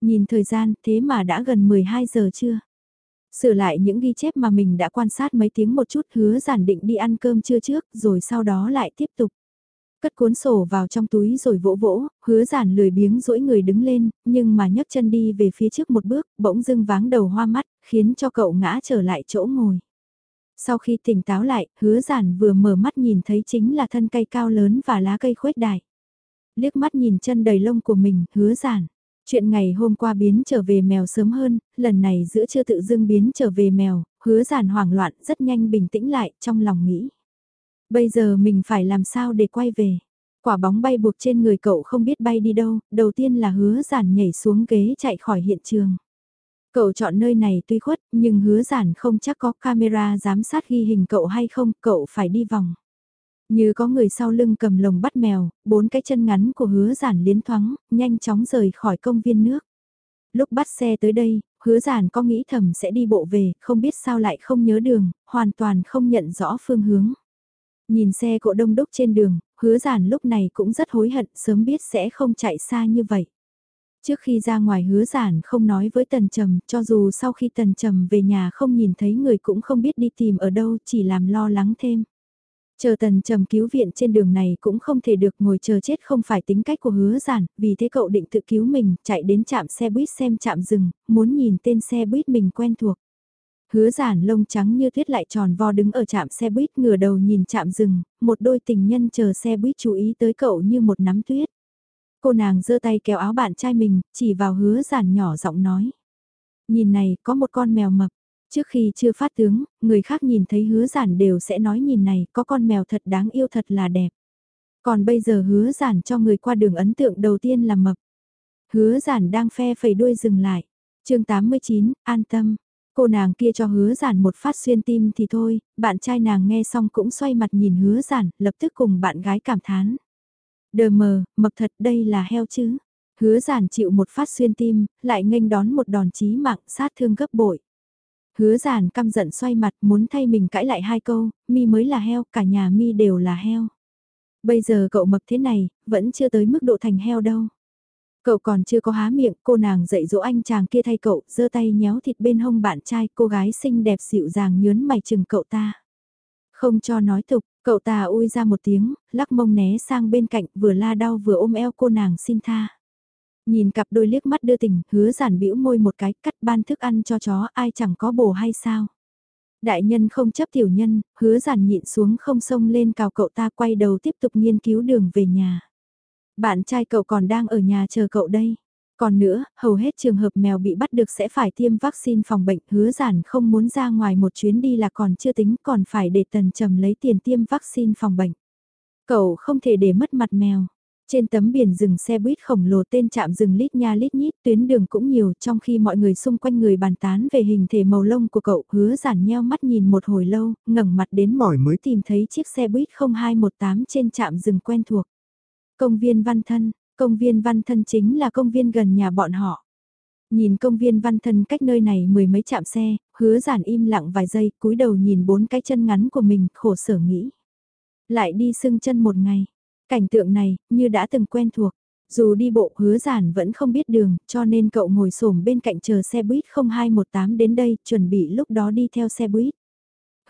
Nhìn thời gian thế mà đã gần 12 giờ chưa? Sửa lại những ghi chép mà mình đã quan sát mấy tiếng một chút hứa giản định đi ăn cơm trưa trước rồi sau đó lại tiếp tục. Cất cuốn sổ vào trong túi rồi vỗ vỗ, hứa giản lười biếng duỗi người đứng lên, nhưng mà nhấc chân đi về phía trước một bước, bỗng dưng váng đầu hoa mắt, khiến cho cậu ngã trở lại chỗ ngồi. Sau khi tỉnh táo lại, hứa giản vừa mở mắt nhìn thấy chính là thân cây cao lớn và lá cây khuếch đại. Liếc mắt nhìn chân đầy lông của mình, hứa giản. Chuyện ngày hôm qua biến trở về mèo sớm hơn, lần này giữa chưa tự dưng biến trở về mèo, hứa giản hoảng loạn rất nhanh bình tĩnh lại trong lòng nghĩ. Bây giờ mình phải làm sao để quay về. Quả bóng bay buộc trên người cậu không biết bay đi đâu, đầu tiên là hứa giản nhảy xuống ghế chạy khỏi hiện trường. Cậu chọn nơi này tuy khuất, nhưng hứa giản không chắc có camera giám sát ghi hình cậu hay không, cậu phải đi vòng. Như có người sau lưng cầm lồng bắt mèo, bốn cái chân ngắn của hứa giản liến thoáng, nhanh chóng rời khỏi công viên nước. Lúc bắt xe tới đây, hứa giản có nghĩ thầm sẽ đi bộ về, không biết sao lại không nhớ đường, hoàn toàn không nhận rõ phương hướng. Nhìn xe cộ đông đúc trên đường, hứa giản lúc này cũng rất hối hận sớm biết sẽ không chạy xa như vậy. Trước khi ra ngoài hứa giản không nói với Tần Trầm, cho dù sau khi Tần Trầm về nhà không nhìn thấy người cũng không biết đi tìm ở đâu, chỉ làm lo lắng thêm. Chờ Tần Trầm cứu viện trên đường này cũng không thể được ngồi chờ chết không phải tính cách của hứa giản, vì thế cậu định tự cứu mình, chạy đến trạm xe buýt xem trạm dừng, muốn nhìn tên xe buýt mình quen thuộc. Hứa giản lông trắng như tuyết lại tròn vo đứng ở trạm xe buýt ngửa đầu nhìn trạm dừng, một đôi tình nhân chờ xe buýt chú ý tới cậu như một nắm tuyết. Cô nàng giơ tay kéo áo bạn trai mình, chỉ vào hứa giản nhỏ giọng nói. Nhìn này, có một con mèo mập. Trước khi chưa phát tướng, người khác nhìn thấy hứa giản đều sẽ nói nhìn này, có con mèo thật đáng yêu thật là đẹp. Còn bây giờ hứa giản cho người qua đường ấn tượng đầu tiên là mập. Hứa giản đang phe phẩy đuôi dừng lại. chương 89, an tâm. Cô nàng kia cho hứa giản một phát xuyên tim thì thôi, bạn trai nàng nghe xong cũng xoay mặt nhìn hứa giản, lập tức cùng bạn gái cảm thán. Đờ mờ, mập thật đây là heo chứ. Hứa giản chịu một phát xuyên tim, lại nghênh đón một đòn chí mạng sát thương gấp bội. Hứa giản căm giận xoay mặt muốn thay mình cãi lại hai câu, mi mới là heo, cả nhà mi đều là heo. Bây giờ cậu mập thế này, vẫn chưa tới mức độ thành heo đâu. Cậu còn chưa có há miệng, cô nàng dạy dỗ anh chàng kia thay cậu, giơ tay nhéo thịt bên hông bạn trai, cô gái xinh đẹp dịu dàng nhớn mày chừng cậu ta. Không cho nói tục, cậu ta ui ra một tiếng, lắc mông né sang bên cạnh vừa la đau vừa ôm eo cô nàng xin tha. Nhìn cặp đôi liếc mắt đưa tình, hứa giản bĩu môi một cái, cắt ban thức ăn cho chó ai chẳng có bổ hay sao. Đại nhân không chấp tiểu nhân, hứa giản nhịn xuống không xông lên cào cậu ta quay đầu tiếp tục nghiên cứu đường về nhà. Bạn trai cậu còn đang ở nhà chờ cậu đây. Còn nữa, hầu hết trường hợp mèo bị bắt được sẽ phải tiêm vaccine phòng bệnh, hứa giản không muốn ra ngoài một chuyến đi là còn chưa tính, còn phải để tần trầm lấy tiền tiêm vaccine phòng bệnh. Cậu không thể để mất mặt mèo. Trên tấm biển dừng xe buýt khổng lồ tên chạm dừng lít nha lít nhít tuyến đường cũng nhiều trong khi mọi người xung quanh người bàn tán về hình thể màu lông của cậu hứa giản nheo mắt nhìn một hồi lâu, ngẩng mặt đến mỏi mới tìm thấy chiếc xe buýt 0218 trên trạm dừng quen thuộc. Công viên văn thân, công viên văn thân chính là công viên gần nhà bọn họ. Nhìn công viên văn thân cách nơi này mười mấy chạm xe, hứa giản im lặng vài giây, cúi đầu nhìn bốn cái chân ngắn của mình, khổ sở nghĩ. Lại đi sưng chân một ngày, cảnh tượng này, như đã từng quen thuộc. Dù đi bộ hứa giản vẫn không biết đường, cho nên cậu ngồi xổm bên cạnh chờ xe buýt 0218 đến đây, chuẩn bị lúc đó đi theo xe buýt.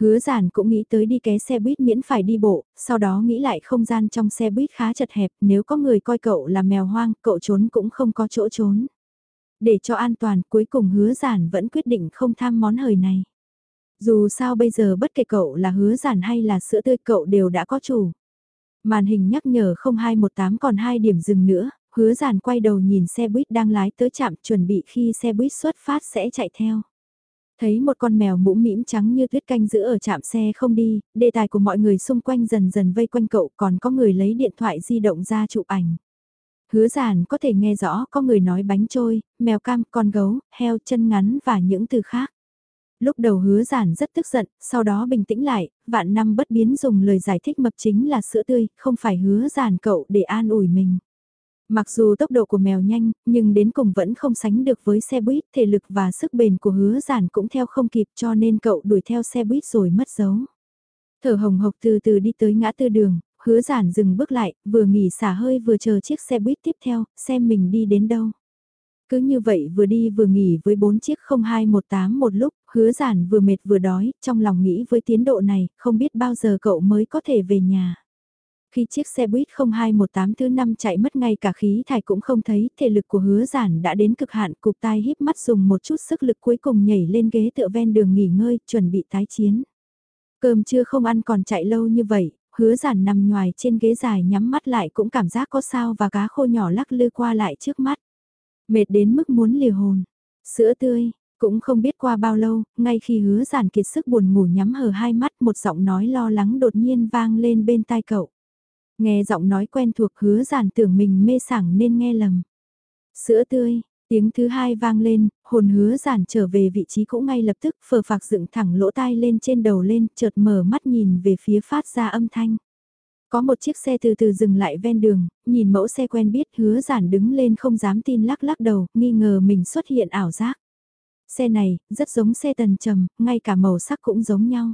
Hứa giản cũng nghĩ tới đi ké xe buýt miễn phải đi bộ, sau đó nghĩ lại không gian trong xe buýt khá chật hẹp, nếu có người coi cậu là mèo hoang, cậu trốn cũng không có chỗ trốn. Để cho an toàn, cuối cùng hứa giản vẫn quyết định không tham món hời này. Dù sao bây giờ bất kể cậu là hứa giản hay là sữa tươi cậu đều đã có chủ. Màn hình nhắc nhở 0218 còn 2 điểm dừng nữa, hứa giản quay đầu nhìn xe buýt đang lái tới trạm chuẩn bị khi xe buýt xuất phát sẽ chạy theo. Thấy một con mèo mũ mĩm trắng như tuyết canh giữ ở trạm xe không đi, đề tài của mọi người xung quanh dần dần vây quanh cậu còn có người lấy điện thoại di động ra chụp ảnh. Hứa giản có thể nghe rõ có người nói bánh trôi, mèo cam, con gấu, heo chân ngắn và những từ khác. Lúc đầu hứa giản rất tức giận, sau đó bình tĩnh lại, vạn năm bất biến dùng lời giải thích mập chính là sữa tươi, không phải hứa giản cậu để an ủi mình. Mặc dù tốc độ của mèo nhanh, nhưng đến cùng vẫn không sánh được với xe buýt, thể lực và sức bền của hứa giản cũng theo không kịp cho nên cậu đuổi theo xe buýt rồi mất dấu. Thở hồng hộc từ từ đi tới ngã tư đường, hứa giản dừng bước lại, vừa nghỉ xả hơi vừa chờ chiếc xe buýt tiếp theo, xem mình đi đến đâu. Cứ như vậy vừa đi vừa nghỉ với bốn chiếc 0218 một lúc, hứa giản vừa mệt vừa đói, trong lòng nghĩ với tiến độ này, không biết bao giờ cậu mới có thể về nhà. Khi chiếc xe buýt 0218 thứ năm chạy mất ngay cả khí thải cũng không thấy, thể lực của hứa giản đã đến cực hạn, cục tai híp mắt dùng một chút sức lực cuối cùng nhảy lên ghế tựa ven đường nghỉ ngơi, chuẩn bị tái chiến. Cơm chưa không ăn còn chạy lâu như vậy, hứa giản nằm ngoài trên ghế dài nhắm mắt lại cũng cảm giác có sao và cá khô nhỏ lắc lư qua lại trước mắt. Mệt đến mức muốn liều hồn. Sữa tươi, cũng không biết qua bao lâu, ngay khi hứa giản kiệt sức buồn ngủ nhắm hờ hai mắt một giọng nói lo lắng đột nhiên vang lên bên tai cậu. Nghe giọng nói quen thuộc hứa giản tưởng mình mê sảng nên nghe lầm. Sữa tươi, tiếng thứ hai vang lên, hồn hứa giản trở về vị trí cũ ngay lập tức phờ phạc dựng thẳng lỗ tai lên trên đầu lên chợt mở mắt nhìn về phía phát ra âm thanh. Có một chiếc xe từ từ dừng lại ven đường, nhìn mẫu xe quen biết hứa giản đứng lên không dám tin lắc lắc đầu, nghi ngờ mình xuất hiện ảo giác. Xe này, rất giống xe tần trầm, ngay cả màu sắc cũng giống nhau.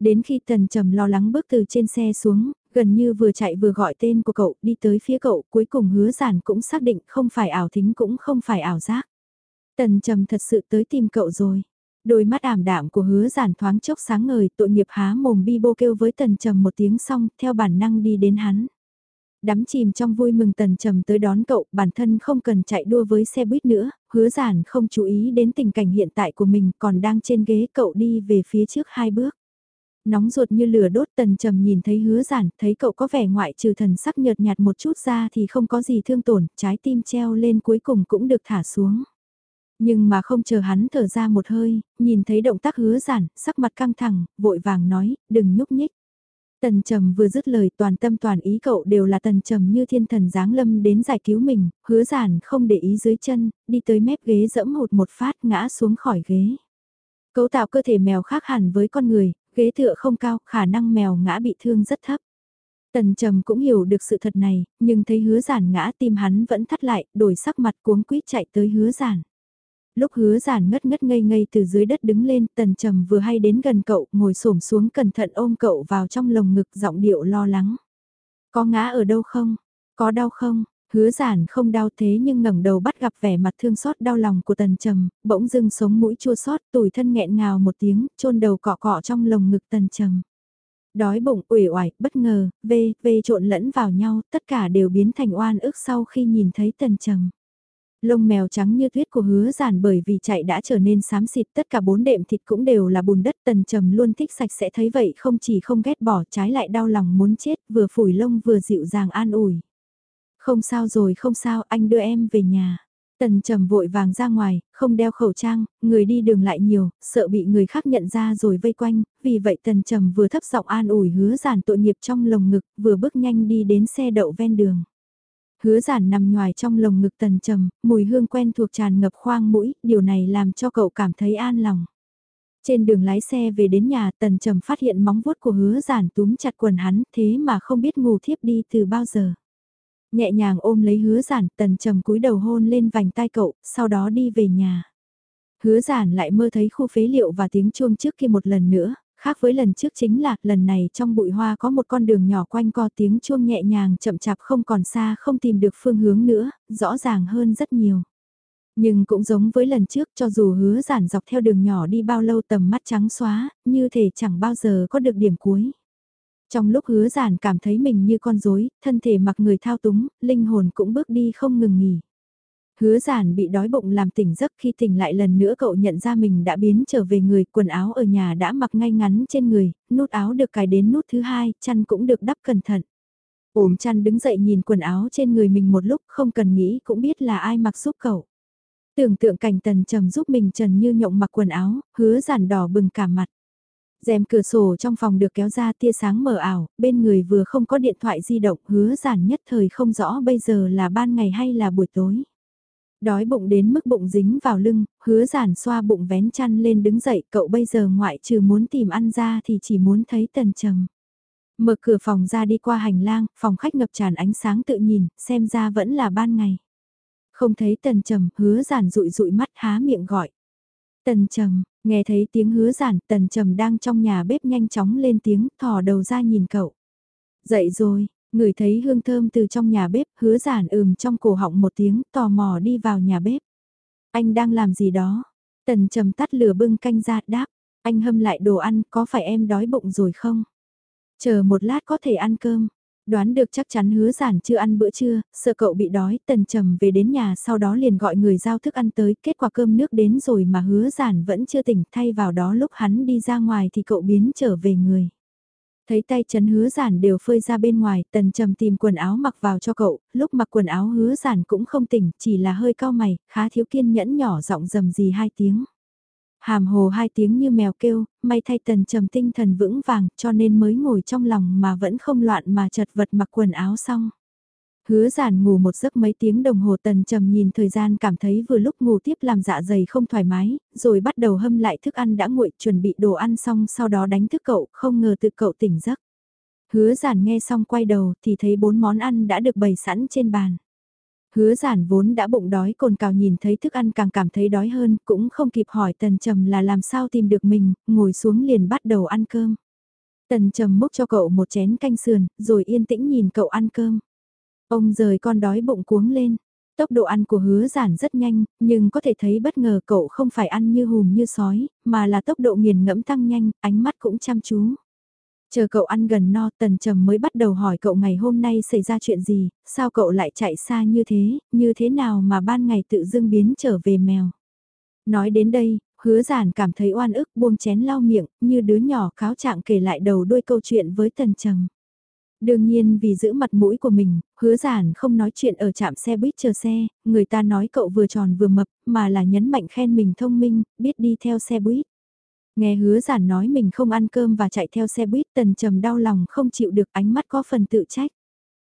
Đến khi tần trầm lo lắng bước từ trên xe xuống, gần như vừa chạy vừa gọi tên của cậu đi tới phía cậu cuối cùng hứa giản cũng xác định không phải ảo thính cũng không phải ảo giác. Tần trầm thật sự tới tìm cậu rồi. Đôi mắt ảm đạm của hứa giản thoáng chốc sáng ngời tội nghiệp há mồm bi bô kêu với tần trầm một tiếng xong theo bản năng đi đến hắn. Đắm chìm trong vui mừng tần trầm tới đón cậu, bản thân không cần chạy đua với xe buýt nữa, hứa giản không chú ý đến tình cảnh hiện tại của mình còn đang trên ghế cậu đi về phía trước hai bước. Nóng ruột như lửa đốt tần trầm nhìn thấy hứa giản, thấy cậu có vẻ ngoại trừ thần sắc nhợt nhạt một chút ra thì không có gì thương tổn, trái tim treo lên cuối cùng cũng được thả xuống. Nhưng mà không chờ hắn thở ra một hơi, nhìn thấy động tác hứa giản, sắc mặt căng thẳng, vội vàng nói, đừng nhúc nhích. Tần trầm vừa dứt lời toàn tâm toàn ý cậu đều là tần trầm như thiên thần giáng lâm đến giải cứu mình, hứa giản không để ý dưới chân, đi tới mép ghế dẫm hụt một phát ngã xuống khỏi ghế. Cấu tạo cơ thể mèo khác hẳn với con người, ghế tựa không cao, khả năng mèo ngã bị thương rất thấp. Tần trầm cũng hiểu được sự thật này, nhưng thấy hứa giản ngã tim hắn vẫn thắt lại, đổi sắc mặt cuống quýt chạy tới hứa giản lúc hứa giản ngất ngất ngây ngây từ dưới đất đứng lên, tần trầm vừa hay đến gần cậu, ngồi xổm xuống cẩn thận ôm cậu vào trong lồng ngực giọng điệu lo lắng. Có ngã ở đâu không? Có đau không? Hứa giản không đau thế nhưng ngẩng đầu bắt gặp vẻ mặt thương xót đau lòng của tần trầm, bỗng dưng sống mũi chua xót tủi thân nghẹn ngào một tiếng, chôn đầu cọ cọ trong lồng ngực tần trầm. Đói bụng uể oải, bất ngờ, vê, vê trộn lẫn vào nhau, tất cả đều biến thành oan ức sau khi nhìn thấy tần trầm. Lông mèo trắng như tuyết của hứa giản bởi vì chạy đã trở nên xám xịt tất cả bốn đệm thịt cũng đều là bùn đất tần trầm luôn thích sạch sẽ thấy vậy không chỉ không ghét bỏ trái lại đau lòng muốn chết vừa phủi lông vừa dịu dàng an ủi. Không sao rồi không sao anh đưa em về nhà. Tần trầm vội vàng ra ngoài, không đeo khẩu trang, người đi đường lại nhiều, sợ bị người khác nhận ra rồi vây quanh, vì vậy tần trầm vừa thấp giọng an ủi hứa giản tội nghiệp trong lồng ngực, vừa bước nhanh đi đến xe đậu ven đường. Hứa giản nằm ngoài trong lồng ngực tần trầm, mùi hương quen thuộc tràn ngập khoang mũi, điều này làm cho cậu cảm thấy an lòng. Trên đường lái xe về đến nhà tần trầm phát hiện móng vuốt của hứa giản túm chặt quần hắn thế mà không biết ngủ thiếp đi từ bao giờ. Nhẹ nhàng ôm lấy hứa giản tần trầm cúi đầu hôn lên vành tai cậu, sau đó đi về nhà. Hứa giản lại mơ thấy khu phế liệu và tiếng chuông trước kia một lần nữa, Khác với lần trước chính là lần này trong bụi hoa có một con đường nhỏ quanh co tiếng chuông nhẹ nhàng chậm chạp không còn xa không tìm được phương hướng nữa, rõ ràng hơn rất nhiều. Nhưng cũng giống với lần trước cho dù hứa giản dọc theo đường nhỏ đi bao lâu tầm mắt trắng xóa, như thể chẳng bao giờ có được điểm cuối. Trong lúc hứa giản cảm thấy mình như con rối, thân thể mặc người thao túng, linh hồn cũng bước đi không ngừng nghỉ. Hứa giản bị đói bụng làm tỉnh giấc khi tỉnh lại lần nữa cậu nhận ra mình đã biến trở về người, quần áo ở nhà đã mặc ngay ngắn trên người, nút áo được cài đến nút thứ hai, chăn cũng được đắp cẩn thận. Ổm chăn đứng dậy nhìn quần áo trên người mình một lúc không cần nghĩ cũng biết là ai mặc giúp cậu. Tưởng tượng cảnh tần trầm giúp mình trần như nhộng mặc quần áo, hứa giản đỏ bừng cả mặt rèm cửa sổ trong phòng được kéo ra tia sáng mờ ảo, bên người vừa không có điện thoại di động hứa giản nhất thời không rõ bây giờ là ban ngày hay là buổi tối. Đói bụng đến mức bụng dính vào lưng, hứa giản xoa bụng vén chăn lên đứng dậy, cậu bây giờ ngoại trừ muốn tìm ăn ra thì chỉ muốn thấy tần trầm. Mở cửa phòng ra đi qua hành lang, phòng khách ngập tràn ánh sáng tự nhìn, xem ra vẫn là ban ngày. Không thấy tần trầm, hứa giản rụi rụi mắt há miệng gọi. Tần trầm, nghe thấy tiếng hứa giản, tần trầm đang trong nhà bếp nhanh chóng lên tiếng, thò đầu ra nhìn cậu. Dậy rồi, Người thấy hương thơm từ trong nhà bếp, hứa giản ừm trong cổ họng một tiếng, tò mò đi vào nhà bếp. Anh đang làm gì đó? Tần trầm tắt lửa bưng canh ra đáp, anh hâm lại đồ ăn, có phải em đói bụng rồi không? Chờ một lát có thể ăn cơm. Đoán được chắc chắn hứa giản chưa ăn bữa trưa, sợ cậu bị đói, tần trầm về đến nhà sau đó liền gọi người giao thức ăn tới, kết quả cơm nước đến rồi mà hứa giản vẫn chưa tỉnh, thay vào đó lúc hắn đi ra ngoài thì cậu biến trở về người. Thấy tay chấn hứa giản đều phơi ra bên ngoài, tần trầm tìm quần áo mặc vào cho cậu, lúc mặc quần áo hứa giản cũng không tỉnh, chỉ là hơi cao mày, khá thiếu kiên nhẫn nhỏ giọng dầm gì hai tiếng. Hàm hồ hai tiếng như mèo kêu, may thay tần trầm tinh thần vững vàng cho nên mới ngồi trong lòng mà vẫn không loạn mà chật vật mặc quần áo xong. Hứa giản ngủ một giấc mấy tiếng đồng hồ tần trầm nhìn thời gian cảm thấy vừa lúc ngủ tiếp làm dạ dày không thoải mái, rồi bắt đầu hâm lại thức ăn đã nguội chuẩn bị đồ ăn xong sau đó đánh thức cậu, không ngờ tự cậu tỉnh giấc. Hứa giản nghe xong quay đầu thì thấy bốn món ăn đã được bày sẵn trên bàn. Hứa giản vốn đã bụng đói cồn cào nhìn thấy thức ăn càng cảm thấy đói hơn, cũng không kịp hỏi tần trầm là làm sao tìm được mình, ngồi xuống liền bắt đầu ăn cơm. Tần trầm múc cho cậu một chén canh sườn, rồi yên tĩnh nhìn cậu ăn cơm. Ông rời con đói bụng cuống lên. Tốc độ ăn của hứa giản rất nhanh, nhưng có thể thấy bất ngờ cậu không phải ăn như hùm như sói, mà là tốc độ nghiền ngẫm tăng nhanh, ánh mắt cũng chăm chú. Chờ cậu ăn gần no tần trầm mới bắt đầu hỏi cậu ngày hôm nay xảy ra chuyện gì, sao cậu lại chạy xa như thế, như thế nào mà ban ngày tự dưng biến trở về mèo. Nói đến đây, hứa giản cảm thấy oan ức buông chén lau miệng, như đứa nhỏ cáo trạng kể lại đầu đuôi câu chuyện với tần trầm. Đương nhiên vì giữ mặt mũi của mình, hứa giản không nói chuyện ở trạm xe buýt chờ xe, người ta nói cậu vừa tròn vừa mập, mà là nhấn mạnh khen mình thông minh, biết đi theo xe buýt. Nghe hứa giản nói mình không ăn cơm và chạy theo xe buýt tần trầm đau lòng không chịu được ánh mắt có phần tự trách.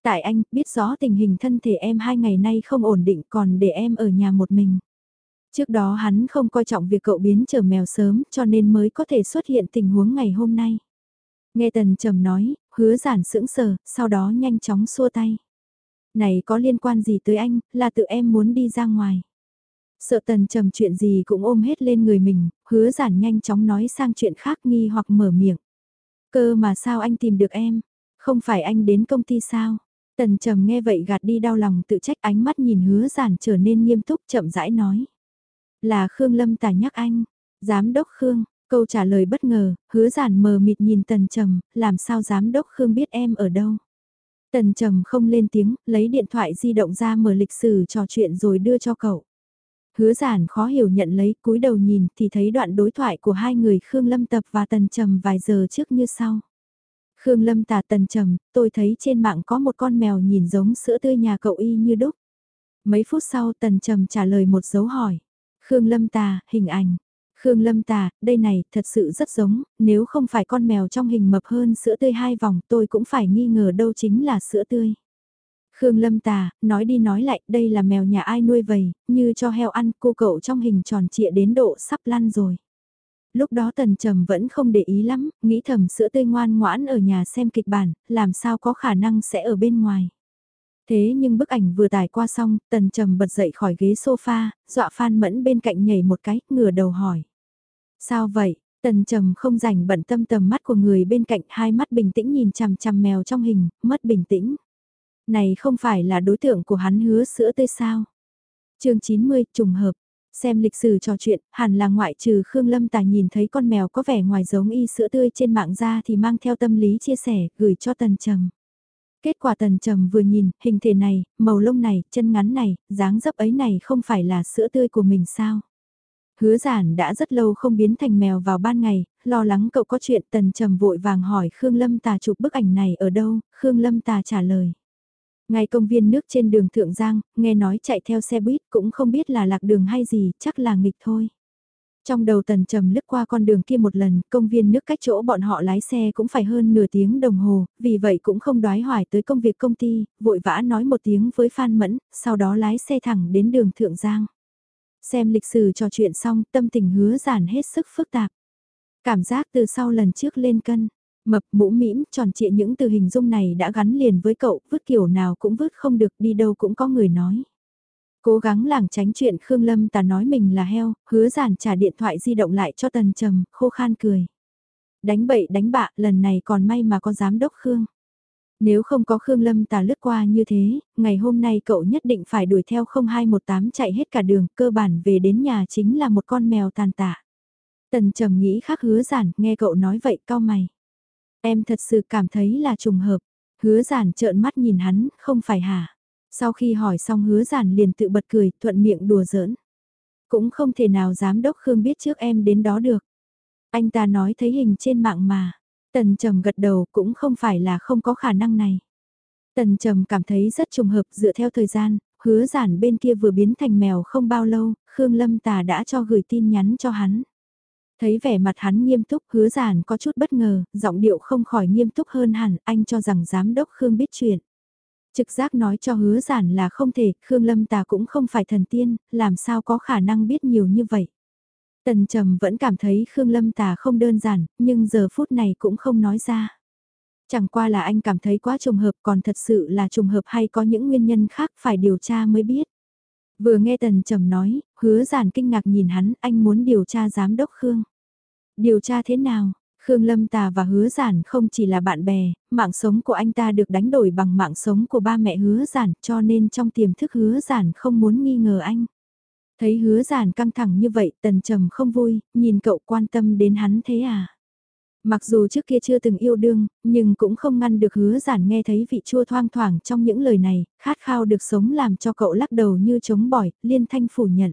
Tại anh biết rõ tình hình thân thể em hai ngày nay không ổn định còn để em ở nhà một mình. Trước đó hắn không coi trọng việc cậu biến trở mèo sớm cho nên mới có thể xuất hiện tình huống ngày hôm nay. Nghe tần trầm nói, hứa giản sững sờ, sau đó nhanh chóng xua tay. Này có liên quan gì tới anh, là tự em muốn đi ra ngoài. Sợ tần trầm chuyện gì cũng ôm hết lên người mình, hứa giản nhanh chóng nói sang chuyện khác nghi hoặc mở miệng. Cơ mà sao anh tìm được em? Không phải anh đến công ty sao? Tần trầm nghe vậy gạt đi đau lòng tự trách ánh mắt nhìn hứa giản trở nên nghiêm túc chậm rãi nói. Là Khương Lâm tài nhắc anh. Giám đốc Khương, câu trả lời bất ngờ, hứa giản mờ mịt nhìn tần trầm, làm sao giám đốc Khương biết em ở đâu? Tần trầm không lên tiếng, lấy điện thoại di động ra mở lịch sử trò chuyện rồi đưa cho cậu. Hứa giản khó hiểu nhận lấy cúi đầu nhìn thì thấy đoạn đối thoại của hai người Khương Lâm Tập và Tần Trầm vài giờ trước như sau. Khương Lâm tà Tần Trầm, tôi thấy trên mạng có một con mèo nhìn giống sữa tươi nhà cậu y như đúc. Mấy phút sau Tần Trầm trả lời một dấu hỏi. Khương Lâm tà, hình ảnh. Khương Lâm tà, đây này, thật sự rất giống, nếu không phải con mèo trong hình mập hơn sữa tươi hai vòng tôi cũng phải nghi ngờ đâu chính là sữa tươi. Khương Lâm Tà, nói đi nói lại, đây là mèo nhà ai nuôi vầy, như cho heo ăn, cô cậu trong hình tròn trịa đến độ sắp lăn rồi. Lúc đó Tần Trầm vẫn không để ý lắm, nghĩ thầm sữa tươi ngoan ngoãn ở nhà xem kịch bản, làm sao có khả năng sẽ ở bên ngoài. Thế nhưng bức ảnh vừa tải qua xong, Tần Trầm bật dậy khỏi ghế sofa, dọa Phan Mẫn bên cạnh nhảy một cái, ngửa đầu hỏi. Sao vậy? Tần Trầm không rảnh bận tâm tầm mắt của người bên cạnh, hai mắt bình tĩnh nhìn chằm chằm mèo trong hình, mất bình tĩnh. Này không phải là đối tượng của hắn hứa sữa tươi sao? chương 90, trùng hợp. Xem lịch sử trò chuyện, hẳn là ngoại trừ Khương Lâm Tài nhìn thấy con mèo có vẻ ngoài giống y sữa tươi trên mạng ra thì mang theo tâm lý chia sẻ, gửi cho Tần Trầm. Kết quả Tần Trầm vừa nhìn, hình thể này, màu lông này, chân ngắn này, dáng dấp ấy này không phải là sữa tươi của mình sao? Hứa giản đã rất lâu không biến thành mèo vào ban ngày, lo lắng cậu có chuyện Tần Trầm vội vàng hỏi Khương Lâm Tà chụp bức ảnh này ở đâu, Khương Lâm Tà trả lời. Ngay công viên nước trên đường Thượng Giang, nghe nói chạy theo xe buýt cũng không biết là lạc đường hay gì, chắc là nghịch thôi. Trong đầu tần trầm lướt qua con đường kia một lần, công viên nước cách chỗ bọn họ lái xe cũng phải hơn nửa tiếng đồng hồ, vì vậy cũng không đoái hoài tới công việc công ty, vội vã nói một tiếng với Phan Mẫn, sau đó lái xe thẳng đến đường Thượng Giang. Xem lịch sử trò chuyện xong, tâm tình hứa giản hết sức phức tạp. Cảm giác từ sau lần trước lên cân, Mập mũ mĩm tròn trịa những từ hình dung này đã gắn liền với cậu, vứt kiểu nào cũng vứt không được đi đâu cũng có người nói. Cố gắng lảng tránh chuyện Khương Lâm ta nói mình là heo, hứa giản trả điện thoại di động lại cho Tần Trầm, khô khan cười. Đánh bậy đánh bạ, lần này còn may mà có giám đốc Khương. Nếu không có Khương Lâm tà lướt qua như thế, ngày hôm nay cậu nhất định phải đuổi theo 0218 chạy hết cả đường, cơ bản về đến nhà chính là một con mèo tàn tạ. Tần trầm nghĩ khác hứa giản, nghe cậu nói vậy cao mày. Em thật sự cảm thấy là trùng hợp. Hứa giản trợn mắt nhìn hắn, không phải hả? Sau khi hỏi xong hứa giản liền tự bật cười, thuận miệng đùa giỡn. Cũng không thể nào giám đốc Khương biết trước em đến đó được. Anh ta nói thấy hình trên mạng mà. Tần trầm gật đầu cũng không phải là không có khả năng này. Tần trầm cảm thấy rất trùng hợp dựa theo thời gian, hứa giản bên kia vừa biến thành mèo không bao lâu, Khương Lâm Tà đã cho gửi tin nhắn cho hắn. Thấy vẻ mặt hắn nghiêm túc hứa giản có chút bất ngờ, giọng điệu không khỏi nghiêm túc hơn hẳn, anh cho rằng giám đốc Khương biết chuyện. Trực giác nói cho hứa giản là không thể, Khương Lâm Tà cũng không phải thần tiên, làm sao có khả năng biết nhiều như vậy. Tần Trầm vẫn cảm thấy Khương Lâm Tà không đơn giản, nhưng giờ phút này cũng không nói ra. Chẳng qua là anh cảm thấy quá trùng hợp còn thật sự là trùng hợp hay có những nguyên nhân khác phải điều tra mới biết. Vừa nghe Tần Trầm nói, hứa giản kinh ngạc nhìn hắn, anh muốn điều tra giám đốc Khương. Điều tra thế nào? Khương Lâm Tà và hứa giản không chỉ là bạn bè, mạng sống của anh ta được đánh đổi bằng mạng sống của ba mẹ hứa giản cho nên trong tiềm thức hứa giản không muốn nghi ngờ anh. Thấy hứa giản căng thẳng như vậy tần trầm không vui, nhìn cậu quan tâm đến hắn thế à. Mặc dù trước kia chưa từng yêu đương, nhưng cũng không ngăn được hứa giản nghe thấy vị chua thoang thoảng trong những lời này, khát khao được sống làm cho cậu lắc đầu như chống bỏi, liên thanh phủ nhận.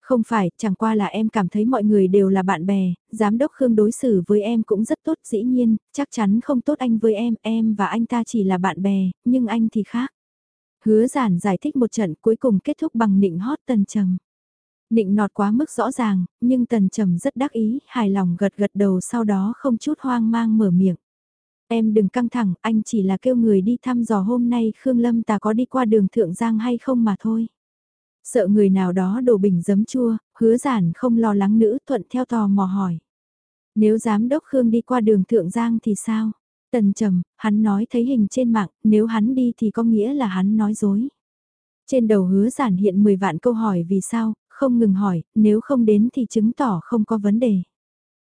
Không phải, chẳng qua là em cảm thấy mọi người đều là bạn bè, giám đốc Khương đối xử với em cũng rất tốt dĩ nhiên, chắc chắn không tốt anh với em, em và anh ta chỉ là bạn bè, nhưng anh thì khác. Hứa giản giải thích một trận cuối cùng kết thúc bằng nịnh hót tần trầm. Nịnh nọt quá mức rõ ràng, nhưng tần trầm rất đắc ý, hài lòng gật gật đầu sau đó không chút hoang mang mở miệng. Em đừng căng thẳng, anh chỉ là kêu người đi thăm dò hôm nay Khương Lâm ta có đi qua đường Thượng Giang hay không mà thôi. Sợ người nào đó đổ bình giấm chua, hứa giản không lo lắng nữ thuận theo tò mò hỏi. Nếu giám đốc Khương đi qua đường Thượng Giang thì sao? Tần trầm, hắn nói thấy hình trên mạng, nếu hắn đi thì có nghĩa là hắn nói dối. Trên đầu hứa giản hiện 10 vạn câu hỏi vì sao, không ngừng hỏi, nếu không đến thì chứng tỏ không có vấn đề.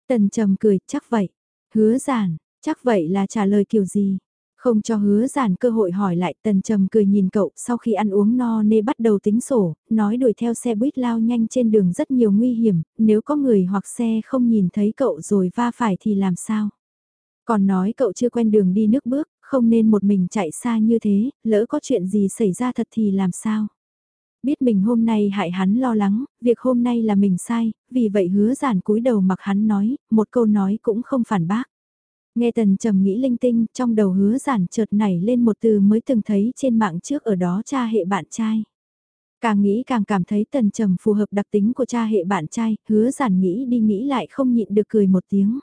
Tần trầm cười, chắc vậy. Hứa giản, chắc vậy là trả lời kiểu gì? Không cho hứa giản cơ hội hỏi lại tần trầm cười nhìn cậu sau khi ăn uống no nê bắt đầu tính sổ, nói đuổi theo xe buýt lao nhanh trên đường rất nhiều nguy hiểm, nếu có người hoặc xe không nhìn thấy cậu rồi va phải thì làm sao? Còn nói cậu chưa quen đường đi nước bước, không nên một mình chạy xa như thế, lỡ có chuyện gì xảy ra thật thì làm sao? Biết mình hôm nay hại hắn lo lắng, việc hôm nay là mình sai, vì vậy hứa giản cúi đầu mặc hắn nói, một câu nói cũng không phản bác. Nghe tần trầm nghĩ linh tinh, trong đầu hứa giản chợt nảy lên một từ mới từng thấy trên mạng trước ở đó cha hệ bạn trai. Càng nghĩ càng cảm thấy tần trầm phù hợp đặc tính của cha hệ bạn trai, hứa giản nghĩ đi nghĩ lại không nhịn được cười một tiếng.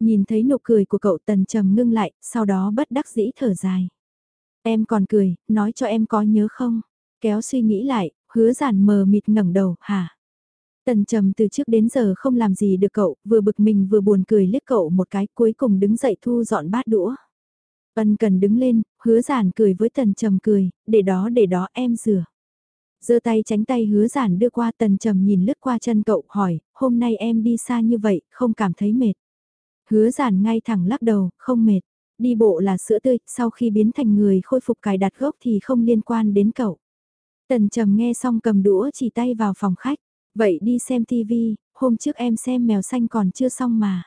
Nhìn thấy nụ cười của cậu tần trầm ngưng lại, sau đó bất đắc dĩ thở dài. Em còn cười, nói cho em có nhớ không? Kéo suy nghĩ lại, hứa giản mờ mịt ngẩng đầu, hả? Tần trầm từ trước đến giờ không làm gì được cậu, vừa bực mình vừa buồn cười liếc cậu một cái cuối cùng đứng dậy thu dọn bát đũa. Ân cần đứng lên, hứa giản cười với tần trầm cười, để đó để đó em rửa. giơ tay tránh tay hứa giản đưa qua tần trầm nhìn lướt qua chân cậu hỏi, hôm nay em đi xa như vậy, không cảm thấy mệt. Hứa giản ngay thẳng lắc đầu, không mệt. Đi bộ là sữa tươi, sau khi biến thành người khôi phục cài đặt gốc thì không liên quan đến cậu. Tần trầm nghe xong cầm đũa chỉ tay vào phòng khách. Vậy đi xem tivi. hôm trước em xem mèo xanh còn chưa xong mà.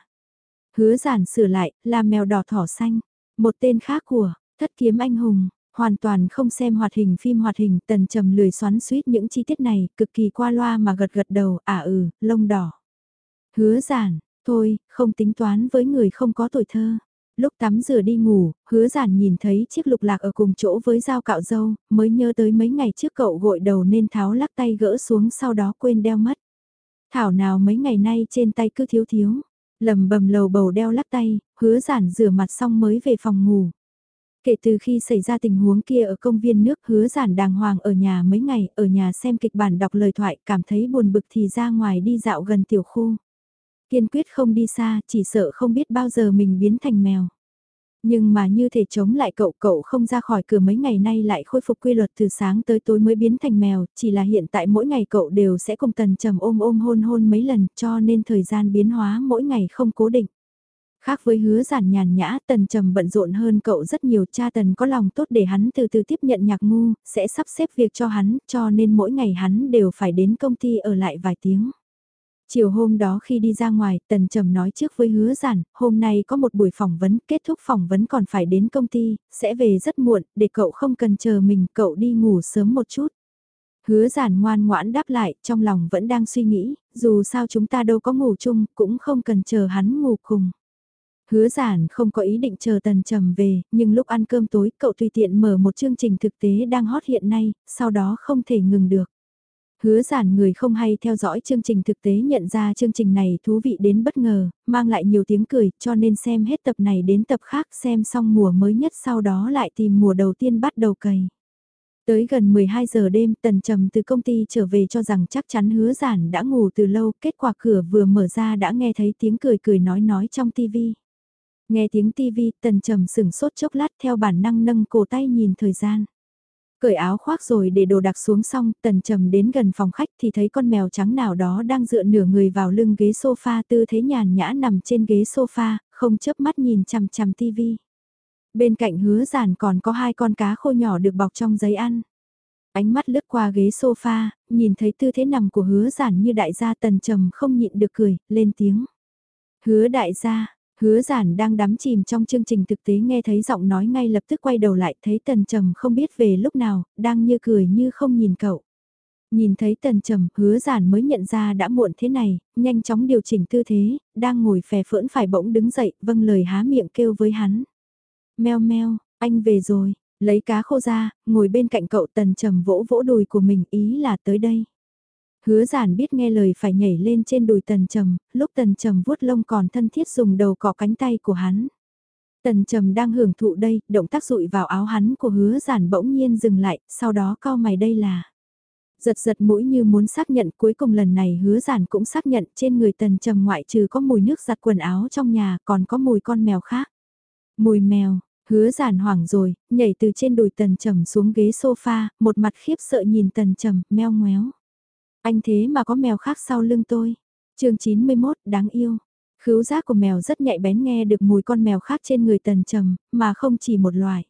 Hứa giản sửa lại, là mèo đỏ thỏ xanh. Một tên khác của, thất kiếm anh hùng, hoàn toàn không xem hoạt hình phim hoạt hình, tần trầm lười xoắn suýt những chi tiết này, cực kỳ qua loa mà gật gật đầu, à ừ, lông đỏ. Hứa giản, thôi, không tính toán với người không có tuổi thơ lúc tắm rửa đi ngủ, hứa giản nhìn thấy chiếc lục lạc ở cùng chỗ với dao cạo dâu, mới nhớ tới mấy ngày trước cậu gội đầu nên tháo lắc tay gỡ xuống sau đó quên đeo mất. Thảo nào mấy ngày nay trên tay cứ thiếu thiếu, lầm bầm lầu bầu đeo lắc tay, hứa giản rửa mặt xong mới về phòng ngủ. Kể từ khi xảy ra tình huống kia ở công viên nước hứa giản đàng hoàng ở nhà mấy ngày, ở nhà xem kịch bản đọc lời thoại, cảm thấy buồn bực thì ra ngoài đi dạo gần tiểu khu. Kiên quyết không đi xa, chỉ sợ không biết bao giờ mình biến thành mèo. Nhưng mà như thể chống lại cậu, cậu không ra khỏi cửa mấy ngày nay lại khôi phục quy luật từ sáng tới tối mới biến thành mèo, chỉ là hiện tại mỗi ngày cậu đều sẽ cùng tần trầm ôm ôm hôn hôn mấy lần cho nên thời gian biến hóa mỗi ngày không cố định. Khác với hứa giản nhàn nhã, tần trầm bận rộn hơn cậu rất nhiều cha tần có lòng tốt để hắn từ từ tiếp nhận nhạc ngu, sẽ sắp xếp việc cho hắn, cho nên mỗi ngày hắn đều phải đến công ty ở lại vài tiếng. Chiều hôm đó khi đi ra ngoài, Tần Trầm nói trước với hứa giản, hôm nay có một buổi phỏng vấn, kết thúc phỏng vấn còn phải đến công ty, sẽ về rất muộn, để cậu không cần chờ mình, cậu đi ngủ sớm một chút. Hứa giản ngoan ngoãn đáp lại, trong lòng vẫn đang suy nghĩ, dù sao chúng ta đâu có ngủ chung, cũng không cần chờ hắn ngủ cùng. Hứa giản không có ý định chờ tần trầm về, nhưng lúc ăn cơm tối cậu tùy tiện mở một chương trình thực tế đang hot hiện nay, sau đó không thể ngừng được. Hứa giản người không hay theo dõi chương trình thực tế nhận ra chương trình này thú vị đến bất ngờ, mang lại nhiều tiếng cười, cho nên xem hết tập này đến tập khác xem xong mùa mới nhất sau đó lại tìm mùa đầu tiên bắt đầu cày. Tới gần 12 giờ đêm tần trầm từ công ty trở về cho rằng chắc chắn hứa giản đã ngủ từ lâu, kết quả cửa vừa mở ra đã nghe thấy tiếng cười cười nói nói trong tivi. Nghe tiếng tivi, tần trầm sừng sốt chốc lát theo bản năng nâng cổ tay nhìn thời gian. Cởi áo khoác rồi để đồ đặc xuống xong, tần trầm đến gần phòng khách thì thấy con mèo trắng nào đó đang dựa nửa người vào lưng ghế sofa tư thế nhàn nhã nằm trên ghế sofa, không chớp mắt nhìn chằm chằm tivi. Bên cạnh hứa giản còn có hai con cá khô nhỏ được bọc trong giấy ăn. Ánh mắt lướt qua ghế sofa, nhìn thấy tư thế nằm của hứa giản như đại gia tần trầm không nhịn được cười, lên tiếng. Hứa đại gia, hứa giản đang đắm chìm trong chương trình thực tế nghe thấy giọng nói ngay lập tức quay đầu lại thấy tần trầm không biết về lúc nào, đang như cười như không nhìn cậu. Nhìn thấy tần trầm, hứa giản mới nhận ra đã muộn thế này, nhanh chóng điều chỉnh tư thế, đang ngồi phè phỡn phải bỗng đứng dậy, vâng lời há miệng kêu với hắn. Meo meo, anh về rồi, lấy cá khô ra, ngồi bên cạnh cậu tần trầm vỗ vỗ đùi của mình ý là tới đây. Hứa giản biết nghe lời phải nhảy lên trên đùi tần trầm, lúc tần trầm vuốt lông còn thân thiết dùng đầu cọ cánh tay của hắn. Tần trầm đang hưởng thụ đây, động tác rụi vào áo hắn của hứa giản bỗng nhiên dừng lại, sau đó cao mày đây là. Giật giật mũi như muốn xác nhận cuối cùng lần này hứa giản cũng xác nhận trên người tần trầm ngoại trừ có mùi nước giặt quần áo trong nhà còn có mùi con mèo khác. Mùi mèo, hứa giản hoảng rồi, nhảy từ trên đùi tần trầm xuống ghế sofa, một mặt khiếp sợ nhìn tần trầm, meo ngoéo. Anh thế mà có mèo khác sau lưng tôi. chương 91, đáng yêu. Khứu giác của mèo rất nhạy bén nghe được mùi con mèo khác trên người tần trầm, mà không chỉ một loài.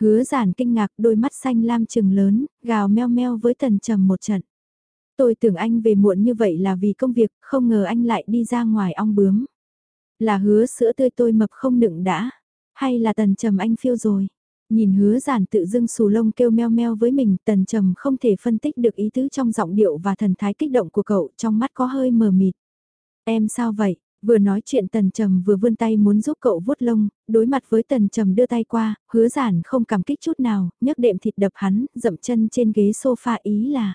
Hứa giản kinh ngạc đôi mắt xanh lam trừng lớn, gào meo meo với tần trầm một trận. Tôi tưởng anh về muộn như vậy là vì công việc, không ngờ anh lại đi ra ngoài ong bướm. Là hứa sữa tươi tôi mập không nựng đã, hay là tần trầm anh phiêu rồi. Nhìn hứa giản tự dưng xù lông kêu meo meo với mình, tần trầm không thể phân tích được ý tứ trong giọng điệu và thần thái kích động của cậu, trong mắt có hơi mờ mịt. Em sao vậy? Vừa nói chuyện tần trầm vừa vươn tay muốn giúp cậu vuốt lông, đối mặt với tần trầm đưa tay qua, hứa giản không cảm kích chút nào, nhấc đệm thịt đập hắn, dậm chân trên ghế sofa ý là.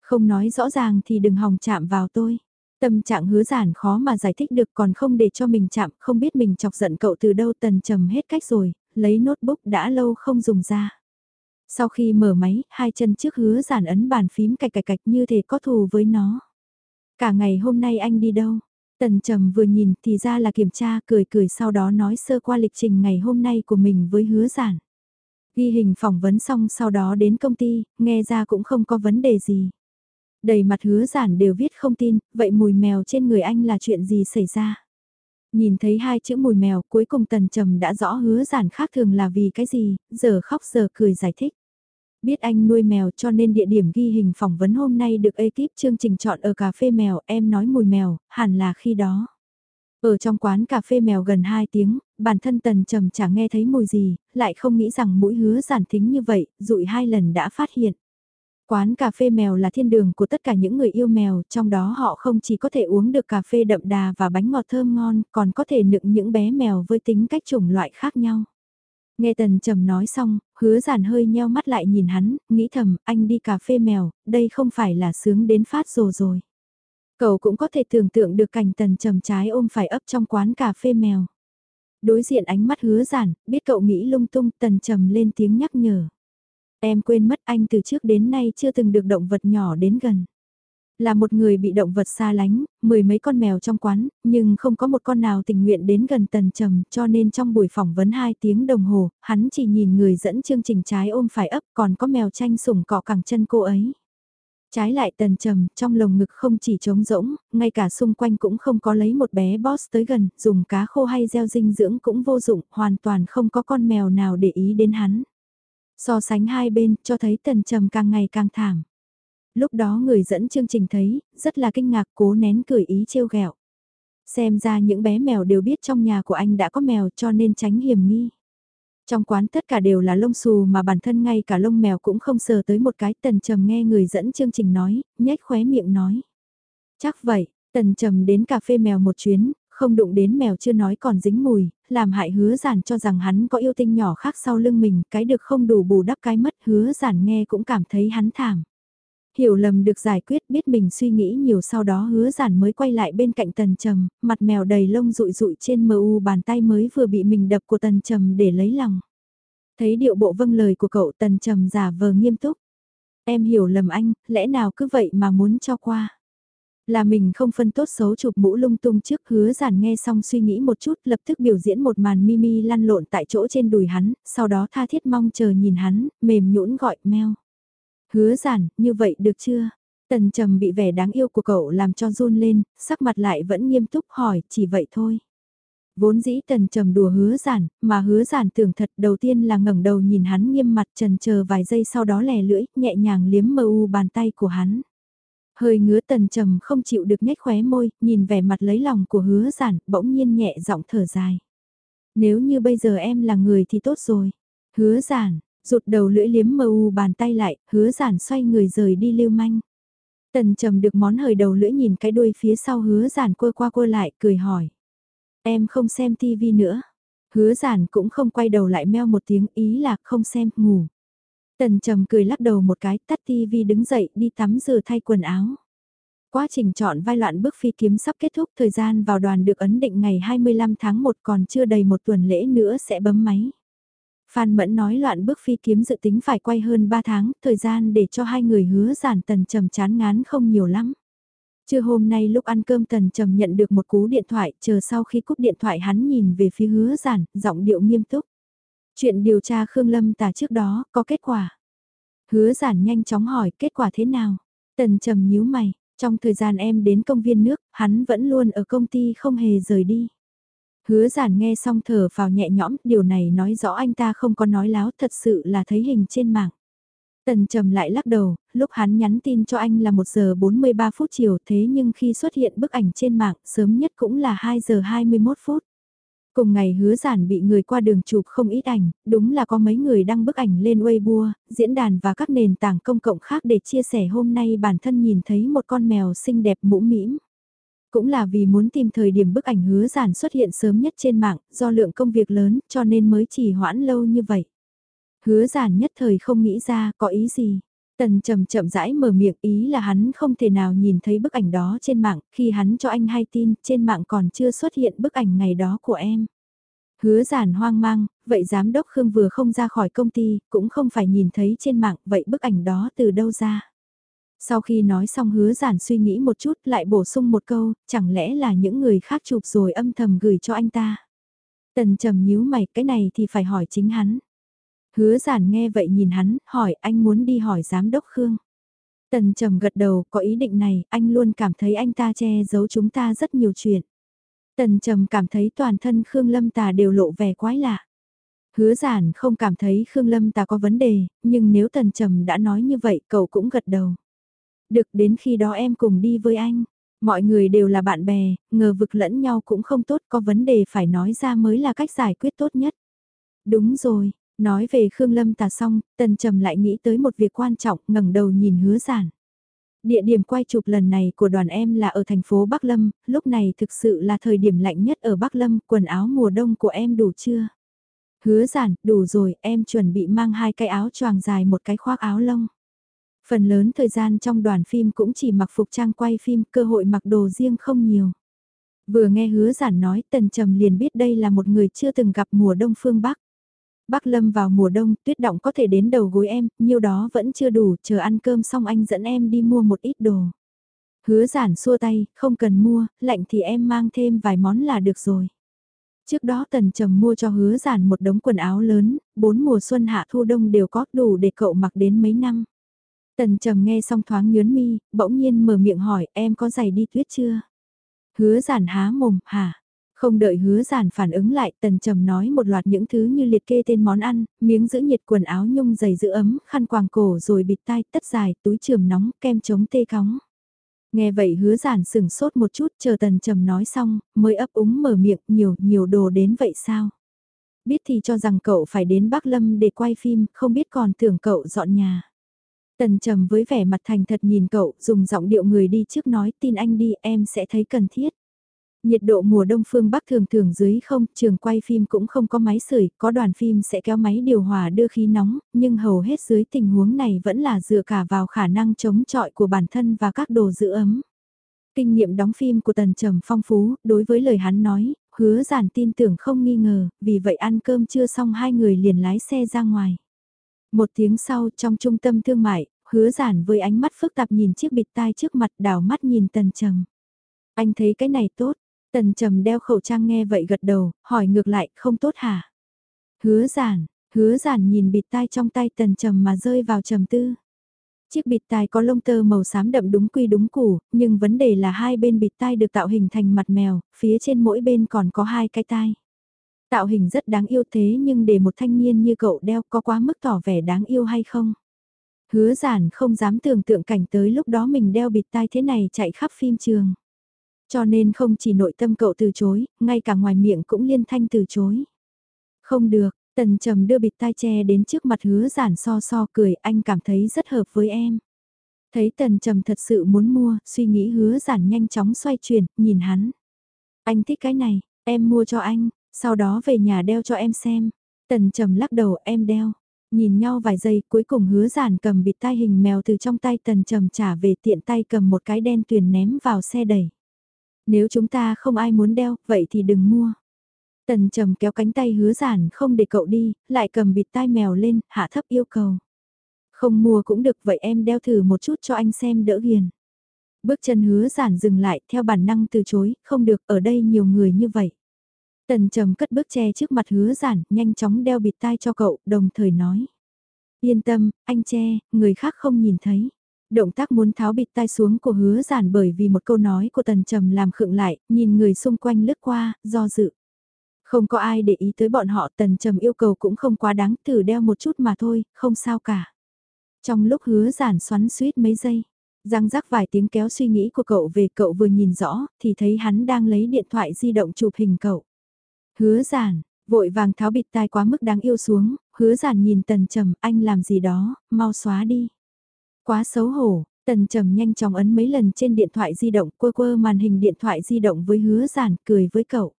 Không nói rõ ràng thì đừng hòng chạm vào tôi. Tâm trạng hứa giản khó mà giải thích được còn không để cho mình chạm, không biết mình chọc giận cậu từ đâu tần trầm hết cách rồi, lấy notebook đã lâu không dùng ra. Sau khi mở máy, hai chân trước hứa giản ấn bàn phím cạch cạch cạch như thể có thù với nó. Cả ngày hôm nay anh đi đâu? Tần trầm vừa nhìn thì ra là kiểm tra cười cười sau đó nói sơ qua lịch trình ngày hôm nay của mình với hứa giản. Ghi hình phỏng vấn xong sau đó đến công ty, nghe ra cũng không có vấn đề gì. Đầy mặt hứa giản đều viết không tin, vậy mùi mèo trên người anh là chuyện gì xảy ra? Nhìn thấy hai chữ mùi mèo cuối cùng tần trầm đã rõ hứa giản khác thường là vì cái gì, giờ khóc giờ cười giải thích. Biết anh nuôi mèo cho nên địa điểm ghi hình phỏng vấn hôm nay được ekip chương trình chọn ở cà phê mèo, em nói mùi mèo, hẳn là khi đó. Ở trong quán cà phê mèo gần 2 tiếng, bản thân tần trầm chẳng nghe thấy mùi gì, lại không nghĩ rằng mũi hứa giản thính như vậy, dụi hai lần đã phát hiện. Quán cà phê mèo là thiên đường của tất cả những người yêu mèo, trong đó họ không chỉ có thể uống được cà phê đậm đà và bánh ngọt thơm ngon, còn có thể nựng những bé mèo với tính cách chủng loại khác nhau. Nghe tần trầm nói xong, hứa giản hơi nheo mắt lại nhìn hắn, nghĩ thầm, anh đi cà phê mèo, đây không phải là sướng đến phát rồi rồi. Cậu cũng có thể tưởng tượng được cảnh tần trầm trái ôm phải ấp trong quán cà phê mèo. Đối diện ánh mắt hứa giản, biết cậu nghĩ lung tung, tần trầm lên tiếng nhắc nhở. Em quên mất anh từ trước đến nay chưa từng được động vật nhỏ đến gần. Là một người bị động vật xa lánh, mười mấy con mèo trong quán, nhưng không có một con nào tình nguyện đến gần tần trầm cho nên trong buổi phỏng vấn 2 tiếng đồng hồ, hắn chỉ nhìn người dẫn chương trình trái ôm phải ấp còn có mèo tranh sủng cọ cẳng chân cô ấy. Trái lại tần trầm, trong lồng ngực không chỉ trống rỗng, ngay cả xung quanh cũng không có lấy một bé boss tới gần, dùng cá khô hay gieo dinh dưỡng cũng vô dụng, hoàn toàn không có con mèo nào để ý đến hắn. So sánh hai bên, cho thấy tần trầm càng ngày càng thảm. Lúc đó người dẫn chương trình thấy, rất là kinh ngạc cố nén cười ý trêu ghẹo. Xem ra những bé mèo đều biết trong nhà của anh đã có mèo cho nên tránh hiểm nghi. Trong quán tất cả đều là lông xù mà bản thân ngay cả lông mèo cũng không sờ tới một cái tần trầm nghe người dẫn chương trình nói, nhếch khóe miệng nói. Chắc vậy, tần trầm đến cà phê mèo một chuyến, không đụng đến mèo chưa nói còn dính mùi, làm hại hứa giản cho rằng hắn có yêu tinh nhỏ khác sau lưng mình, cái được không đủ bù đắp cái mất hứa giản nghe cũng cảm thấy hắn thảm. Hiểu lầm được giải quyết biết mình suy nghĩ nhiều sau đó hứa giản mới quay lại bên cạnh tần trầm, mặt mèo đầy lông rụi rụi trên mờ u bàn tay mới vừa bị mình đập của tần trầm để lấy lòng. Thấy điệu bộ vâng lời của cậu tần trầm giả vờ nghiêm túc. Em hiểu lầm anh, lẽ nào cứ vậy mà muốn cho qua. Là mình không phân tốt xấu chụp mũ lung tung trước hứa giản nghe xong suy nghĩ một chút lập tức biểu diễn một màn mimi lăn lộn tại chỗ trên đùi hắn, sau đó tha thiết mong chờ nhìn hắn, mềm nhũn gọi meo. Hứa giản, như vậy được chưa? Tần trầm bị vẻ đáng yêu của cậu làm cho run lên, sắc mặt lại vẫn nghiêm túc hỏi, chỉ vậy thôi. Vốn dĩ tần trầm đùa hứa giản, mà hứa giản tưởng thật đầu tiên là ngẩng đầu nhìn hắn nghiêm mặt trần chờ vài giây sau đó lè lưỡi, nhẹ nhàng liếm mờ u bàn tay của hắn. Hơi ngứa tần trầm không chịu được nhếch khóe môi, nhìn vẻ mặt lấy lòng của hứa giản, bỗng nhiên nhẹ giọng thở dài. Nếu như bây giờ em là người thì tốt rồi. Hứa giản, rụt đầu lưỡi liếm mờ u bàn tay lại, hứa giản xoay người rời đi lưu manh. Tần trầm được món hời đầu lưỡi nhìn cái đuôi phía sau hứa giản quơ qua quơ lại, cười hỏi. Em không xem tivi nữa. Hứa giản cũng không quay đầu lại meo một tiếng ý là không xem, ngủ. Tần trầm cười lắc đầu một cái, tắt tivi đứng dậy đi tắm rửa thay quần áo. Quá trình chọn vai loạn bước phi kiếm sắp kết thúc thời gian vào đoàn được ấn định ngày 25 tháng 1 còn chưa đầy một tuần lễ nữa sẽ bấm máy. Phan Mẫn nói loạn bước phi kiếm dự tính phải quay hơn 3 tháng, thời gian để cho hai người hứa giản tần trầm chán ngán không nhiều lắm. Trưa hôm nay lúc ăn cơm tần trầm nhận được một cú điện thoại, chờ sau khi cúp điện thoại hắn nhìn về phía hứa giản, giọng điệu nghiêm túc. Chuyện điều tra Khương Lâm tả trước đó, có kết quả. Hứa giản nhanh chóng hỏi kết quả thế nào. Tần trầm nhíu mày, trong thời gian em đến công viên nước, hắn vẫn luôn ở công ty không hề rời đi. Hứa giản nghe xong thở vào nhẹ nhõm, điều này nói rõ anh ta không có nói láo thật sự là thấy hình trên mạng. Tần trầm lại lắc đầu, lúc hắn nhắn tin cho anh là 1 giờ 43 phút chiều thế nhưng khi xuất hiện bức ảnh trên mạng sớm nhất cũng là 2 giờ 21 phút. Cùng ngày hứa giản bị người qua đường chụp không ít ảnh, đúng là có mấy người đăng bức ảnh lên Weibo, diễn đàn và các nền tảng công cộng khác để chia sẻ hôm nay bản thân nhìn thấy một con mèo xinh đẹp mũ mĩm. Cũng là vì muốn tìm thời điểm bức ảnh hứa giản xuất hiện sớm nhất trên mạng, do lượng công việc lớn cho nên mới chỉ hoãn lâu như vậy. Hứa giản nhất thời không nghĩ ra có ý gì. Tần trầm chậm rãi mở miệng ý là hắn không thể nào nhìn thấy bức ảnh đó trên mạng, khi hắn cho anh hay tin, trên mạng còn chưa xuất hiện bức ảnh ngày đó của em. Hứa giản hoang mang, vậy giám đốc Khương vừa không ra khỏi công ty, cũng không phải nhìn thấy trên mạng, vậy bức ảnh đó từ đâu ra? Sau khi nói xong hứa giản suy nghĩ một chút lại bổ sung một câu, chẳng lẽ là những người khác chụp rồi âm thầm gửi cho anh ta? Tần trầm nhíu mày, cái này thì phải hỏi chính hắn. Hứa giản nghe vậy nhìn hắn, hỏi anh muốn đi hỏi giám đốc Khương. Tần trầm gật đầu, có ý định này, anh luôn cảm thấy anh ta che giấu chúng ta rất nhiều chuyện. Tần trầm cảm thấy toàn thân Khương Lâm Tà đều lộ vẻ quái lạ. Hứa giản không cảm thấy Khương Lâm Tà có vấn đề, nhưng nếu tần trầm đã nói như vậy cậu cũng gật đầu. Được đến khi đó em cùng đi với anh. Mọi người đều là bạn bè, ngờ vực lẫn nhau cũng không tốt có vấn đề phải nói ra mới là cách giải quyết tốt nhất. Đúng rồi, Nói về Khương Lâm tà xong, Tần Trầm lại nghĩ tới một việc quan trọng, ngẩng đầu nhìn hứa giản. Địa điểm quay chụp lần này của đoàn em là ở thành phố Bắc Lâm, lúc này thực sự là thời điểm lạnh nhất ở Bắc Lâm, quần áo mùa đông của em đủ chưa? Hứa giản, đủ rồi, em chuẩn bị mang hai cái áo choàng dài một cái khoác áo lông. Phần lớn thời gian trong đoàn phim cũng chỉ mặc phục trang quay phim, cơ hội mặc đồ riêng không nhiều. Vừa nghe hứa giản nói, Tần Trầm liền biết đây là một người chưa từng gặp mùa đông phương Bắc. Bắc Lâm vào mùa đông, tuyết động có thể đến đầu gối em, nhiêu đó vẫn chưa đủ, chờ ăn cơm xong anh dẫn em đi mua một ít đồ. Hứa giản xua tay, không cần mua, lạnh thì em mang thêm vài món là được rồi. Trước đó tần trầm mua cho hứa giản một đống quần áo lớn, bốn mùa xuân hạ thu đông đều có đủ để cậu mặc đến mấy năm. Tần trầm nghe xong thoáng nhớn mi, bỗng nhiên mở miệng hỏi em có giày đi tuyết chưa? Hứa giản há mồm, hả? Không đợi hứa giản phản ứng lại, tần trầm nói một loạt những thứ như liệt kê tên món ăn, miếng giữ nhiệt quần áo nhung dày giữ ấm, khăn quàng cổ rồi bịt tai, tất dài, túi trường nóng, kem chống tê cóng. Nghe vậy hứa giản sửng sốt một chút chờ tần trầm nói xong, mới ấp úng mở miệng nhiều, nhiều đồ đến vậy sao? Biết thì cho rằng cậu phải đến Bắc Lâm để quay phim, không biết còn tưởng cậu dọn nhà. Tần trầm với vẻ mặt thành thật nhìn cậu, dùng giọng điệu người đi trước nói tin anh đi em sẽ thấy cần thiết. Nhiệt độ mùa đông phương Bắc thường thường dưới không, trường quay phim cũng không có máy sưởi, có đoàn phim sẽ kéo máy điều hòa đưa khí nóng, nhưng hầu hết dưới tình huống này vẫn là dựa cả vào khả năng chống chọi của bản thân và các đồ giữ ấm. Kinh nghiệm đóng phim của Tần Trầm phong phú, đối với lời hắn nói, hứa giản tin tưởng không nghi ngờ, vì vậy ăn cơm chưa xong hai người liền lái xe ra ngoài. Một tiếng sau trong trung tâm thương mại, hứa giản với ánh mắt phức tạp nhìn chiếc bịt tai trước mặt đảo mắt nhìn tần trầm. Anh thấy cái này tốt, tần trầm đeo khẩu trang nghe vậy gật đầu, hỏi ngược lại, không tốt hả? Hứa giản, hứa giản nhìn bịt tai trong tay tần trầm mà rơi vào trầm tư. Chiếc bịt tai có lông tơ màu xám đậm đúng quy đúng củ, nhưng vấn đề là hai bên bịt tai được tạo hình thành mặt mèo, phía trên mỗi bên còn có hai cái tai. Tạo hình rất đáng yêu thế nhưng để một thanh niên như cậu đeo có quá mức tỏ vẻ đáng yêu hay không? Hứa giản không dám tưởng tượng cảnh tới lúc đó mình đeo bịt tai thế này chạy khắp phim trường. Cho nên không chỉ nội tâm cậu từ chối, ngay cả ngoài miệng cũng liên thanh từ chối. Không được, tần trầm đưa bịt tai che đến trước mặt hứa giản so so cười anh cảm thấy rất hợp với em. Thấy tần trầm thật sự muốn mua, suy nghĩ hứa giản nhanh chóng xoay chuyển, nhìn hắn. Anh thích cái này, em mua cho anh, sau đó về nhà đeo cho em xem. Tần trầm lắc đầu em đeo. Nhìn nhau vài giây cuối cùng hứa giản cầm bịt tai hình mèo từ trong tay tần trầm trả về tiện tay cầm một cái đen tuyền ném vào xe đẩy. Nếu chúng ta không ai muốn đeo, vậy thì đừng mua. Tần trầm kéo cánh tay hứa giản không để cậu đi, lại cầm bịt tai mèo lên, hạ thấp yêu cầu. Không mua cũng được vậy em đeo thử một chút cho anh xem đỡ hiền. Bước chân hứa giản dừng lại theo bản năng từ chối, không được ở đây nhiều người như vậy. Tần trầm cất bước che trước mặt hứa giản, nhanh chóng đeo bịt tai cho cậu, đồng thời nói. Yên tâm, anh che, người khác không nhìn thấy. Động tác muốn tháo bịt tai xuống của hứa giản bởi vì một câu nói của tần trầm làm khựng lại, nhìn người xung quanh lướt qua, do dự. Không có ai để ý tới bọn họ tần trầm yêu cầu cũng không quá đáng, thử đeo một chút mà thôi, không sao cả. Trong lúc hứa giản xoắn suýt mấy giây, răng rắc vài tiếng kéo suy nghĩ của cậu về cậu vừa nhìn rõ, thì thấy hắn đang lấy điện thoại di động chụp hình cậu. Hứa giản, vội vàng tháo bịt tai quá mức đáng yêu xuống, hứa giản nhìn tần trầm anh làm gì đó, mau xóa đi. Quá xấu hổ, tần trầm nhanh chóng ấn mấy lần trên điện thoại di động quơ quơ màn hình điện thoại di động với hứa giản cười với cậu.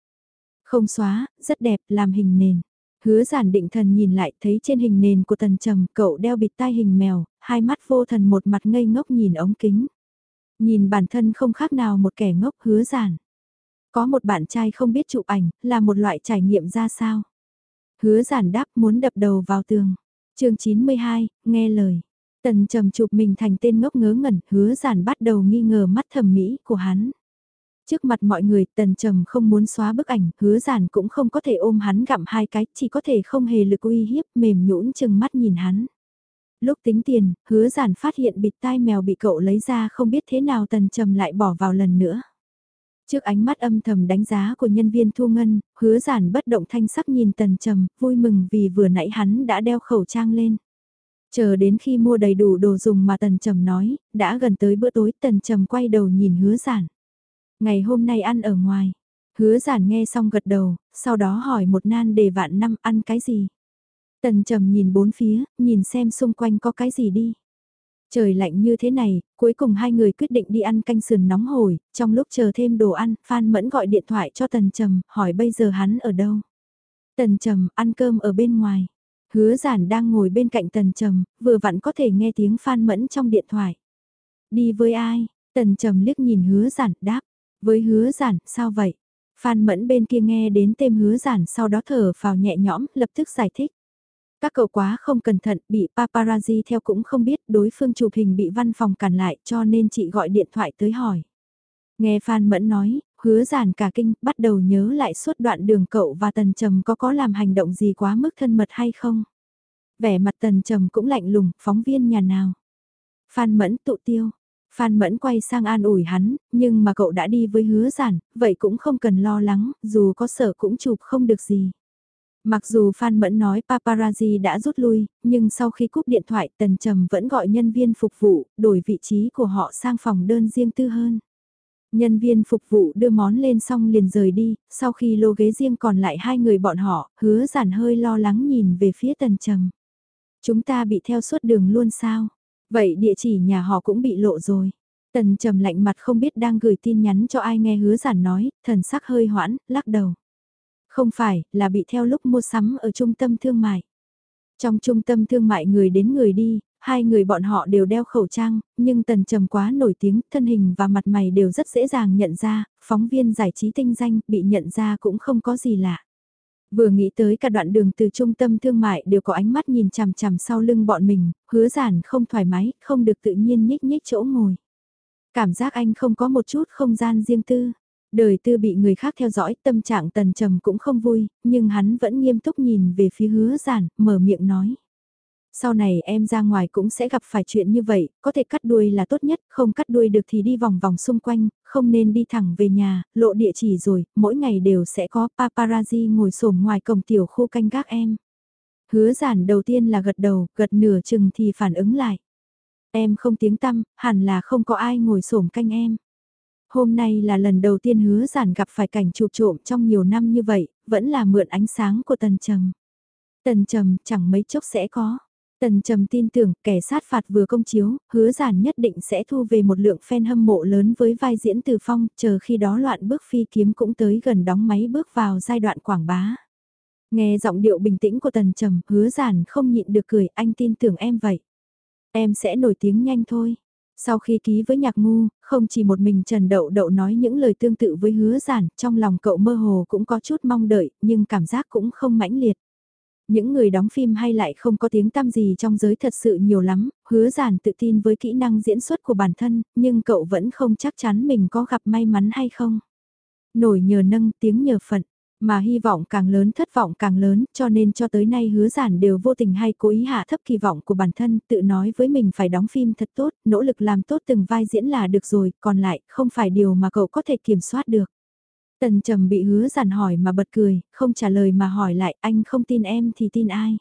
Không xóa, rất đẹp, làm hình nền. Hứa giản định thần nhìn lại thấy trên hình nền của tần trầm cậu đeo bịt tai hình mèo, hai mắt vô thần một mặt ngây ngốc nhìn ống kính. Nhìn bản thân không khác nào một kẻ ngốc hứa giản. Có một bạn trai không biết chụp ảnh, là một loại trải nghiệm ra sao? Hứa giản đáp muốn đập đầu vào tường. chương 92, nghe lời. Tần trầm chụp mình thành tên ngốc ngớ ngẩn, hứa giản bắt đầu nghi ngờ mắt thẩm mỹ của hắn. Trước mặt mọi người, tần trầm không muốn xóa bức ảnh, hứa giản cũng không có thể ôm hắn gặm hai cái, chỉ có thể không hề lực uy hiếp, mềm nhũn chừng mắt nhìn hắn. Lúc tính tiền, hứa giản phát hiện bịt tai mèo bị cậu lấy ra không biết thế nào tần trầm lại bỏ vào lần nữa. Trước ánh mắt âm thầm đánh giá của nhân viên thu ngân, hứa giản bất động thanh sắc nhìn tần trầm, vui mừng vì vừa nãy hắn đã đeo khẩu trang lên. Chờ đến khi mua đầy đủ đồ dùng mà tần trầm nói, đã gần tới bữa tối tần trầm quay đầu nhìn hứa giản. Ngày hôm nay ăn ở ngoài. Hứa giản nghe xong gật đầu, sau đó hỏi một nan đề vạn năm ăn cái gì. Tần trầm nhìn bốn phía, nhìn xem xung quanh có cái gì đi. Trời lạnh như thế này, cuối cùng hai người quyết định đi ăn canh sườn nóng hổi, trong lúc chờ thêm đồ ăn, Phan Mẫn gọi điện thoại cho Tần Trầm, hỏi bây giờ hắn ở đâu. Tần Trầm, ăn cơm ở bên ngoài. Hứa giản đang ngồi bên cạnh Tần Trầm, vừa vặn có thể nghe tiếng Phan Mẫn trong điện thoại. Đi với ai? Tần Trầm liếc nhìn hứa giản, đáp. Với hứa giản, sao vậy? Phan Mẫn bên kia nghe đến tên hứa giản sau đó thở vào nhẹ nhõm, lập tức giải thích. Các cậu quá không cẩn thận, bị paparazzi theo cũng không biết đối phương chụp hình bị văn phòng cản lại cho nên chị gọi điện thoại tới hỏi. Nghe Phan Mẫn nói, hứa giản cả kinh, bắt đầu nhớ lại suốt đoạn đường cậu và Tần Trầm có có làm hành động gì quá mức thân mật hay không. Vẻ mặt Tần Trầm cũng lạnh lùng, phóng viên nhà nào. Phan Mẫn tụ tiêu. Phan Mẫn quay sang an ủi hắn, nhưng mà cậu đã đi với hứa giản, vậy cũng không cần lo lắng, dù có sợ cũng chụp không được gì. Mặc dù Phan Mẫn nói paparazzi đã rút lui, nhưng sau khi cúp điện thoại Tần Trầm vẫn gọi nhân viên phục vụ, đổi vị trí của họ sang phòng đơn riêng tư hơn. Nhân viên phục vụ đưa món lên xong liền rời đi, sau khi lô ghế riêng còn lại hai người bọn họ, hứa giản hơi lo lắng nhìn về phía Tần Trầm. Chúng ta bị theo suốt đường luôn sao? Vậy địa chỉ nhà họ cũng bị lộ rồi. Tần Trầm lạnh mặt không biết đang gửi tin nhắn cho ai nghe hứa giản nói, thần sắc hơi hoãn, lắc đầu. Không phải, là bị theo lúc mua sắm ở trung tâm thương mại. Trong trung tâm thương mại người đến người đi, hai người bọn họ đều đeo khẩu trang, nhưng tần trầm quá nổi tiếng, thân hình và mặt mày đều rất dễ dàng nhận ra, phóng viên giải trí tinh danh, bị nhận ra cũng không có gì lạ. Vừa nghĩ tới cả đoạn đường từ trung tâm thương mại đều có ánh mắt nhìn chằm chằm sau lưng bọn mình, hứa giản không thoải mái, không được tự nhiên nhích nhích chỗ ngồi. Cảm giác anh không có một chút không gian riêng tư. Đời tư bị người khác theo dõi, tâm trạng tần trầm cũng không vui, nhưng hắn vẫn nghiêm túc nhìn về phía hứa giản, mở miệng nói. Sau này em ra ngoài cũng sẽ gặp phải chuyện như vậy, có thể cắt đuôi là tốt nhất, không cắt đuôi được thì đi vòng vòng xung quanh, không nên đi thẳng về nhà, lộ địa chỉ rồi, mỗi ngày đều sẽ có paparazzi ngồi sổm ngoài cổng tiểu khu canh gác em. Hứa giản đầu tiên là gật đầu, gật nửa chừng thì phản ứng lại. Em không tiếng tăm, hẳn là không có ai ngồi sổm canh em. Hôm nay là lần đầu tiên hứa giản gặp phải cảnh chụp trộm trong nhiều năm như vậy, vẫn là mượn ánh sáng của tần trầm. Tần trầm chẳng mấy chốc sẽ có. Tần trầm tin tưởng kẻ sát phạt vừa công chiếu, hứa giản nhất định sẽ thu về một lượng fan hâm mộ lớn với vai diễn từ phong, chờ khi đó loạn bước phi kiếm cũng tới gần đóng máy bước vào giai đoạn quảng bá. Nghe giọng điệu bình tĩnh của tần trầm, hứa giản không nhịn được cười, anh tin tưởng em vậy. Em sẽ nổi tiếng nhanh thôi. Sau khi ký với nhạc ngu, không chỉ một mình Trần Đậu Đậu nói những lời tương tự với hứa giản, trong lòng cậu mơ hồ cũng có chút mong đợi, nhưng cảm giác cũng không mãnh liệt. Những người đóng phim hay lại không có tiếng tăm gì trong giới thật sự nhiều lắm, hứa giản tự tin với kỹ năng diễn xuất của bản thân, nhưng cậu vẫn không chắc chắn mình có gặp may mắn hay không. Nổi nhờ nâng tiếng nhờ phận, mà hy vọng càng lớn thất vọng càng lớn cho nên cho tới nay hứa giản đều vô tình hay cố ý hạ thấp kỳ vọng của bản thân tự nói với mình phải đóng phim thật tốt, nỗ lực làm tốt từng vai diễn là được rồi, còn lại không phải điều mà cậu có thể kiểm soát được. Tần trầm bị hứa giản hỏi mà bật cười, không trả lời mà hỏi lại anh không tin em thì tin ai.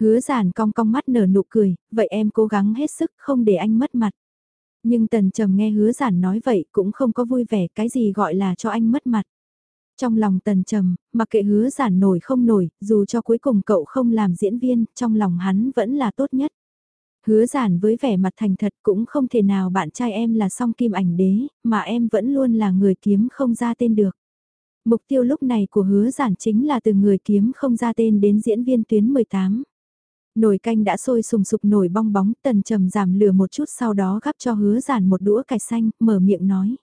Hứa giản cong cong mắt nở nụ cười, vậy em cố gắng hết sức không để anh mất mặt. Nhưng tần trầm nghe hứa giản nói vậy cũng không có vui vẻ cái gì gọi là cho anh mất mặt. Trong lòng tần trầm, mặc kệ hứa giản nổi không nổi, dù cho cuối cùng cậu không làm diễn viên, trong lòng hắn vẫn là tốt nhất. Hứa giản với vẻ mặt thành thật cũng không thể nào bạn trai em là song kim ảnh đế, mà em vẫn luôn là người kiếm không ra tên được. Mục tiêu lúc này của hứa giản chính là từ người kiếm không ra tên đến diễn viên tuyến 18. Nồi canh đã sôi sùng sục nổi bong bóng, tần trầm giảm lửa một chút sau đó gắp cho hứa giản một đũa cải xanh, mở miệng nói.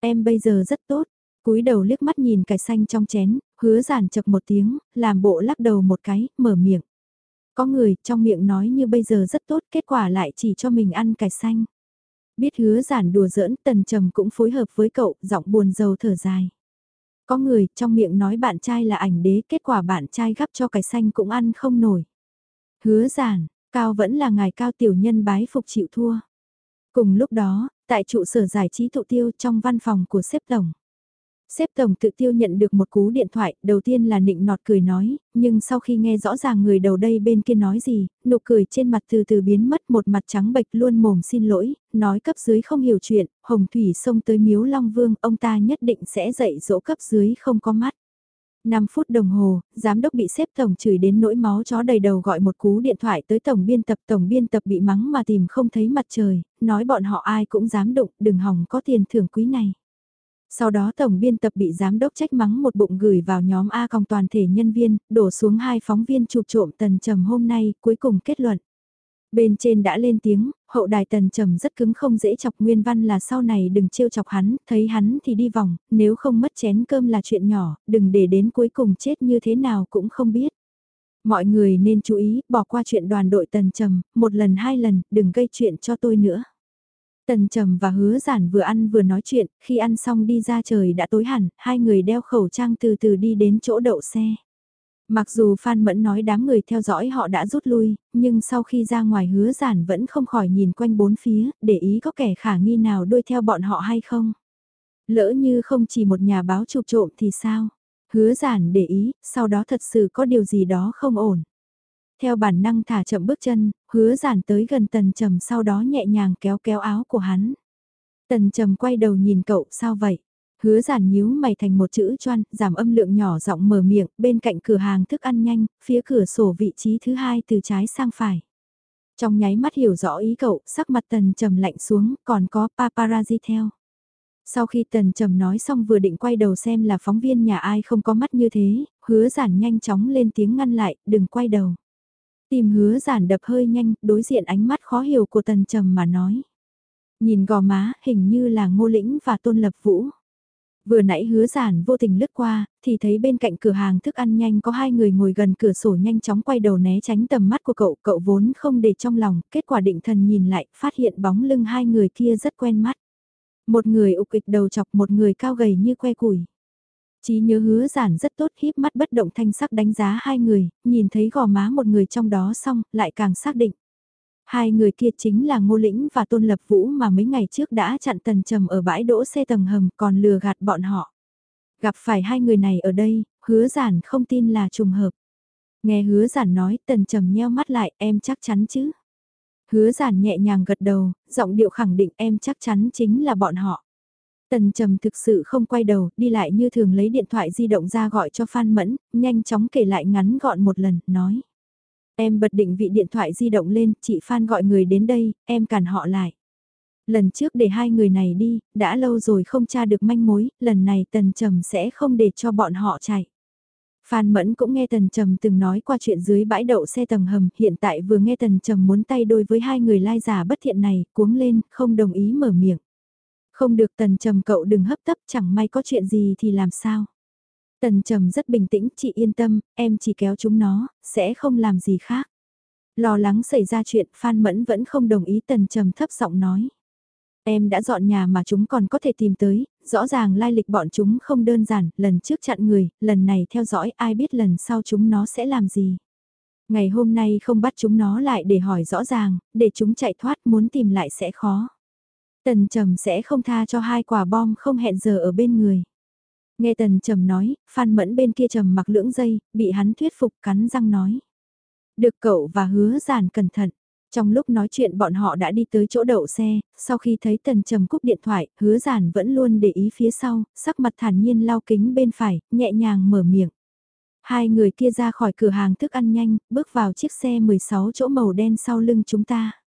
Em bây giờ rất tốt, cúi đầu liếc mắt nhìn cải xanh trong chén, hứa giản chập một tiếng, làm bộ lắc đầu một cái, mở miệng. Có người trong miệng nói như bây giờ rất tốt, kết quả lại chỉ cho mình ăn cải xanh. Biết hứa giản đùa giỡn, tần trầm cũng phối hợp với cậu, giọng buồn rầu thở dài. Có người trong miệng nói bạn trai là ảnh đế, kết quả bạn trai gắp cho cải xanh cũng ăn không nổi. Hứa giản, cao vẫn là ngài cao tiểu nhân bái phục chịu thua. Cùng lúc đó, tại trụ sở giải trí tụ tiêu trong văn phòng của xếp tổng. Xếp tổng tự tiêu nhận được một cú điện thoại, đầu tiên là nịnh nọt cười nói, nhưng sau khi nghe rõ ràng người đầu đây bên kia nói gì, nụ cười trên mặt từ từ biến mất một mặt trắng bệch luôn mồm xin lỗi, nói cấp dưới không hiểu chuyện, hồng thủy xông tới miếu long vương, ông ta nhất định sẽ dạy dỗ cấp dưới không có mắt. 5 phút đồng hồ, giám đốc bị xếp tổng chửi đến nỗi máu chó đầy đầu gọi một cú điện thoại tới tổng biên tập. Tổng biên tập bị mắng mà tìm không thấy mặt trời, nói bọn họ ai cũng dám đụng, đừng hỏng có tiền thưởng quý này. Sau đó tổng biên tập bị giám đốc trách mắng một bụng gửi vào nhóm A còng toàn thể nhân viên, đổ xuống hai phóng viên chụp trộm tần trầm hôm nay, cuối cùng kết luận. Bên trên đã lên tiếng, hậu đài tần trầm rất cứng không dễ chọc nguyên văn là sau này đừng trêu chọc hắn, thấy hắn thì đi vòng, nếu không mất chén cơm là chuyện nhỏ, đừng để đến cuối cùng chết như thế nào cũng không biết. Mọi người nên chú ý, bỏ qua chuyện đoàn đội tần trầm, một lần hai lần, đừng gây chuyện cho tôi nữa. Tần Trầm và Hứa Giản vừa ăn vừa nói chuyện, khi ăn xong đi ra trời đã tối hẳn, hai người đeo khẩu trang từ từ đi đến chỗ đậu xe. Mặc dù Phan Mẫn nói đám người theo dõi họ đã rút lui, nhưng sau khi ra ngoài Hứa Giản vẫn không khỏi nhìn quanh bốn phía, để ý có kẻ khả nghi nào đuôi theo bọn họ hay không. Lỡ như không chỉ một nhà báo chụp trộm thì sao? Hứa Giản để ý, sau đó thật sự có điều gì đó không ổn. Theo bản năng thả chậm bước chân, hứa giản tới gần tần trầm sau đó nhẹ nhàng kéo kéo áo của hắn. Tần trầm quay đầu nhìn cậu, sao vậy? Hứa giản nhíu mày thành một chữ choan, giảm âm lượng nhỏ giọng mở miệng, bên cạnh cửa hàng thức ăn nhanh, phía cửa sổ vị trí thứ hai từ trái sang phải. Trong nháy mắt hiểu rõ ý cậu, sắc mặt tần trầm lạnh xuống, còn có paparazzi theo. Sau khi tần trầm nói xong vừa định quay đầu xem là phóng viên nhà ai không có mắt như thế, hứa giản nhanh chóng lên tiếng ngăn lại, đừng quay đầu. Tim hứa giản đập hơi nhanh, đối diện ánh mắt khó hiểu của tần trầm mà nói. Nhìn gò má, hình như là ngô lĩnh và tôn lập vũ. Vừa nãy hứa giản vô tình lướt qua, thì thấy bên cạnh cửa hàng thức ăn nhanh có hai người ngồi gần cửa sổ nhanh chóng quay đầu né tránh tầm mắt của cậu, cậu vốn không để trong lòng, kết quả định thần nhìn lại, phát hiện bóng lưng hai người kia rất quen mắt. Một người ục ịch đầu chọc, một người cao gầy như que củi. Chí nhớ hứa giản rất tốt híp mắt bất động thanh sắc đánh giá hai người, nhìn thấy gò má một người trong đó xong, lại càng xác định. Hai người kia chính là Ngô Lĩnh và Tôn Lập Vũ mà mấy ngày trước đã chặn tần trầm ở bãi đỗ xe tầng hầm còn lừa gạt bọn họ. Gặp phải hai người này ở đây, hứa giản không tin là trùng hợp. Nghe hứa giản nói tần trầm nheo mắt lại em chắc chắn chứ. Hứa giản nhẹ nhàng gật đầu, giọng điệu khẳng định em chắc chắn chính là bọn họ. Tần trầm thực sự không quay đầu, đi lại như thường lấy điện thoại di động ra gọi cho Phan Mẫn, nhanh chóng kể lại ngắn gọn một lần, nói. Em bật định vị điện thoại di động lên, chị Phan gọi người đến đây, em cản họ lại. Lần trước để hai người này đi, đã lâu rồi không tra được manh mối, lần này Tần Trầm sẽ không để cho bọn họ chạy. Phan Mẫn cũng nghe Tần Trầm từng nói qua chuyện dưới bãi đậu xe tầng hầm, hiện tại vừa nghe Tần Trầm muốn tay đôi với hai người lai giả bất thiện này, cuống lên, không đồng ý mở miệng. Không được Tần Trầm cậu đừng hấp tấp, chẳng may có chuyện gì thì làm sao. Tần Trầm rất bình tĩnh, chị yên tâm, em chỉ kéo chúng nó, sẽ không làm gì khác. Lo lắng xảy ra chuyện, Phan Mẫn vẫn không đồng ý Tần Trầm thấp giọng nói. Em đã dọn nhà mà chúng còn có thể tìm tới, rõ ràng lai lịch bọn chúng không đơn giản, lần trước chặn người, lần này theo dõi ai biết lần sau chúng nó sẽ làm gì. Ngày hôm nay không bắt chúng nó lại để hỏi rõ ràng, để chúng chạy thoát muốn tìm lại sẽ khó. Tần Trầm sẽ không tha cho hai quả bom không hẹn giờ ở bên người. Nghe Tần Trầm nói, Phan Mẫn bên kia trầm mặc lưỡng dây, bị hắn thuyết phục cắn răng nói. Được cậu và hứa giản cẩn thận. Trong lúc nói chuyện bọn họ đã đi tới chỗ đậu xe, sau khi thấy Tần Trầm cúp điện thoại, hứa giản vẫn luôn để ý phía sau, sắc mặt thản nhiên lau kính bên phải, nhẹ nhàng mở miệng. Hai người kia ra khỏi cửa hàng thức ăn nhanh, bước vào chiếc xe 16 chỗ màu đen sau lưng chúng ta.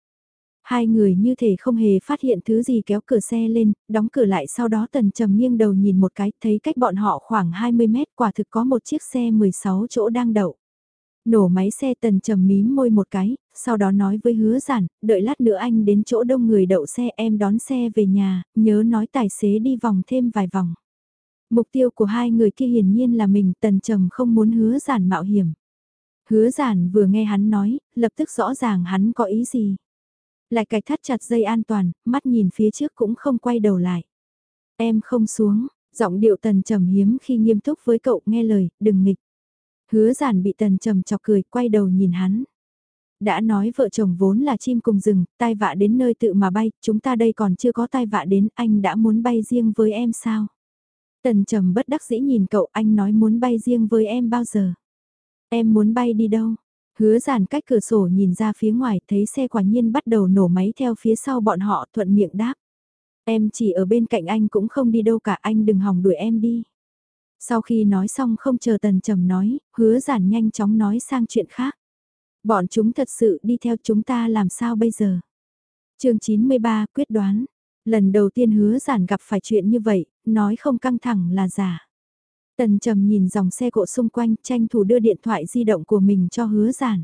Hai người như thể không hề phát hiện thứ gì kéo cửa xe lên, đóng cửa lại sau đó tần trầm nghiêng đầu nhìn một cái, thấy cách bọn họ khoảng 20 mét quả thực có một chiếc xe 16 chỗ đang đậu. Nổ máy xe tần trầm mím môi một cái, sau đó nói với hứa giản, đợi lát nữa anh đến chỗ đông người đậu xe em đón xe về nhà, nhớ nói tài xế đi vòng thêm vài vòng. Mục tiêu của hai người kia hiển nhiên là mình tần trầm không muốn hứa giản mạo hiểm. Hứa giản vừa nghe hắn nói, lập tức rõ ràng hắn có ý gì. Lại cài thắt chặt dây an toàn, mắt nhìn phía trước cũng không quay đầu lại. Em không xuống, giọng điệu tần trầm hiếm khi nghiêm túc với cậu nghe lời, đừng nghịch. Hứa giản bị tần trầm chọc cười, quay đầu nhìn hắn. Đã nói vợ chồng vốn là chim cùng rừng, tai vạ đến nơi tự mà bay, chúng ta đây còn chưa có tai vạ đến, anh đã muốn bay riêng với em sao? Tần trầm bất đắc dĩ nhìn cậu, anh nói muốn bay riêng với em bao giờ? Em muốn bay đi đâu? Hứa giản cách cửa sổ nhìn ra phía ngoài thấy xe quả nhiên bắt đầu nổ máy theo phía sau bọn họ thuận miệng đáp. Em chỉ ở bên cạnh anh cũng không đi đâu cả anh đừng hòng đuổi em đi. Sau khi nói xong không chờ tần trầm nói, hứa giản nhanh chóng nói sang chuyện khác. Bọn chúng thật sự đi theo chúng ta làm sao bây giờ? chương 93 quyết đoán. Lần đầu tiên hứa giản gặp phải chuyện như vậy, nói không căng thẳng là giả. Tần trầm nhìn dòng xe cộ xung quanh tranh thủ đưa điện thoại di động của mình cho hứa giản.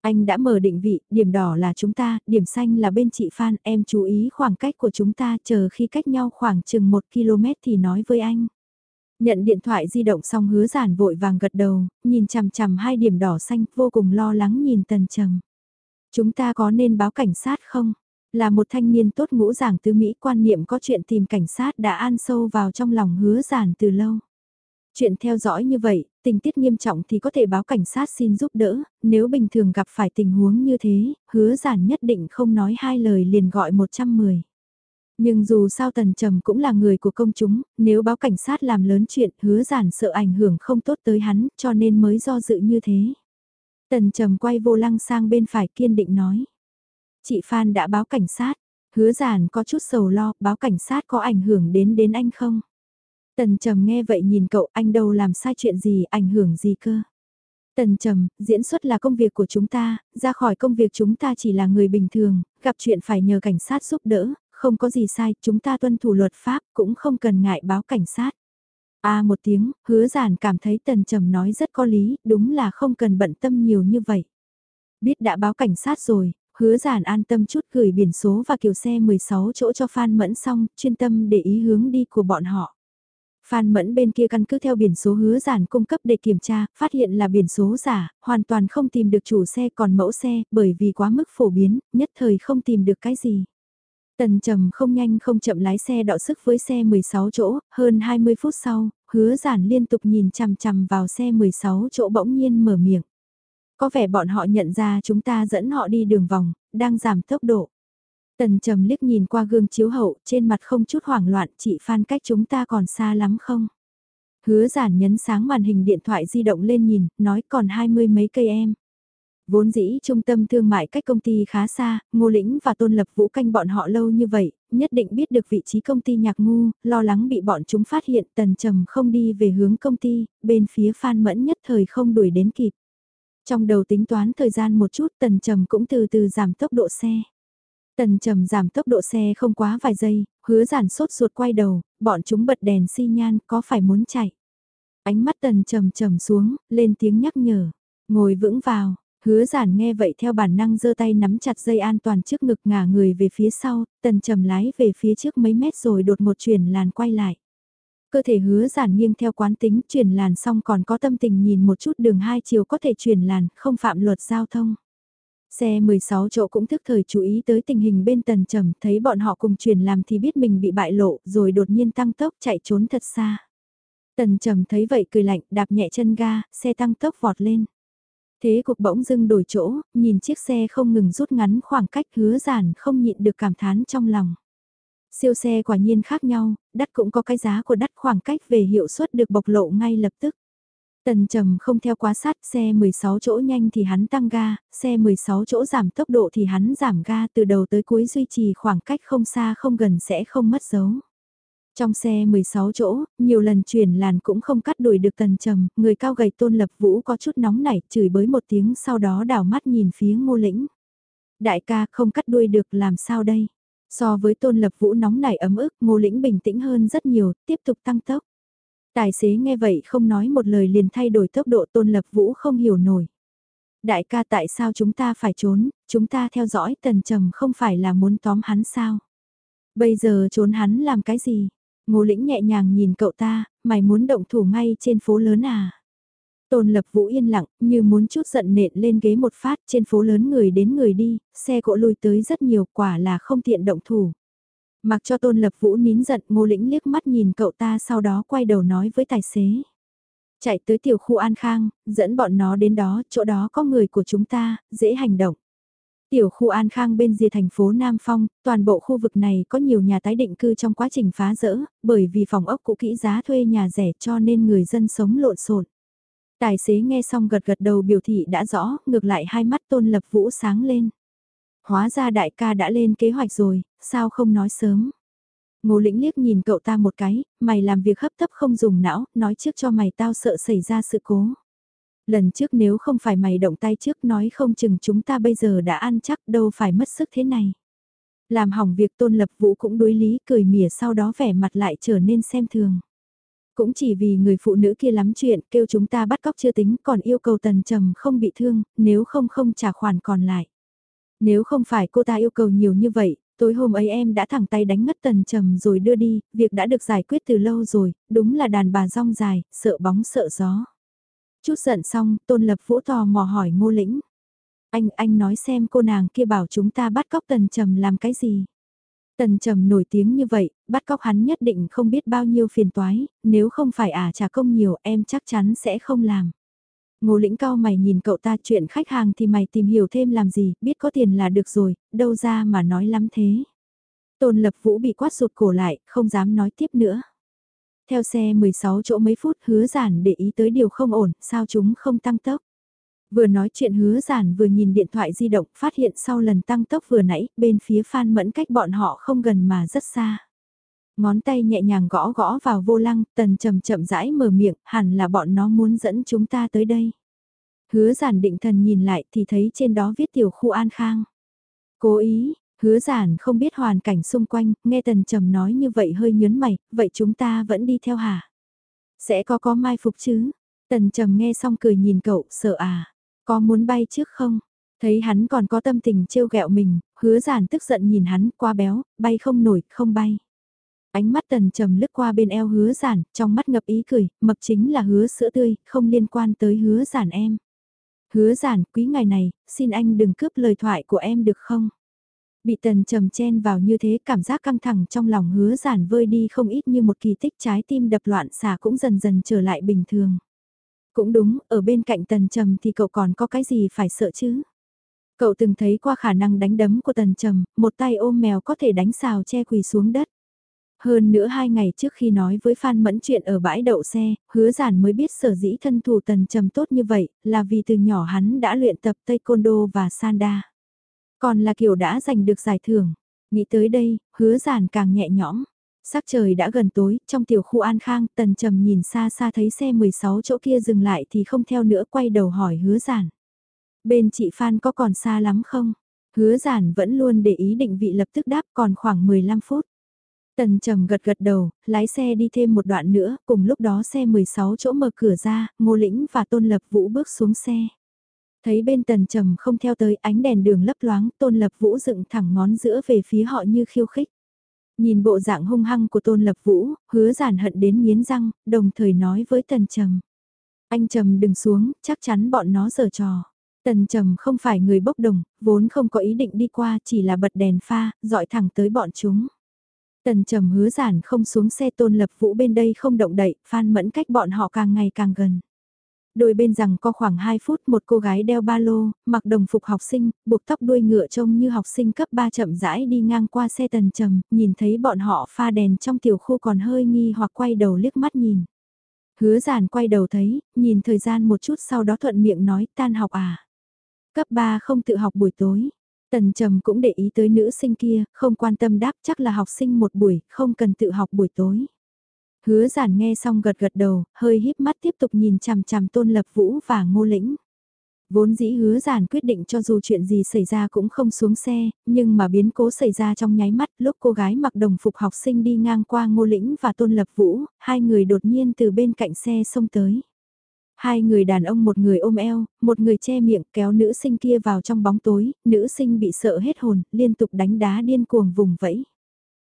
Anh đã mở định vị, điểm đỏ là chúng ta, điểm xanh là bên chị Phan, em chú ý khoảng cách của chúng ta chờ khi cách nhau khoảng chừng 1 km thì nói với anh. Nhận điện thoại di động xong hứa giản vội vàng gật đầu, nhìn chằm chằm hai điểm đỏ xanh, vô cùng lo lắng nhìn tần trầm. Chúng ta có nên báo cảnh sát không? Là một thanh niên tốt ngũ giảng tứ Mỹ quan niệm có chuyện tìm cảnh sát đã an sâu vào trong lòng hứa giản từ lâu. Chuyện theo dõi như vậy, tình tiết nghiêm trọng thì có thể báo cảnh sát xin giúp đỡ, nếu bình thường gặp phải tình huống như thế, hứa giản nhất định không nói hai lời liền gọi 110. Nhưng dù sao Tần Trầm cũng là người của công chúng, nếu báo cảnh sát làm lớn chuyện hứa giản sợ ảnh hưởng không tốt tới hắn cho nên mới do dự như thế. Tần Trầm quay vô lăng sang bên phải kiên định nói. Chị Phan đã báo cảnh sát, hứa giản có chút sầu lo, báo cảnh sát có ảnh hưởng đến đến anh không? Tần Trầm nghe vậy nhìn cậu anh đâu làm sai chuyện gì, ảnh hưởng gì cơ. Tần Trầm, diễn xuất là công việc của chúng ta, ra khỏi công việc chúng ta chỉ là người bình thường, gặp chuyện phải nhờ cảnh sát giúp đỡ, không có gì sai, chúng ta tuân thủ luật pháp, cũng không cần ngại báo cảnh sát. A à, một tiếng, hứa giản cảm thấy Tần Trầm nói rất có lý, đúng là không cần bận tâm nhiều như vậy. Biết đã báo cảnh sát rồi, hứa giản an tâm chút gửi biển số và kiểu xe 16 chỗ cho Phan Mẫn xong, chuyên tâm để ý hướng đi của bọn họ. Phan Mẫn bên kia căn cứ theo biển số hứa giản cung cấp để kiểm tra, phát hiện là biển số giả, hoàn toàn không tìm được chủ xe còn mẫu xe, bởi vì quá mức phổ biến, nhất thời không tìm được cái gì. Tần trầm không nhanh không chậm lái xe đọ sức với xe 16 chỗ, hơn 20 phút sau, hứa giản liên tục nhìn chằm chằm vào xe 16 chỗ bỗng nhiên mở miệng. Có vẻ bọn họ nhận ra chúng ta dẫn họ đi đường vòng, đang giảm tốc độ. Tần trầm liếc nhìn qua gương chiếu hậu, trên mặt không chút hoảng loạn, chị Phan cách chúng ta còn xa lắm không? Hứa giản nhấn sáng màn hình điện thoại di động lên nhìn, nói còn hai mươi mấy cây em. Vốn dĩ trung tâm thương mại cách công ty khá xa, Ngô Lĩnh và Tôn Lập Vũ canh bọn họ lâu như vậy, nhất định biết được vị trí công ty nhạc ngu, lo lắng bị bọn chúng phát hiện tần trầm không đi về hướng công ty, bên phía Phan Mẫn nhất thời không đuổi đến kịp. Trong đầu tính toán thời gian một chút tần trầm cũng từ từ giảm tốc độ xe. Tần trầm giảm tốc độ xe không quá vài giây, hứa giản sốt ruột quay đầu, bọn chúng bật đèn xi nhan có phải muốn chạy. Ánh mắt tần trầm trầm xuống, lên tiếng nhắc nhở, ngồi vững vào, hứa giản nghe vậy theo bản năng giơ tay nắm chặt dây an toàn trước ngực ngả người về phía sau, tần trầm lái về phía trước mấy mét rồi đột một chuyển làn quay lại. Cơ thể hứa giản nghiêng theo quán tính chuyển làn xong còn có tâm tình nhìn một chút đường hai chiều có thể chuyển làn, không phạm luật giao thông. Xe 16 chỗ cũng thức thời chú ý tới tình hình bên tần trầm, thấy bọn họ cùng chuyển làm thì biết mình bị bại lộ, rồi đột nhiên tăng tốc chạy trốn thật xa. Tần trầm thấy vậy cười lạnh, đạp nhẹ chân ga, xe tăng tốc vọt lên. Thế cục bỗng dưng đổi chỗ, nhìn chiếc xe không ngừng rút ngắn khoảng cách hứa giản không nhịn được cảm thán trong lòng. Siêu xe quả nhiên khác nhau, đắt cũng có cái giá của đắt khoảng cách về hiệu suất được bộc lộ ngay lập tức. Tần trầm không theo quá sát, xe 16 chỗ nhanh thì hắn tăng ga, xe 16 chỗ giảm tốc độ thì hắn giảm ga từ đầu tới cuối duy trì khoảng cách không xa không gần sẽ không mất dấu. Trong xe 16 chỗ, nhiều lần chuyển làn cũng không cắt đuổi được tần trầm, người cao gầy tôn lập vũ có chút nóng nảy, chửi bới một tiếng sau đó đảo mắt nhìn phía ngô lĩnh. Đại ca không cắt đuôi được làm sao đây? So với tôn lập vũ nóng nảy ấm ức, ngô lĩnh bình tĩnh hơn rất nhiều, tiếp tục tăng tốc. Tài xế nghe vậy không nói một lời liền thay đổi tốc độ tôn lập vũ không hiểu nổi. Đại ca tại sao chúng ta phải trốn, chúng ta theo dõi tần trầm không phải là muốn tóm hắn sao? Bây giờ trốn hắn làm cái gì? Ngô lĩnh nhẹ nhàng nhìn cậu ta, mày muốn động thủ ngay trên phố lớn à? Tôn lập vũ yên lặng, như muốn chút giận nện lên ghế một phát trên phố lớn người đến người đi, xe cộ lùi tới rất nhiều quả là không tiện động thủ. Mặc cho tôn lập vũ nín giận ngô lĩnh liếc mắt nhìn cậu ta sau đó quay đầu nói với tài xế. Chạy tới tiểu khu An Khang, dẫn bọn nó đến đó, chỗ đó có người của chúng ta, dễ hành động. Tiểu khu An Khang bên rìa thành phố Nam Phong, toàn bộ khu vực này có nhiều nhà tái định cư trong quá trình phá rỡ, bởi vì phòng ốc cũ kỹ giá thuê nhà rẻ cho nên người dân sống lộn xộn. Tài xế nghe xong gật gật đầu biểu thị đã rõ, ngược lại hai mắt tôn lập vũ sáng lên. Hóa ra đại ca đã lên kế hoạch rồi, sao không nói sớm. Ngô lĩnh liếc nhìn cậu ta một cái, mày làm việc hấp tấp không dùng não, nói trước cho mày tao sợ xảy ra sự cố. Lần trước nếu không phải mày động tay trước nói không chừng chúng ta bây giờ đã ăn chắc đâu phải mất sức thế này. Làm hỏng việc tôn lập vũ cũng đối lý cười mỉa sau đó vẻ mặt lại trở nên xem thường. Cũng chỉ vì người phụ nữ kia lắm chuyện kêu chúng ta bắt cóc chưa tính còn yêu cầu tần trầm không bị thương, nếu không không trả khoản còn lại. Nếu không phải cô ta yêu cầu nhiều như vậy, tối hôm ấy em đã thẳng tay đánh ngất tần trầm rồi đưa đi, việc đã được giải quyết từ lâu rồi, đúng là đàn bà rong dài, sợ bóng sợ gió. Chút giận xong, Tôn Lập Vũ tò mò hỏi Ngô Lĩnh. Anh, anh nói xem cô nàng kia bảo chúng ta bắt cóc tần trầm làm cái gì? Tần trầm nổi tiếng như vậy, bắt cóc hắn nhất định không biết bao nhiêu phiền toái, nếu không phải ả à trả công nhiều em chắc chắn sẽ không làm. Ngô lĩnh cao mày nhìn cậu ta chuyện khách hàng thì mày tìm hiểu thêm làm gì, biết có tiền là được rồi, đâu ra mà nói lắm thế. Tôn lập vũ bị quát sụt cổ lại, không dám nói tiếp nữa. Theo xe 16 chỗ mấy phút hứa giản để ý tới điều không ổn, sao chúng không tăng tốc. Vừa nói chuyện hứa giản vừa nhìn điện thoại di động phát hiện sau lần tăng tốc vừa nãy, bên phía Phan Mẫn cách bọn họ không gần mà rất xa. Ngón tay nhẹ nhàng gõ gõ vào vô lăng, tần chậm chậm rãi mở miệng, hẳn là bọn nó muốn dẫn chúng ta tới đây. Hứa giản định thần nhìn lại thì thấy trên đó viết tiểu khu an khang. Cố ý, hứa giản không biết hoàn cảnh xung quanh, nghe tần trầm nói như vậy hơi nhớn mày, vậy chúng ta vẫn đi theo hả? Sẽ có có mai phục chứ? Tần trầm nghe xong cười nhìn cậu, sợ à? Có muốn bay trước không? Thấy hắn còn có tâm tình trêu ghẹo mình, hứa giản tức giận nhìn hắn, qua béo, bay không nổi, không bay. Ánh mắt tần trầm lướt qua bên eo hứa giản, trong mắt ngập ý cười, mập chính là hứa sữa tươi, không liên quan tới hứa giản em. Hứa giản, quý ngày này, xin anh đừng cướp lời thoại của em được không? Bị tần trầm chen vào như thế cảm giác căng thẳng trong lòng hứa giản vơi đi không ít như một kỳ tích trái tim đập loạn xả cũng dần dần trở lại bình thường. Cũng đúng, ở bên cạnh tần trầm thì cậu còn có cái gì phải sợ chứ? Cậu từng thấy qua khả năng đánh đấm của tần trầm, một tay ôm mèo có thể đánh xào che quỳ xuống đất. Hơn nữa hai ngày trước khi nói với Phan Mẫn chuyện ở bãi đậu xe, hứa giản mới biết sở dĩ thân thủ tần trầm tốt như vậy, là vì từ nhỏ hắn đã luyện tập taekwondo và sanda. Còn là kiểu đã giành được giải thưởng. Nghĩ tới đây, hứa giản càng nhẹ nhõm. Sắc trời đã gần tối, trong tiểu khu An Khang, tần trầm nhìn xa xa thấy xe 16 chỗ kia dừng lại thì không theo nữa quay đầu hỏi hứa giản. Bên chị Phan có còn xa lắm không? Hứa giản vẫn luôn để ý định vị lập tức đáp còn khoảng 15 phút. Tần trầm gật gật đầu, lái xe đi thêm một đoạn nữa, cùng lúc đó xe 16 chỗ mở cửa ra, ngô lĩnh và tôn lập vũ bước xuống xe. Thấy bên tần trầm không theo tới ánh đèn đường lấp loáng, tôn lập vũ dựng thẳng ngón giữa về phía họ như khiêu khích. Nhìn bộ dạng hung hăng của tôn lập vũ, hứa giản hận đến miến răng, đồng thời nói với tần trầm. Anh trầm đừng xuống, chắc chắn bọn nó giở trò. Tần trầm không phải người bốc đồng, vốn không có ý định đi qua chỉ là bật đèn pha, dọi thẳng tới bọn chúng. Tần trầm hứa giản không xuống xe tôn lập vũ bên đây không động đậy, phan mẫn cách bọn họ càng ngày càng gần. Đôi bên rằng có khoảng 2 phút một cô gái đeo ba lô, mặc đồng phục học sinh, buộc tóc đuôi ngựa trông như học sinh cấp 3 chậm rãi đi ngang qua xe tần trầm, nhìn thấy bọn họ pha đèn trong tiểu khu còn hơi nghi hoặc quay đầu liếc mắt nhìn. Hứa giản quay đầu thấy, nhìn thời gian một chút sau đó thuận miệng nói tan học à. Cấp 3 không tự học buổi tối. Tần Trầm cũng để ý tới nữ sinh kia, không quan tâm đáp chắc là học sinh một buổi, không cần tự học buổi tối. Hứa giản nghe xong gật gật đầu, hơi híp mắt tiếp tục nhìn chằm chằm tôn lập vũ và ngô lĩnh. Vốn dĩ hứa giản quyết định cho dù chuyện gì xảy ra cũng không xuống xe, nhưng mà biến cố xảy ra trong nháy mắt lúc cô gái mặc đồng phục học sinh đi ngang qua ngô lĩnh và tôn lập vũ, hai người đột nhiên từ bên cạnh xe xông tới. Hai người đàn ông một người ôm eo, một người che miệng kéo nữ sinh kia vào trong bóng tối, nữ sinh bị sợ hết hồn, liên tục đánh đá điên cuồng vùng vẫy.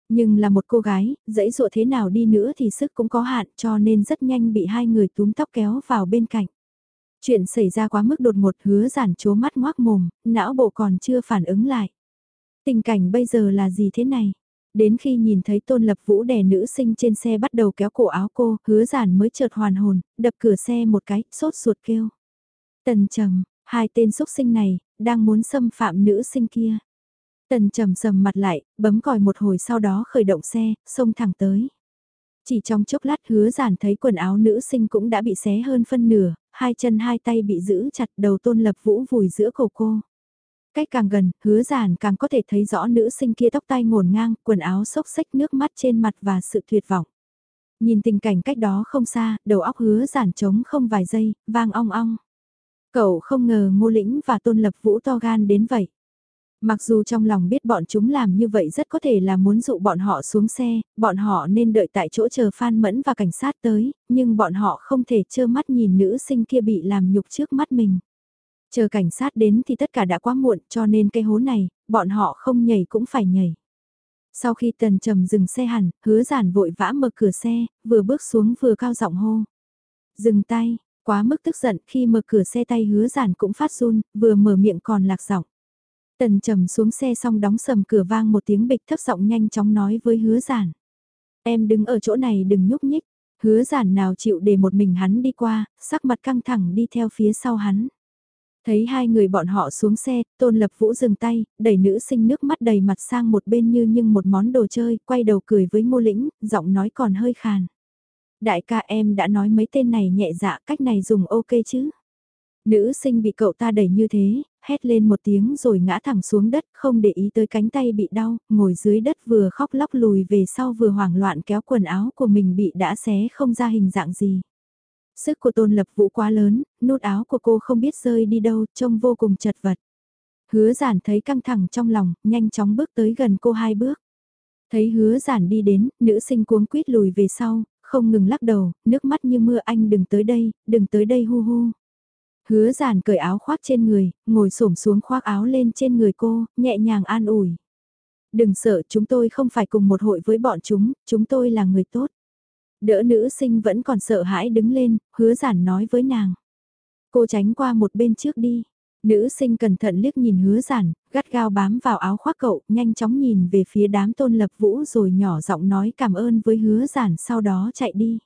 Nhưng là một cô gái, dãy dụa thế nào đi nữa thì sức cũng có hạn cho nên rất nhanh bị hai người túm tóc kéo vào bên cạnh. Chuyện xảy ra quá mức đột ngột hứa giản chố mắt ngoác mồm, não bộ còn chưa phản ứng lại. Tình cảnh bây giờ là gì thế này? Đến khi nhìn thấy tôn lập vũ đè nữ sinh trên xe bắt đầu kéo cổ áo cô, hứa giản mới chợt hoàn hồn, đập cửa xe một cái, sốt ruột kêu. Tần trầm, hai tên xúc sinh này, đang muốn xâm phạm nữ sinh kia. Tần trầm sầm mặt lại, bấm còi một hồi sau đó khởi động xe, xông thẳng tới. Chỉ trong chốc lát hứa giản thấy quần áo nữ sinh cũng đã bị xé hơn phân nửa, hai chân hai tay bị giữ chặt đầu tôn lập vũ vùi giữa cổ cô. Cách càng gần, hứa giản càng có thể thấy rõ nữ sinh kia tóc tai ngổn ngang, quần áo xốc xách nước mắt trên mặt và sự tuyệt vọng. Nhìn tình cảnh cách đó không xa, đầu óc hứa giản trống không vài giây, vang ong ong. Cậu không ngờ ngô lĩnh và tôn lập vũ to gan đến vậy. Mặc dù trong lòng biết bọn chúng làm như vậy rất có thể là muốn dụ bọn họ xuống xe, bọn họ nên đợi tại chỗ chờ Phan Mẫn và cảnh sát tới, nhưng bọn họ không thể trơ mắt nhìn nữ sinh kia bị làm nhục trước mắt mình. Chờ cảnh sát đến thì tất cả đã quá muộn cho nên cái hố này, bọn họ không nhảy cũng phải nhảy. Sau khi tần trầm dừng xe hẳn, hứa giản vội vã mở cửa xe, vừa bước xuống vừa cao giọng hô. Dừng tay, quá mức tức giận khi mở cửa xe tay hứa giản cũng phát run, vừa mở miệng còn lạc giọng. Tần trầm xuống xe xong đóng sầm cửa vang một tiếng bịch thấp giọng nhanh chóng nói với hứa giản. Em đứng ở chỗ này đừng nhúc nhích, hứa giản nào chịu để một mình hắn đi qua, sắc mặt căng thẳng đi theo phía sau hắn. Thấy hai người bọn họ xuống xe, Tôn Lập Vũ dừng tay, đẩy nữ sinh nước mắt đầy mặt sang một bên như nhưng một món đồ chơi, quay đầu cười với ngô lĩnh, giọng nói còn hơi khàn. Đại ca em đã nói mấy tên này nhẹ dạ cách này dùng ok chứ. Nữ sinh bị cậu ta đẩy như thế, hét lên một tiếng rồi ngã thẳng xuống đất, không để ý tới cánh tay bị đau, ngồi dưới đất vừa khóc lóc lùi về sau vừa hoảng loạn kéo quần áo của mình bị đã xé không ra hình dạng gì. Sức của tôn lập vũ quá lớn, nút áo của cô không biết rơi đi đâu, trông vô cùng chật vật. Hứa giản thấy căng thẳng trong lòng, nhanh chóng bước tới gần cô hai bước. Thấy hứa giản đi đến, nữ sinh cuống quýt lùi về sau, không ngừng lắc đầu, nước mắt như mưa anh đừng tới đây, đừng tới đây hu hu. Hứa giản cởi áo khoác trên người, ngồi xổm xuống khoác áo lên trên người cô, nhẹ nhàng an ủi. Đừng sợ chúng tôi không phải cùng một hội với bọn chúng, chúng tôi là người tốt. Đỡ nữ sinh vẫn còn sợ hãi đứng lên, hứa giản nói với nàng. Cô tránh qua một bên trước đi. Nữ sinh cẩn thận liếc nhìn hứa giản, gắt gao bám vào áo khoác cậu, nhanh chóng nhìn về phía đám tôn lập vũ rồi nhỏ giọng nói cảm ơn với hứa giản sau đó chạy đi.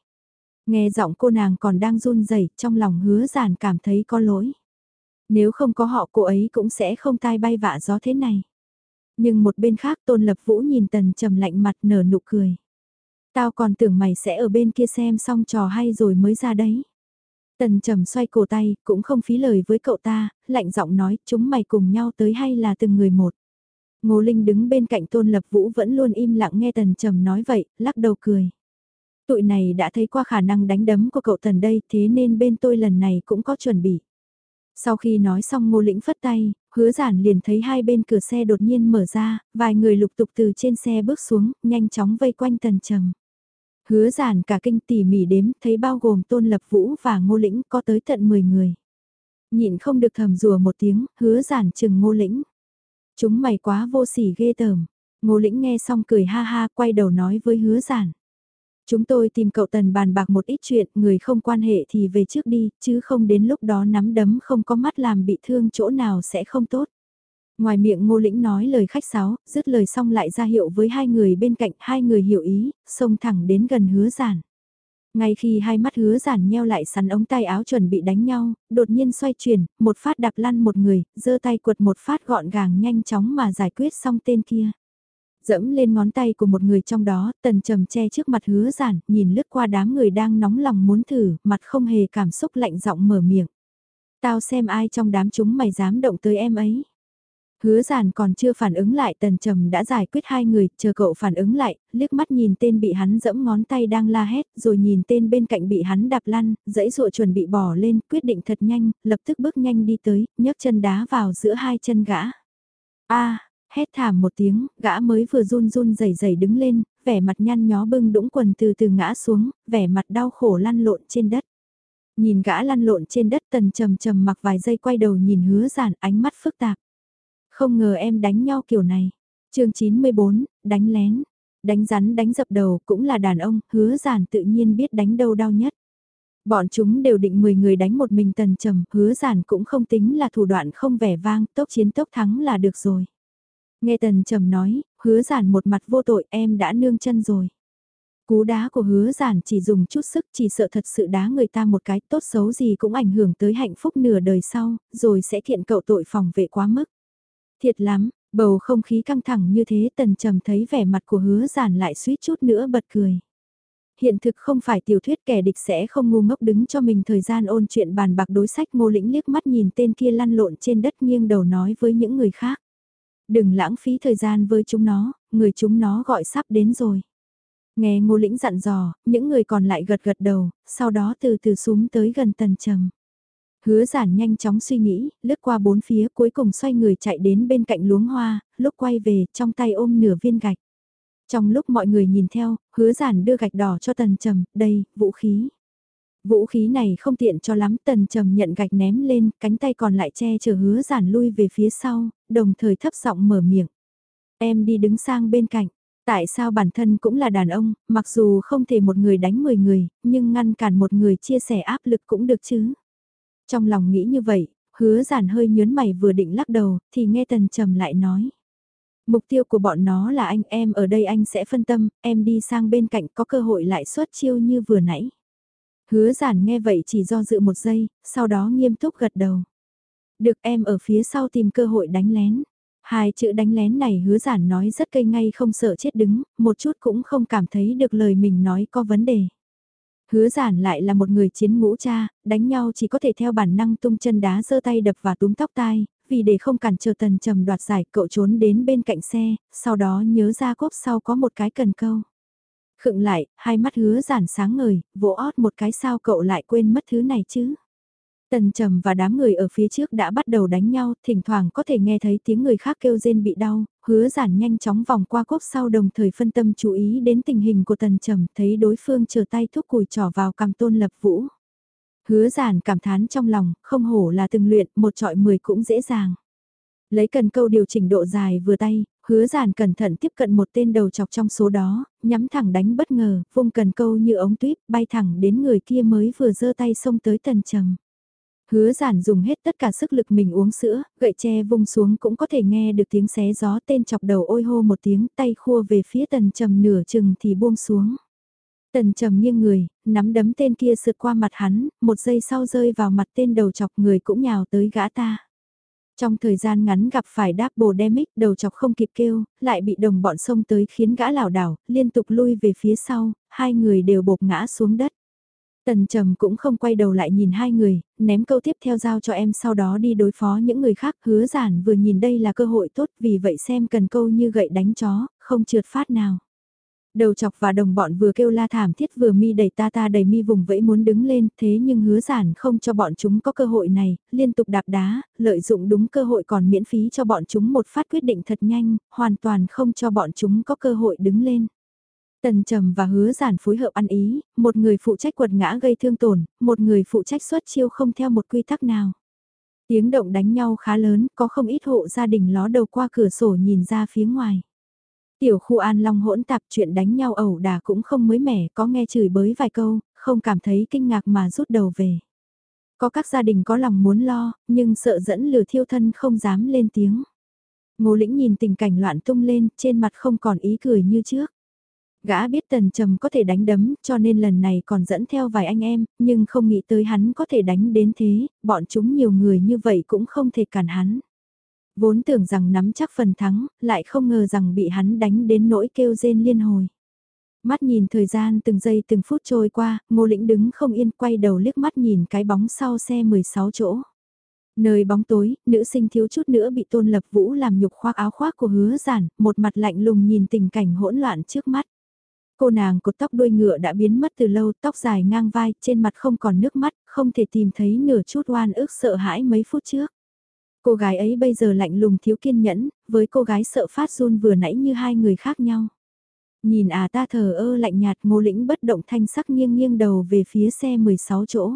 Nghe giọng cô nàng còn đang run rẩy trong lòng hứa giản cảm thấy có lỗi. Nếu không có họ cô ấy cũng sẽ không tai bay vạ gió thế này. Nhưng một bên khác tôn lập vũ nhìn tần trầm lạnh mặt nở nụ cười. Tao còn tưởng mày sẽ ở bên kia xem xong trò hay rồi mới ra đấy. Tần trầm xoay cổ tay, cũng không phí lời với cậu ta, lạnh giọng nói, chúng mày cùng nhau tới hay là từng người một. Ngô Linh đứng bên cạnh Tôn Lập Vũ vẫn luôn im lặng nghe Tần Trầm nói vậy, lắc đầu cười. Tụi này đã thấy qua khả năng đánh đấm của cậu Tần đây, thế nên bên tôi lần này cũng có chuẩn bị. Sau khi nói xong Ngô Lĩnh phất tay, hứa giản liền thấy hai bên cửa xe đột nhiên mở ra, vài người lục tục từ trên xe bước xuống, nhanh chóng vây quanh Tần Trầm. Hứa giản cả kinh tỉ mỉ đếm, thấy bao gồm Tôn Lập Vũ và Ngô Lĩnh có tới tận 10 người. Nhịn không được thầm rùa một tiếng, hứa giản chừng Ngô Lĩnh. Chúng mày quá vô sỉ ghê tởm. Ngô Lĩnh nghe xong cười ha ha, quay đầu nói với hứa giản. Chúng tôi tìm cậu Tần bàn bạc một ít chuyện, người không quan hệ thì về trước đi, chứ không đến lúc đó nắm đấm không có mắt làm bị thương chỗ nào sẽ không tốt. Ngoài miệng ngô lĩnh nói lời khách sáo, dứt lời xong lại ra hiệu với hai người bên cạnh, hai người hiểu ý, xông thẳng đến gần hứa giản. Ngay khi hai mắt hứa giản nheo lại sắn ống tay áo chuẩn bị đánh nhau, đột nhiên xoay chuyển, một phát đạp lăn một người, giơ tay quật một phát gọn gàng nhanh chóng mà giải quyết xong tên kia. Dẫm lên ngón tay của một người trong đó, tần trầm che trước mặt hứa giản, nhìn lướt qua đám người đang nóng lòng muốn thử, mặt không hề cảm xúc lạnh giọng mở miệng. Tao xem ai trong đám chúng mày dám động tới em ấy. Hứa giản còn chưa phản ứng lại tần trầm đã giải quyết hai người, chờ cậu phản ứng lại, liếc mắt nhìn tên bị hắn dẫm ngón tay đang la hét, rồi nhìn tên bên cạnh bị hắn đạp lăn, dãy dụa chuẩn bị bỏ lên, quyết định thật nhanh, lập tức bước nhanh đi tới, nhấc chân đá vào giữa hai chân gã. a hét thảm một tiếng, gã mới vừa run run rẩy rẩy đứng lên, vẻ mặt nhăn nhó bưng đũng quần từ từ ngã xuống, vẻ mặt đau khổ lăn lộn trên đất. Nhìn gã lăn lộn trên đất tần trầm trầm mặc vài giây quay đầu nhìn hứa giản ánh mắt phức tạp. Không ngờ em đánh nhau kiểu này. chương 94, đánh lén. Đánh rắn đánh dập đầu cũng là đàn ông, hứa giản tự nhiên biết đánh đâu đau nhất. Bọn chúng đều định 10 người đánh một mình tần trầm, hứa giản cũng không tính là thủ đoạn không vẻ vang, tốc chiến tốc thắng là được rồi. Nghe tần trầm nói, hứa giản một mặt vô tội em đã nương chân rồi. Cú đá của hứa giản chỉ dùng chút sức chỉ sợ thật sự đá người ta một cái tốt xấu gì cũng ảnh hưởng tới hạnh phúc nửa đời sau, rồi sẽ thiện cậu tội phòng vệ quá mức. Thiệt lắm, bầu không khí căng thẳng như thế tần trầm thấy vẻ mặt của hứa giản lại suýt chút nữa bật cười. Hiện thực không phải tiểu thuyết kẻ địch sẽ không ngu ngốc đứng cho mình thời gian ôn chuyện bàn bạc đối sách ngô lĩnh liếc mắt nhìn tên kia lăn lộn trên đất nghiêng đầu nói với những người khác. Đừng lãng phí thời gian với chúng nó, người chúng nó gọi sắp đến rồi. Nghe ngô lĩnh dặn dò, những người còn lại gật gật đầu, sau đó từ từ xuống tới gần tần trầm. Hứa giản nhanh chóng suy nghĩ, lướt qua bốn phía cuối cùng xoay người chạy đến bên cạnh luống hoa, lúc quay về trong tay ôm nửa viên gạch. Trong lúc mọi người nhìn theo, hứa giản đưa gạch đỏ cho tần trầm, đây, vũ khí. Vũ khí này không tiện cho lắm, tần trầm nhận gạch ném lên, cánh tay còn lại che chở hứa giản lui về phía sau, đồng thời thấp giọng mở miệng. Em đi đứng sang bên cạnh, tại sao bản thân cũng là đàn ông, mặc dù không thể một người đánh 10 người, nhưng ngăn cản một người chia sẻ áp lực cũng được chứ. Trong lòng nghĩ như vậy, hứa giản hơi nhớn mày vừa định lắc đầu, thì nghe tần trầm lại nói. Mục tiêu của bọn nó là anh em ở đây anh sẽ phân tâm, em đi sang bên cạnh có cơ hội lại xuất chiêu như vừa nãy. Hứa giản nghe vậy chỉ do dự một giây, sau đó nghiêm túc gật đầu. Được em ở phía sau tìm cơ hội đánh lén. Hai chữ đánh lén này hứa giản nói rất cây ngay không sợ chết đứng, một chút cũng không cảm thấy được lời mình nói có vấn đề. Hứa giản lại là một người chiến ngũ cha, đánh nhau chỉ có thể theo bản năng tung chân đá giơ tay đập và túm tóc tai, vì để không cản trở tần trầm đoạt giải cậu trốn đến bên cạnh xe, sau đó nhớ ra cốp sau có một cái cần câu. Khựng lại, hai mắt hứa giản sáng ngời, vỗ ót một cái sao cậu lại quên mất thứ này chứ. Tần trầm và đám người ở phía trước đã bắt đầu đánh nhau, thỉnh thoảng có thể nghe thấy tiếng người khác kêu rên bị đau, hứa giản nhanh chóng vòng qua cốc sau đồng thời phân tâm chú ý đến tình hình của tần trầm, thấy đối phương chờ tay thúc cùi trỏ vào cầm tôn lập vũ. Hứa giản cảm thán trong lòng, không hổ là từng luyện, một trọi mười cũng dễ dàng. Lấy cần câu điều chỉnh độ dài vừa tay, Hứa giản cẩn thận tiếp cận một tên đầu chọc trong số đó, nhắm thẳng đánh bất ngờ, vung cần câu như ống tuyếp, bay thẳng đến người kia mới vừa giơ tay xông tới tần trầm. Hứa giản dùng hết tất cả sức lực mình uống sữa, gậy tre vung xuống cũng có thể nghe được tiếng xé gió tên chọc đầu ôi hô một tiếng tay khua về phía tần trầm nửa chừng thì buông xuống. Tần trầm nghiêng người, nắm đấm tên kia sượt qua mặt hắn, một giây sau rơi vào mặt tên đầu chọc người cũng nhào tới gã ta. Trong thời gian ngắn gặp phải đáp bồ đemic đầu chọc không kịp kêu, lại bị đồng bọn xông tới khiến gã lảo đảo, liên tục lui về phía sau, hai người đều bột ngã xuống đất. Tần trầm cũng không quay đầu lại nhìn hai người, ném câu tiếp theo giao cho em sau đó đi đối phó những người khác hứa giản vừa nhìn đây là cơ hội tốt vì vậy xem cần câu như gậy đánh chó, không trượt phát nào. Đầu chọc và đồng bọn vừa kêu la thảm thiết vừa mi đẩy ta ta đầy mi vùng vẫy muốn đứng lên, thế nhưng hứa giản không cho bọn chúng có cơ hội này, liên tục đạp đá, lợi dụng đúng cơ hội còn miễn phí cho bọn chúng một phát quyết định thật nhanh, hoàn toàn không cho bọn chúng có cơ hội đứng lên. Tần Trầm và Hứa Giản phối hợp ăn ý, một người phụ trách quật ngã gây thương tổn, một người phụ trách xuất chiêu không theo một quy tắc nào. Tiếng động đánh nhau khá lớn, có không ít hộ gia đình ló đầu qua cửa sổ nhìn ra phía ngoài. Tiểu khu An Long hỗn tạp chuyện đánh nhau ẩu đả cũng không mới mẻ, có nghe chửi bới vài câu, không cảm thấy kinh ngạc mà rút đầu về. Có các gia đình có lòng muốn lo, nhưng sợ dẫn lừa thiêu thân không dám lên tiếng. Ngô lĩnh nhìn tình cảnh loạn tung lên, trên mặt không còn ý cười như trước. Gã biết tần trầm có thể đánh đấm, cho nên lần này còn dẫn theo vài anh em, nhưng không nghĩ tới hắn có thể đánh đến thế, bọn chúng nhiều người như vậy cũng không thể cản hắn. Vốn tưởng rằng nắm chắc phần thắng, lại không ngờ rằng bị hắn đánh đến nỗi kêu rên liên hồi. Mắt nhìn thời gian từng giây từng phút trôi qua, ngô lĩnh đứng không yên quay đầu liếc mắt nhìn cái bóng sau xe 16 chỗ. Nơi bóng tối, nữ sinh thiếu chút nữa bị tôn lập vũ làm nhục khoác áo khoác của hứa giản, một mặt lạnh lùng nhìn tình cảnh hỗn loạn trước mắt. Cô nàng cột tóc đuôi ngựa đã biến mất từ lâu, tóc dài ngang vai, trên mặt không còn nước mắt, không thể tìm thấy nửa chút oan ức sợ hãi mấy phút trước. Cô gái ấy bây giờ lạnh lùng thiếu kiên nhẫn, với cô gái sợ phát run vừa nãy như hai người khác nhau. Nhìn à ta thờ ơ lạnh nhạt ngô lĩnh bất động thanh sắc nghiêng nghiêng đầu về phía xe 16 chỗ.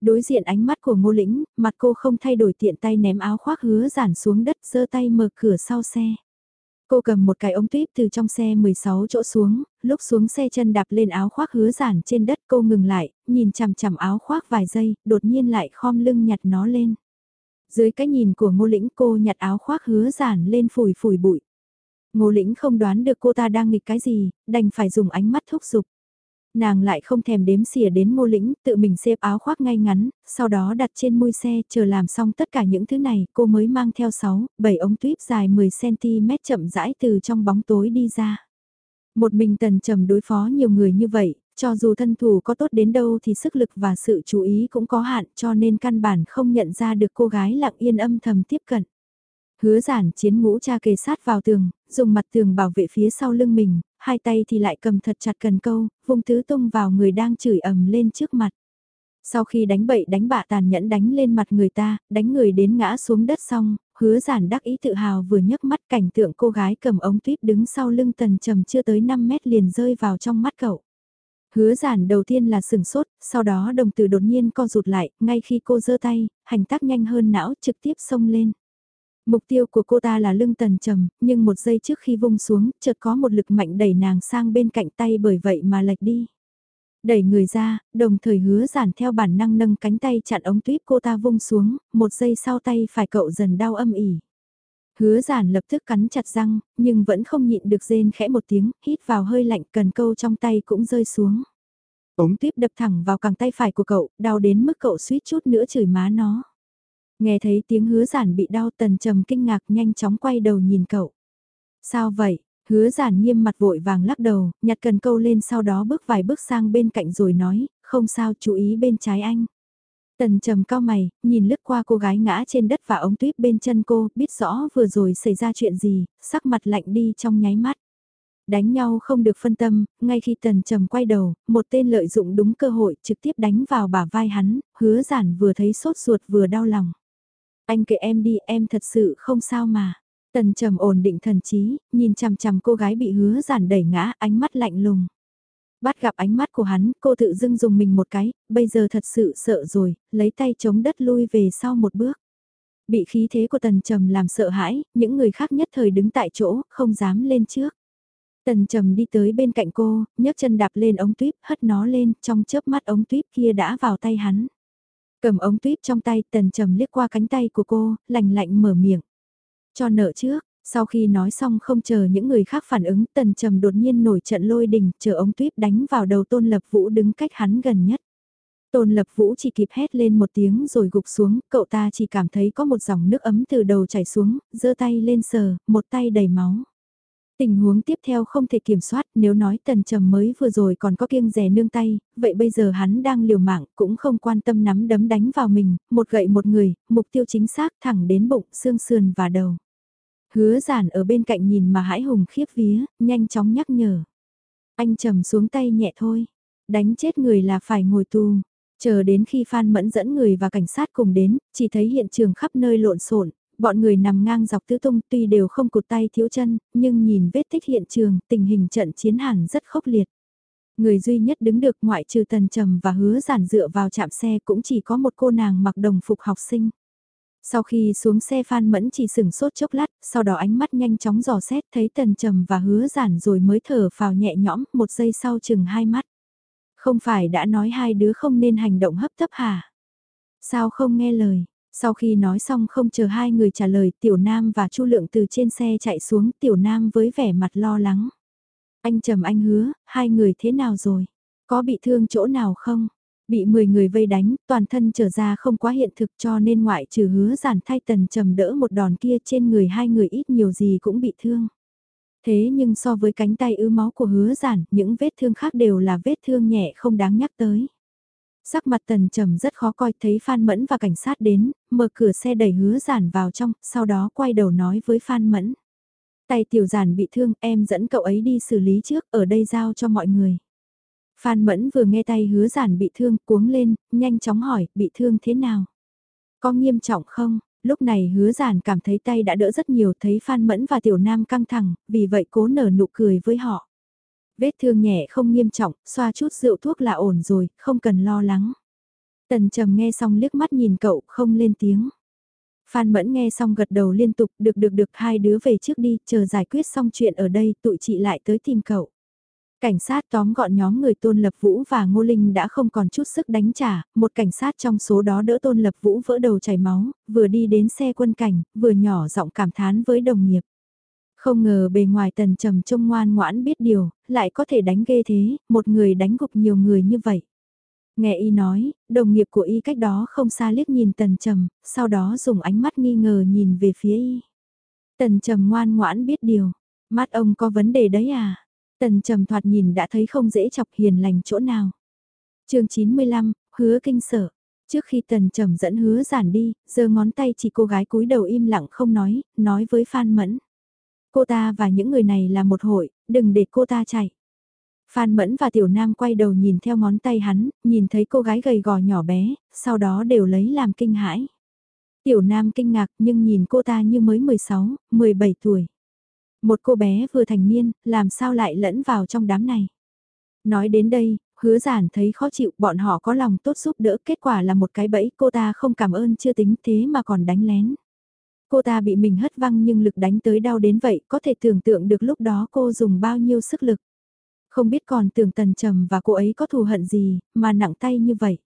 Đối diện ánh mắt của ngô lĩnh, mặt cô không thay đổi tiện tay ném áo khoác hứa giản xuống đất giơ tay mở cửa sau xe. Cô cầm một cái ống tuyếp từ trong xe 16 chỗ xuống, lúc xuống xe chân đạp lên áo khoác hứa giản trên đất cô ngừng lại, nhìn chằm chằm áo khoác vài giây, đột nhiên lại khom lưng nhặt nó lên. Dưới cái nhìn của ngô lĩnh cô nhặt áo khoác hứa giản lên phủi phủi bụi. Ngô lĩnh không đoán được cô ta đang nghịch cái gì, đành phải dùng ánh mắt thúc giục. Nàng lại không thèm đếm xỉa đến ngô lĩnh, tự mình xếp áo khoác ngay ngắn, sau đó đặt trên môi xe, chờ làm xong tất cả những thứ này, cô mới mang theo 6, 7 ống tuyếp dài 10cm chậm rãi từ trong bóng tối đi ra. Một mình tần trầm đối phó nhiều người như vậy, cho dù thân thủ có tốt đến đâu thì sức lực và sự chú ý cũng có hạn cho nên căn bản không nhận ra được cô gái lặng yên âm thầm tiếp cận. Hứa giản chiến ngũ cha kề sát vào tường, dùng mặt tường bảo vệ phía sau lưng mình, hai tay thì lại cầm thật chặt cần câu, vùng tứ tung vào người đang chửi ầm lên trước mặt. Sau khi đánh bậy đánh bạ tàn nhẫn đánh lên mặt người ta, đánh người đến ngã xuống đất xong, hứa giản đắc ý tự hào vừa nhấc mắt cảnh tượng cô gái cầm ống tuyếp đứng sau lưng tần trầm chưa tới 5 mét liền rơi vào trong mắt cậu. Hứa giản đầu tiên là sừng sốt, sau đó đồng tử đột nhiên co rụt lại, ngay khi cô giơ tay, hành tác nhanh hơn não trực tiếp xông lên. Mục tiêu của cô ta là lưng tần trầm, nhưng một giây trước khi vung xuống, chợt có một lực mạnh đẩy nàng sang bên cạnh tay bởi vậy mà lệch đi. Đẩy người ra, đồng thời hứa giản theo bản năng nâng cánh tay chặn ống tuyếp cô ta vung xuống, một giây sau tay phải cậu dần đau âm ỉ. Hứa giản lập tức cắn chặt răng, nhưng vẫn không nhịn được rên khẽ một tiếng, hít vào hơi lạnh cần câu trong tay cũng rơi xuống. Ống tuyếp đập thẳng vào cẳng tay phải của cậu, đau đến mức cậu suýt chút nữa chửi má nó. Nghe thấy tiếng hứa giản bị đau tần trầm kinh ngạc nhanh chóng quay đầu nhìn cậu. Sao vậy? Hứa giản nghiêm mặt vội vàng lắc đầu, nhặt cần câu lên sau đó bước vài bước sang bên cạnh rồi nói, không sao chú ý bên trái anh. Tần trầm cao mày, nhìn lướt qua cô gái ngã trên đất và ống tuyếp bên chân cô, biết rõ vừa rồi xảy ra chuyện gì, sắc mặt lạnh đi trong nháy mắt. Đánh nhau không được phân tâm, ngay khi tần trầm quay đầu, một tên lợi dụng đúng cơ hội trực tiếp đánh vào bả vai hắn, hứa giản vừa thấy sốt ruột vừa đau lòng. Anh kệ em đi, em thật sự không sao mà. Tần trầm ổn định thần trí, nhìn chằm chằm cô gái bị hứa giản đẩy ngã, ánh mắt lạnh lùng. Bắt gặp ánh mắt của hắn, cô tự dưng dùng mình một cái, bây giờ thật sự sợ rồi, lấy tay chống đất lui về sau một bước. Bị khí thế của tần trầm làm sợ hãi, những người khác nhất thời đứng tại chỗ, không dám lên trước. Tần trầm đi tới bên cạnh cô, nhấc chân đạp lên ống tuyếp, hất nó lên, trong chớp mắt ống tuyếp kia đã vào tay hắn. Cầm ống tuyếp trong tay, tần trầm liếc qua cánh tay của cô, lạnh lạnh mở miệng. Cho nợ trước, sau khi nói xong không chờ những người khác phản ứng, tần trầm đột nhiên nổi trận lôi đình, chờ ống tuyếp đánh vào đầu tôn lập vũ đứng cách hắn gần nhất. Tôn lập vũ chỉ kịp hét lên một tiếng rồi gục xuống, cậu ta chỉ cảm thấy có một dòng nước ấm từ đầu chảy xuống, giơ tay lên sờ, một tay đầy máu. Tình huống tiếp theo không thể kiểm soát, nếu nói tần trầm mới vừa rồi còn có kiêng rẻ nương tay, vậy bây giờ hắn đang liều mạng, cũng không quan tâm nắm đấm đánh vào mình, một gậy một người, mục tiêu chính xác thẳng đến bụng, xương sườn và đầu. Hứa giản ở bên cạnh nhìn mà hãi hùng khiếp vía, nhanh chóng nhắc nhở. Anh trầm xuống tay nhẹ thôi, đánh chết người là phải ngồi tù. Chờ đến khi Phan Mẫn dẫn người và cảnh sát cùng đến, chỉ thấy hiện trường khắp nơi lộn xộn, bọn người nằm ngang dọc tứ tung tuy đều không cụt tay thiếu chân, nhưng nhìn vết tích hiện trường, tình hình trận chiến hẳn rất khốc liệt. Người duy nhất đứng được ngoại trừ tần trầm và hứa giản dựa vào chạm xe cũng chỉ có một cô nàng mặc đồng phục học sinh. Sau khi xuống xe Phan Mẫn chỉ sừng sốt chốc lát, sau đó ánh mắt nhanh chóng dò xét thấy tần trầm và hứa giản rồi mới thở vào nhẹ nhõm, một giây sau chừng hai mắt. Không phải đã nói hai đứa không nên hành động hấp tấp hả? Sao không nghe lời? Sau khi nói xong không chờ hai người trả lời, Tiểu Nam và Chu Lượng từ trên xe chạy xuống, Tiểu Nam với vẻ mặt lo lắng. Anh trầm anh hứa, hai người thế nào rồi? Có bị thương chỗ nào không? Bị 10 người vây đánh, toàn thân trở ra không quá hiện thực cho nên ngoại trừ hứa giản thay tần trầm đỡ một đòn kia trên người hai người ít nhiều gì cũng bị thương. Thế nhưng so với cánh tay ứ máu của hứa giản, những vết thương khác đều là vết thương nhẹ không đáng nhắc tới. Sắc mặt tần trầm rất khó coi thấy Phan Mẫn và cảnh sát đến, mở cửa xe đẩy hứa giản vào trong, sau đó quay đầu nói với Phan Mẫn. Tay tiểu giản bị thương, em dẫn cậu ấy đi xử lý trước, ở đây giao cho mọi người. Phan Mẫn vừa nghe tay hứa giản bị thương, cuống lên, nhanh chóng hỏi, bị thương thế nào? Có nghiêm trọng không? Lúc này hứa giản cảm thấy tay đã đỡ rất nhiều thấy Phan Mẫn và Tiểu Nam căng thẳng, vì vậy cố nở nụ cười với họ. Vết thương nhẹ không nghiêm trọng, xoa chút rượu thuốc là ổn rồi, không cần lo lắng. Tần trầm nghe xong liếc mắt nhìn cậu, không lên tiếng. Phan Mẫn nghe xong gật đầu liên tục, được được được hai đứa về trước đi, chờ giải quyết xong chuyện ở đây, tụi chị lại tới tìm cậu. Cảnh sát tóm gọn nhóm người Tôn Lập Vũ và Ngô Linh đã không còn chút sức đánh trả, một cảnh sát trong số đó đỡ Tôn Lập Vũ vỡ đầu chảy máu, vừa đi đến xe quân cảnh, vừa nhỏ giọng cảm thán với đồng nghiệp. Không ngờ bề ngoài tần trầm trông ngoan ngoãn biết điều, lại có thể đánh ghê thế, một người đánh gục nhiều người như vậy. Nghe y nói, đồng nghiệp của y cách đó không xa liếc nhìn tần trầm, sau đó dùng ánh mắt nghi ngờ nhìn về phía y. Tần trầm ngoan ngoãn biết điều, mắt ông có vấn đề đấy à? Tần trầm thoạt nhìn đã thấy không dễ chọc hiền lành chỗ nào. chương 95, hứa kinh sở. Trước khi tần trầm dẫn hứa giản đi, giơ ngón tay chỉ cô gái cúi đầu im lặng không nói, nói với Phan Mẫn. Cô ta và những người này là một hội, đừng để cô ta chạy. Phan Mẫn và Tiểu Nam quay đầu nhìn theo ngón tay hắn, nhìn thấy cô gái gầy gò nhỏ bé, sau đó đều lấy làm kinh hãi. Tiểu Nam kinh ngạc nhưng nhìn cô ta như mới 16, 17 tuổi. Một cô bé vừa thành niên, làm sao lại lẫn vào trong đám này. Nói đến đây, hứa giản thấy khó chịu, bọn họ có lòng tốt giúp đỡ, kết quả là một cái bẫy, cô ta không cảm ơn chưa tính thế mà còn đánh lén. Cô ta bị mình hất văng nhưng lực đánh tới đau đến vậy, có thể tưởng tượng được lúc đó cô dùng bao nhiêu sức lực. Không biết còn tưởng tần trầm và cô ấy có thù hận gì, mà nặng tay như vậy.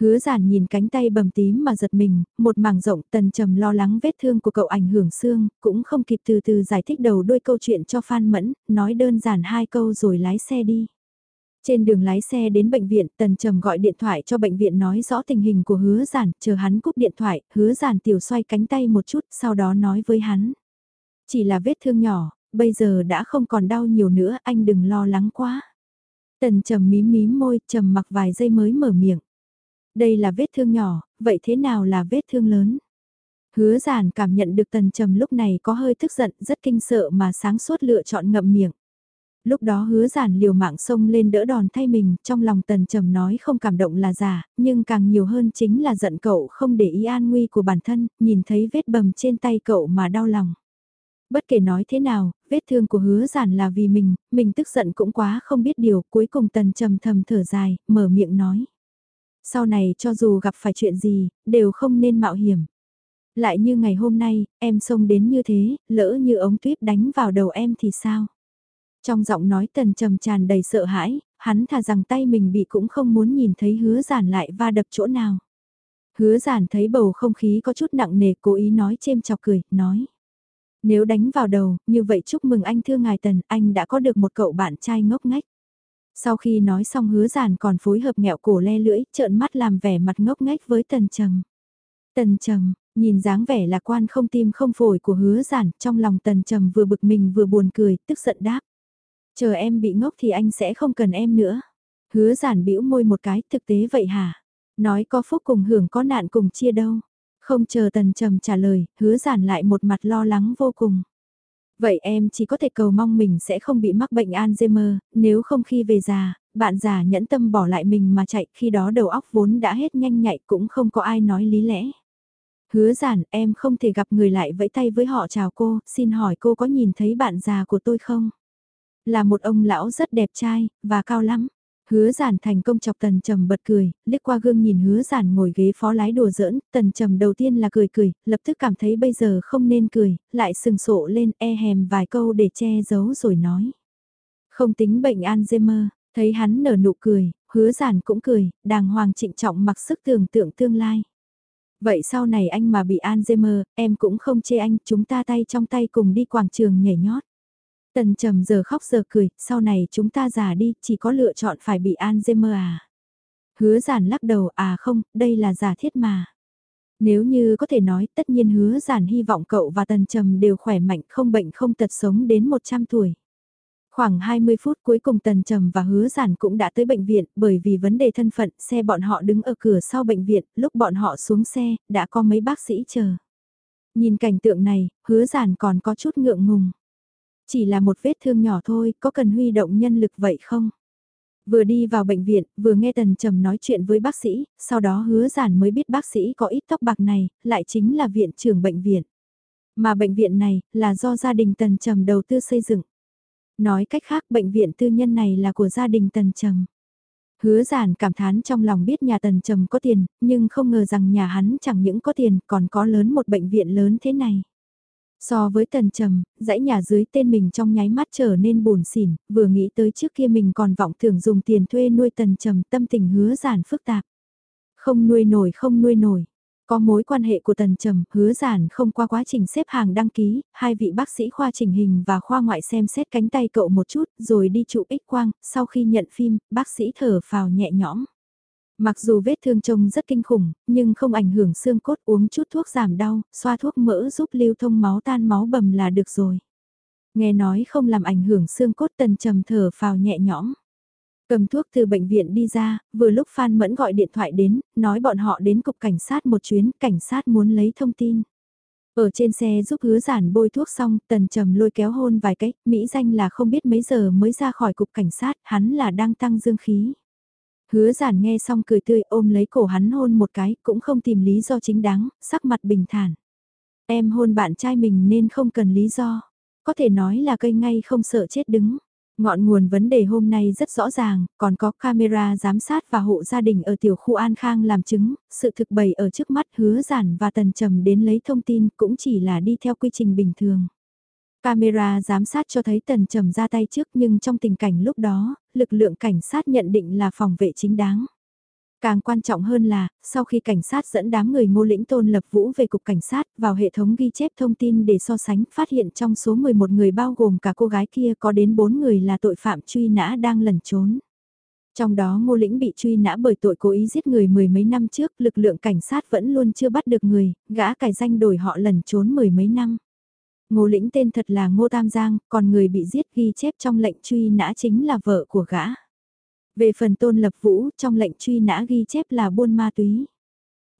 Hứa giản nhìn cánh tay bầm tím mà giật mình, một mảng rộng tần trầm lo lắng vết thương của cậu ảnh hưởng xương, cũng không kịp từ từ giải thích đầu đuôi câu chuyện cho Phan Mẫn, nói đơn giản hai câu rồi lái xe đi. Trên đường lái xe đến bệnh viện, Tần Trầm gọi điện thoại cho bệnh viện nói rõ tình hình của hứa giản, chờ hắn cúp điện thoại, hứa giản tiểu xoay cánh tay một chút, sau đó nói với hắn. Chỉ là vết thương nhỏ, bây giờ đã không còn đau nhiều nữa, anh đừng lo lắng quá. Tần Trầm mím mím môi, trầm mặc vài giây mới mở miệng. Đây là vết thương nhỏ, vậy thế nào là vết thương lớn? Hứa giản cảm nhận được tần trầm lúc này có hơi tức giận, rất kinh sợ mà sáng suốt lựa chọn ngậm miệng. Lúc đó hứa giản liều mạng sông lên đỡ đòn thay mình, trong lòng tần trầm nói không cảm động là giả, nhưng càng nhiều hơn chính là giận cậu không để ý an nguy của bản thân, nhìn thấy vết bầm trên tay cậu mà đau lòng. Bất kể nói thế nào, vết thương của hứa giản là vì mình, mình tức giận cũng quá không biết điều, cuối cùng tần trầm thầm thở dài, mở miệng nói. Sau này cho dù gặp phải chuyện gì, đều không nên mạo hiểm. Lại như ngày hôm nay, em xông đến như thế, lỡ như ống tuyếp đánh vào đầu em thì sao? Trong giọng nói tần trầm tràn đầy sợ hãi, hắn thà rằng tay mình bị cũng không muốn nhìn thấy hứa giản lại va đập chỗ nào. Hứa giản thấy bầu không khí có chút nặng nề cố ý nói chêm chọc cười, nói. Nếu đánh vào đầu, như vậy chúc mừng anh thưa ngài tần, anh đã có được một cậu bạn trai ngốc ngách. Sau khi nói xong hứa giản còn phối hợp nghẹo cổ le lưỡi, trợn mắt làm vẻ mặt ngốc ngách với tần trầm. Tần trầm, nhìn dáng vẻ lạc quan không tim không phổi của hứa giản, trong lòng tần trầm vừa bực mình vừa buồn cười, tức giận đáp. Chờ em bị ngốc thì anh sẽ không cần em nữa. Hứa giản bĩu môi một cái, thực tế vậy hả? Nói có phúc cùng hưởng có nạn cùng chia đâu. Không chờ tần trầm trả lời, hứa giản lại một mặt lo lắng vô cùng. Vậy em chỉ có thể cầu mong mình sẽ không bị mắc bệnh Alzheimer, nếu không khi về già, bạn già nhẫn tâm bỏ lại mình mà chạy khi đó đầu óc vốn đã hết nhanh nhạy cũng không có ai nói lý lẽ. Hứa giản em không thể gặp người lại vẫy tay với họ chào cô, xin hỏi cô có nhìn thấy bạn già của tôi không? Là một ông lão rất đẹp trai, và cao lắm. Hứa giản thành công chọc tần trầm bật cười, liếc qua gương nhìn hứa giản ngồi ghế phó lái đùa giỡn, tần trầm đầu tiên là cười cười, lập tức cảm thấy bây giờ không nên cười, lại sừng sộ lên e hèm vài câu để che giấu rồi nói. Không tính bệnh Alzheimer, thấy hắn nở nụ cười, hứa giản cũng cười, đàng hoàng trịnh trọng mặc sức tưởng tượng tương lai. Vậy sau này anh mà bị Alzheimer, em cũng không chê anh, chúng ta tay trong tay cùng đi quảng trường nhảy nhót. Tần trầm giờ khóc giờ cười, sau này chúng ta già đi, chỉ có lựa chọn phải bị Alzheimer à. Hứa giản lắc đầu à không, đây là giả thiết mà. Nếu như có thể nói, tất nhiên hứa giản hy vọng cậu và tần trầm đều khỏe mạnh không bệnh không tật sống đến 100 tuổi. Khoảng 20 phút cuối cùng Tần Trầm và Hứa Giản cũng đã tới bệnh viện bởi vì vấn đề thân phận xe bọn họ đứng ở cửa sau bệnh viện, lúc bọn họ xuống xe, đã có mấy bác sĩ chờ. Nhìn cảnh tượng này, Hứa Giản còn có chút ngượng ngùng. Chỉ là một vết thương nhỏ thôi, có cần huy động nhân lực vậy không? Vừa đi vào bệnh viện, vừa nghe Tần Trầm nói chuyện với bác sĩ, sau đó hứa giản mới biết bác sĩ có ít tóc bạc này, lại chính là viện trưởng bệnh viện. Mà bệnh viện này, là do gia đình Tần Trầm đầu tư xây dựng. Nói cách khác, bệnh viện tư nhân này là của gia đình Tần Trầm. Hứa giản cảm thán trong lòng biết nhà Tần Trầm có tiền, nhưng không ngờ rằng nhà hắn chẳng những có tiền còn có lớn một bệnh viện lớn thế này. So với tần trầm, dãy nhà dưới tên mình trong nháy mắt trở nên buồn xỉn, vừa nghĩ tới trước kia mình còn vọng tưởng dùng tiền thuê nuôi tần trầm tâm tình hứa giản phức tạp. Không nuôi nổi không nuôi nổi. Có mối quan hệ của tần trầm, hứa giản không qua quá trình xếp hàng đăng ký, hai vị bác sĩ khoa trình hình và khoa ngoại xem xét cánh tay cậu một chút, rồi đi chụp x quang, sau khi nhận phim, bác sĩ thở phào nhẹ nhõm. Mặc dù vết thương trông rất kinh khủng, nhưng không ảnh hưởng xương cốt uống chút thuốc giảm đau, xoa thuốc mỡ giúp lưu thông máu tan máu bầm là được rồi. Nghe nói không làm ảnh hưởng xương cốt tần trầm thở phào nhẹ nhõm. Cầm thuốc từ bệnh viện đi ra, vừa lúc Phan Mẫn gọi điện thoại đến, nói bọn họ đến cục cảnh sát một chuyến, cảnh sát muốn lấy thông tin. Ở trên xe giúp hứa giản bôi thuốc xong, tần trầm lôi kéo hôn vài cách, Mỹ danh là không biết mấy giờ mới ra khỏi cục cảnh sát, hắn là đang tăng dương khí. Hứa giản nghe xong cười tươi ôm lấy cổ hắn hôn một cái, cũng không tìm lý do chính đáng, sắc mặt bình thản. Em hôn bạn trai mình nên không cần lý do. Có thể nói là cây ngay không sợ chết đứng. Ngọn nguồn vấn đề hôm nay rất rõ ràng, còn có camera giám sát và hộ gia đình ở tiểu khu An Khang làm chứng, sự thực bày ở trước mắt hứa giản và tần trầm đến lấy thông tin cũng chỉ là đi theo quy trình bình thường. Camera giám sát cho thấy tần trầm ra tay trước nhưng trong tình cảnh lúc đó, lực lượng cảnh sát nhận định là phòng vệ chính đáng. Càng quan trọng hơn là, sau khi cảnh sát dẫn đám người ngô lĩnh tôn lập vũ về cục cảnh sát vào hệ thống ghi chép thông tin để so sánh phát hiện trong số 11 người bao gồm cả cô gái kia có đến 4 người là tội phạm truy nã đang lẩn trốn. Trong đó ngô lĩnh bị truy nã bởi tội cố ý giết người mười mấy năm trước, lực lượng cảnh sát vẫn luôn chưa bắt được người, gã cải danh đổi họ lẩn trốn mười mấy năm. Ngô lĩnh tên thật là Ngô Tam Giang, còn người bị giết ghi chép trong lệnh truy nã chính là vợ của gã. Về phần tôn lập vũ, trong lệnh truy nã ghi chép là buôn ma túy.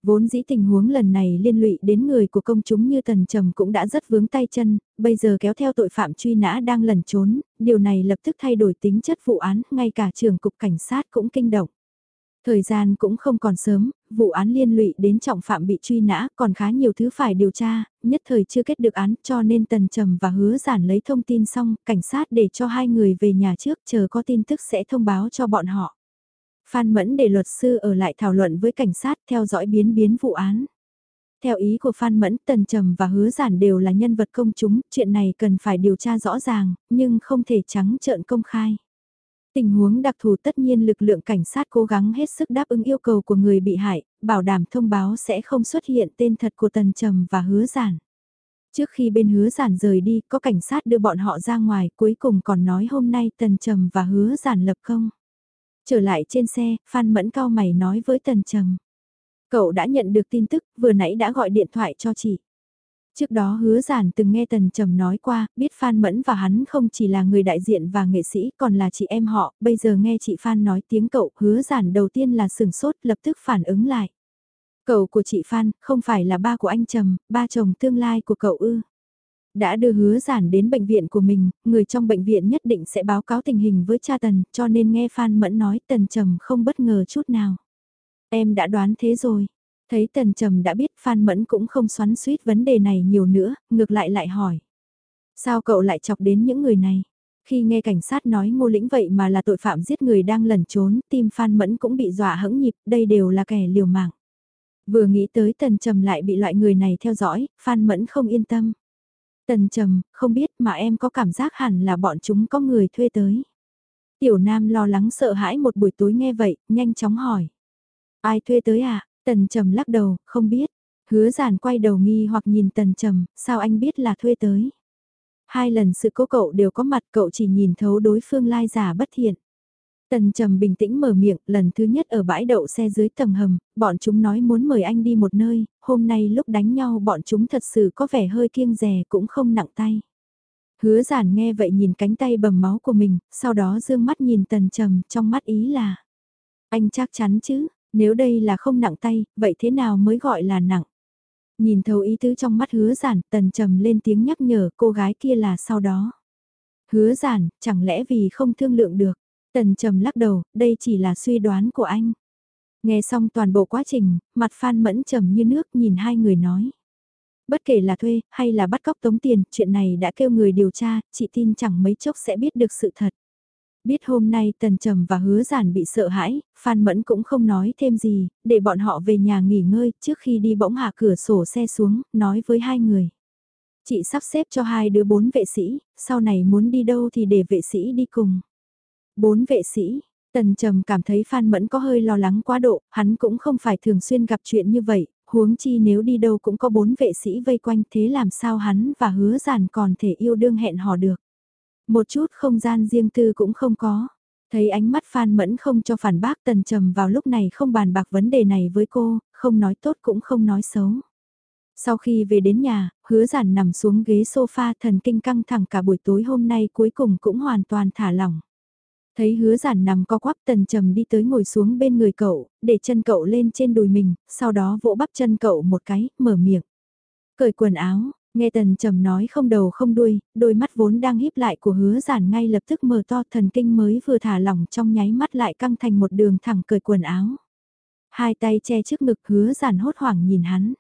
Vốn dĩ tình huống lần này liên lụy đến người của công chúng như Tần Trầm cũng đã rất vướng tay chân, bây giờ kéo theo tội phạm truy nã đang lẩn trốn, điều này lập tức thay đổi tính chất vụ án, ngay cả trưởng cục cảnh sát cũng kinh động. Thời gian cũng không còn sớm, vụ án liên lụy đến trọng phạm bị truy nã, còn khá nhiều thứ phải điều tra, nhất thời chưa kết được án cho nên Tần Trầm và Hứa Giản lấy thông tin xong, cảnh sát để cho hai người về nhà trước chờ có tin tức sẽ thông báo cho bọn họ. Phan Mẫn để luật sư ở lại thảo luận với cảnh sát theo dõi biến biến vụ án. Theo ý của Phan Mẫn, Tần Trầm và Hứa Giản đều là nhân vật công chúng, chuyện này cần phải điều tra rõ ràng, nhưng không thể trắng trợn công khai. Tình huống đặc thù tất nhiên lực lượng cảnh sát cố gắng hết sức đáp ứng yêu cầu của người bị hại, bảo đảm thông báo sẽ không xuất hiện tên thật của Tần Trầm và Hứa Giản. Trước khi bên hứa giản rời đi, có cảnh sát đưa bọn họ ra ngoài, cuối cùng còn nói hôm nay Tần Trầm và hứa giản lập công. Trở lại trên xe, Phan Mẫn cao mày nói với Tần Trầm. Cậu đã nhận được tin tức, vừa nãy đã gọi điện thoại cho chị. Trước đó hứa giản từng nghe Tần Trầm nói qua, biết Phan Mẫn và hắn không chỉ là người đại diện và nghệ sĩ còn là chị em họ, bây giờ nghe chị Phan nói tiếng cậu, hứa giản đầu tiên là sừng sốt lập tức phản ứng lại. Cậu của chị Phan, không phải là ba của anh Trầm, ba chồng tương lai của cậu ư. Đã đưa hứa giản đến bệnh viện của mình, người trong bệnh viện nhất định sẽ báo cáo tình hình với cha Tần, cho nên nghe Phan Mẫn nói Tần Trầm không bất ngờ chút nào. Em đã đoán thế rồi. Thấy Tần Trầm đã biết Phan Mẫn cũng không xoắn suýt vấn đề này nhiều nữa, ngược lại lại hỏi. Sao cậu lại chọc đến những người này? Khi nghe cảnh sát nói ngô lĩnh vậy mà là tội phạm giết người đang lẩn trốn, tim Phan Mẫn cũng bị dọa hững nhịp, đây đều là kẻ liều mạng. Vừa nghĩ tới Tần Trầm lại bị loại người này theo dõi, Phan Mẫn không yên tâm. Tần Trầm, không biết mà em có cảm giác hẳn là bọn chúng có người thuê tới. Tiểu Nam lo lắng sợ hãi một buổi tối nghe vậy, nhanh chóng hỏi. Ai thuê tới à? Tần Trầm lắc đầu, không biết. Hứa giản quay đầu nghi hoặc nhìn Tần Trầm, sao anh biết là thuê tới? Hai lần sự cố cậu đều có mặt cậu chỉ nhìn thấu đối phương lai giả bất thiện. Tần Trầm bình tĩnh mở miệng, lần thứ nhất ở bãi đậu xe dưới tầng hầm, bọn chúng nói muốn mời anh đi một nơi, hôm nay lúc đánh nhau bọn chúng thật sự có vẻ hơi kiêng rè cũng không nặng tay. Hứa giản nghe vậy nhìn cánh tay bầm máu của mình, sau đó dương mắt nhìn Tần Trầm trong mắt ý là Anh chắc chắn chứ, nếu đây là không nặng tay, vậy thế nào mới gọi là nặng? Nhìn thấu ý tứ trong mắt hứa giản, Tần Trầm lên tiếng nhắc nhở cô gái kia là sau đó. Hứa giản, chẳng lẽ vì không thương lượng được? Tần trầm lắc đầu, đây chỉ là suy đoán của anh. Nghe xong toàn bộ quá trình, mặt Phan Mẫn trầm như nước nhìn hai người nói. Bất kể là thuê, hay là bắt cóc tống tiền, chuyện này đã kêu người điều tra, chị tin chẳng mấy chốc sẽ biết được sự thật. Biết hôm nay Tần Trầm và Hứa Giản bị sợ hãi, Phan Mẫn cũng không nói thêm gì, để bọn họ về nhà nghỉ ngơi, trước khi đi bỗng hạ cửa sổ xe xuống, nói với hai người. Chị sắp xếp cho hai đứa bốn vệ sĩ, sau này muốn đi đâu thì để vệ sĩ đi cùng. Bốn vệ sĩ, Tần Trầm cảm thấy Phan Mẫn có hơi lo lắng quá độ, hắn cũng không phải thường xuyên gặp chuyện như vậy, huống chi nếu đi đâu cũng có bốn vệ sĩ vây quanh thế làm sao hắn và hứa giản còn thể yêu đương hẹn hò được. Một chút không gian riêng tư cũng không có. Thấy ánh mắt Phan Mẫn không cho phản bác Tần Trầm vào lúc này không bàn bạc vấn đề này với cô, không nói tốt cũng không nói xấu. Sau khi về đến nhà, hứa giản nằm xuống ghế sofa thần kinh căng thẳng cả buổi tối hôm nay cuối cùng cũng hoàn toàn thả lỏng. Thấy hứa giản nằm co quắp tần trầm đi tới ngồi xuống bên người cậu, để chân cậu lên trên đùi mình, sau đó vỗ bắp chân cậu một cái, mở miệng. Cởi quần áo, nghe tần trầm nói không đầu không đuôi, đôi mắt vốn đang híp lại của hứa giản ngay lập tức mở to thần kinh mới vừa thả lỏng trong nháy mắt lại căng thành một đường thẳng cởi quần áo. Hai tay che trước ngực hứa giản hốt hoảng nhìn hắn.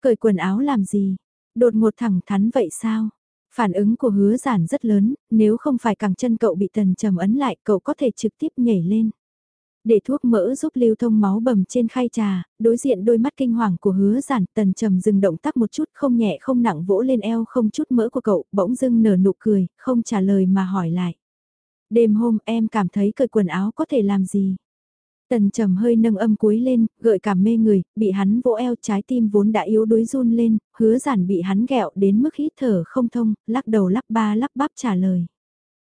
Cởi quần áo làm gì? Đột ngột thẳng thắn vậy sao? Phản ứng của hứa giản rất lớn, nếu không phải cẳng chân cậu bị tần trầm ấn lại cậu có thể trực tiếp nhảy lên. Để thuốc mỡ giúp lưu thông máu bầm trên khay trà, đối diện đôi mắt kinh hoàng của hứa giản tần trầm dừng động tác một chút không nhẹ không nặng vỗ lên eo không chút mỡ của cậu, bỗng dưng nở nụ cười, không trả lời mà hỏi lại. Đêm hôm em cảm thấy cởi quần áo có thể làm gì? Tần trầm hơi nâng âm cuối lên, gợi cảm mê người, bị hắn vỗ eo trái tim vốn đã yếu đuối run lên, hứa giản bị hắn ghẹo đến mức hít thở không thông, lắc đầu lắp ba lắp bắp trả lời.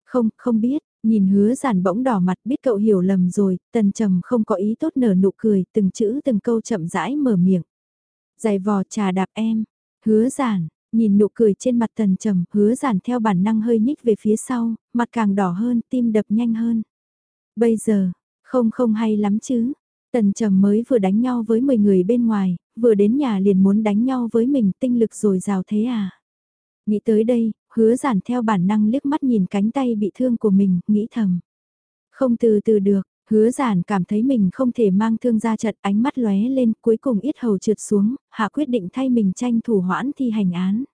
Không, không biết, nhìn hứa giản bỗng đỏ mặt biết cậu hiểu lầm rồi, tần trầm không có ý tốt nở nụ cười, từng chữ từng câu chậm rãi mở miệng. Giày vò trà đạp em, hứa giản, nhìn nụ cười trên mặt tần trầm, hứa giản theo bản năng hơi nhích về phía sau, mặt càng đỏ hơn, tim đập nhanh hơn. Bây giờ, không không hay lắm chứ. Tần trầm mới vừa đánh nhau với 10 người bên ngoài, vừa đến nhà liền muốn đánh nhau với mình tinh lực rồi rào thế à. Nghĩ tới đây, hứa giản theo bản năng liếc mắt nhìn cánh tay bị thương của mình, nghĩ thầm. Không từ từ được, hứa giản cảm thấy mình không thể mang thương ra trận ánh mắt lóe lên cuối cùng ít hầu trượt xuống, hạ quyết định thay mình tranh thủ hoãn thi hành án.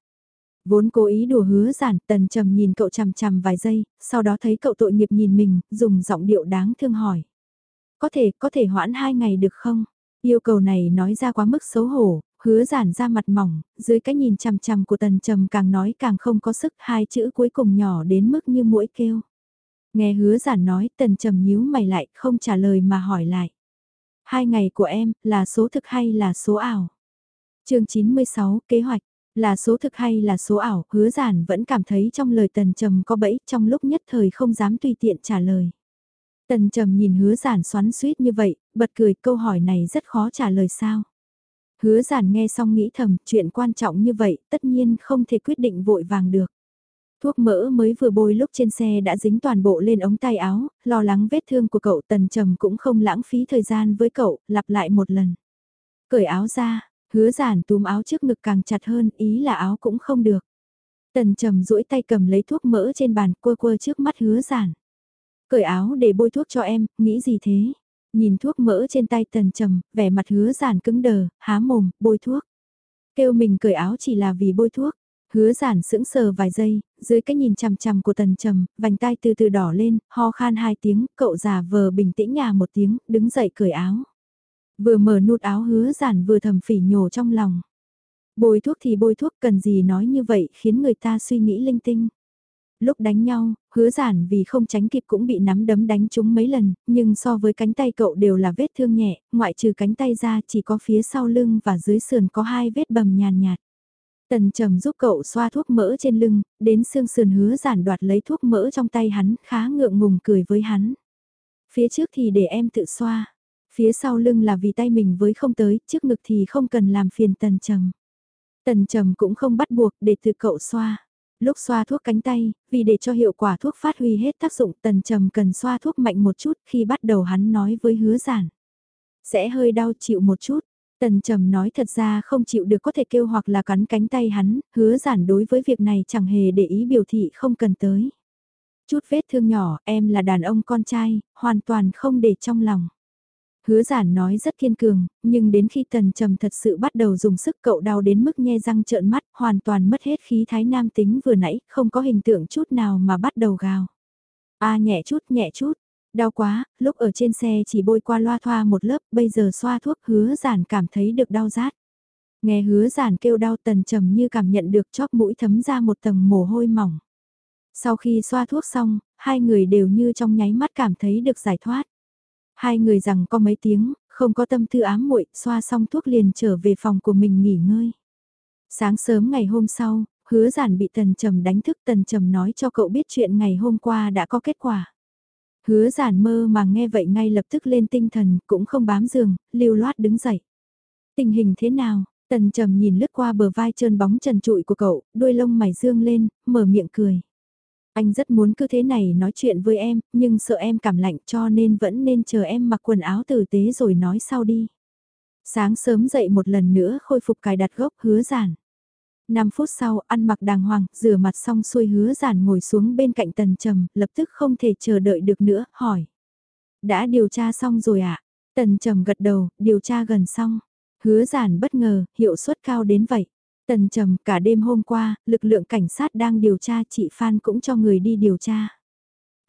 Vốn cố ý đùa hứa giản, tần trầm nhìn cậu chằm chằm vài giây, sau đó thấy cậu tội nghiệp nhìn mình, dùng giọng điệu đáng thương hỏi. Có thể, có thể hoãn hai ngày được không? Yêu cầu này nói ra quá mức xấu hổ, hứa giản ra mặt mỏng, dưới cái nhìn chằm chằm của tần trầm càng nói càng không có sức hai chữ cuối cùng nhỏ đến mức như mũi kêu. Nghe hứa giản nói tần trầm nhíu mày lại không trả lời mà hỏi lại. Hai ngày của em là số thực hay là số ảo? chương 96 kế hoạch là số thực hay là số ảo, hứa giản vẫn cảm thấy trong lời tần trầm có bẫy trong lúc nhất thời không dám tùy tiện trả lời. Tần trầm nhìn hứa giản xoắn suýt như vậy, bật cười câu hỏi này rất khó trả lời sao. Hứa giản nghe xong nghĩ thầm, chuyện quan trọng như vậy, tất nhiên không thể quyết định vội vàng được. Thuốc mỡ mới vừa bôi lúc trên xe đã dính toàn bộ lên ống tay áo, lo lắng vết thương của cậu tần trầm cũng không lãng phí thời gian với cậu, lặp lại một lần. Cởi áo ra, hứa giản túm áo trước ngực càng chặt hơn, ý là áo cũng không được. Tần trầm duỗi tay cầm lấy thuốc mỡ trên bàn quơ quơ trước mắt hứa giản. Cởi áo để bôi thuốc cho em, nghĩ gì thế? Nhìn thuốc mỡ trên tay tần trầm, vẻ mặt hứa giản cứng đờ, há mồm, bôi thuốc. Kêu mình cởi áo chỉ là vì bôi thuốc. Hứa giản sững sờ vài giây, dưới cái nhìn chằm chằm của tần trầm, vành tay từ từ đỏ lên, ho khan hai tiếng, cậu già vờ bình tĩnh nhà một tiếng, đứng dậy cởi áo. Vừa mở nút áo hứa giản vừa thầm phỉ nhổ trong lòng. Bôi thuốc thì bôi thuốc cần gì nói như vậy khiến người ta suy nghĩ linh tinh lúc đánh nhau, hứa giản vì không tránh kịp cũng bị nắm đấm đánh trúng mấy lần, nhưng so với cánh tay cậu đều là vết thương nhẹ, ngoại trừ cánh tay ra chỉ có phía sau lưng và dưới sườn có hai vết bầm nhàn nhạt. Tần trầm giúp cậu xoa thuốc mỡ trên lưng, đến xương sườn hứa giản đoạt lấy thuốc mỡ trong tay hắn, khá ngượng ngùng cười với hắn. Phía trước thì để em tự xoa, phía sau lưng là vì tay mình với không tới, trước ngực thì không cần làm phiền tần trầm. Tần trầm cũng không bắt buộc để tự cậu xoa lúc xoa thuốc cánh tay, vì để cho hiệu quả thuốc phát huy hết tác dụng tần trầm cần xoa thuốc mạnh một chút khi bắt đầu hắn nói với hứa giản. Sẽ hơi đau chịu một chút, tần trầm nói thật ra không chịu được có thể kêu hoặc là cắn cánh tay hắn, hứa giản đối với việc này chẳng hề để ý biểu thị không cần tới. Chút vết thương nhỏ, em là đàn ông con trai, hoàn toàn không để trong lòng. Hứa giản nói rất kiên cường, nhưng đến khi tần trầm thật sự bắt đầu dùng sức cậu đau đến mức nhe răng trợn mắt, hoàn toàn mất hết khí thái nam tính vừa nãy, không có hình tượng chút nào mà bắt đầu gào. a nhẹ chút, nhẹ chút, đau quá, lúc ở trên xe chỉ bôi qua loa thoa một lớp, bây giờ xoa thuốc hứa giản cảm thấy được đau rát. Nghe hứa giản kêu đau tần trầm như cảm nhận được chóp mũi thấm ra một tầng mồ hôi mỏng. Sau khi xoa thuốc xong, hai người đều như trong nháy mắt cảm thấy được giải thoát. Hai người rằng có mấy tiếng, không có tâm tư ám muội, xoa xong thuốc liền trở về phòng của mình nghỉ ngơi. Sáng sớm ngày hôm sau, hứa giản bị tần trầm đánh thức tần trầm nói cho cậu biết chuyện ngày hôm qua đã có kết quả. Hứa giản mơ mà nghe vậy ngay lập tức lên tinh thần, cũng không bám giường, lưu loát đứng dậy. Tình hình thế nào? Tần trầm nhìn lướt qua bờ vai trơn bóng trần trụi của cậu, đuôi lông mày dương lên, mở miệng cười. Anh rất muốn cứ thế này nói chuyện với em, nhưng sợ em cảm lạnh cho nên vẫn nên chờ em mặc quần áo tử tế rồi nói sau đi. Sáng sớm dậy một lần nữa khôi phục cài đặt gốc hứa giản. 5 phút sau ăn mặc đàng hoàng, rửa mặt xong xuôi hứa giản ngồi xuống bên cạnh tần trầm, lập tức không thể chờ đợi được nữa, hỏi. Đã điều tra xong rồi ạ? À? Tần trầm gật đầu, điều tra gần xong. Hứa giản bất ngờ, hiệu suất cao đến vậy. Tần trầm cả đêm hôm qua, lực lượng cảnh sát đang điều tra chị Phan cũng cho người đi điều tra.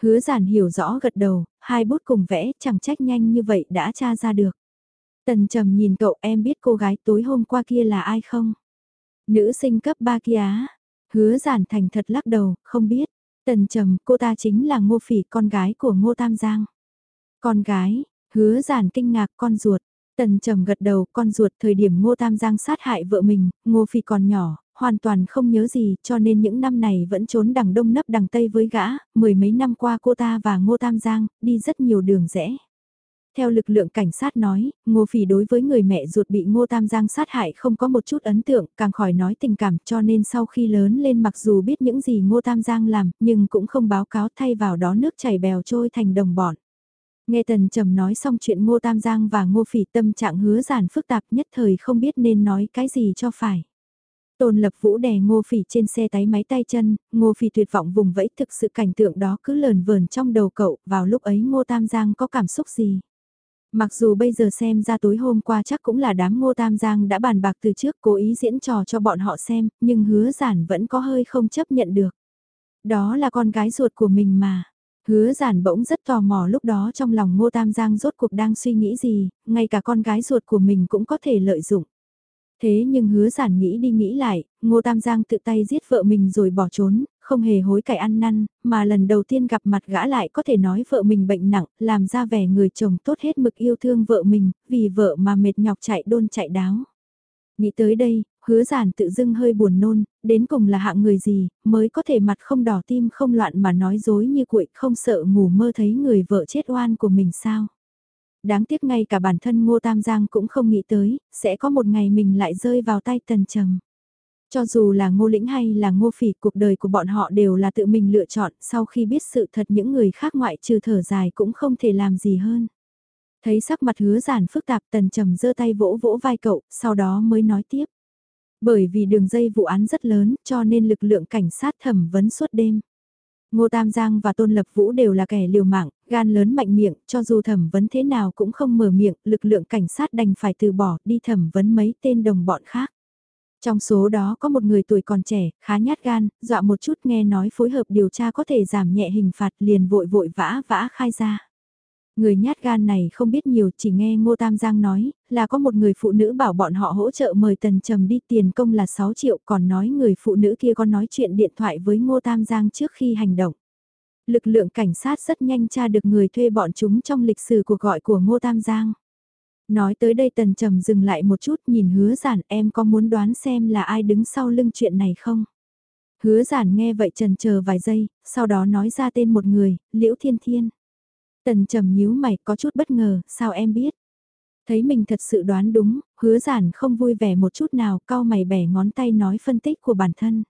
Hứa giản hiểu rõ gật đầu, hai bút cùng vẽ chẳng trách nhanh như vậy đã tra ra được. Tần trầm nhìn cậu em biết cô gái tối hôm qua kia là ai không? Nữ sinh cấp 3 kia á. Hứa giản thành thật lắc đầu, không biết. Tần trầm, cô ta chính là ngô phỉ con gái của ngô Tam Giang. Con gái, hứa giản kinh ngạc con ruột. Tần trầm gật đầu con ruột thời điểm ngô tam giang sát hại vợ mình, ngô phi còn nhỏ, hoàn toàn không nhớ gì cho nên những năm này vẫn trốn đằng đông nấp đằng tây với gã, mười mấy năm qua cô ta và ngô tam giang đi rất nhiều đường rẽ. Theo lực lượng cảnh sát nói, Ngô Phỉ đối với người mẹ ruột bị Ngô Tam Giang sát hại không có một chút ấn tượng, càng khỏi nói tình cảm cho nên sau khi lớn lên mặc dù biết những gì Ngô Tam Giang làm, nhưng cũng không báo cáo thay vào đó nước chảy bèo trôi thành đồng bọn. Nghe Tần Trầm nói xong chuyện Ngô Tam Giang và Ngô Phỉ tâm trạng hứa giản phức tạp nhất thời không biết nên nói cái gì cho phải. Tôn Lập Vũ đè Ngô Phỉ trên xe tái máy tay chân, Ngô Phỉ tuyệt vọng vùng vẫy thực sự cảnh tượng đó cứ lờn vờn trong đầu cậu, vào lúc ấy Ngô Tam Giang có cảm xúc gì. Mặc dù bây giờ xem ra tối hôm qua chắc cũng là đám Ngô Tam Giang đã bàn bạc từ trước cố ý diễn trò cho bọn họ xem, nhưng hứa giản vẫn có hơi không chấp nhận được. Đó là con gái ruột của mình mà. Hứa giản bỗng rất tò mò lúc đó trong lòng Ngô Tam Giang rốt cuộc đang suy nghĩ gì, ngay cả con gái ruột của mình cũng có thể lợi dụng. Thế nhưng hứa giản nghĩ đi nghĩ lại, Ngô Tam Giang tự tay giết vợ mình rồi bỏ trốn, không hề hối cải ăn năn, mà lần đầu tiên gặp mặt gã lại có thể nói vợ mình bệnh nặng, làm ra vẻ người chồng tốt hết mực yêu thương vợ mình, vì vợ mà mệt nhọc chạy đôn chạy đáo. Nghĩ tới đây, hứa giản tự dưng hơi buồn nôn, đến cùng là hạng người gì, mới có thể mặt không đỏ tim không loạn mà nói dối như cuội không sợ ngủ mơ thấy người vợ chết oan của mình sao. Đáng tiếc ngay cả bản thân Ngô Tam Giang cũng không nghĩ tới, sẽ có một ngày mình lại rơi vào tay tần trầm. Cho dù là ngô lĩnh hay là ngô phỉ cuộc đời của bọn họ đều là tự mình lựa chọn sau khi biết sự thật những người khác ngoại trừ thở dài cũng không thể làm gì hơn. Thấy sắc mặt hứa giản phức tạp tần trầm giơ tay vỗ vỗ vai cậu, sau đó mới nói tiếp. Bởi vì đường dây vụ án rất lớn cho nên lực lượng cảnh sát thẩm vấn suốt đêm. Ngô Tam Giang và Tôn Lập Vũ đều là kẻ liều mạng, gan lớn mạnh miệng, cho dù thẩm vấn thế nào cũng không mở miệng, lực lượng cảnh sát đành phải từ bỏ đi thẩm vấn mấy tên đồng bọn khác. Trong số đó có một người tuổi còn trẻ, khá nhát gan, dọa một chút nghe nói phối hợp điều tra có thể giảm nhẹ hình phạt liền vội vội vã vã khai ra. Người nhát gan này không biết nhiều chỉ nghe Ngô Tam Giang nói là có một người phụ nữ bảo bọn họ hỗ trợ mời Tần Trầm đi tiền công là 6 triệu còn nói người phụ nữ kia có nói chuyện điện thoại với Ngô Tam Giang trước khi hành động. Lực lượng cảnh sát rất nhanh tra được người thuê bọn chúng trong lịch sử cuộc gọi của Ngô Tam Giang. Nói tới đây Tần Trầm dừng lại một chút nhìn hứa giản em có muốn đoán xem là ai đứng sau lưng chuyện này không? Hứa giản nghe vậy trần chờ vài giây, sau đó nói ra tên một người, Liễu Thiên Thiên. Tần trầm nhíu mày có chút bất ngờ, sao em biết? Thấy mình thật sự đoán đúng, hứa giản không vui vẻ một chút nào, cao mày bẻ ngón tay nói phân tích của bản thân.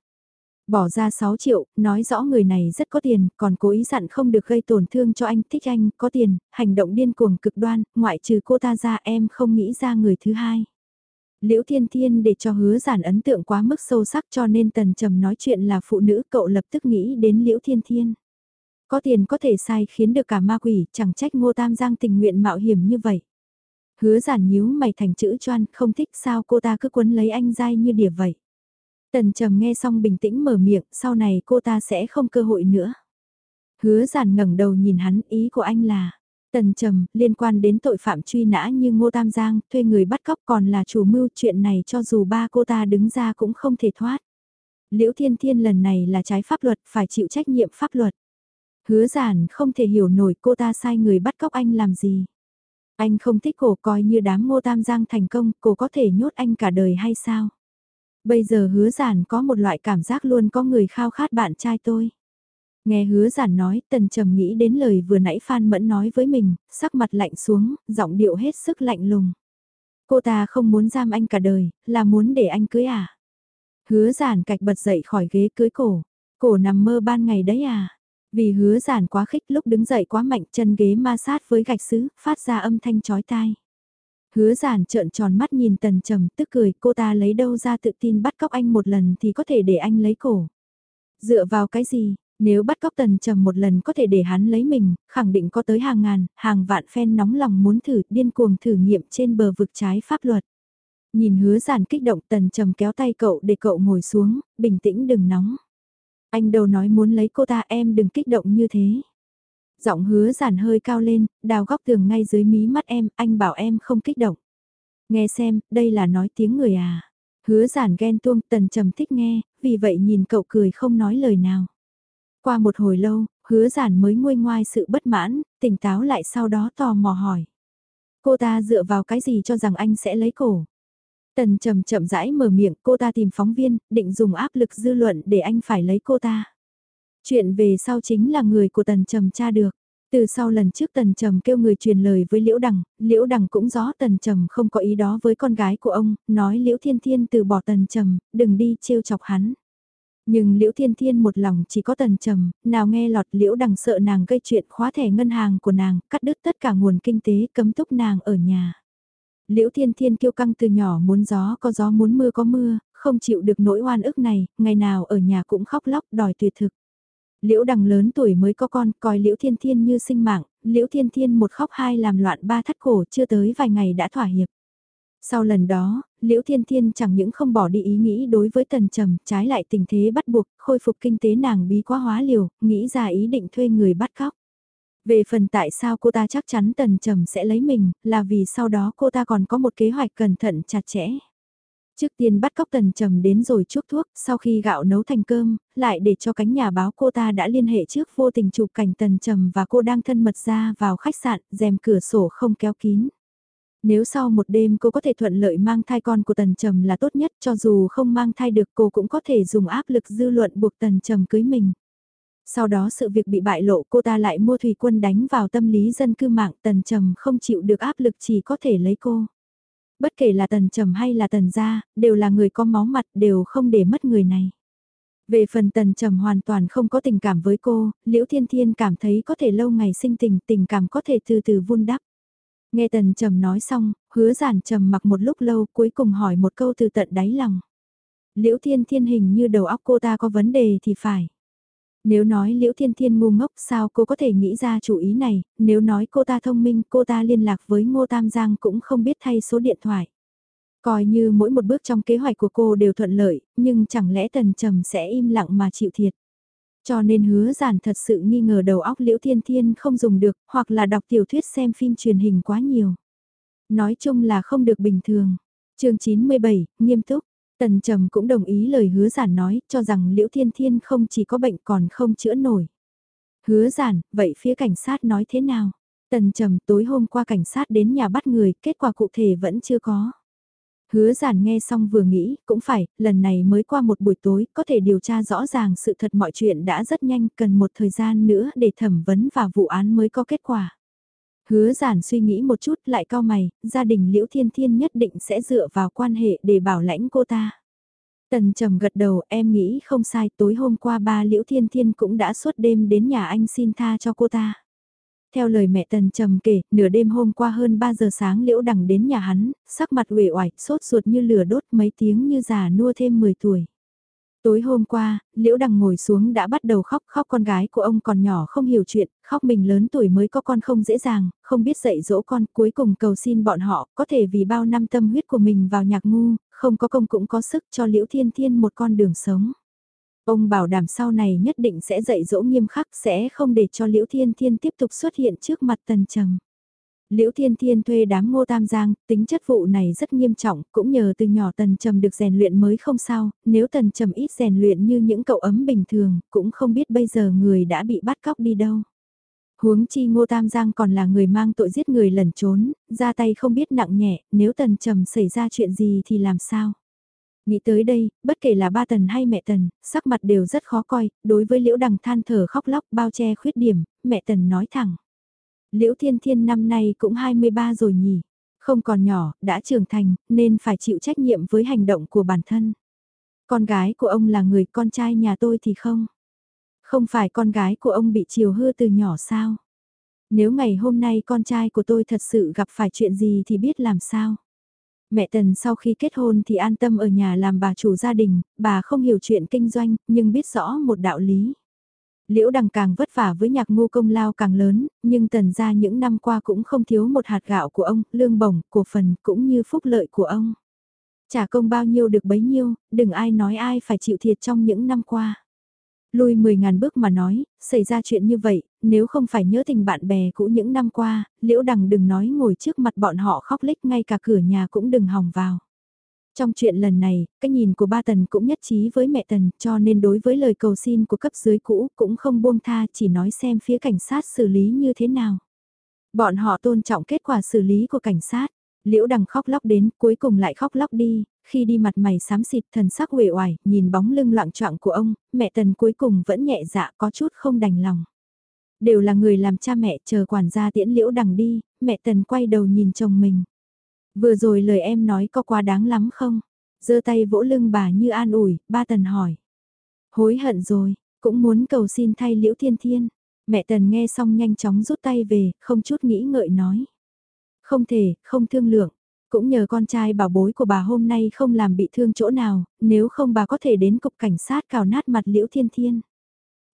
Bỏ ra 6 triệu, nói rõ người này rất có tiền, còn cố ý dặn không được gây tổn thương cho anh, thích anh, có tiền, hành động điên cuồng cực đoan, ngoại trừ cô ta ra em không nghĩ ra người thứ hai. Liễu Thiên Thiên để cho hứa giản ấn tượng quá mức sâu sắc cho nên tần trầm nói chuyện là phụ nữ cậu lập tức nghĩ đến Liễu Thiên Thiên. Có tiền có thể sai khiến được cả ma quỷ, chẳng trách ngô tam giang tình nguyện mạo hiểm như vậy. Hứa giản nhíu mày thành chữ choan, không thích sao cô ta cứ quấn lấy anh dai như đỉa vậy. Tần trầm nghe xong bình tĩnh mở miệng, sau này cô ta sẽ không cơ hội nữa. Hứa giản ngẩng đầu nhìn hắn, ý của anh là, Tần Trầm, liên quan đến tội phạm truy nã như Ngô Tam Giang, thuê người bắt cóc còn là chủ mưu chuyện này cho dù ba cô ta đứng ra cũng không thể thoát. Liễu Thiên Thiên lần này là trái pháp luật, phải chịu trách nhiệm pháp luật. Hứa giản không thể hiểu nổi cô ta sai người bắt cóc anh làm gì. Anh không thích cổ coi như đám ngô tam giang thành công, cô có thể nhốt anh cả đời hay sao? Bây giờ hứa giản có một loại cảm giác luôn có người khao khát bạn trai tôi. Nghe hứa giản nói, tần trầm nghĩ đến lời vừa nãy Phan Mẫn nói với mình, sắc mặt lạnh xuống, giọng điệu hết sức lạnh lùng. Cô ta không muốn giam anh cả đời, là muốn để anh cưới à? Hứa giản cạch bật dậy khỏi ghế cưới cổ. Cổ nằm mơ ban ngày đấy à? Vì hứa giản quá khích lúc đứng dậy quá mạnh chân ghế ma sát với gạch sứ, phát ra âm thanh chói tai. Hứa giản trợn tròn mắt nhìn tần trầm tức cười cô ta lấy đâu ra tự tin bắt cóc anh một lần thì có thể để anh lấy cổ. Dựa vào cái gì, nếu bắt cóc tần trầm một lần có thể để hắn lấy mình, khẳng định có tới hàng ngàn, hàng vạn fan nóng lòng muốn thử điên cuồng thử nghiệm trên bờ vực trái pháp luật. Nhìn hứa giản kích động tần trầm kéo tay cậu để cậu ngồi xuống, bình tĩnh đừng nóng. Anh đâu nói muốn lấy cô ta em đừng kích động như thế. Giọng hứa giản hơi cao lên, đào góc tường ngay dưới mí mắt em, anh bảo em không kích động. Nghe xem, đây là nói tiếng người à. Hứa giản ghen tuông tần trầm thích nghe, vì vậy nhìn cậu cười không nói lời nào. Qua một hồi lâu, hứa giản mới nguôi ngoai sự bất mãn, tỉnh táo lại sau đó tò mò hỏi. Cô ta dựa vào cái gì cho rằng anh sẽ lấy cổ? Tần trầm chậm rãi mở miệng cô ta tìm phóng viên, định dùng áp lực dư luận để anh phải lấy cô ta. Chuyện về sau chính là người của tần trầm tra được. Từ sau lần trước Tần Trầm kêu người truyền lời với Liễu Đằng, Liễu Đằng cũng rõ Tần Trầm không có ý đó với con gái của ông, nói Liễu Thiên Thiên từ bỏ Tần Trầm, đừng đi trêu chọc hắn. Nhưng Liễu Thiên Thiên một lòng chỉ có Tần Trầm, nào nghe lọt Liễu Đằng sợ nàng gây chuyện khóa thẻ ngân hàng của nàng, cắt đứt tất cả nguồn kinh tế cấm túc nàng ở nhà. Liễu Thiên Thiên kiêu căng từ nhỏ muốn gió có gió muốn mưa có mưa, không chịu được nỗi oan ức này, ngày nào ở nhà cũng khóc lóc đòi tuyệt thực. Liễu đằng lớn tuổi mới có con, coi Liễu Thiên Thiên như sinh mạng, Liễu Thiên Thiên một khóc hai làm loạn ba thắt cổ chưa tới vài ngày đã thỏa hiệp. Sau lần đó, Liễu Thiên Thiên chẳng những không bỏ đi ý nghĩ đối với Tần Trầm, trái lại tình thế bắt buộc, khôi phục kinh tế nàng bí quá hóa liều, nghĩ ra ý định thuê người bắt cóc. Về phần tại sao cô ta chắc chắn Tần Trầm sẽ lấy mình, là vì sau đó cô ta còn có một kế hoạch cẩn thận chặt chẽ. Trước tiên bắt cóc tần trầm đến rồi chuốc thuốc, sau khi gạo nấu thành cơm, lại để cho cánh nhà báo cô ta đã liên hệ trước vô tình chụp cảnh tần trầm và cô đang thân mật ra vào khách sạn, rèm cửa sổ không kéo kín. Nếu sau một đêm cô có thể thuận lợi mang thai con của Tần Trầm là tốt nhất cho dù không mang thai được cô cũng có thể dùng áp lực dư luận buộc Tần Trầm cưới mình. Sau đó sự việc bị bại lộ cô ta lại mua thủy quân đánh vào tâm lý dân cư mạng Tần Trầm không chịu được áp lực chỉ có thể lấy cô. Bất kể là Tần Trầm hay là Tần Gia, đều là người có máu mặt đều không để mất người này. Về phần Tần Trầm hoàn toàn không có tình cảm với cô, Liễu Thiên Thiên cảm thấy có thể lâu ngày sinh tình, tình cảm có thể từ từ vun đắp. Nghe Tần Trầm nói xong, hứa giản trầm mặc một lúc lâu cuối cùng hỏi một câu từ tận đáy lòng. Liễu Thiên Thiên hình như đầu óc cô ta có vấn đề thì phải. Nếu nói Liễu Thiên Thiên ngu ngốc sao cô có thể nghĩ ra chủ ý này, nếu nói cô ta thông minh cô ta liên lạc với Ngô Tam Giang cũng không biết thay số điện thoại. Coi như mỗi một bước trong kế hoạch của cô đều thuận lợi, nhưng chẳng lẽ Tần Trầm sẽ im lặng mà chịu thiệt. Cho nên hứa giản thật sự nghi ngờ đầu óc Liễu Thiên Thiên không dùng được, hoặc là đọc tiểu thuyết xem phim truyền hình quá nhiều. Nói chung là không được bình thường. chương 97, nghiêm túc. Tần Trầm cũng đồng ý lời hứa giản nói, cho rằng Liễu Thiên Thiên không chỉ có bệnh còn không chữa nổi. Hứa giản, vậy phía cảnh sát nói thế nào? Tần Trầm tối hôm qua cảnh sát đến nhà bắt người, kết quả cụ thể vẫn chưa có. Hứa giản nghe xong vừa nghĩ, cũng phải, lần này mới qua một buổi tối, có thể điều tra rõ ràng sự thật mọi chuyện đã rất nhanh, cần một thời gian nữa để thẩm vấn và vụ án mới có kết quả. Hứa giản suy nghĩ một chút lại cao mày, gia đình Liễu Thiên Thiên nhất định sẽ dựa vào quan hệ để bảo lãnh cô ta. Tần trầm gật đầu em nghĩ không sai tối hôm qua ba Liễu Thiên Thiên cũng đã suốt đêm đến nhà anh xin tha cho cô ta. Theo lời mẹ Tần Trầm kể, nửa đêm hôm qua hơn 3 giờ sáng Liễu Đằng đến nhà hắn, sắc mặt uể oải, sốt ruột như lửa đốt mấy tiếng như già nua thêm 10 tuổi. Tối hôm qua, Liễu Đằng ngồi xuống đã bắt đầu khóc, khóc con gái của ông còn nhỏ không hiểu chuyện, khóc mình lớn tuổi mới có con không dễ dàng, không biết dạy dỗ con, cuối cùng cầu xin bọn họ, có thể vì bao năm tâm huyết của mình vào nhạc ngu, không có công cũng có sức cho Liễu Thiên Thiên một con đường sống. Ông bảo đảm sau này nhất định sẽ dạy dỗ nghiêm khắc sẽ không để cho Liễu Thiên Thiên tiếp tục xuất hiện trước mặt Tần Trầm. Liễu Thiên Thiên thuê đám ngô tam giang, tính chất vụ này rất nghiêm trọng, cũng nhờ từ nhỏ Tần Trầm được rèn luyện mới không sao, nếu Tần Trầm ít rèn luyện như những cậu ấm bình thường, cũng không biết bây giờ người đã bị bắt cóc đi đâu. Huống chi ngô tam giang còn là người mang tội giết người lẩn trốn, ra tay không biết nặng nhẹ, nếu Tần Trầm xảy ra chuyện gì thì làm sao? Nghĩ tới đây, bất kể là ba tần hay mẹ tần, sắc mặt đều rất khó coi, đối với liễu đằng than thở khóc lóc bao che khuyết điểm, mẹ tần nói thẳng. Liễu Thiên Thiên năm nay cũng 23 rồi nhỉ, không còn nhỏ, đã trưởng thành, nên phải chịu trách nhiệm với hành động của bản thân. Con gái của ông là người con trai nhà tôi thì không. Không phải con gái của ông bị chiều hư từ nhỏ sao? Nếu ngày hôm nay con trai của tôi thật sự gặp phải chuyện gì thì biết làm sao? Mẹ Tần sau khi kết hôn thì an tâm ở nhà làm bà chủ gia đình, bà không hiểu chuyện kinh doanh, nhưng biết rõ một đạo lý. Liễu đằng càng vất vả với nhạc ngu công lao càng lớn, nhưng tần ra những năm qua cũng không thiếu một hạt gạo của ông, lương bổng, cổ phần cũng như phúc lợi của ông. Trả công bao nhiêu được bấy nhiêu, đừng ai nói ai phải chịu thiệt trong những năm qua. Lùi 10.000 bước mà nói, xảy ra chuyện như vậy, nếu không phải nhớ tình bạn bè cũ những năm qua, liễu đằng đừng nói ngồi trước mặt bọn họ khóc lích ngay cả cửa nhà cũng đừng hòng vào. Trong chuyện lần này, cái nhìn của ba Tần cũng nhất trí với mẹ Tần cho nên đối với lời cầu xin của cấp dưới cũ cũng không buông tha chỉ nói xem phía cảnh sát xử lý như thế nào. Bọn họ tôn trọng kết quả xử lý của cảnh sát. Liễu đằng khóc lóc đến, cuối cùng lại khóc lóc đi, khi đi mặt mày xám xịt thần sắc uể oải, nhìn bóng lưng loạn trọng của ông, mẹ tần cuối cùng vẫn nhẹ dạ có chút không đành lòng. Đều là người làm cha mẹ chờ quản gia tiễn liễu đằng đi, mẹ tần quay đầu nhìn chồng mình. Vừa rồi lời em nói có quá đáng lắm không? giơ tay vỗ lưng bà như an ủi, ba tần hỏi. Hối hận rồi, cũng muốn cầu xin thay liễu thiên thiên. Mẹ tần nghe xong nhanh chóng rút tay về, không chút nghĩ ngợi nói. Không thể, không thương lượng. Cũng nhờ con trai bảo bối của bà hôm nay không làm bị thương chỗ nào, nếu không bà có thể đến cục cảnh sát cào nát mặt liễu thiên thiên.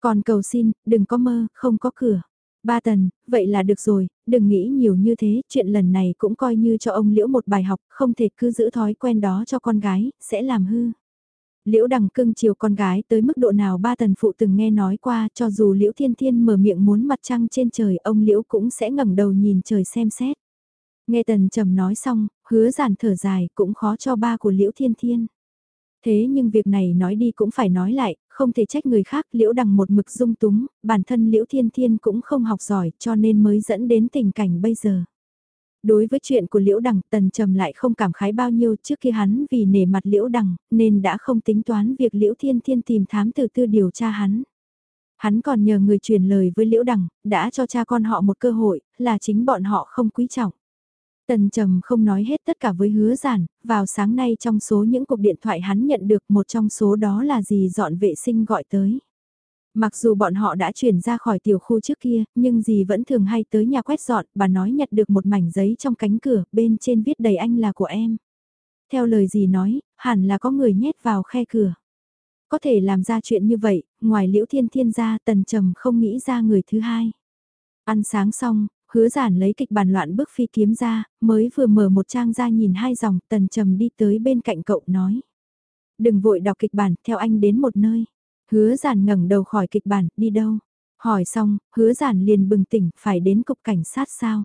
Còn cầu xin, đừng có mơ, không có cửa. Ba tần, vậy là được rồi, đừng nghĩ nhiều như thế, chuyện lần này cũng coi như cho ông Liễu một bài học, không thể cứ giữ thói quen đó cho con gái, sẽ làm hư. Liễu đằng cưng chiều con gái tới mức độ nào ba tần phụ từng nghe nói qua cho dù Liễu Thiên Thiên mở miệng muốn mặt trăng trên trời ông Liễu cũng sẽ ngẩng đầu nhìn trời xem xét. Nghe Tần Trầm nói xong, hứa giản thở dài cũng khó cho ba của Liễu Thiên Thiên. Thế nhưng việc này nói đi cũng phải nói lại, không thể trách người khác Liễu Đằng một mực dung túng, bản thân Liễu Thiên Thiên cũng không học giỏi cho nên mới dẫn đến tình cảnh bây giờ. Đối với chuyện của Liễu Đằng, Tần Trầm lại không cảm khái bao nhiêu trước khi hắn vì nể mặt Liễu Đằng, nên đã không tính toán việc Liễu Thiên Thiên tìm thám tử tư điều tra hắn. Hắn còn nhờ người truyền lời với Liễu Đằng, đã cho cha con họ một cơ hội, là chính bọn họ không quý trọng. Tần Trầm không nói hết tất cả với hứa giản, vào sáng nay trong số những cuộc điện thoại hắn nhận được một trong số đó là gì dọn vệ sinh gọi tới. Mặc dù bọn họ đã chuyển ra khỏi tiểu khu trước kia, nhưng dì vẫn thường hay tới nhà quét dọn, bà nói nhặt được một mảnh giấy trong cánh cửa, bên trên viết đầy anh là của em. Theo lời dì nói, hẳn là có người nhét vào khe cửa. Có thể làm ra chuyện như vậy, ngoài liễu thiên thiên ra tần trầm không nghĩ ra người thứ hai. Ăn sáng xong, hứa giản lấy kịch bản loạn bước phi kiếm ra, mới vừa mở một trang ra nhìn hai dòng, tần trầm đi tới bên cạnh cậu nói. Đừng vội đọc kịch bản, theo anh đến một nơi. Hứa giản ngẩng đầu khỏi kịch bản, đi đâu? Hỏi xong, hứa giản liền bừng tỉnh, phải đến cục cảnh sát sao?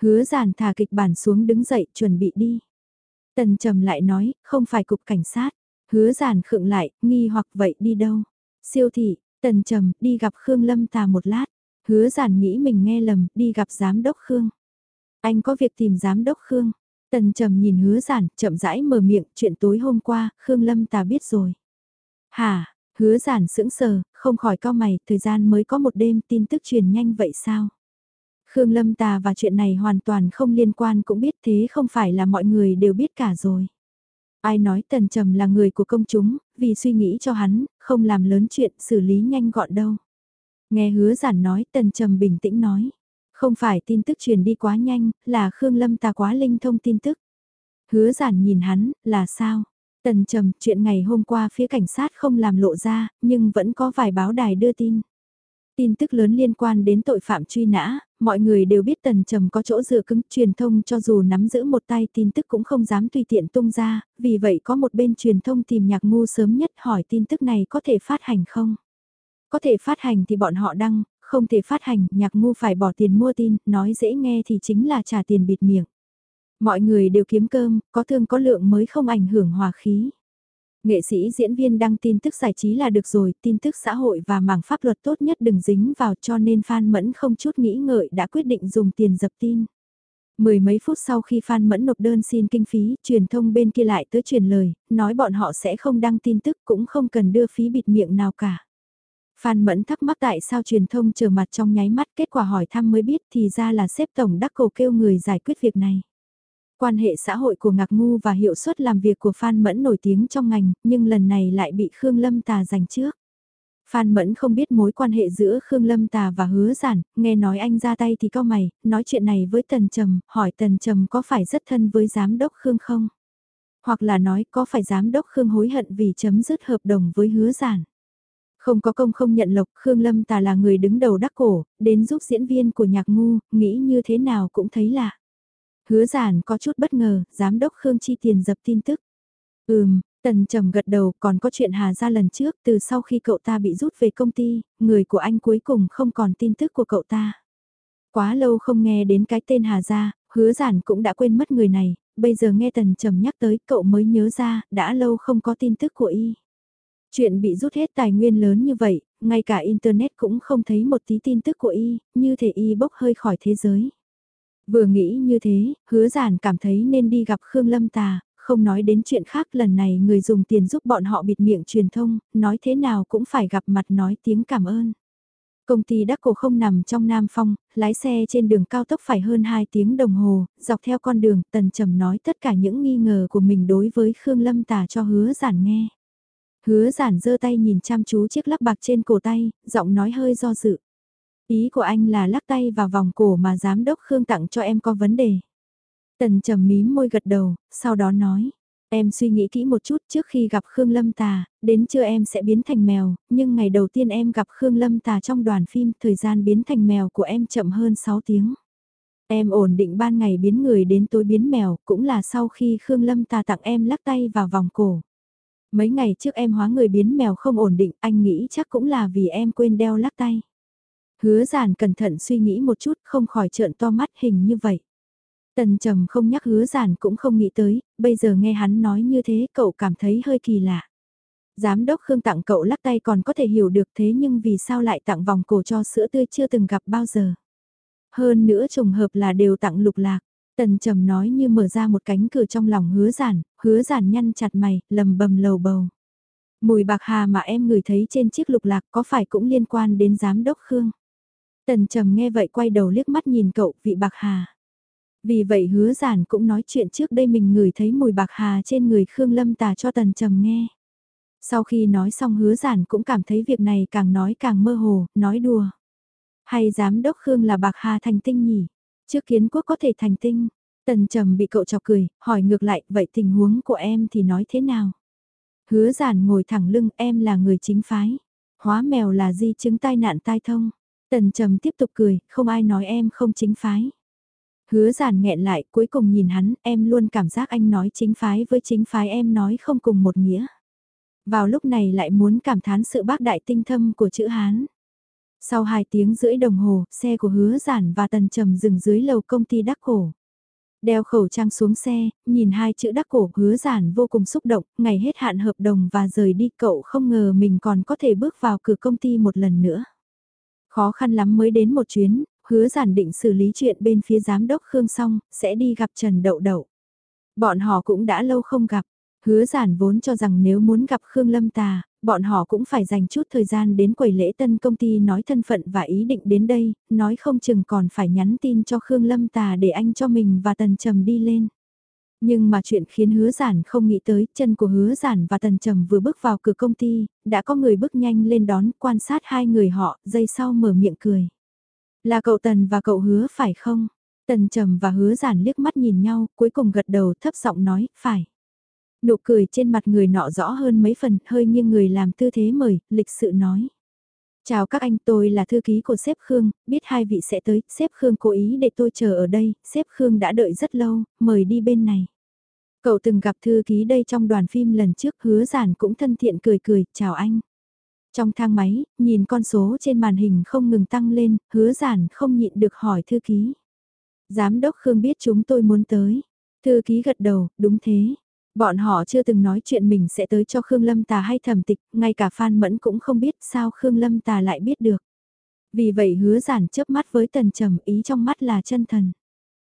Hứa giản thả kịch bản xuống đứng dậy, chuẩn bị đi. Tần trầm lại nói, không phải cục cảnh sát. Hứa giản khựng lại, nghi hoặc vậy đi đâu? Siêu thị, tần trầm, đi gặp Khương Lâm Tà một lát. Hứa giản nghĩ mình nghe lầm, đi gặp giám đốc Khương. Anh có việc tìm giám đốc Khương. Tần trầm nhìn hứa giản, chậm rãi mở miệng, chuyện tối hôm qua, Khương Lâm ta biết rồi. Hả, hứa giản sững sờ, không khỏi cao mày, thời gian mới có một đêm tin tức truyền nhanh vậy sao? Khương Lâm ta và chuyện này hoàn toàn không liên quan cũng biết thế không phải là mọi người đều biết cả rồi. Ai nói Tần Trầm là người của công chúng, vì suy nghĩ cho hắn, không làm lớn chuyện xử lý nhanh gọn đâu. Nghe hứa giản nói Tần Trầm bình tĩnh nói. Không phải tin tức truyền đi quá nhanh, là Khương Lâm ta quá linh thông tin tức. Hứa giản nhìn hắn, là sao? Tần Trầm, chuyện ngày hôm qua phía cảnh sát không làm lộ ra, nhưng vẫn có vài báo đài đưa tin. Tin tức lớn liên quan đến tội phạm truy nã, mọi người đều biết Tần Trầm có chỗ dựa cứng, truyền thông cho dù nắm giữ một tay tin tức cũng không dám tùy tiện tung ra, vì vậy có một bên truyền thông tìm nhạc ngu sớm nhất hỏi tin tức này có thể phát hành không? Có thể phát hành thì bọn họ đăng, không thể phát hành, nhạc ngu phải bỏ tiền mua tin, nói dễ nghe thì chính là trả tiền bịt miệng. Mọi người đều kiếm cơm, có thương có lượng mới không ảnh hưởng hòa khí. Nghệ sĩ diễn viên đăng tin tức giải trí là được rồi, tin tức xã hội và mảng pháp luật tốt nhất đừng dính vào cho nên Phan Mẫn không chút nghĩ ngợi đã quyết định dùng tiền dập tin. Mười mấy phút sau khi Phan Mẫn nộp đơn xin kinh phí, truyền thông bên kia lại tới truyền lời, nói bọn họ sẽ không đăng tin tức cũng không cần đưa phí bịt miệng nào cả. Phan Mẫn thắc mắc tại sao truyền thông chờ mặt trong nháy mắt kết quả hỏi thăm mới biết thì ra là xếp tổng đắc cầu kêu người giải quyết việc này. Quan hệ xã hội của Ngạc Ngu và hiệu suất làm việc của Phan Mẫn nổi tiếng trong ngành, nhưng lần này lại bị Khương Lâm Tà giành trước. Phan Mẫn không biết mối quan hệ giữa Khương Lâm Tà và Hứa Giản, nghe nói anh ra tay thì cao mày, nói chuyện này với Tần Trầm, hỏi Tần Trầm có phải rất thân với giám đốc Khương không? Hoặc là nói có phải giám đốc Khương hối hận vì chấm dứt hợp đồng với Hứa Giản? Không có công không nhận lộc, Khương Lâm Tà là người đứng đầu đắc cổ, đến giúp diễn viên của nhạc ngu, nghĩ như thế nào cũng thấy lạ. Hứa giản có chút bất ngờ, giám đốc Khương chi tiền dập tin tức. Ừm, Tần trầm gật đầu còn có chuyện Hà ra lần trước từ sau khi cậu ta bị rút về công ty, người của anh cuối cùng không còn tin tức của cậu ta. Quá lâu không nghe đến cái tên Hà gia, hứa giản cũng đã quên mất người này, bây giờ nghe tần trầm nhắc tới cậu mới nhớ ra, đã lâu không có tin tức của y. Chuyện bị rút hết tài nguyên lớn như vậy, ngay cả Internet cũng không thấy một tí tin tức của y, như thể y bốc hơi khỏi thế giới. Vừa nghĩ như thế, hứa giản cảm thấy nên đi gặp Khương Lâm Tà, không nói đến chuyện khác lần này người dùng tiền giúp bọn họ bịt miệng truyền thông, nói thế nào cũng phải gặp mặt nói tiếng cảm ơn. Công ty đắc cổ không nằm trong Nam Phong, lái xe trên đường cao tốc phải hơn 2 tiếng đồng hồ, dọc theo con đường, Tần Trầm nói tất cả những nghi ngờ của mình đối với Khương Lâm Tà cho hứa giản nghe. Hứa giản giơ tay nhìn chăm chú chiếc lắc bạc trên cổ tay, giọng nói hơi do dự. Ý của anh là lắc tay vào vòng cổ mà giám đốc Khương tặng cho em có vấn đề. Tần trầm mím môi gật đầu, sau đó nói. Em suy nghĩ kỹ một chút trước khi gặp Khương Lâm Tà, đến trưa em sẽ biến thành mèo, nhưng ngày đầu tiên em gặp Khương Lâm Tà trong đoàn phim, thời gian biến thành mèo của em chậm hơn 6 tiếng. Em ổn định ban ngày biến người đến tối biến mèo, cũng là sau khi Khương Lâm Tà tặng em lắc tay vào vòng cổ. Mấy ngày trước em hóa người biến mèo không ổn định, anh nghĩ chắc cũng là vì em quên đeo lắc tay. Hứa giản cẩn thận suy nghĩ một chút không khỏi trợn to mắt hình như vậy. Tần trầm không nhắc hứa giản cũng không nghĩ tới, bây giờ nghe hắn nói như thế cậu cảm thấy hơi kỳ lạ. Giám đốc Khương tặng cậu lắc tay còn có thể hiểu được thế nhưng vì sao lại tặng vòng cổ cho sữa tươi chưa từng gặp bao giờ. Hơn nữa trùng hợp là đều tặng lục lạc. Tần trầm nói như mở ra một cánh cửa trong lòng hứa giản, hứa giản nhăn chặt mày, lầm bầm lầu bầu. Mùi bạc hà mà em ngửi thấy trên chiếc lục lạc có phải cũng liên quan đến giám đốc Khương? Tần trầm nghe vậy quay đầu liếc mắt nhìn cậu vị bạc hà. Vì vậy hứa giản cũng nói chuyện trước đây mình ngửi thấy mùi bạc hà trên người Khương Lâm tà cho tần trầm nghe. Sau khi nói xong hứa giản cũng cảm thấy việc này càng nói càng mơ hồ, nói đùa. Hay giám đốc Khương là bạc hà thành tinh nhỉ? Trước kiến quốc có thể thành tinh. Tần trầm bị cậu chọc cười, hỏi ngược lại, vậy tình huống của em thì nói thế nào? Hứa giản ngồi thẳng lưng, em là người chính phái. Hóa mèo là di chứng tai nạn tai thông. Tần trầm tiếp tục cười, không ai nói em không chính phái. Hứa giản nghẹn lại, cuối cùng nhìn hắn, em luôn cảm giác anh nói chính phái với chính phái em nói không cùng một nghĩa. Vào lúc này lại muốn cảm thán sự bác đại tinh thâm của chữ Hán. Sau 2 tiếng rưỡi đồng hồ, xe của hứa giản và tần trầm dừng dưới lầu công ty đắc cổ. Đeo khẩu trang xuống xe, nhìn hai chữ đắc cổ hứa giản vô cùng xúc động, ngày hết hạn hợp đồng và rời đi cậu không ngờ mình còn có thể bước vào cửa công ty một lần nữa. Khó khăn lắm mới đến một chuyến, hứa giản định xử lý chuyện bên phía giám đốc Khương xong, sẽ đi gặp Trần Đậu Đậu. Bọn họ cũng đã lâu không gặp, hứa giản vốn cho rằng nếu muốn gặp Khương Lâm Tà, bọn họ cũng phải dành chút thời gian đến quầy lễ tân công ty nói thân phận và ý định đến đây, nói không chừng còn phải nhắn tin cho Khương Lâm Tà để anh cho mình và Tần Trầm đi lên. Nhưng mà chuyện khiến hứa giản không nghĩ tới, chân của hứa giản và tần trầm vừa bước vào cửa công ty, đã có người bước nhanh lên đón quan sát hai người họ, giây sau mở miệng cười. Là cậu tần và cậu hứa phải không? Tần trầm và hứa giản liếc mắt nhìn nhau, cuối cùng gật đầu thấp giọng nói, phải. Nụ cười trên mặt người nọ rõ hơn mấy phần, hơi nghiêng người làm tư thế mời, lịch sự nói. Chào các anh, tôi là thư ký của sếp Khương, biết hai vị sẽ tới, sếp Khương cố ý để tôi chờ ở đây, sếp Khương đã đợi rất lâu, mời đi bên này. Cậu từng gặp thư ký đây trong đoàn phim lần trước hứa giản cũng thân thiện cười cười, chào anh. Trong thang máy, nhìn con số trên màn hình không ngừng tăng lên, hứa giản không nhịn được hỏi thư ký. Giám đốc Khương biết chúng tôi muốn tới. Thư ký gật đầu, đúng thế. Bọn họ chưa từng nói chuyện mình sẽ tới cho Khương Lâm Tà hay thẩm tịch, ngay cả Phan Mẫn cũng không biết sao Khương Lâm Tà lại biết được. Vì vậy hứa giản chớp mắt với tần trầm ý trong mắt là chân thần.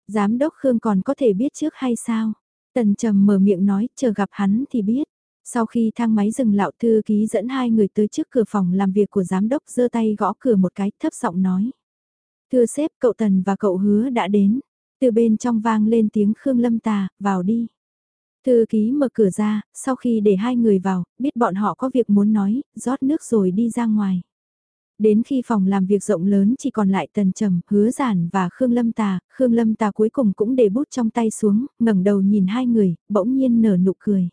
Giám đốc Khương còn có thể biết trước hay sao? Tần trầm mở miệng nói, chờ gặp hắn thì biết. Sau khi thang máy dừng lão thư ký dẫn hai người tới trước cửa phòng làm việc của giám đốc giơ tay gõ cửa một cái thấp giọng nói. Thưa sếp cậu Tần và cậu hứa đã đến. Từ bên trong vang lên tiếng Khương Lâm Tà, vào đi. Thư ký mở cửa ra, sau khi để hai người vào, biết bọn họ có việc muốn nói, rót nước rồi đi ra ngoài. Đến khi phòng làm việc rộng lớn chỉ còn lại Tần Trầm, Hứa Giản và Khương Lâm Tà, Khương Lâm Tà cuối cùng cũng để bút trong tay xuống, ngẩng đầu nhìn hai người, bỗng nhiên nở nụ cười.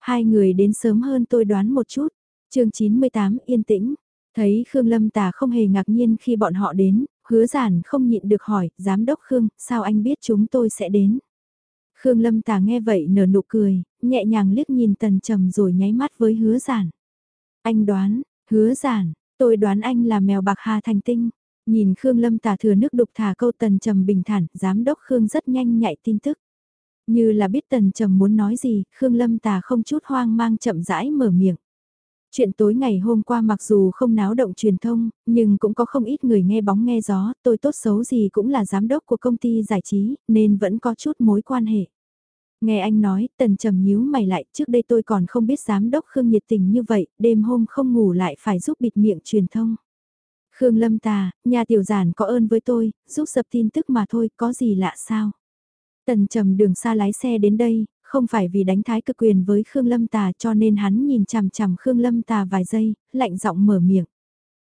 Hai người đến sớm hơn tôi đoán một chút. chương 98 yên tĩnh. Thấy Khương Lâm Tà không hề ngạc nhiên khi bọn họ đến, hứa giản không nhịn được hỏi, giám đốc Khương, sao anh biết chúng tôi sẽ đến? Khương Lâm Tà nghe vậy nở nụ cười, nhẹ nhàng liếc nhìn tần trầm rồi nháy mắt với hứa giản. Anh đoán, hứa giản, tôi đoán anh là mèo bạc hà thành tinh. Nhìn Khương Lâm Tà thừa nước đục thả câu tần trầm bình thản, giám đốc Khương rất nhanh nhạy tin tức. Như là biết tần trầm muốn nói gì, Khương Lâm Tà không chút hoang mang chậm rãi mở miệng. Chuyện tối ngày hôm qua mặc dù không náo động truyền thông, nhưng cũng có không ít người nghe bóng nghe gió, tôi tốt xấu gì cũng là giám đốc của công ty giải trí, nên vẫn có chút mối quan hệ. Nghe anh nói, tần trầm nhíu mày lại, trước đây tôi còn không biết giám đốc Khương nhiệt tình như vậy, đêm hôm không ngủ lại phải giúp bịt miệng truyền thông. Khương Lâm Tà, nhà tiểu giản có ơn với tôi, giúp dập tin tức mà thôi, có gì lạ sao? Tần trầm đường xa lái xe đến đây, không phải vì đánh thái cực quyền với Khương Lâm Tà cho nên hắn nhìn chằm chằm Khương Lâm Tà vài giây, lạnh giọng mở miệng.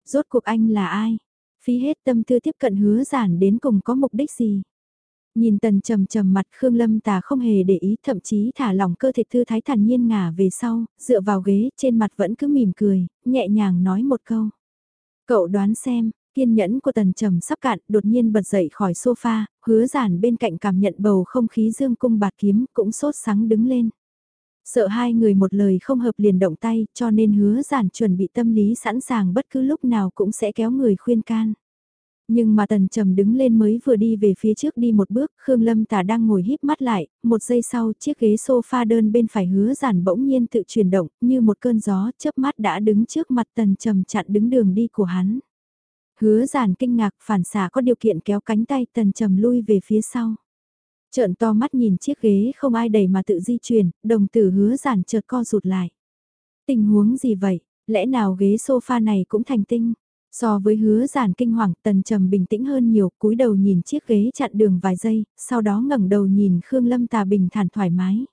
Rốt cuộc anh là ai? Phí hết tâm tư tiếp cận hứa giản đến cùng có mục đích gì? Nhìn tần trầm trầm mặt Khương Lâm Tà không hề để ý thậm chí thả lỏng cơ thể thư thái thản nhiên ngả về sau, dựa vào ghế trên mặt vẫn cứ mỉm cười, nhẹ nhàng nói một câu. Cậu đoán xem, kiên nhẫn của tần trầm sắp cạn đột nhiên bật dậy khỏi sofa, hứa giản bên cạnh cảm nhận bầu không khí dương cung bạt kiếm cũng sốt sắng đứng lên. Sợ hai người một lời không hợp liền động tay cho nên hứa giản chuẩn bị tâm lý sẵn sàng bất cứ lúc nào cũng sẽ kéo người khuyên can. Nhưng mà tần trầm đứng lên mới vừa đi về phía trước đi một bước, Khương Lâm tả đang ngồi híp mắt lại, một giây sau chiếc ghế sofa đơn bên phải hứa giản bỗng nhiên tự chuyển động, như một cơn gió chớp mắt đã đứng trước mặt tần trầm chặn đứng đường đi của hắn. Hứa giản kinh ngạc phản xạ có điều kiện kéo cánh tay tần trầm lui về phía sau. Trợn to mắt nhìn chiếc ghế không ai đẩy mà tự di chuyển, đồng tử hứa giản chợt co rụt lại. Tình huống gì vậy, lẽ nào ghế sofa này cũng thành tinh? So với hứa giản kinh hoàng, tần trầm bình tĩnh hơn nhiều, cúi đầu nhìn chiếc ghế chặn đường vài giây, sau đó ngẩng đầu nhìn Khương Lâm Tà bình thản thoải mái.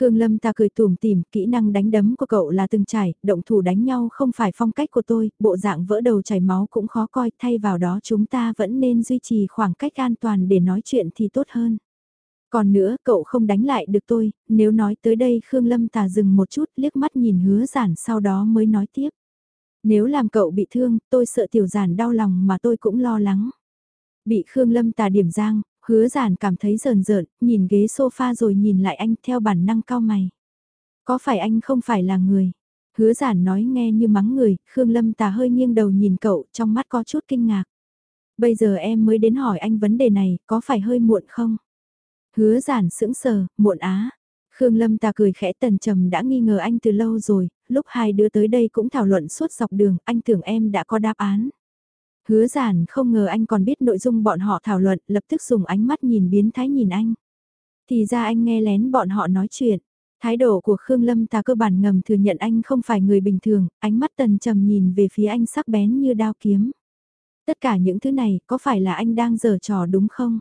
Khương Lâm ta cười tùm tìm, kỹ năng đánh đấm của cậu là từng trải, động thủ đánh nhau không phải phong cách của tôi, bộ dạng vỡ đầu chảy máu cũng khó coi, thay vào đó chúng ta vẫn nên duy trì khoảng cách an toàn để nói chuyện thì tốt hơn. Còn nữa, cậu không đánh lại được tôi, nếu nói tới đây Khương Lâm Tà dừng một chút liếc mắt nhìn hứa giản sau đó mới nói tiếp. Nếu làm cậu bị thương, tôi sợ tiểu giản đau lòng mà tôi cũng lo lắng. Bị Khương Lâm Tà điểm giang, hứa giản cảm thấy rờn rợn, nhìn ghế sofa rồi nhìn lại anh theo bản năng cao mày. Có phải anh không phải là người? Hứa giản nói nghe như mắng người, Khương Lâm Tà hơi nghiêng đầu nhìn cậu, trong mắt có chút kinh ngạc. Bây giờ em mới đến hỏi anh vấn đề này, có phải hơi muộn không? Hứa giản sững sờ, muộn á. Khương Lâm ta cười khẽ tần trầm đã nghi ngờ anh từ lâu rồi, lúc hai đứa tới đây cũng thảo luận suốt dọc đường, anh tưởng em đã có đáp án. Hứa giản không ngờ anh còn biết nội dung bọn họ thảo luận, lập tức dùng ánh mắt nhìn biến thái nhìn anh. Thì ra anh nghe lén bọn họ nói chuyện. Thái độ của Khương Lâm ta cơ bản ngầm thừa nhận anh không phải người bình thường, ánh mắt tần trầm nhìn về phía anh sắc bén như đao kiếm. Tất cả những thứ này có phải là anh đang giở trò đúng không?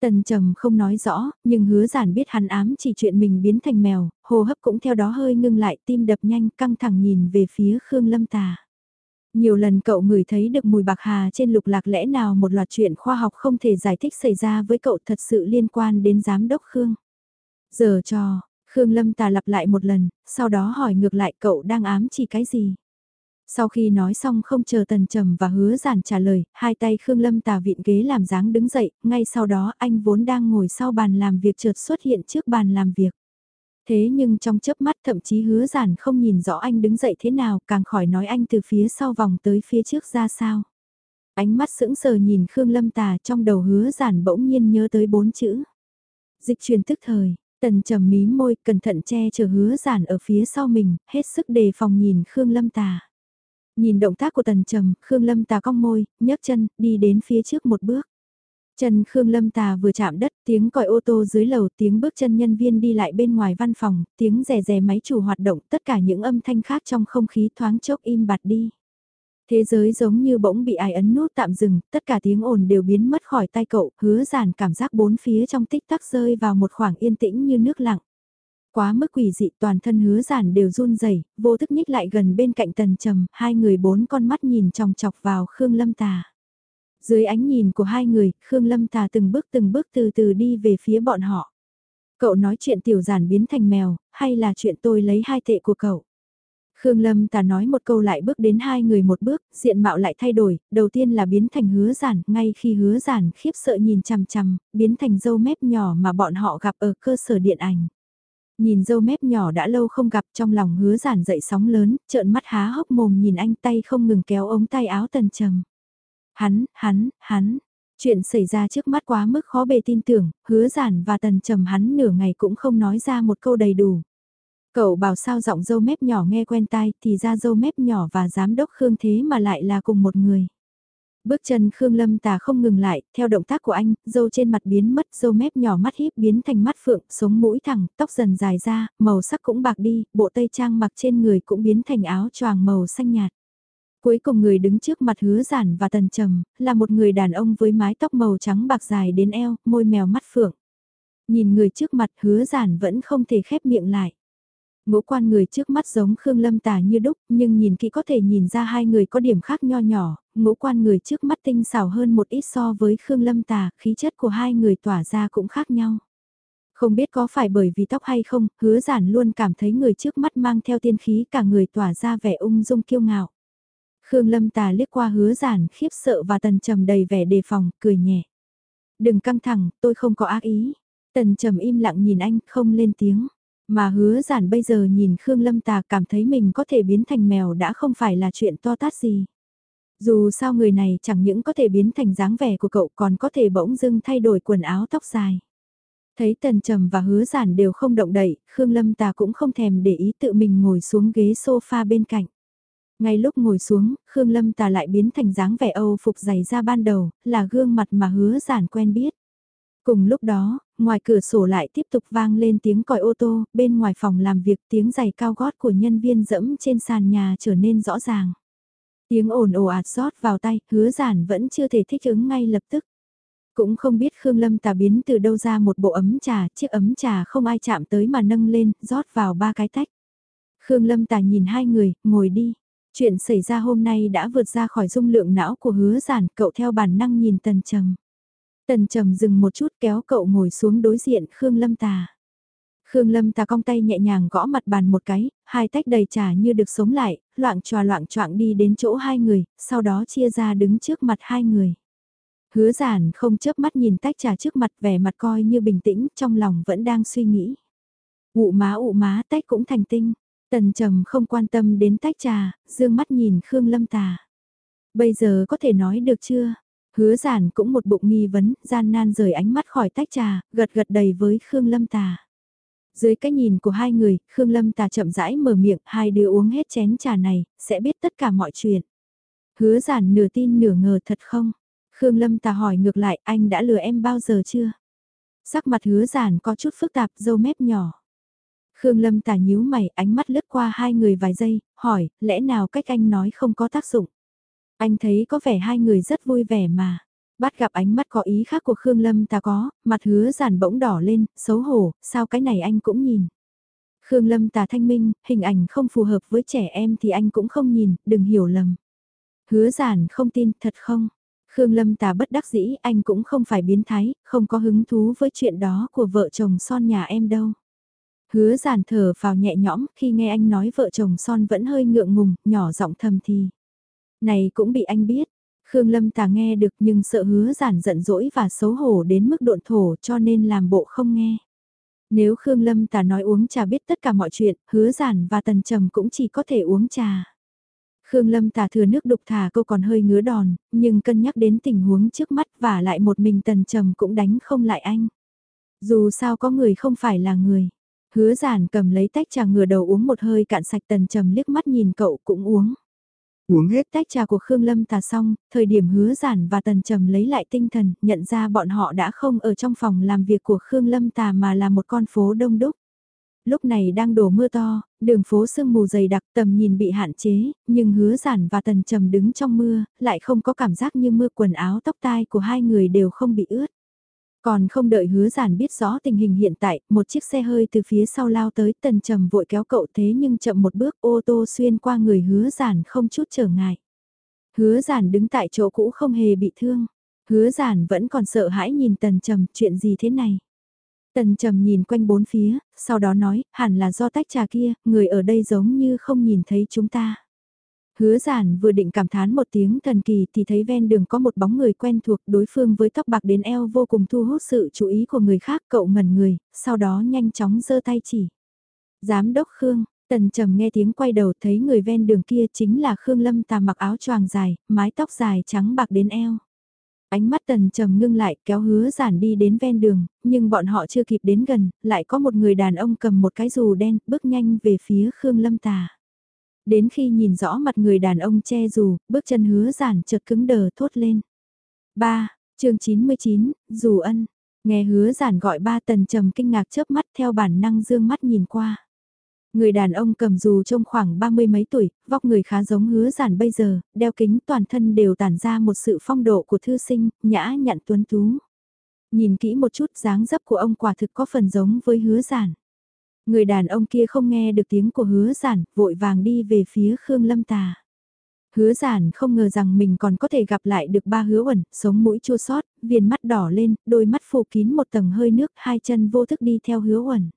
Tần trầm không nói rõ, nhưng hứa giản biết hắn ám chỉ chuyện mình biến thành mèo, hô hấp cũng theo đó hơi ngưng lại tim đập nhanh căng thẳng nhìn về phía Khương Lâm Tà. Nhiều lần cậu ngửi thấy được mùi bạc hà trên lục lạc lẽ nào một loạt chuyện khoa học không thể giải thích xảy ra với cậu thật sự liên quan đến giám đốc Khương. Giờ cho, Khương Lâm Tà lặp lại một lần, sau đó hỏi ngược lại cậu đang ám chỉ cái gì. Sau khi nói xong không chờ tần trầm và hứa giản trả lời, hai tay Khương Lâm tà viện ghế làm dáng đứng dậy, ngay sau đó anh vốn đang ngồi sau bàn làm việc chợt xuất hiện trước bàn làm việc. Thế nhưng trong chớp mắt thậm chí hứa giản không nhìn rõ anh đứng dậy thế nào, càng khỏi nói anh từ phía sau vòng tới phía trước ra sao. Ánh mắt sững sờ nhìn Khương Lâm tà trong đầu hứa giản bỗng nhiên nhớ tới bốn chữ. Dịch truyền tức thời, tần trầm mí môi cẩn thận che chở hứa giản ở phía sau mình, hết sức đề phòng nhìn Khương Lâm tà. Nhìn động tác của tần trầm, Khương Lâm tà cong môi, nhấc chân, đi đến phía trước một bước. Chân Khương Lâm Tà vừa chạm đất, tiếng còi ô tô dưới lầu, tiếng bước chân nhân viên đi lại bên ngoài văn phòng, tiếng rè rè máy chủ hoạt động, tất cả những âm thanh khác trong không khí thoáng chốc im bặt đi. Thế giới giống như bỗng bị ai ấn nút tạm dừng, tất cả tiếng ồn đều biến mất khỏi tay cậu, hứa giản cảm giác bốn phía trong tích tắc rơi vào một khoảng yên tĩnh như nước lặng. Quá mức quỷ dị toàn thân hứa giản đều run rẩy vô thức nhích lại gần bên cạnh tần trầm, hai người bốn con mắt nhìn chòng chọc vào Khương Lâm Tà. Dưới ánh nhìn của hai người, Khương Lâm Tà từng bước từng bước từ từ đi về phía bọn họ. Cậu nói chuyện tiểu giản biến thành mèo, hay là chuyện tôi lấy hai tệ của cậu? Khương Lâm Tà nói một câu lại bước đến hai người một bước, diện mạo lại thay đổi, đầu tiên là biến thành hứa giản, ngay khi hứa giản khiếp sợ nhìn chằm chằm, biến thành dâu mép nhỏ mà bọn họ gặp ở cơ sở điện ảnh. Nhìn dâu mép nhỏ đã lâu không gặp trong lòng hứa giản dậy sóng lớn, trợn mắt há hốc mồm nhìn anh tay không ngừng kéo ống tay áo tần trầm. Hắn, hắn, hắn, chuyện xảy ra trước mắt quá mức khó bề tin tưởng, hứa giản và tần trầm hắn nửa ngày cũng không nói ra một câu đầy đủ. Cậu bảo sao giọng dâu mép nhỏ nghe quen tai thì ra dâu mép nhỏ và giám đốc Khương thế mà lại là cùng một người. Bước chân Khương Lâm Tà không ngừng lại, theo động tác của anh, dâu trên mặt biến mất, dâu mép nhỏ mắt híp biến thành mắt phượng, sống mũi thẳng, tóc dần dài ra, màu sắc cũng bạc đi, bộ tây trang mặc trên người cũng biến thành áo choàng màu xanh nhạt. Cuối cùng người đứng trước mặt hứa giản và tần trầm, là một người đàn ông với mái tóc màu trắng bạc dài đến eo, môi mèo mắt phượng. Nhìn người trước mặt hứa giản vẫn không thể khép miệng lại. Ngũ quan người trước mắt giống Khương Lâm Tà như đúc, nhưng nhìn kỹ có thể nhìn ra hai người có điểm khác nho nhỏ, ngũ quan người trước mắt tinh xảo hơn một ít so với Khương Lâm Tà, khí chất của hai người tỏa ra cũng khác nhau. Không biết có phải bởi vì tóc hay không, hứa giản luôn cảm thấy người trước mắt mang theo tiên khí cả người tỏa ra vẻ ung dung kiêu ngạo. Khương Lâm Tà liếc qua hứa giản khiếp sợ và tần trầm đầy vẻ đề phòng, cười nhẹ. Đừng căng thẳng, tôi không có ác ý. Tần trầm im lặng nhìn anh, không lên tiếng. Mà hứa giản bây giờ nhìn Khương Lâm Tà cảm thấy mình có thể biến thành mèo đã không phải là chuyện to tát gì. Dù sao người này chẳng những có thể biến thành dáng vẻ của cậu còn có thể bỗng dưng thay đổi quần áo tóc dài. Thấy Tần Trầm và Hứa Giản đều không động đậy, Khương Lâm Tà cũng không thèm để ý tự mình ngồi xuống ghế sofa bên cạnh. Ngay lúc ngồi xuống, Khương Lâm Tà lại biến thành dáng vẻ Âu phục dày ra ban đầu, là gương mặt mà Hứa Giản quen biết. Cùng lúc đó, ngoài cửa sổ lại tiếp tục vang lên tiếng còi ô tô, bên ngoài phòng làm việc tiếng giày cao gót của nhân viên dẫm trên sàn nhà trở nên rõ ràng. Tiếng ồn ồ ạt rót vào tay, hứa giản vẫn chưa thể thích ứng ngay lập tức. Cũng không biết Khương Lâm tà biến từ đâu ra một bộ ấm trà, chiếc ấm trà không ai chạm tới mà nâng lên, rót vào ba cái tách. Khương Lâm tà nhìn hai người, ngồi đi. Chuyện xảy ra hôm nay đã vượt ra khỏi dung lượng não của hứa giản, cậu theo bản năng nhìn tần trầm. Tần trầm dừng một chút kéo cậu ngồi xuống đối diện Khương Lâm tà. Khương Lâm tà cong tay nhẹ nhàng gõ mặt bàn một cái, hai tách đầy trà như được sống lại, loạn tròa loạn choạng đi đến chỗ hai người, sau đó chia ra đứng trước mặt hai người. Hứa giản không chớp mắt nhìn tách trà trước mặt vẻ mặt coi như bình tĩnh, trong lòng vẫn đang suy nghĩ. Ụ má ụ má tách cũng thành tinh, tần trầm không quan tâm đến tách trà, dương mắt nhìn Khương Lâm tà. Bây giờ có thể nói được chưa? Hứa giản cũng một bụng nghi vấn, gian nan rời ánh mắt khỏi tách trà, gật gật đầy với Khương Lâm tà. Dưới cái nhìn của hai người, Khương Lâm Tà chậm rãi mở miệng, hai đứa uống hết chén trà này, sẽ biết tất cả mọi chuyện. Hứa giản nửa tin nửa ngờ thật không? Khương Lâm Tà hỏi ngược lại, anh đã lừa em bao giờ chưa? Sắc mặt hứa giản có chút phức tạp, dâu mép nhỏ. Khương Lâm Tà nhíu mày, ánh mắt lướt qua hai người vài giây, hỏi, lẽ nào cách anh nói không có tác dụng? Anh thấy có vẻ hai người rất vui vẻ mà. Bắt gặp ánh mắt có ý khác của Khương Lâm ta có, mặt hứa giản bỗng đỏ lên, xấu hổ, sao cái này anh cũng nhìn. Khương Lâm tà thanh minh, hình ảnh không phù hợp với trẻ em thì anh cũng không nhìn, đừng hiểu lầm. Hứa giản không tin, thật không? Khương Lâm tà bất đắc dĩ, anh cũng không phải biến thái, không có hứng thú với chuyện đó của vợ chồng son nhà em đâu. Hứa giản thở vào nhẹ nhõm khi nghe anh nói vợ chồng son vẫn hơi ngượng ngùng, nhỏ giọng thầm thì. Này cũng bị anh biết, Khương Lâm Tà nghe được nhưng sợ hứa giản giận dỗi và xấu hổ đến mức độn thổ cho nên làm bộ không nghe. Nếu Khương Lâm Tà nói uống trà biết tất cả mọi chuyện, hứa giản và tần trầm cũng chỉ có thể uống trà. Khương Lâm Tà thừa nước đục thả câu còn hơi ngứa đòn, nhưng cân nhắc đến tình huống trước mắt và lại một mình tần trầm cũng đánh không lại anh. Dù sao có người không phải là người. Hứa giản cầm lấy tách trà ngửa đầu uống một hơi cạn sạch tần trầm liếc mắt nhìn cậu cũng uống. Uống hết tách trà của Khương Lâm tà xong, thời điểm hứa giản và tần trầm lấy lại tinh thần, nhận ra bọn họ đã không ở trong phòng làm việc của Khương Lâm tà mà là một con phố đông đúc. Lúc này đang đổ mưa to, đường phố sương mù dày đặc tầm nhìn bị hạn chế, nhưng hứa giản và tần trầm đứng trong mưa, lại không có cảm giác như mưa quần áo tóc tai của hai người đều không bị ướt. Còn không đợi hứa giản biết rõ tình hình hiện tại, một chiếc xe hơi từ phía sau lao tới tần trầm vội kéo cậu thế nhưng chậm một bước ô tô xuyên qua người hứa giản không chút trở ngại. Hứa giản đứng tại chỗ cũ không hề bị thương. Hứa giản vẫn còn sợ hãi nhìn tần trầm chuyện gì thế này. Tần trầm nhìn quanh bốn phía, sau đó nói, hẳn là do tách trà kia, người ở đây giống như không nhìn thấy chúng ta. Hứa giản vừa định cảm thán một tiếng thần kỳ thì thấy ven đường có một bóng người quen thuộc đối phương với tóc bạc đến eo vô cùng thu hút sự chú ý của người khác cậu ngẩn người, sau đó nhanh chóng giơ tay chỉ. Giám đốc Khương, Tần trầm nghe tiếng quay đầu thấy người ven đường kia chính là Khương Lâm tà mặc áo choàng dài, mái tóc dài trắng bạc đến eo. Ánh mắt tần trầm ngưng lại kéo hứa giản đi đến ven đường, nhưng bọn họ chưa kịp đến gần, lại có một người đàn ông cầm một cái dù đen bước nhanh về phía Khương Lâm tà. Đến khi nhìn rõ mặt người đàn ông che dù, bước chân hứa giản chợt cứng đờ thốt lên. 3. chương 99, dù ân. Nghe hứa giản gọi ba tần trầm kinh ngạc chớp mắt theo bản năng dương mắt nhìn qua. Người đàn ông cầm dù trông khoảng ba mươi mấy tuổi, vóc người khá giống hứa giản bây giờ, đeo kính toàn thân đều tản ra một sự phong độ của thư sinh, nhã nhặn tuấn tú. Nhìn kỹ một chút dáng dấp của ông quả thực có phần giống với hứa giản. Người đàn ông kia không nghe được tiếng của hứa giản, vội vàng đi về phía Khương Lâm Tà. Hứa giản không ngờ rằng mình còn có thể gặp lại được ba hứa ẩn, sống mũi chua sót, viền mắt đỏ lên, đôi mắt phủ kín một tầng hơi nước, hai chân vô thức đi theo hứa ẩn.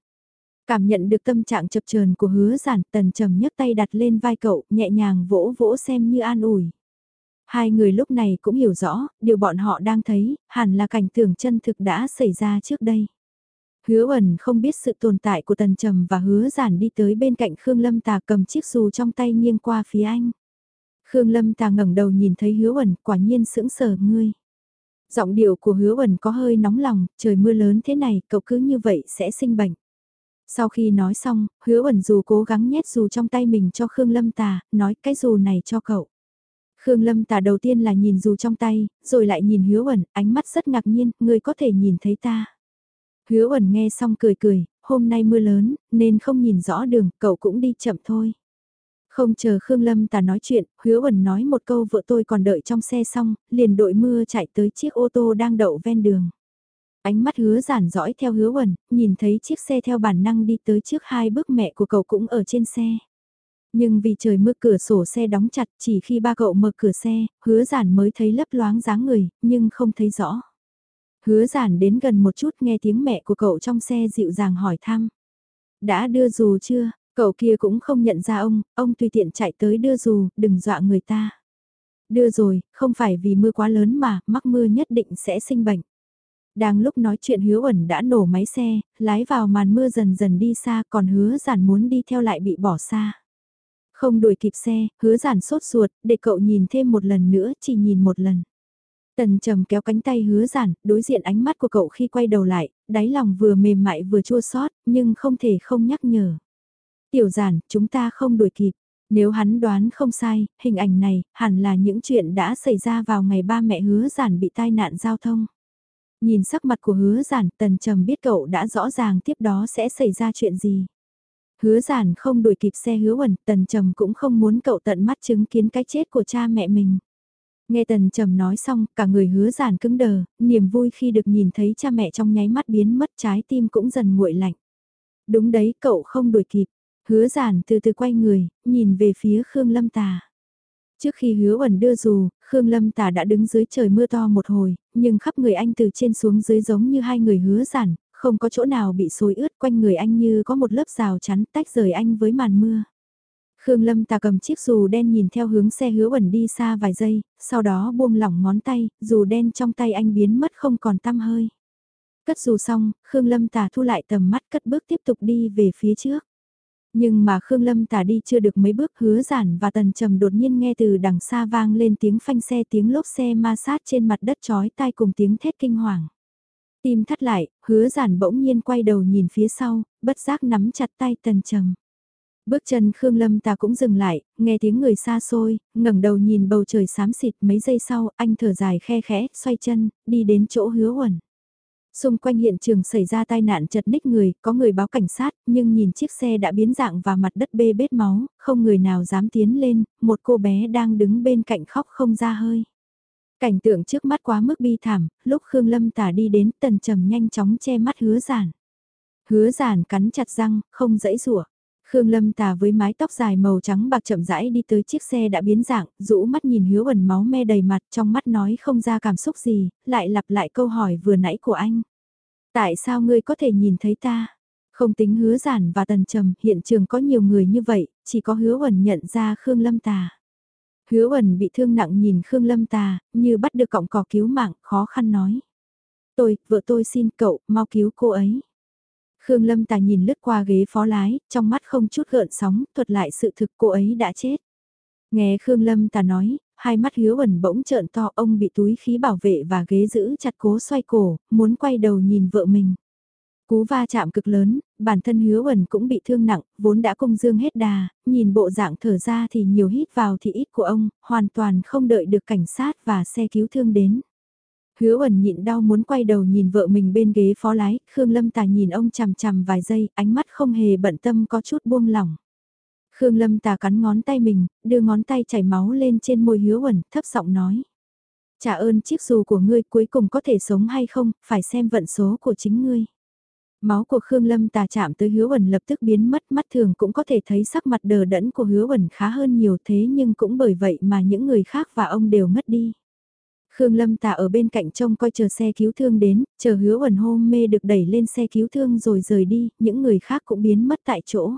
Cảm nhận được tâm trạng chập chờn của hứa giản, tần trầm nhấc tay đặt lên vai cậu, nhẹ nhàng vỗ vỗ xem như an ủi. Hai người lúc này cũng hiểu rõ, điều bọn họ đang thấy, hẳn là cảnh tưởng chân thực đã xảy ra trước đây. Hứa ẩn không biết sự tồn tại của tần trầm và hứa giản đi tới bên cạnh Khương Lâm Tà cầm chiếc dù trong tay nghiêng qua phía anh. Khương Lâm tà ngẩng đầu nhìn thấy hứa ẩn quả nhiên sững sờ ngươi. Giọng điệu của hứa ẩn có hơi nóng lòng, trời mưa lớn thế này, cậu cứ như vậy sẽ sinh bệnh. Sau khi nói xong, hứa ẩn dù cố gắng nhét dù trong tay mình cho Khương Lâm tà, nói cái dù này cho cậu. Khương Lâm tà đầu tiên là nhìn dù trong tay, rồi lại nhìn hứa ẩn, ánh mắt rất ngạc nhiên, người có thể nhìn thấy ta. Hứa ẩn nghe xong cười cười, hôm nay mưa lớn, nên không nhìn rõ đường, cậu cũng đi chậm thôi. Không chờ Khương Lâm ta nói chuyện, hứa ẩn nói một câu vợ tôi còn đợi trong xe xong, liền đội mưa chạy tới chiếc ô tô đang đậu ven đường. Ánh mắt hứa giản dõi theo hứa ẩn, nhìn thấy chiếc xe theo bản năng đi tới trước hai bước mẹ của cậu cũng ở trên xe. Nhưng vì trời mưa cửa sổ xe đóng chặt chỉ khi ba cậu mở cửa xe, hứa giản mới thấy lấp loáng dáng người, nhưng không thấy rõ. Hứa giản đến gần một chút nghe tiếng mẹ của cậu trong xe dịu dàng hỏi thăm. Đã đưa dù chưa, cậu kia cũng không nhận ra ông, ông tùy tiện chạy tới đưa dù, đừng dọa người ta. Đưa rồi, không phải vì mưa quá lớn mà, mắc mưa nhất định sẽ sinh bệnh. Đang lúc nói chuyện hứa ẩn đã nổ máy xe, lái vào màn mưa dần dần đi xa còn hứa giản muốn đi theo lại bị bỏ xa. Không đuổi kịp xe, hứa giản sốt ruột, để cậu nhìn thêm một lần nữa, chỉ nhìn một lần. Tần trầm kéo cánh tay hứa giản, đối diện ánh mắt của cậu khi quay đầu lại, đáy lòng vừa mềm mại vừa chua xót nhưng không thể không nhắc nhở. Tiểu giản, chúng ta không đuổi kịp. Nếu hắn đoán không sai, hình ảnh này, hẳn là những chuyện đã xảy ra vào ngày ba mẹ hứa giản bị tai nạn giao thông. Nhìn sắc mặt của hứa giản, tần trầm biết cậu đã rõ ràng tiếp đó sẽ xảy ra chuyện gì. Hứa giản không đuổi kịp xe hứa quẩn, tần trầm cũng không muốn cậu tận mắt chứng kiến cái chết của cha mẹ mình. Nghe tần trầm nói xong, cả người hứa giản cứng đờ, niềm vui khi được nhìn thấy cha mẹ trong nháy mắt biến mất trái tim cũng dần nguội lạnh. Đúng đấy, cậu không đuổi kịp. Hứa giản từ từ quay người, nhìn về phía Khương Lâm Tà. Trước khi hứa ẩn đưa dù, Khương Lâm Tà đã đứng dưới trời mưa to một hồi, nhưng khắp người anh từ trên xuống dưới giống như hai người hứa giản, không có chỗ nào bị xối ướt quanh người anh như có một lớp rào chắn tách rời anh với màn mưa. Khương Lâm Tà cầm chiếc dù đen nhìn theo hướng xe hứa ẩn đi xa vài giây, sau đó buông lỏng ngón tay, dù đen trong tay anh biến mất không còn tăm hơi. Cất dù xong, Khương Lâm Tà thu lại tầm mắt cất bước tiếp tục đi về phía trước. Nhưng mà Khương Lâm tả đi chưa được mấy bước hứa giản và tần trầm đột nhiên nghe từ đằng xa vang lên tiếng phanh xe tiếng lốp xe ma sát trên mặt đất chói tai cùng tiếng thét kinh hoàng. Tim thắt lại, hứa giản bỗng nhiên quay đầu nhìn phía sau, bất giác nắm chặt tay tần trầm. Bước chân Khương Lâm ta cũng dừng lại, nghe tiếng người xa xôi, ngẩng đầu nhìn bầu trời xám xịt mấy giây sau, anh thở dài khe khẽ, xoay chân, đi đến chỗ hứa uẩn. Xung quanh hiện trường xảy ra tai nạn chật ních người, có người báo cảnh sát, nhưng nhìn chiếc xe đã biến dạng và mặt đất bê bết máu, không người nào dám tiến lên, một cô bé đang đứng bên cạnh khóc không ra hơi. Cảnh tượng trước mắt quá mức bi thảm, lúc Khương Lâm tả đi đến tần trầm nhanh chóng che mắt hứa giản. Hứa giản cắn chặt răng, không dãy rủa Khương Lâm tà với mái tóc dài màu trắng bạc chậm rãi đi tới chiếc xe đã biến dạng, rũ mắt nhìn hứa ẩn máu me đầy mặt trong mắt nói không ra cảm xúc gì, lại lặp lại câu hỏi vừa nãy của anh. Tại sao ngươi có thể nhìn thấy ta? Không tính hứa giản và tần trầm, hiện trường có nhiều người như vậy, chỉ có hứa ẩn nhận ra Khương Lâm tà. Hứa ẩn bị thương nặng nhìn Khương Lâm tà, như bắt được cọng cỏ cứu mạng, khó khăn nói. Tôi, vợ tôi xin cậu, mau cứu cô ấy. Khương Lâm Tà nhìn lướt qua ghế phó lái, trong mắt không chút gợn sóng, thuật lại sự thực cô ấy đã chết. Nghe Khương Lâm Tà nói, hai mắt hứa ẩn bỗng trợn to ông bị túi khí bảo vệ và ghế giữ chặt cố xoay cổ, muốn quay đầu nhìn vợ mình. Cú va chạm cực lớn, bản thân hứa ẩn cũng bị thương nặng, vốn đã công dương hết đà, nhìn bộ dạng thở ra thì nhiều hít vào thì ít của ông, hoàn toàn không đợi được cảnh sát và xe cứu thương đến. Hứa ẩn nhịn đau muốn quay đầu nhìn vợ mình bên ghế phó lái, Khương Lâm Tà nhìn ông chằm chằm vài giây, ánh mắt không hề bận tâm có chút buông lỏng. Khương Lâm Tà cắn ngón tay mình, đưa ngón tay chảy máu lên trên môi hứa ẩn, thấp giọng nói. Trả ơn chiếc dù của ngươi cuối cùng có thể sống hay không, phải xem vận số của chính ngươi. Máu của Khương Lâm tà chạm tới hứa ẩn lập tức biến mất mắt thường cũng có thể thấy sắc mặt đờ đẫn của hứa ẩn khá hơn nhiều thế nhưng cũng bởi vậy mà những người khác và ông đều mất đi. Khương Lâm Tà ở bên cạnh trông coi chờ xe cứu thương đến, chờ hứa ẩn hôn mê được đẩy lên xe cứu thương rồi rời đi, những người khác cũng biến mất tại chỗ.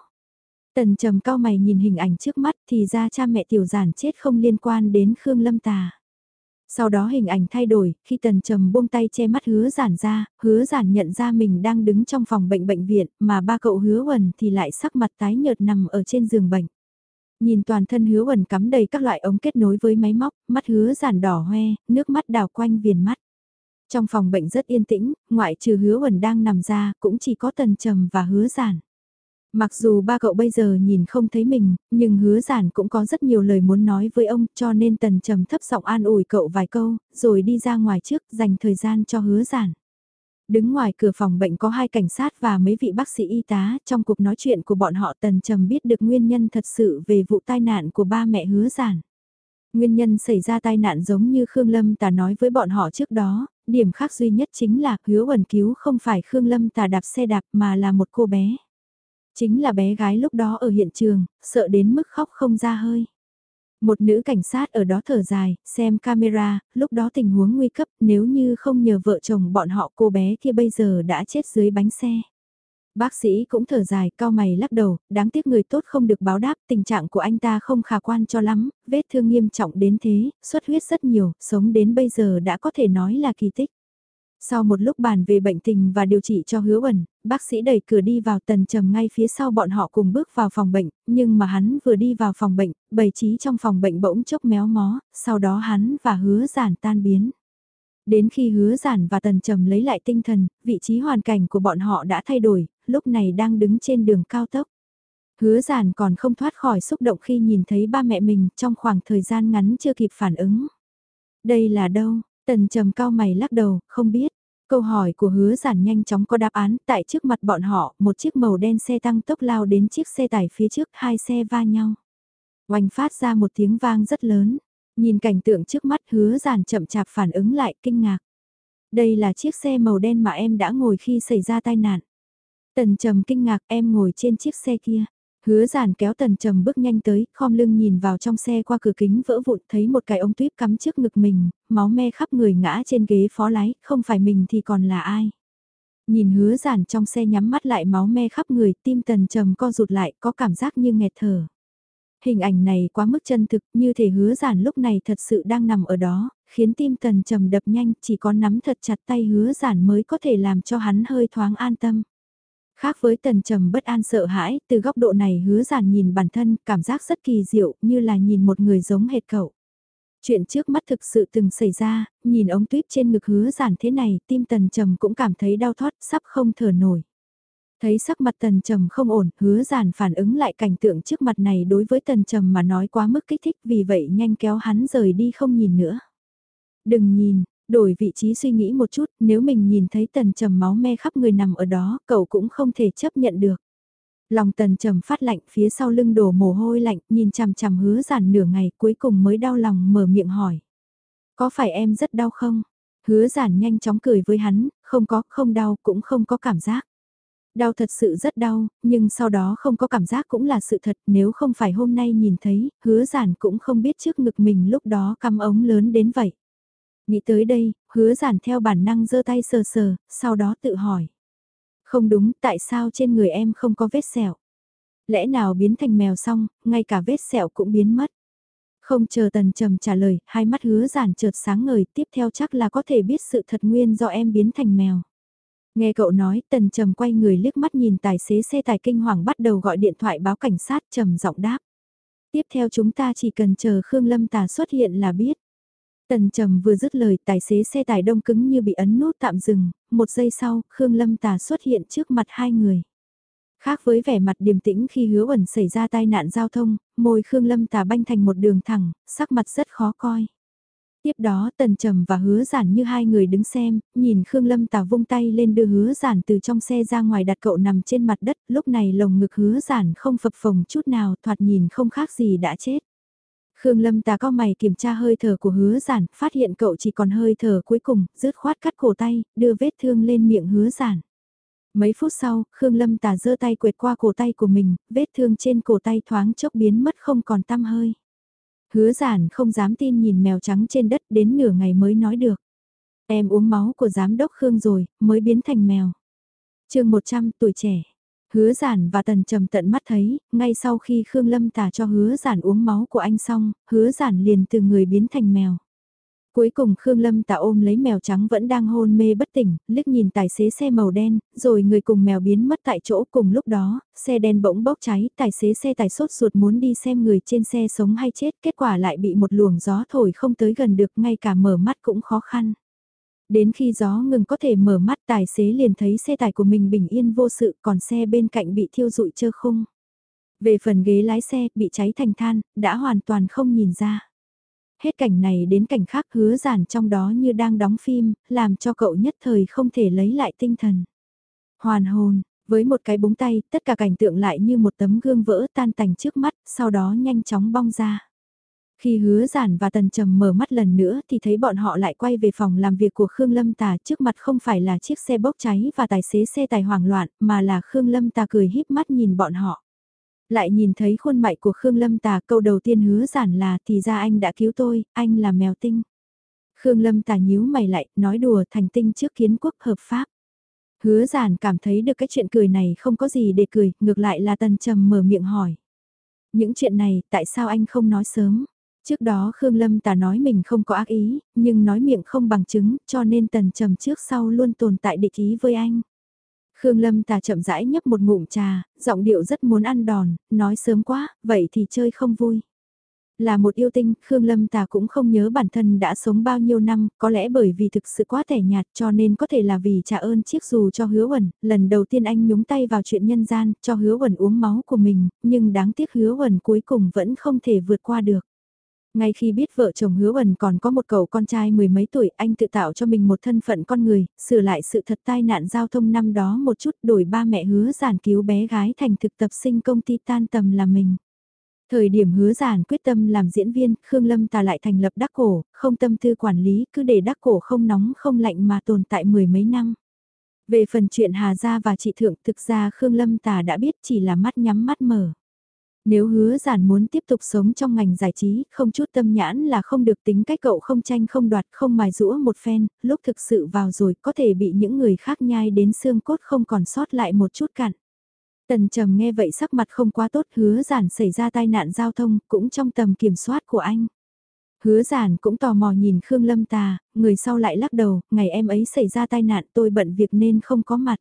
Tần trầm cao mày nhìn hình ảnh trước mắt thì ra cha mẹ tiểu giản chết không liên quan đến Khương Lâm Tà. Sau đó hình ảnh thay đổi, khi tần trầm buông tay che mắt hứa giản ra, hứa giản nhận ra mình đang đứng trong phòng bệnh bệnh viện, mà ba cậu hứa quần thì lại sắc mặt tái nhợt nằm ở trên giường bệnh. Nhìn toàn thân hứa ẩn cắm đầy các loại ống kết nối với máy móc, mắt hứa giản đỏ hoe, nước mắt đào quanh viền mắt. Trong phòng bệnh rất yên tĩnh, ngoại trừ hứa ẩn đang nằm ra, cũng chỉ có tần trầm và hứa giản. Mặc dù ba cậu bây giờ nhìn không thấy mình, nhưng hứa giản cũng có rất nhiều lời muốn nói với ông cho nên tần trầm thấp giọng an ủi cậu vài câu, rồi đi ra ngoài trước dành thời gian cho hứa giản. Đứng ngoài cửa phòng bệnh có hai cảnh sát và mấy vị bác sĩ y tá, trong cuộc nói chuyện của bọn họ tần trầm biết được nguyên nhân thật sự về vụ tai nạn của ba mẹ hứa giản. Nguyên nhân xảy ra tai nạn giống như Khương Lâm Tà nói với bọn họ trước đó, điểm khác duy nhất chính là hứa ẩn cứu không phải Khương Lâm Tà đạp xe đạp mà là một cô bé. Chính là bé gái lúc đó ở hiện trường, sợ đến mức khóc không ra hơi. Một nữ cảnh sát ở đó thở dài, xem camera, lúc đó tình huống nguy cấp nếu như không nhờ vợ chồng bọn họ cô bé kia bây giờ đã chết dưới bánh xe. Bác sĩ cũng thở dài, cao mày lắc đầu, đáng tiếc người tốt không được báo đáp, tình trạng của anh ta không khả quan cho lắm, vết thương nghiêm trọng đến thế, xuất huyết rất nhiều, sống đến bây giờ đã có thể nói là kỳ tích. Sau một lúc bàn về bệnh tình và điều trị cho hứa ẩn, bác sĩ đẩy cửa đi vào tần trầm ngay phía sau bọn họ cùng bước vào phòng bệnh, nhưng mà hắn vừa đi vào phòng bệnh, bày trí trong phòng bệnh bỗng chốc méo mó, sau đó hắn và hứa giản tan biến. Đến khi hứa giản và tần trầm lấy lại tinh thần, vị trí hoàn cảnh của bọn họ đã thay đổi, lúc này đang đứng trên đường cao tốc. Hứa giản còn không thoát khỏi xúc động khi nhìn thấy ba mẹ mình trong khoảng thời gian ngắn chưa kịp phản ứng. Đây là đâu? Tần trầm cao mày lắc đầu, không biết. Câu hỏi của hứa giản nhanh chóng có đáp án, tại trước mặt bọn họ, một chiếc màu đen xe tăng tốc lao đến chiếc xe tải phía trước, hai xe va nhau. Oanh phát ra một tiếng vang rất lớn, nhìn cảnh tượng trước mắt hứa giản chậm chạp phản ứng lại kinh ngạc. Đây là chiếc xe màu đen mà em đã ngồi khi xảy ra tai nạn. Tần trầm kinh ngạc em ngồi trên chiếc xe kia. Hứa giản kéo tần trầm bước nhanh tới, khom lưng nhìn vào trong xe qua cửa kính vỡ vụn thấy một cái ống tuyếp cắm trước ngực mình, máu me khắp người ngã trên ghế phó lái, không phải mình thì còn là ai. Nhìn hứa giản trong xe nhắm mắt lại máu me khắp người, tim tần trầm co rụt lại, có cảm giác như nghẹt thở. Hình ảnh này quá mức chân thực, như thể hứa giản lúc này thật sự đang nằm ở đó, khiến tim tần trầm đập nhanh, chỉ có nắm thật chặt tay hứa giản mới có thể làm cho hắn hơi thoáng an tâm. Khác với tần trầm bất an sợ hãi, từ góc độ này hứa giản nhìn bản thân, cảm giác rất kỳ diệu, như là nhìn một người giống hệt cậu. Chuyện trước mắt thực sự từng xảy ra, nhìn ống tuyếp trên ngực hứa giản thế này, tim tần trầm cũng cảm thấy đau thoát, sắp không thở nổi. Thấy sắc mặt tần trầm không ổn, hứa giản phản ứng lại cảnh tượng trước mặt này đối với tần trầm mà nói quá mức kích thích vì vậy nhanh kéo hắn rời đi không nhìn nữa. Đừng nhìn, Đổi vị trí suy nghĩ một chút, nếu mình nhìn thấy tần trầm máu me khắp người nằm ở đó, cậu cũng không thể chấp nhận được. Lòng tần trầm phát lạnh phía sau lưng đổ mồ hôi lạnh, nhìn chằm chằm hứa giản nửa ngày cuối cùng mới đau lòng mở miệng hỏi. Có phải em rất đau không? Hứa giản nhanh chóng cười với hắn, không có, không đau, cũng không có cảm giác. Đau thật sự rất đau, nhưng sau đó không có cảm giác cũng là sự thật, nếu không phải hôm nay nhìn thấy, hứa giản cũng không biết trước ngực mình lúc đó cắm ống lớn đến vậy. Nghĩ tới đây, hứa giản theo bản năng giơ tay sờ sờ, sau đó tự hỏi. Không đúng, tại sao trên người em không có vết sẹo? Lẽ nào biến thành mèo xong, ngay cả vết sẹo cũng biến mất? Không chờ tần trầm trả lời, hai mắt hứa giản chợt sáng ngời, tiếp theo chắc là có thể biết sự thật nguyên do em biến thành mèo. Nghe cậu nói, tần trầm quay người liếc mắt nhìn tài xế xe tài kinh hoàng bắt đầu gọi điện thoại báo cảnh sát trầm giọng đáp. Tiếp theo chúng ta chỉ cần chờ Khương Lâm Tà xuất hiện là biết. Tần Trầm vừa dứt lời tài xế xe tải đông cứng như bị ấn nút tạm dừng, một giây sau, Khương Lâm Tà xuất hiện trước mặt hai người. Khác với vẻ mặt điềm tĩnh khi hứa ẩn xảy ra tai nạn giao thông, môi Khương Lâm Tà banh thành một đường thẳng, sắc mặt rất khó coi. Tiếp đó Tần Trầm và Hứa Giản như hai người đứng xem, nhìn Khương Lâm Tà vung tay lên đưa Hứa Giản từ trong xe ra ngoài đặt cậu nằm trên mặt đất, lúc này lồng ngực Hứa Giản không phập phồng chút nào, thoạt nhìn không khác gì đã chết. Khương Lâm tà có mày kiểm tra hơi thở của hứa giản, phát hiện cậu chỉ còn hơi thở cuối cùng, rứt khoát cắt cổ tay, đưa vết thương lên miệng hứa giản. Mấy phút sau, Khương Lâm tà giơ tay quệt qua cổ tay của mình, vết thương trên cổ tay thoáng chốc biến mất không còn tăm hơi. Hứa giản không dám tin nhìn mèo trắng trên đất đến nửa ngày mới nói được. Em uống máu của giám đốc Khương rồi, mới biến thành mèo. chương 100 tuổi trẻ. Hứa giản và tần trầm tận mắt thấy, ngay sau khi Khương Lâm tả cho hứa giản uống máu của anh xong, hứa giản liền từ người biến thành mèo. Cuối cùng Khương Lâm tả ôm lấy mèo trắng vẫn đang hôn mê bất tỉnh, liếc nhìn tài xế xe màu đen, rồi người cùng mèo biến mất tại chỗ cùng lúc đó, xe đen bỗng bốc cháy, tài xế xe tài sốt ruột muốn đi xem người trên xe sống hay chết, kết quả lại bị một luồng gió thổi không tới gần được, ngay cả mở mắt cũng khó khăn. Đến khi gió ngừng có thể mở mắt tài xế liền thấy xe tải của mình bình yên vô sự, còn xe bên cạnh bị thiêu rụi trơ khung. Về phần ghế lái xe bị cháy thành than, đã hoàn toàn không nhìn ra hết cảnh này đến cảnh khác hứa giản trong đó như đang đóng phim, làm cho cậu nhất thời không thể lấy lại tinh thần. Hoàn hồn, với một cái búng tay, tất cả cảnh tượng lại như một tấm gương vỡ tan tành trước mắt, sau đó nhanh chóng bong ra. Khi hứa giản và tần trầm mở mắt lần nữa thì thấy bọn họ lại quay về phòng làm việc của Khương Lâm Tà trước mặt không phải là chiếc xe bốc cháy và tài xế xe tài hoảng loạn mà là Khương Lâm Tà cười híp mắt nhìn bọn họ lại nhìn thấy khuôn mặt của Khương Lâm Tà câu đầu tiên hứa giản là thì ra anh đã cứu tôi, anh là mèo tinh. Khương Lâm Tà nhíu mày lại, nói đùa thành tinh trước kiến quốc hợp pháp. Hứa giản cảm thấy được cái chuyện cười này không có gì để cười, ngược lại là tần trầm mở miệng hỏi. Những chuyện này, tại sao anh không nói sớm? Trước đó Khương Lâm Tà nói mình không có ác ý, nhưng nói miệng không bằng chứng, cho nên tần trầm trước sau luôn tồn tại địch ý với anh. Khương Lâm tà chậm rãi nhấp một ngụm trà, giọng điệu rất muốn ăn đòn, nói sớm quá, vậy thì chơi không vui. Là một yêu tinh, Khương Lâm tà cũng không nhớ bản thân đã sống bao nhiêu năm, có lẽ bởi vì thực sự quá tẻ nhạt cho nên có thể là vì trả ơn chiếc dù cho hứa huẩn lần đầu tiên anh nhúng tay vào chuyện nhân gian, cho hứa huẩn uống máu của mình, nhưng đáng tiếc hứa huẩn cuối cùng vẫn không thể vượt qua được. Ngay khi biết vợ chồng hứa ẩn còn có một cậu con trai mười mấy tuổi, anh tự tạo cho mình một thân phận con người, sửa lại sự thật tai nạn giao thông năm đó một chút đổi ba mẹ hứa giản cứu bé gái thành thực tập sinh công ty tan tầm là mình. Thời điểm hứa giản quyết tâm làm diễn viên, Khương Lâm tà lại thành lập đắc cổ, không tâm tư quản lý, cứ để đắc cổ không nóng không lạnh mà tồn tại mười mấy năm. Về phần chuyện Hà Gia và chị Thượng thực ra Khương Lâm tà đã biết chỉ là mắt nhắm mắt mở. Nếu hứa giản muốn tiếp tục sống trong ngành giải trí, không chút tâm nhãn là không được tính cách cậu không tranh không đoạt không mài rũa một phen, lúc thực sự vào rồi có thể bị những người khác nhai đến xương cốt không còn sót lại một chút cặn. Tần trầm nghe vậy sắc mặt không quá tốt hứa giản xảy ra tai nạn giao thông cũng trong tầm kiểm soát của anh. Hứa giản cũng tò mò nhìn Khương Lâm Tà, người sau lại lắc đầu, ngày em ấy xảy ra tai nạn tôi bận việc nên không có mặt.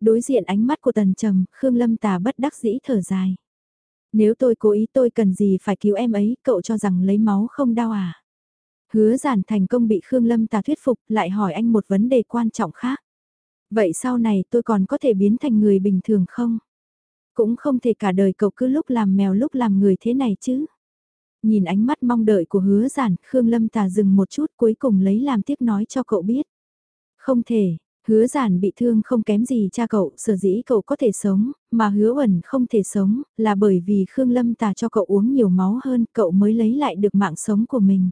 Đối diện ánh mắt của tần trầm, Khương Lâm Tà bất đắc dĩ thở dài. Nếu tôi cố ý tôi cần gì phải cứu em ấy, cậu cho rằng lấy máu không đau à? Hứa giản thành công bị Khương Lâm tà thuyết phục, lại hỏi anh một vấn đề quan trọng khác. Vậy sau này tôi còn có thể biến thành người bình thường không? Cũng không thể cả đời cậu cứ lúc làm mèo lúc làm người thế này chứ. Nhìn ánh mắt mong đợi của hứa giản, Khương Lâm tà dừng một chút cuối cùng lấy làm tiếc nói cho cậu biết. Không thể, Hứa giản bị thương không kém gì cha cậu, sở dĩ cậu có thể sống, mà hứa ẩn không thể sống, là bởi vì Khương Lâm tà cho cậu uống nhiều máu hơn, cậu mới lấy lại được mạng sống của mình.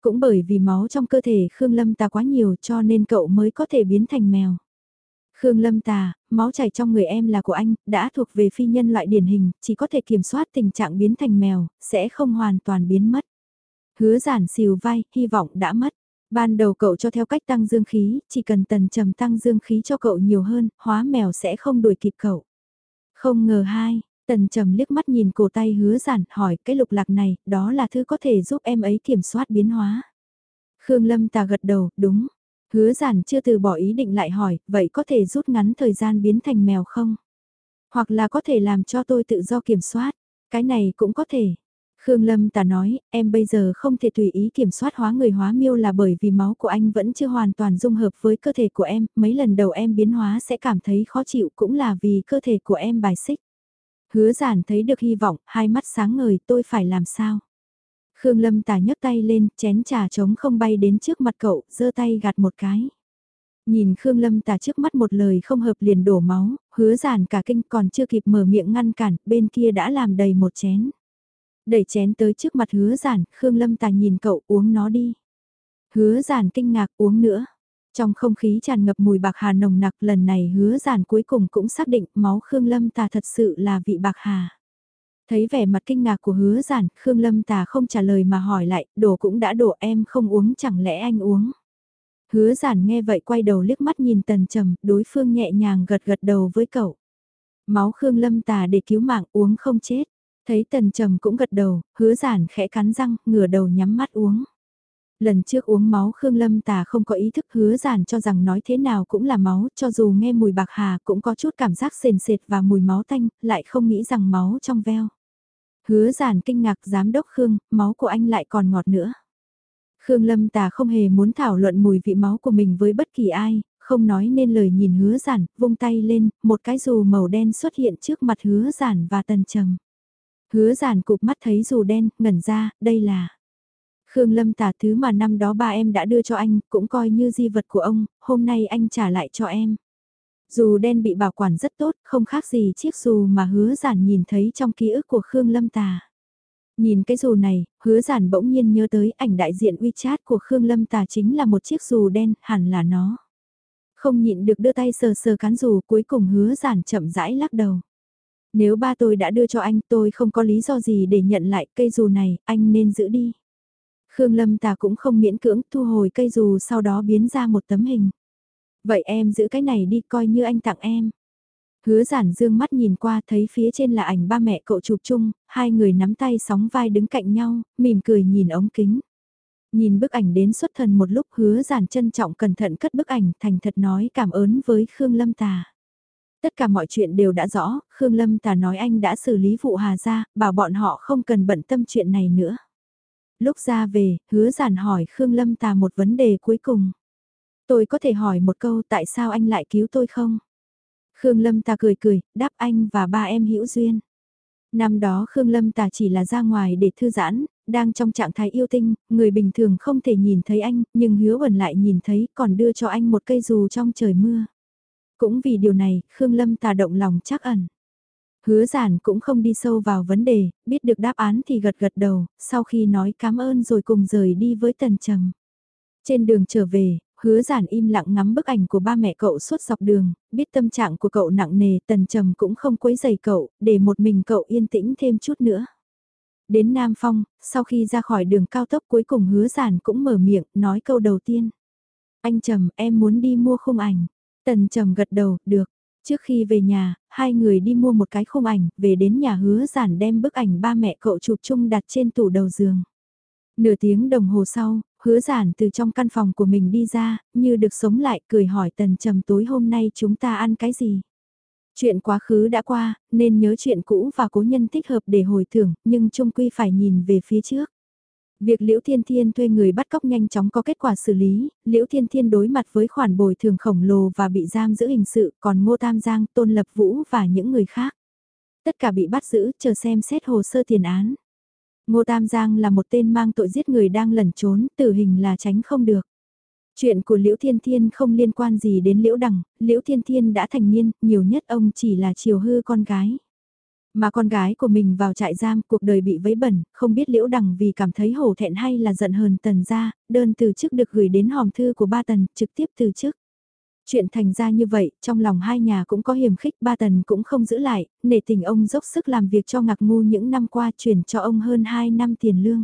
Cũng bởi vì máu trong cơ thể Khương Lâm tà quá nhiều cho nên cậu mới có thể biến thành mèo. Khương Lâm tà, máu chảy trong người em là của anh, đã thuộc về phi nhân loại điển hình, chỉ có thể kiểm soát tình trạng biến thành mèo, sẽ không hoàn toàn biến mất. Hứa giản xìu vai, hy vọng đã mất. Ban đầu cậu cho theo cách tăng dương khí, chỉ cần tần trầm tăng dương khí cho cậu nhiều hơn, hóa mèo sẽ không đuổi kịp cậu. Không ngờ hai, tần trầm liếc mắt nhìn cổ tay hứa giản hỏi cái lục lạc này, đó là thứ có thể giúp em ấy kiểm soát biến hóa. Khương Lâm tà gật đầu, đúng. Hứa giản chưa từ bỏ ý định lại hỏi, vậy có thể rút ngắn thời gian biến thành mèo không? Hoặc là có thể làm cho tôi tự do kiểm soát, cái này cũng có thể. Khương Lâm ta nói, em bây giờ không thể tùy ý kiểm soát hóa người hóa miêu là bởi vì máu của anh vẫn chưa hoàn toàn dung hợp với cơ thể của em, mấy lần đầu em biến hóa sẽ cảm thấy khó chịu cũng là vì cơ thể của em bài xích. Hứa giản thấy được hy vọng, hai mắt sáng ngời tôi phải làm sao. Khương Lâm Tà nhấc tay lên, chén trà trống không bay đến trước mặt cậu, giơ tay gạt một cái. Nhìn Khương Lâm Tà trước mắt một lời không hợp liền đổ máu, hứa giản cả kinh còn chưa kịp mở miệng ngăn cản, bên kia đã làm đầy một chén. Đẩy chén tới trước mặt hứa giản, Khương Lâm Tà nhìn cậu uống nó đi. Hứa giản kinh ngạc uống nữa. Trong không khí tràn ngập mùi bạc hà nồng nặc lần này hứa giản cuối cùng cũng xác định máu Khương Lâm Tà thật sự là vị bạc hà. Thấy vẻ mặt kinh ngạc của hứa giản, Khương Lâm Tà không trả lời mà hỏi lại, đổ cũng đã đổ em không uống chẳng lẽ anh uống. Hứa giản nghe vậy quay đầu liếc mắt nhìn tần trầm, đối phương nhẹ nhàng gật gật đầu với cậu. Máu Khương Lâm Tà để cứu mạng uống không chết. Thấy tần trầm cũng gật đầu, hứa giản khẽ cắn răng, ngửa đầu nhắm mắt uống. Lần trước uống máu Khương Lâm Tà không có ý thức hứa giản cho rằng nói thế nào cũng là máu, cho dù nghe mùi bạc hà cũng có chút cảm giác sền sệt và mùi máu tanh, lại không nghĩ rằng máu trong veo. Hứa giản kinh ngạc giám đốc Khương, máu của anh lại còn ngọt nữa. Khương Lâm Tà không hề muốn thảo luận mùi vị máu của mình với bất kỳ ai, không nói nên lời nhìn hứa giản, vung tay lên, một cái dù màu đen xuất hiện trước mặt hứa giản và tần trầm. Hứa giản cụp mắt thấy dù đen, ngẩn ra, đây là... Khương Lâm tả thứ mà năm đó ba em đã đưa cho anh, cũng coi như di vật của ông, hôm nay anh trả lại cho em. Dù đen bị bảo quản rất tốt, không khác gì chiếc dù mà hứa giản nhìn thấy trong ký ức của Khương Lâm tà. Nhìn cái dù này, hứa giản bỗng nhiên nhớ tới ảnh đại diện WeChat của Khương Lâm tà chính là một chiếc dù đen, hẳn là nó. Không nhịn được đưa tay sờ sờ cán dù cuối cùng hứa giản chậm rãi lắc đầu. Nếu ba tôi đã đưa cho anh tôi không có lý do gì để nhận lại cây dù này, anh nên giữ đi. Khương Lâm Tà cũng không miễn cưỡng thu hồi cây dù sau đó biến ra một tấm hình. Vậy em giữ cái này đi coi như anh tặng em. Hứa giản dương mắt nhìn qua thấy phía trên là ảnh ba mẹ cậu chụp chung, hai người nắm tay sóng vai đứng cạnh nhau, mỉm cười nhìn ống kính. Nhìn bức ảnh đến xuất thần một lúc hứa giản trân trọng cẩn thận cất bức ảnh thành thật nói cảm ơn với Khương Lâm Tà. Tất cả mọi chuyện đều đã rõ, Khương Lâm Tà nói anh đã xử lý vụ Hà ra, bảo bọn họ không cần bận tâm chuyện này nữa. Lúc ra về, hứa giản hỏi Khương Lâm Tà một vấn đề cuối cùng. Tôi có thể hỏi một câu tại sao anh lại cứu tôi không? Khương Lâm Tà cười cười, đáp anh và ba em hữu duyên. Năm đó Khương Lâm Tà chỉ là ra ngoài để thư giãn, đang trong trạng thái yêu tinh, người bình thường không thể nhìn thấy anh, nhưng hứa ẩn lại nhìn thấy còn đưa cho anh một cây dù trong trời mưa. Cũng vì điều này, Khương Lâm Tà động lòng chắc ẩn. Hứa giản cũng không đi sâu vào vấn đề, biết được đáp án thì gật gật đầu, sau khi nói cảm ơn rồi cùng rời đi với tần trầm. Trên đường trở về, hứa giản im lặng ngắm bức ảnh của ba mẹ cậu suốt dọc đường, biết tâm trạng của cậu nặng nề tần trầm cũng không quấy dày cậu, để một mình cậu yên tĩnh thêm chút nữa. Đến Nam Phong, sau khi ra khỏi đường cao tốc cuối cùng hứa giản cũng mở miệng, nói câu đầu tiên. Anh Trầm, em muốn đi mua khung ảnh. Tần Trầm gật đầu, được. Trước khi về nhà, hai người đi mua một cái khung ảnh, về đến nhà hứa giản đem bức ảnh ba mẹ cậu chụp chung đặt trên tủ đầu giường. Nửa tiếng đồng hồ sau, hứa giản từ trong căn phòng của mình đi ra, như được sống lại cười hỏi tần trầm tối hôm nay chúng ta ăn cái gì. Chuyện quá khứ đã qua, nên nhớ chuyện cũ và cố nhân thích hợp để hồi tưởng, nhưng chung quy phải nhìn về phía trước. Việc Liễu Thiên Thiên thuê người bắt cóc nhanh chóng có kết quả xử lý, Liễu Thiên Thiên đối mặt với khoản bồi thường khổng lồ và bị giam giữ hình sự, còn Ngô Tam Giang, Tôn Lập Vũ và những người khác. Tất cả bị bắt giữ, chờ xem xét hồ sơ tiền án. Ngô Tam Giang là một tên mang tội giết người đang lẩn trốn, tử hình là tránh không được. Chuyện của Liễu Thiên Thiên không liên quan gì đến Liễu Đằng, Liễu Thiên Thiên đã thành niên, nhiều nhất ông chỉ là chiều hư con gái. Mà con gái của mình vào trại giam cuộc đời bị vấy bẩn, không biết liễu đằng vì cảm thấy hổ thẹn hay là giận hờn tần ra, đơn từ chức được gửi đến hòm thư của ba tần, trực tiếp từ chức. Chuyện thành ra như vậy, trong lòng hai nhà cũng có hiểm khích, ba tần cũng không giữ lại, nể tình ông dốc sức làm việc cho ngạc ngu những năm qua chuyển cho ông hơn 2 năm tiền lương.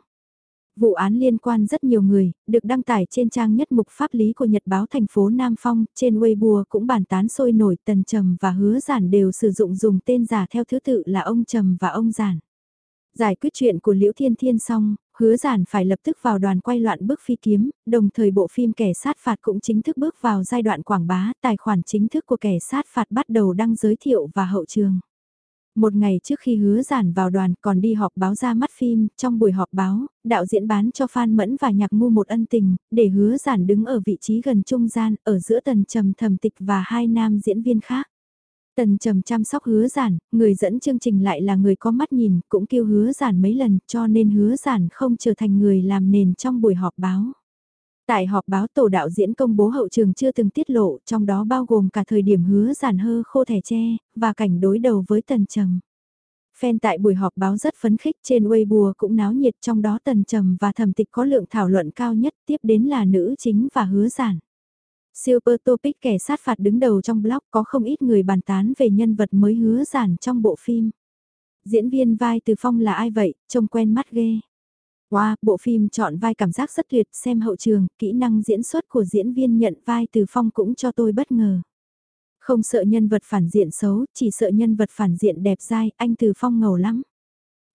Vụ án liên quan rất nhiều người, được đăng tải trên trang nhất mục pháp lý của Nhật báo thành phố Nam Phong, trên Weibo cũng bàn tán sôi nổi Tần Trầm và Hứa Giản đều sử dụng dùng tên giả theo thứ tự là ông Trầm và ông Giản. Giải quyết chuyện của Liễu Thiên Thiên xong, Hứa Giản phải lập tức vào đoàn quay loạn bước phi kiếm, đồng thời bộ phim kẻ sát phạt cũng chính thức bước vào giai đoạn quảng bá, tài khoản chính thức của kẻ sát phạt bắt đầu đăng giới thiệu và hậu trường. Một ngày trước khi hứa giản vào đoàn còn đi họp báo ra mắt phim, trong buổi họp báo, đạo diễn bán cho Phan Mẫn và nhạc ngu một ân tình, để hứa giản đứng ở vị trí gần trung gian, ở giữa tần trầm thầm tịch và hai nam diễn viên khác. Tần trầm chăm sóc hứa giản, người dẫn chương trình lại là người có mắt nhìn, cũng kêu hứa giản mấy lần cho nên hứa giản không trở thành người làm nền trong buổi họp báo. Tại họp báo tổ đạo diễn công bố hậu trường chưa từng tiết lộ, trong đó bao gồm cả thời điểm hứa giản hơ khô thẻ tre, và cảnh đối đầu với Tần Trầm. Fan tại buổi họp báo rất phấn khích trên Weibo cũng náo nhiệt trong đó Tần Trầm và Thẩm Tịch có lượng thảo luận cao nhất tiếp đến là nữ chính và hứa giản. Super Topic kẻ sát phạt đứng đầu trong blog có không ít người bàn tán về nhân vật mới hứa giản trong bộ phim. Diễn viên vai từ phong là ai vậy, trông quen mắt ghê. Wow, bộ phim chọn vai cảm giác rất tuyệt, xem hậu trường, kỹ năng diễn xuất của diễn viên nhận vai từ phong cũng cho tôi bất ngờ. Không sợ nhân vật phản diện xấu, chỉ sợ nhân vật phản diện đẹp dai, anh từ phong ngầu lắm.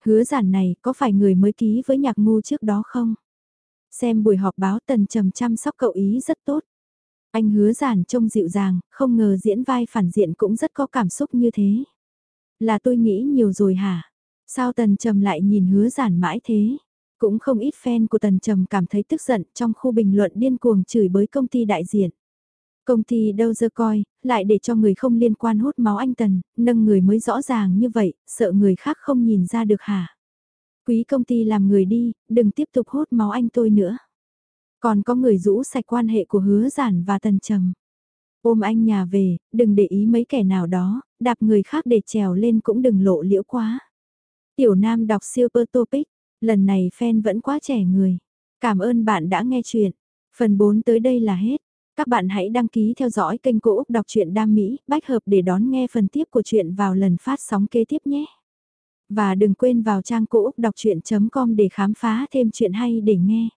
Hứa giản này có phải người mới ký với nhạc ngu trước đó không? Xem buổi họp báo tần trầm chăm sóc cậu ý rất tốt. Anh hứa giản trông dịu dàng, không ngờ diễn vai phản diện cũng rất có cảm xúc như thế. Là tôi nghĩ nhiều rồi hả? Sao tần trầm lại nhìn hứa giản mãi thế? Cũng không ít fan của tần trầm cảm thấy tức giận trong khu bình luận điên cuồng chửi bới công ty đại diện. Công ty đâu dơ coi, lại để cho người không liên quan hút máu anh Tần, nâng người mới rõ ràng như vậy, sợ người khác không nhìn ra được hả? Quý công ty làm người đi, đừng tiếp tục hút máu anh tôi nữa. Còn có người rũ sạch quan hệ của hứa giản và tần trầm. Ôm anh nhà về, đừng để ý mấy kẻ nào đó, đạp người khác để trèo lên cũng đừng lộ liễu quá. Tiểu Nam đọc siêu Topic, lần này fan vẫn quá trẻ người. Cảm ơn bạn đã nghe chuyện. Phần 4 tới đây là hết. Các bạn hãy đăng ký theo dõi kênh Cô Úc Đọc truyện Đam Mỹ, bách hợp để đón nghe phần tiếp của chuyện vào lần phát sóng kế tiếp nhé. Và đừng quên vào trang Cô Úc Đọc Chuyện.com để khám phá thêm chuyện hay để nghe.